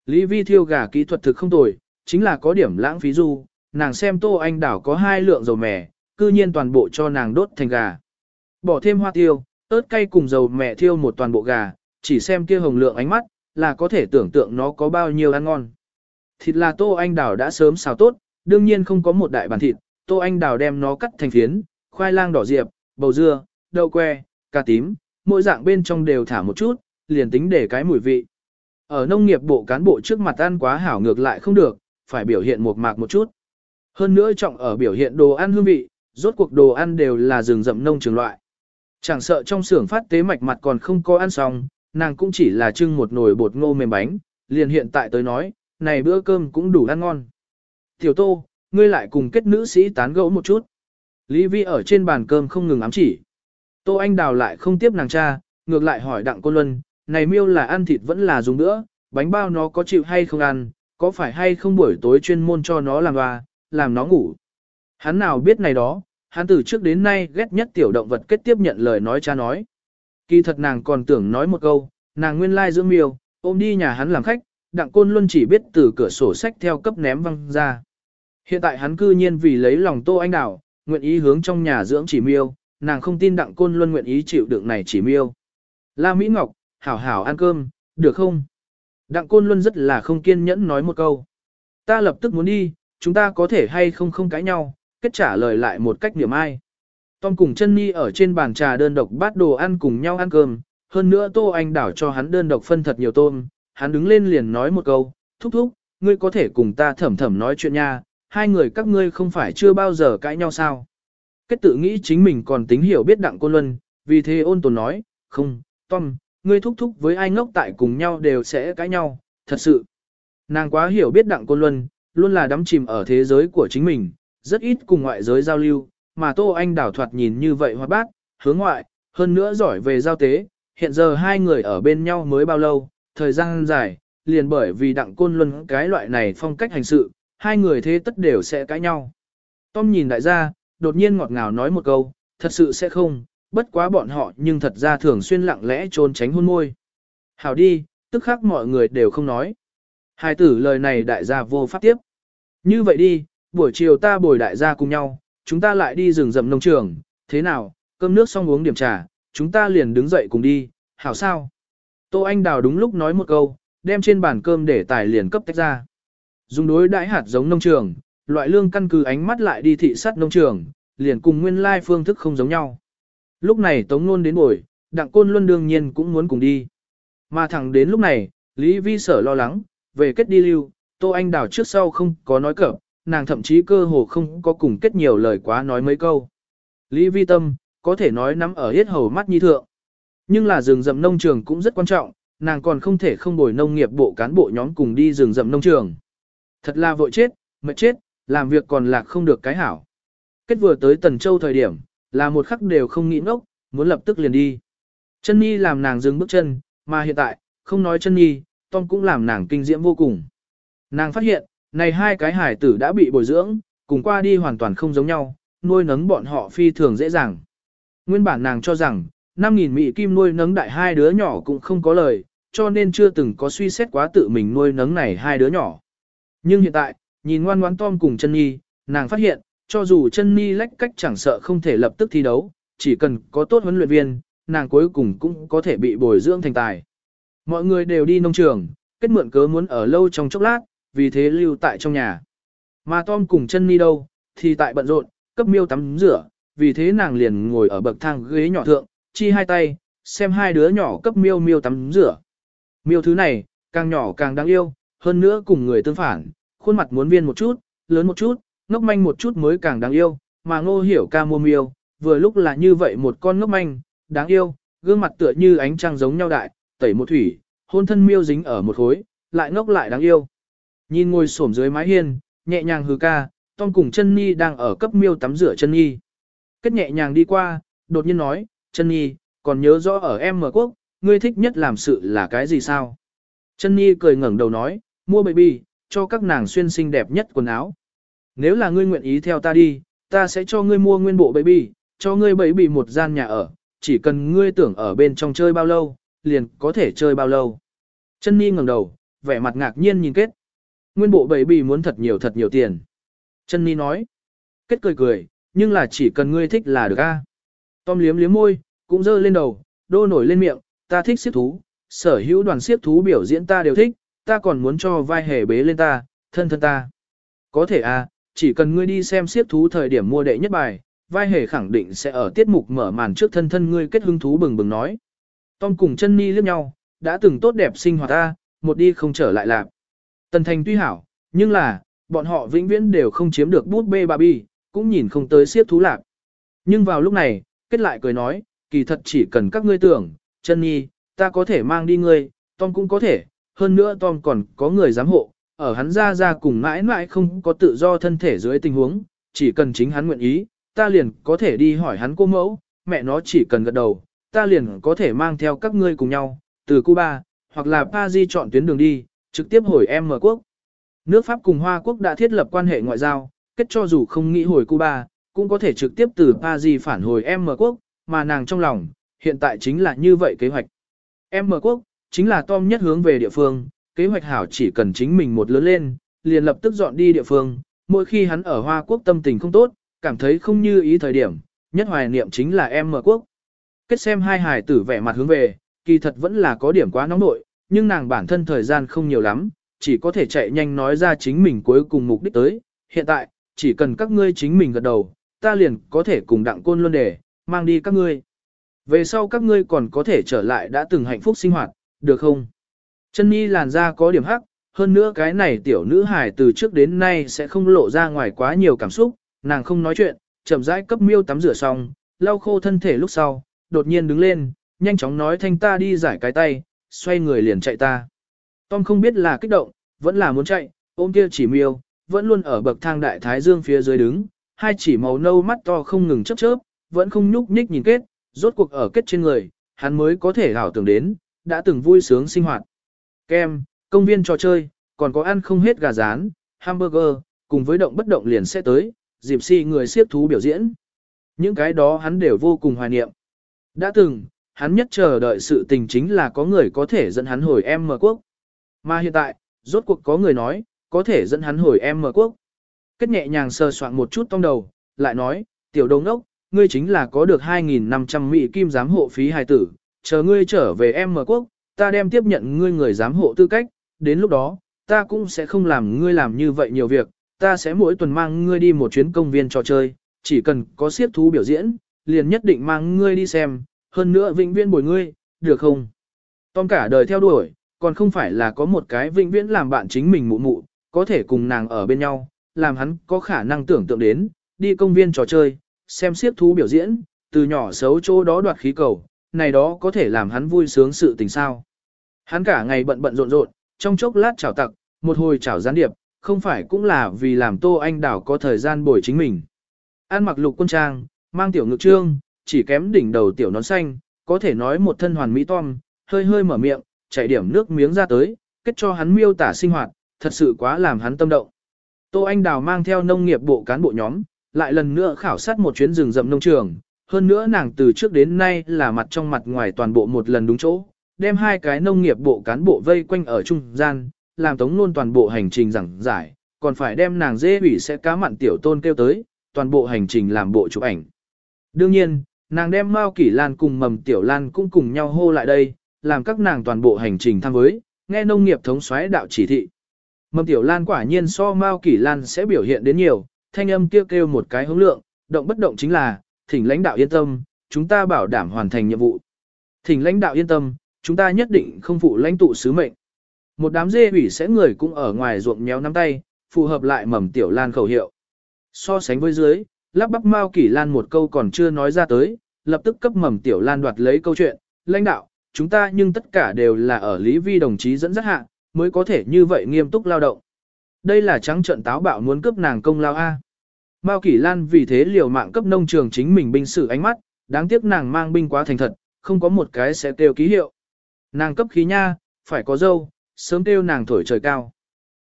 Lý vi thiêu gà kỹ thuật thực không tồi, chính là có điểm lãng phí du, nàng xem tô anh đảo có hai lượng dầu mè, cư nhiên toàn bộ cho nàng đốt thành gà. Bỏ thêm hoa tiêu, ớt cay cùng dầu mè thiêu một toàn bộ gà, chỉ xem kia hồng lượng ánh mắt, là có thể tưởng tượng nó có bao nhiêu ăn ngon. Thịt là tô anh đào đã sớm xào tốt, đương nhiên không có một đại bàn thịt, tô anh đào đem nó cắt thành phiến, khoai lang đỏ diệp, bầu dưa, đậu que, cà tím, mỗi dạng bên trong đều thả một chút, liền tính để cái mùi vị. Ở nông nghiệp bộ cán bộ trước mặt ăn quá hảo ngược lại không được, phải biểu hiện một mạc một chút. Hơn nữa trọng ở biểu hiện đồ ăn hương vị, rốt cuộc đồ ăn đều là rừng rậm nông trường loại. Chẳng sợ trong xưởng phát tế mạch mặt còn không có ăn xong, nàng cũng chỉ là trưng một nồi bột ngô mềm bánh, liền hiện tại tới nói, này bữa cơm cũng đủ ăn ngon. Tiểu tô, ngươi lại cùng kết nữ sĩ tán gẫu một chút. Lý Vi ở trên bàn cơm không ngừng ám chỉ. Tô Anh Đào lại không tiếp nàng cha, ngược lại hỏi Đặng Côn Luân, này miêu là ăn thịt vẫn là dùng nữa, bánh bao nó có chịu hay không ăn, có phải hay không buổi tối chuyên môn cho nó làm hoa, làm nó ngủ. Hắn nào biết này đó, hắn từ trước đến nay ghét nhất tiểu động vật kết tiếp nhận lời nói cha nói. Kỳ thật nàng còn tưởng nói một câu, nàng nguyên lai dưỡng miêu, ôm đi nhà hắn làm khách, Đặng Côn Luân chỉ biết từ cửa sổ sách theo cấp ném văng ra. Hiện tại hắn cư nhiên vì lấy lòng Tô Anh Đào, nguyện ý hướng trong nhà dưỡng chỉ miêu, nàng không tin Đặng Côn Luân nguyện ý chịu đựng này chỉ miêu. La Mỹ Ngọc, hảo hảo ăn cơm, được không? Đặng Côn Luân rất là không kiên nhẫn nói một câu. Ta lập tức muốn đi, chúng ta có thể hay không không cãi nhau, kết trả lời lại một cách niềm ai. Tom cùng chân Nhi ở trên bàn trà đơn độc bát đồ ăn cùng nhau ăn cơm, hơn nữa Tô Anh đảo cho hắn đơn độc phân thật nhiều tôm, hắn đứng lên liền nói một câu, thúc thúc, ngươi có thể cùng ta thẩm thẩm nói chuyện nha, hai người các ngươi không phải chưa bao giờ cãi nhau sao. Kết tự nghĩ chính mình còn tính hiểu biết đặng côn luân, vì thế ôn tồn nói, không, Tom, ngươi thúc thúc với ai ngốc tại cùng nhau đều sẽ cãi nhau, thật sự. Nàng quá hiểu biết đặng côn luân, luôn là đắm chìm ở thế giới của chính mình, rất ít cùng ngoại giới giao lưu, mà Tô Anh đảo thoạt nhìn như vậy hoa bác, hướng ngoại, hơn nữa giỏi về giao tế, hiện giờ hai người ở bên nhau mới bao lâu, thời gian dài, liền bởi vì đặng côn luân cái loại này phong cách hành sự, hai người thế tất đều sẽ cãi nhau. Tom nhìn đại gia, đột nhiên ngọt ngào nói một câu, thật sự sẽ không, bất quá bọn họ nhưng thật ra thường xuyên lặng lẽ trốn tránh hôn môi. Hảo đi, tức khắc mọi người đều không nói. Hai tử lời này đại gia vô pháp tiếp. Như vậy đi, buổi chiều ta bồi đại gia cùng nhau, chúng ta lại đi rừng rậm nông trường, thế nào, cơm nước xong uống điểm trà, chúng ta liền đứng dậy cùng đi, hảo sao? Tô Anh Đào đúng lúc nói một câu, đem trên bàn cơm để tài liền cấp tách ra. Dùng đối đãi hạt giống nông trường, loại lương căn cứ ánh mắt lại đi thị sát nông trường, liền cùng nguyên lai phương thức không giống nhau. Lúc này Tống Nôn đến buổi, Đặng Côn Luân đương nhiên cũng muốn cùng đi. Mà thẳng đến lúc này, Lý Vi Sở lo lắng, về kết đi lưu, Tô Anh Đào trước sau không có nói cỡ, nàng thậm chí cơ hồ không có cùng kết nhiều lời quá nói mấy câu. Lý Vi Tâm, có thể nói nắm ở hết hầu mắt nhi thượng. Nhưng là rừng rậm nông trường cũng rất quan trọng, nàng còn không thể không bồi nông nghiệp bộ cán bộ nhóm cùng đi rừng rậm nông trường. Thật là vội chết, mệt chết, làm việc còn lạc không được cái hảo. Kết vừa tới Tần Châu thời điểm, là một khắc đều không nghĩ ngốc, muốn lập tức liền đi. Chân Nhi làm nàng dừng bước chân, mà hiện tại, không nói chân Nhi, Tom cũng làm nàng kinh diễm vô cùng. Nàng phát hiện, này hai cái hải tử đã bị bồi dưỡng, cùng qua đi hoàn toàn không giống nhau, nuôi nấng bọn họ phi thường dễ dàng. Nguyên bản nàng cho rằng, 5.000 mỹ kim nuôi nấng đại hai đứa nhỏ cũng không có lời, cho nên chưa từng có suy xét quá tự mình nuôi nấng này hai đứa nhỏ. Nhưng hiện tại, nhìn ngoan ngoãn Tom cùng chân Nhi, nàng phát hiện, cho dù chân Nhi lách cách chẳng sợ không thể lập tức thi đấu, chỉ cần có tốt huấn luyện viên, nàng cuối cùng cũng có thể bị bồi dưỡng thành tài. Mọi người đều đi nông trường, kết mượn cớ muốn ở lâu trong chốc lát, vì thế lưu tại trong nhà. Mà Tom cùng chân Nhi đâu, thì tại bận rộn, cấp miêu tắm rửa, vì thế nàng liền ngồi ở bậc thang ghế nhỏ thượng, chi hai tay, xem hai đứa nhỏ cấp miêu miêu tắm rửa. Miêu thứ này, càng nhỏ càng đáng yêu, hơn nữa cùng người tương phản, khuôn mặt muốn viên một chút, lớn một chút, ngốc manh một chút mới càng đáng yêu, mà ngô hiểu ca mua miêu, vừa lúc là như vậy một con ngốc manh, đáng yêu, gương mặt tựa như ánh trăng giống nhau đại, tẩy một thủy, hôn thân miêu dính ở một khối, lại ngốc lại đáng yêu. Nhìn ngồi xổm dưới mái hiên, nhẹ nhàng hừ ca, Tom cùng chân Nhi đang ở cấp miêu tắm rửa chân Nhi. Kết nhẹ nhàng đi qua, đột nhiên nói, chân Nhi, còn nhớ rõ ở em mở quốc, ngươi thích nhất làm sự là cái gì sao? Chân Nhi cười ngẩng đầu nói, mua baby, cho các nàng xuyên xinh đẹp nhất quần áo. Nếu là ngươi nguyện ý theo ta đi, ta sẽ cho ngươi mua nguyên bộ baby, cho ngươi baby một gian nhà ở, chỉ cần ngươi tưởng ở bên trong chơi bao lâu, liền có thể chơi bao lâu. Chân Nhi ngẩng đầu, vẻ mặt ngạc nhiên nhìn kết. Nguyên bộ baby muốn thật nhiều thật nhiều tiền. Chân Nhi nói. Kết cười cười, nhưng là chỉ cần ngươi thích là được a. Tom liếm liếm môi, cũng dơ lên đầu, đô nổi lên miệng, ta thích siết thú, sở hữu đoàn siết thú biểu diễn ta đều thích, ta còn muốn cho vai hề bế lên ta, thân thân ta. Có thể à, chỉ cần ngươi đi xem siết thú thời điểm mua đệ nhất bài, vai hề khẳng định sẽ ở tiết mục mở màn trước thân thân ngươi kết hứng thú bừng bừng nói. Tom cùng chân ni liếc nhau, đã từng tốt đẹp sinh hoạt ta, một đi không trở lại lạc. Tần thành tuy hảo, nhưng là, bọn họ vĩnh viễn đều không chiếm được bút bê Barbie, cũng nhìn không tới siết thú lạc. Nhưng vào lúc này, kết lại cười nói, kỳ thật chỉ cần các ngươi tưởng, chân nhi, ta có thể mang đi ngươi, Tom cũng có thể, hơn nữa Tom còn có người giám hộ, ở hắn ra ra cùng mãi mãi không có tự do thân thể dưới tình huống, chỉ cần chính hắn nguyện ý, ta liền có thể đi hỏi hắn cô mẫu, mẹ nó chỉ cần gật đầu, ta liền có thể mang theo các ngươi cùng nhau, từ Cuba, hoặc là Paris chọn tuyến đường đi, trực tiếp hồi em mở quốc. Nước Pháp cùng Hoa Quốc đã thiết lập quan hệ ngoại giao, kết cho dù không nghĩ hồi Cuba, cũng có thể trực tiếp từ Paris phản hồi em quốc, mà nàng trong lòng, hiện tại chính là như vậy kế hoạch. Em quốc, chính là Tom nhất hướng về địa phương, kế hoạch hảo chỉ cần chính mình một lớn lên, liền lập tức dọn đi địa phương, mỗi khi hắn ở Hoa Quốc tâm tình không tốt, cảm thấy không như ý thời điểm, nhất hoài niệm chính là em quốc. Kết xem hai hài tử vẻ mặt hướng về, kỳ thật vẫn là có điểm quá nóng nội, nhưng nàng bản thân thời gian không nhiều lắm, chỉ có thể chạy nhanh nói ra chính mình cuối cùng mục đích tới. Hiện tại, chỉ cần các ngươi chính mình gật đầu, ta liền có thể cùng đặng côn luôn để, mang đi các ngươi. Về sau các ngươi còn có thể trở lại đã từng hạnh phúc sinh hoạt, được không? Chân mi làn da có điểm hắc, hơn nữa cái này tiểu nữ hài từ trước đến nay sẽ không lộ ra ngoài quá nhiều cảm xúc, nàng không nói chuyện, chậm rãi cấp miêu tắm rửa xong, lau khô thân thể lúc sau, đột nhiên đứng lên, nhanh chóng nói thanh ta đi giải cái tay, xoay người liền chạy ta. Tom không biết là kích động, vẫn là muốn chạy, ôm kia chỉ miêu, vẫn luôn ở bậc thang đại thái dương phía dưới đứng, hai chỉ màu nâu mắt to không ngừng chớp chớp, vẫn không nhúc nhích nhìn kết, rốt cuộc ở kết trên người, hắn mới có thể ảo tưởng đến, đã từng vui sướng sinh hoạt. Kem, công viên trò chơi, còn có ăn không hết gà rán, hamburger, cùng với động bất động liền sẽ tới, dịp si người siết thú biểu diễn. Những cái đó hắn đều vô cùng hoài niệm. Đã từng, hắn nhất chờ đợi sự tình chính là có người có thể dẫn hắn hồi em mở quốc. Mà hiện tại, rốt cuộc có người nói, có thể dẫn hắn hồi em mở quốc. Kết nhẹ nhàng sờ soạn một chút trong đầu, lại nói, tiểu đồng ốc, ngươi chính là có được 2.500 mỹ kim giám hộ phí hài tử, chờ ngươi trở về em mở quốc, ta đem tiếp nhận ngươi người giám hộ tư cách, đến lúc đó, ta cũng sẽ không làm ngươi làm như vậy nhiều việc, ta sẽ mỗi tuần mang ngươi đi một chuyến công viên trò chơi, chỉ cần có siết thú biểu diễn, liền nhất định mang ngươi đi xem, hơn nữa vĩnh viễn bồi ngươi, được không? Tom cả đời theo đuổi, còn không phải là có một cái vĩnh viễn làm bạn chính mình mụ mụ, có thể cùng nàng ở bên nhau, làm hắn có khả năng tưởng tượng đến, đi công viên trò chơi, xem siết thú biểu diễn, từ nhỏ xấu chỗ đó đoạt khí cầu, này đó có thể làm hắn vui sướng sự tình sao. Hắn cả ngày bận bận rộn rộn, trong chốc lát chào tặc, một hồi chào gián điệp, không phải cũng là vì làm Tô Anh Đảo có thời gian bồi chính mình. An mặc lục quân trang, mang tiểu ngực trương, chỉ kém đỉnh đầu tiểu nón xanh, có thể nói một thân hoàn mỹ tom, hơi hơi mở miệng, chảy điểm nước miếng ra tới, kết cho hắn miêu tả sinh hoạt, thật sự quá làm hắn tâm động. Tô Anh Đào mang theo nông nghiệp bộ cán bộ nhóm, lại lần nữa khảo sát một chuyến rừng rậm nông trường, hơn nữa nàng từ trước đến nay là mặt trong mặt ngoài toàn bộ một lần đúng chỗ, đem hai cái nông nghiệp bộ cán bộ vây quanh ở trung gian, làm tống luôn toàn bộ hành trình giảng giải, còn phải đem nàng dê ủy sẽ cá mặn tiểu tôn kêu tới, toàn bộ hành trình làm bộ chụp ảnh. Đương nhiên, nàng đem Mao Kỷ Lan cùng Mầm Tiểu Lan cũng cùng nhau hô lại đây, làm các nàng toàn bộ hành trình tham với, nghe nông nghiệp thống soái đạo chỉ thị. Mầm Tiểu Lan quả nhiên so Mao Kỷ Lan sẽ biểu hiện đến nhiều, thanh âm kêu kêu một cái hướng lượng, động bất động chính là, thỉnh lãnh đạo yên tâm, chúng ta bảo đảm hoàn thành nhiệm vụ. Thỉnh lãnh đạo yên tâm, chúng ta nhất định không phụ lãnh tụ sứ mệnh. Một đám dê ủy sẽ người cũng ở ngoài ruộng méo nắm tay, phù hợp lại mầm tiểu lan khẩu hiệu. So sánh với dưới, lắp bắp Mao Kỷ Lan một câu còn chưa nói ra tới, lập tức cấp mầm tiểu lan đoạt lấy câu chuyện, lãnh đạo, chúng ta nhưng tất cả đều là ở Lý Vi đồng chí dẫn dắt hạ, mới có thể như vậy nghiêm túc lao động. Đây là trắng trận táo bạo muốn cướp nàng công lao A. Mao Kỷ Lan vì thế liều mạng cấp nông trường chính mình binh sử ánh mắt, đáng tiếc nàng mang binh quá thành thật, không có một cái sẽ kêu ký hiệu. Nàng cấp khí nha, phải có dâu, sớm kêu nàng thổi trời cao.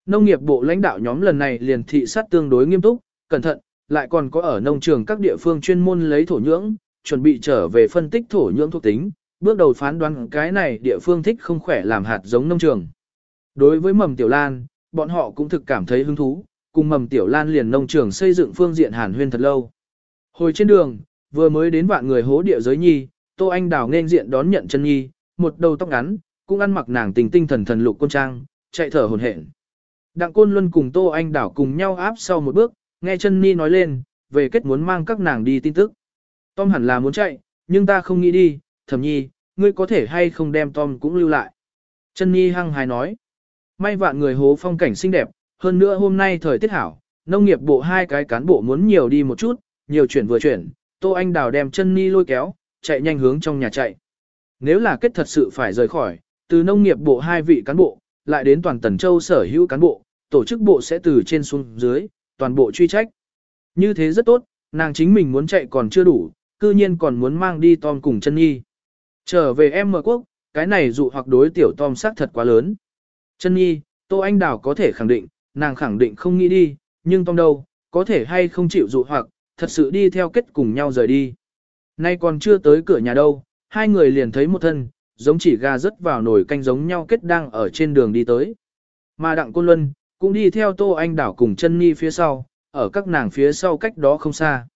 Nông nghiệp bộ lãnh đạo nhóm lần này liền thị sát tương đối nghiêm túc, cẩn thận, lại còn có ở nông trường các địa phương chuyên môn lấy thổ nhưỡng, chuẩn bị trở về phân tích thổ nhưỡng thuộc tính, bước đầu phán đoán cái này địa phương thích không khỏe làm hạt giống nông trường. Đối với mầm tiểu lan, bọn họ cũng thực cảm thấy hứng thú, cùng mầm tiểu lan liền nông trường xây dựng phương diện hàn huyên thật lâu. Hồi trên đường, vừa mới đến vạn người hố địa giới nhi, Tô Anh Đào nên diện đón nhận chân nhi, một đầu tóc ngắn, cũng ăn mặc nàng tình tinh thần thần lục quân trang, chạy thở hồn hển. Đặng Côn Luân cùng Tô Anh Đảo cùng nhau áp sau một bước, nghe chân Ni nói lên, về kết muốn mang các nàng đi tin tức. Tom hẳn là muốn chạy, nhưng ta không nghĩ đi, thẩm nhi, ngươi có thể hay không đem Tom cũng lưu lại. Chân Nhi hăng hài nói, may vạn người hố phong cảnh xinh đẹp, hơn nữa hôm nay thời tiết hảo, nông nghiệp bộ hai cái cán bộ muốn nhiều đi một chút, nhiều chuyển vừa chuyển, Tô Anh Đào đem chân ni lôi kéo, chạy nhanh hướng trong nhà chạy. Nếu là kết thật sự phải rời khỏi, từ nông nghiệp bộ hai vị cán bộ, lại đến toàn Tần Châu sở hữu cán bộ, tổ chức bộ sẽ từ trên xuống dưới, toàn bộ truy trách. Như thế rất tốt, nàng chính mình muốn chạy còn chưa đủ, cư nhiên còn muốn mang đi Tom cùng chân nhi. Trở về em mở quốc, cái này dụ hoặc đối tiểu Tom xác thật quá lớn. Chân nhi, Tô Anh Đào có thể khẳng định, nàng khẳng định không nghĩ đi, nhưng Tom đâu, có thể hay không chịu dụ hoặc, thật sự đi theo kết cùng nhau rời đi. Nay còn chưa tới cửa nhà đâu, hai người liền thấy một thân, giống chỉ gà rớt vào nồi canh giống nhau kết đang ở trên đường đi tới. Mà Đặng Côn Luân, cũng đi theo Tô Anh Đảo cùng chân Nhi phía sau, ở các nàng phía sau cách đó không xa.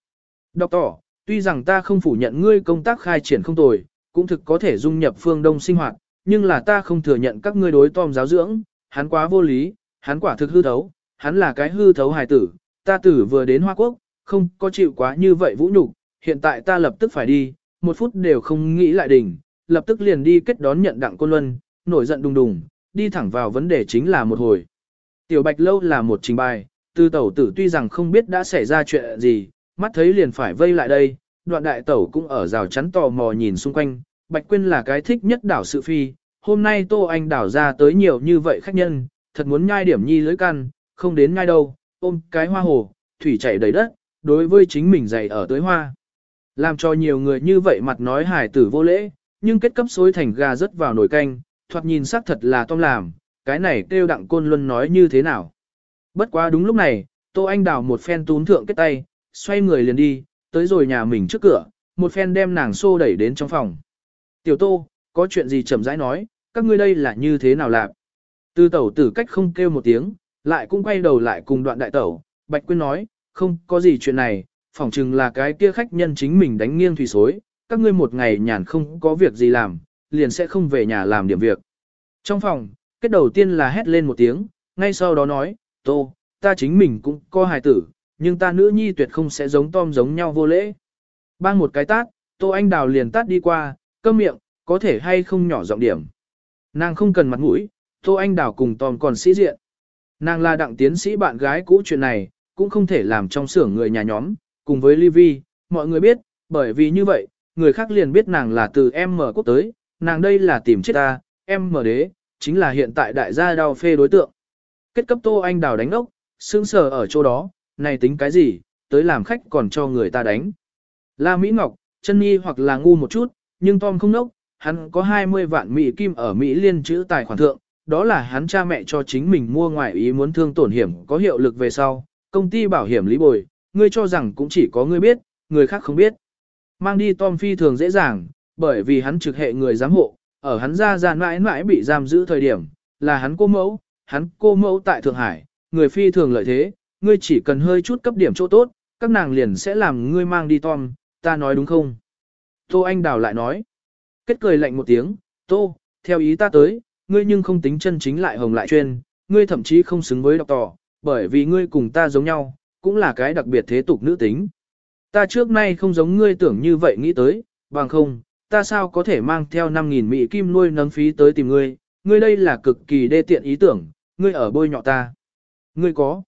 Đọc tỏ, tuy rằng ta không phủ nhận ngươi công tác khai triển không tồi, cũng thực có thể dung nhập phương đông sinh hoạt, nhưng là ta không thừa nhận các ngươi đối Tom giáo dưỡng, hắn quá vô lý, hắn quả thực hư thấu, hắn là cái hư thấu hài tử, ta tử vừa đến Hoa Quốc, không có chịu quá như vậy vũ nhục, hiện tại ta lập tức phải đi, một phút đều không nghĩ lại đỉnh, lập tức liền đi kết đón nhận đặng côn luân, nổi giận đùng đùng, đi thẳng vào vấn đề chính là một hồi. Tiểu Bạch Lâu là một trình bày, Tư tẩu tử tuy rằng không biết đã xảy ra chuyện gì, mắt thấy liền phải vây lại đây, đoạn đại tẩu cũng ở rào chắn tò mò nhìn xung quanh, Bạch Quyên là cái thích nhất đảo sự phi, hôm nay Tô Anh đảo ra tới nhiều như vậy khách nhân, thật muốn nhai điểm nhi lưới căn, không đến ngay đâu, ôm cái hoa hồ, thủy chảy đầy đất, đối với chính mình dày ở tới hoa. Làm cho nhiều người như vậy mặt nói hải tử vô lễ, nhưng kết cấp xối thành gà rớt vào nồi canh, thoạt nhìn sắc thật là tom làm, cái này kêu đặng côn luân nói như thế nào. Bất quá đúng lúc này, Tô Anh đào một phen tún thượng kết tay, xoay người liền đi, tới rồi nhà mình trước cửa, một phen đem nàng xô đẩy đến trong phòng. Tiểu Tô, có chuyện gì chậm rãi nói, các ngươi đây là như thế nào làm? Tư tẩu tử cách không kêu một tiếng, lại cũng quay đầu lại cùng đoạn đại tẩu, Bạch Quyên nói, không có gì chuyện này, phỏng chừng là cái kia khách nhân chính mình đánh nghiêng thủy xối, các ngươi một ngày nhàn không có việc gì làm, liền sẽ không về nhà làm điểm việc. Trong phòng, kết đầu tiên là hét lên một tiếng, ngay sau đó nói, Tô, ta chính mình cũng có hài tử, nhưng ta nữ nhi tuyệt không sẽ giống Tom giống nhau vô lễ. Bang một cái tát, Tô Anh Đào liền tát đi qua, cơm miệng, có thể hay không nhỏ giọng điểm. Nàng không cần mặt mũi, Tô Anh Đào cùng Tom còn sĩ diện. Nàng là đặng tiến sĩ bạn gái cũ chuyện này, cũng không thể làm trong xưởng người nhà nhóm, cùng với Livy, mọi người biết, bởi vì như vậy, người khác liền biết nàng là từ M quốc tới, nàng đây là tìm chết ta, M đế, chính là hiện tại đại gia đau phê đối tượng. Kết cấp Tô Anh Đào đánh ốc, sững sờ ở chỗ đó, này tính cái gì, tới làm khách còn cho người ta đánh. La Mỹ Ngọc, chân nhi hoặc là ngu một chút, nhưng Tom không nốc, hắn có 20 vạn Mỹ kim ở Mỹ liên chữ tài khoản thượng, đó là hắn cha mẹ cho chính mình mua ngoài ý muốn thương tổn hiểm có hiệu lực về sau, công ty bảo hiểm lý bồi, ngươi cho rằng cũng chỉ có ngươi biết, người khác không biết. Mang đi Tom phi thường dễ dàng, bởi vì hắn trực hệ người giám hộ, ở hắn ra ra mãi mãi bị giam giữ thời điểm, là hắn cô mẫu, hắn cô mẫu tại Thượng Hải, người phi thường lợi thế, ngươi chỉ cần hơi chút cấp điểm chỗ tốt, các nàng liền sẽ làm ngươi mang đi Tom, ta nói đúng không? Tô Anh Đào lại nói, kết cười lạnh một tiếng, Tô, theo ý ta tới, ngươi nhưng không tính chân chính lại hồng lại chuyên, ngươi thậm chí không xứng với đọc tỏ, bởi vì ngươi cùng ta giống nhau, cũng là cái đặc biệt thế tục nữ tính. Ta trước nay không giống ngươi tưởng như vậy nghĩ tới, bằng không, ta sao có thể mang theo 5.000 mỹ kim nuôi nấng phí tới tìm ngươi, ngươi đây là cực kỳ đê tiện ý tưởng, ngươi ở bôi nhọ ta. Ngươi có.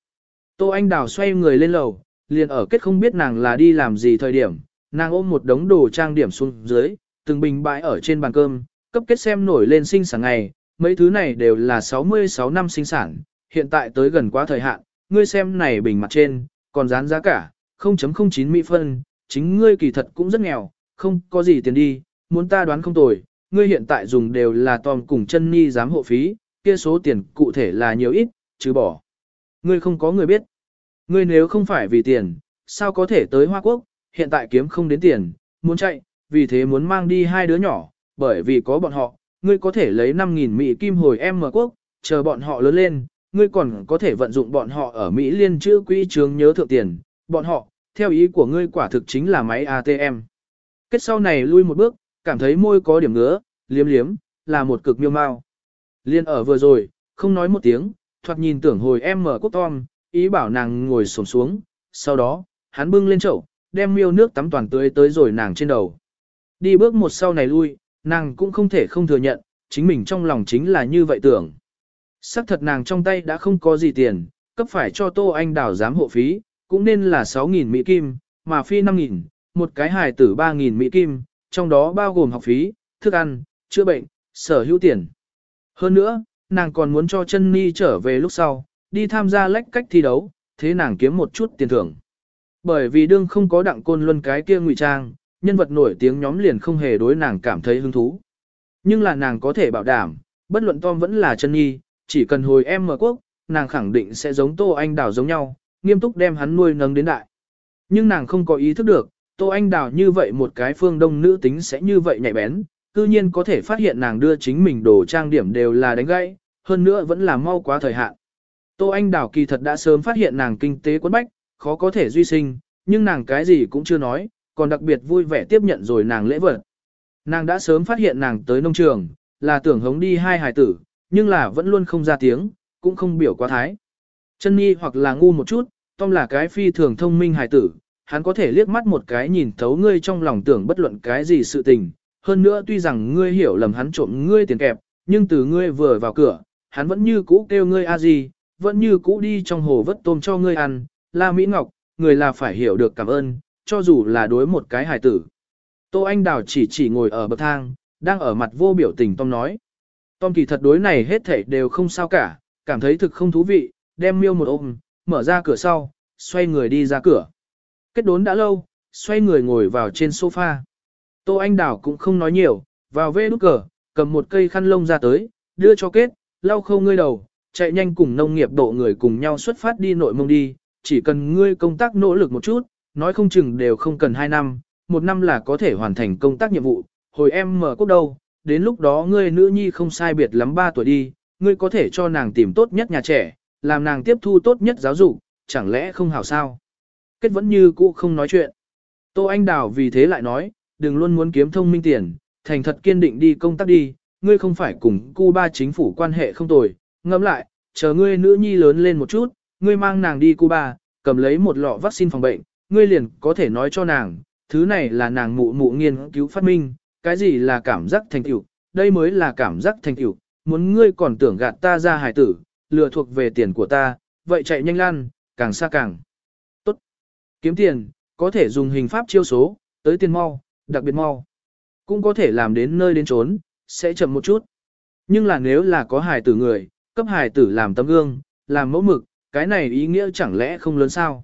Tô Anh Đào xoay người lên lầu, liền ở kết không biết nàng là đi làm gì thời điểm, nàng ôm một đống đồ trang điểm xuống dưới, từng bình bãi ở trên bàn cơm, cấp kết xem nổi lên sinh sản ngày, mấy thứ này đều là 66 năm sinh sản, hiện tại tới gần quá thời hạn, ngươi xem này bình mặt trên, còn dán giá cả, 0.09 mỹ phân, chính ngươi kỳ thật cũng rất nghèo, không có gì tiền đi, muốn ta đoán không tồi, ngươi hiện tại dùng đều là tòm cùng chân ni giám hộ phí, kia số tiền cụ thể là nhiều ít, chứ bỏ. Ngươi không có người biết. Ngươi nếu không phải vì tiền, sao có thể tới Hoa Quốc, hiện tại kiếm không đến tiền, muốn chạy, vì thế muốn mang đi hai đứa nhỏ, bởi vì có bọn họ, ngươi có thể lấy 5.000 Mỹ kim hồi em mở quốc, chờ bọn họ lớn lên, ngươi còn có thể vận dụng bọn họ ở Mỹ liên chữ quỹ trường nhớ thượng tiền, bọn họ, theo ý của ngươi quả thực chính là máy ATM. Kết sau này lui một bước, cảm thấy môi có điểm ngứa, liếm liếm, là một cực miêu mau. Liên ở vừa rồi, không nói một tiếng, thoạt nhìn tưởng hồi em mở quốc tom, ý bảo nàng ngồi xổm xuống, sau đó, hắn bưng lên chậu, đem miêu nước tắm toàn tưới tới rồi nàng trên đầu. Đi bước một sau này lui, nàng cũng không thể không thừa nhận, chính mình trong lòng chính là như vậy tưởng. Sắc thật nàng trong tay đã không có gì tiền, cấp phải cho Tô Anh Đào giám hộ phí, cũng nên là 6.000 Mỹ Kim, mà phi 5.000, một cái hài tử 3.000 Mỹ Kim, trong đó bao gồm học phí, thức ăn, chữa bệnh, sở hữu tiền. Hơn nữa, nàng còn muốn cho chân ni trở về lúc sau, đi tham gia lách cách thi đấu, thế nàng kiếm một chút tiền thưởng. Bởi vì đương không có đặng côn luân cái kia ngụy trang, nhân vật nổi tiếng nhóm liền không hề đối nàng cảm thấy hứng thú. Nhưng là nàng có thể bảo đảm, bất luận Tom vẫn là chân nhi, chỉ cần hồi em mở quốc, nàng khẳng định sẽ giống Tô Anh Đào giống nhau, nghiêm túc đem hắn nuôi nấng đến đại. Nhưng nàng không có ý thức được, Tô Anh Đào như vậy một cái phương đông nữ tính sẽ như vậy nhạy bén, cư nhiên có thể phát hiện nàng đưa chính mình đồ trang điểm đều là đánh gãy, hơn nữa vẫn là mau quá thời hạn. Tô Anh Đào kỳ thật đã sớm phát hiện nàng kinh tế quấn bách, khó có thể duy sinh, nhưng nàng cái gì cũng chưa nói, còn đặc biệt vui vẻ tiếp nhận rồi nàng lễ vật. Nàng đã sớm phát hiện nàng tới nông trường, là tưởng hống đi hai hài tử, nhưng là vẫn luôn không ra tiếng, cũng không biểu quá thái. Chân Nhi hoặc là ngu một chút, Tom là cái phi thường thông minh hài tử, hắn có thể liếc mắt một cái nhìn thấu ngươi trong lòng tưởng bất luận cái gì sự tình. Hơn nữa tuy rằng ngươi hiểu lầm hắn trộm ngươi tiền kẹp, nhưng từ ngươi vừa vào cửa, hắn vẫn như cũ kêu ngươi a gì, vẫn như cũ đi trong hồ vất tôm cho ngươi ăn, La Mỹ Ngọc, người là phải hiểu được cảm ơn, cho dù là đối một cái hài tử. Tô Anh Đào chỉ chỉ ngồi ở bậc thang, đang ở mặt vô biểu tình Tom nói. Tom kỳ thật đối này hết thảy đều không sao cả, cảm thấy thực không thú vị, đem miêu một ôm, mở ra cửa sau, xoay người đi ra cửa. Kết đốn đã lâu, xoay người ngồi vào trên sofa. Tô Anh Đào cũng không nói nhiều, vào vê nút cờ, cầm một cây khăn lông ra tới, đưa cho kết, lau khâu ngươi đầu, chạy nhanh cùng nông nghiệp độ người cùng nhau xuất phát đi nội mông đi, chỉ cần ngươi công tác nỗ lực một chút, nói không chừng đều không cần 2 năm, một năm là có thể hoàn thành công tác nhiệm vụ, hồi em mở quốc đâu, đến lúc đó ngươi nữ nhi không sai biệt lắm 3 tuổi đi, ngươi có thể cho nàng tìm tốt nhất nhà trẻ, làm nàng tiếp thu tốt nhất giáo dục, chẳng lẽ không hảo sao? Kết vẫn như cũ không nói chuyện. Tô Anh Đào vì thế lại nói, đừng luôn muốn kiếm thông minh tiền, thành thật kiên định đi công tác đi, ngươi không phải cùng Cuba chính phủ quan hệ không tồi, ngẫm lại, chờ ngươi nữ nhi lớn lên một chút, ngươi mang nàng đi Cuba, cầm lấy một lọ vaccine phòng bệnh, ngươi liền có thể nói cho nàng, thứ này là nàng mụ mụ nghiên cứu phát minh, cái gì là cảm giác thành tựu, đây mới là cảm giác thành tựu, muốn ngươi còn tưởng gạt ta ra hải tử, lừa thuộc về tiền của ta, vậy chạy nhanh lan, càng xa càng tốt. Kiếm tiền, có thể dùng hình pháp chiêu số, tới tiền mau, đặc biệt mau. Cũng có thể làm đến nơi đến trốn, sẽ chậm một chút. Nhưng là nếu là có hài tử người, cấp hài tử làm tấm gương, làm mẫu mực, cái này ý nghĩa chẳng lẽ không lớn sao?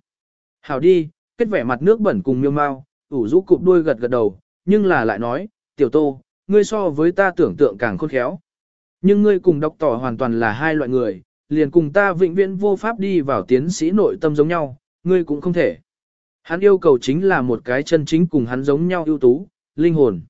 Hảo đi, kết vẻ mặt nước bẩn cùng miêu mau, ủ rũ cụp đuôi gật gật đầu, nhưng là lại nói, tiểu tô, ngươi so với ta tưởng tượng càng khôn khéo. Nhưng ngươi cùng đọc tỏ hoàn toàn là hai loại người, liền cùng ta vĩnh viễn vô pháp đi vào tiến sĩ nội tâm giống nhau, ngươi cũng không thể. Hắn yêu cầu chính là một cái chân chính cùng hắn giống nhau ưu tú, linh hồn.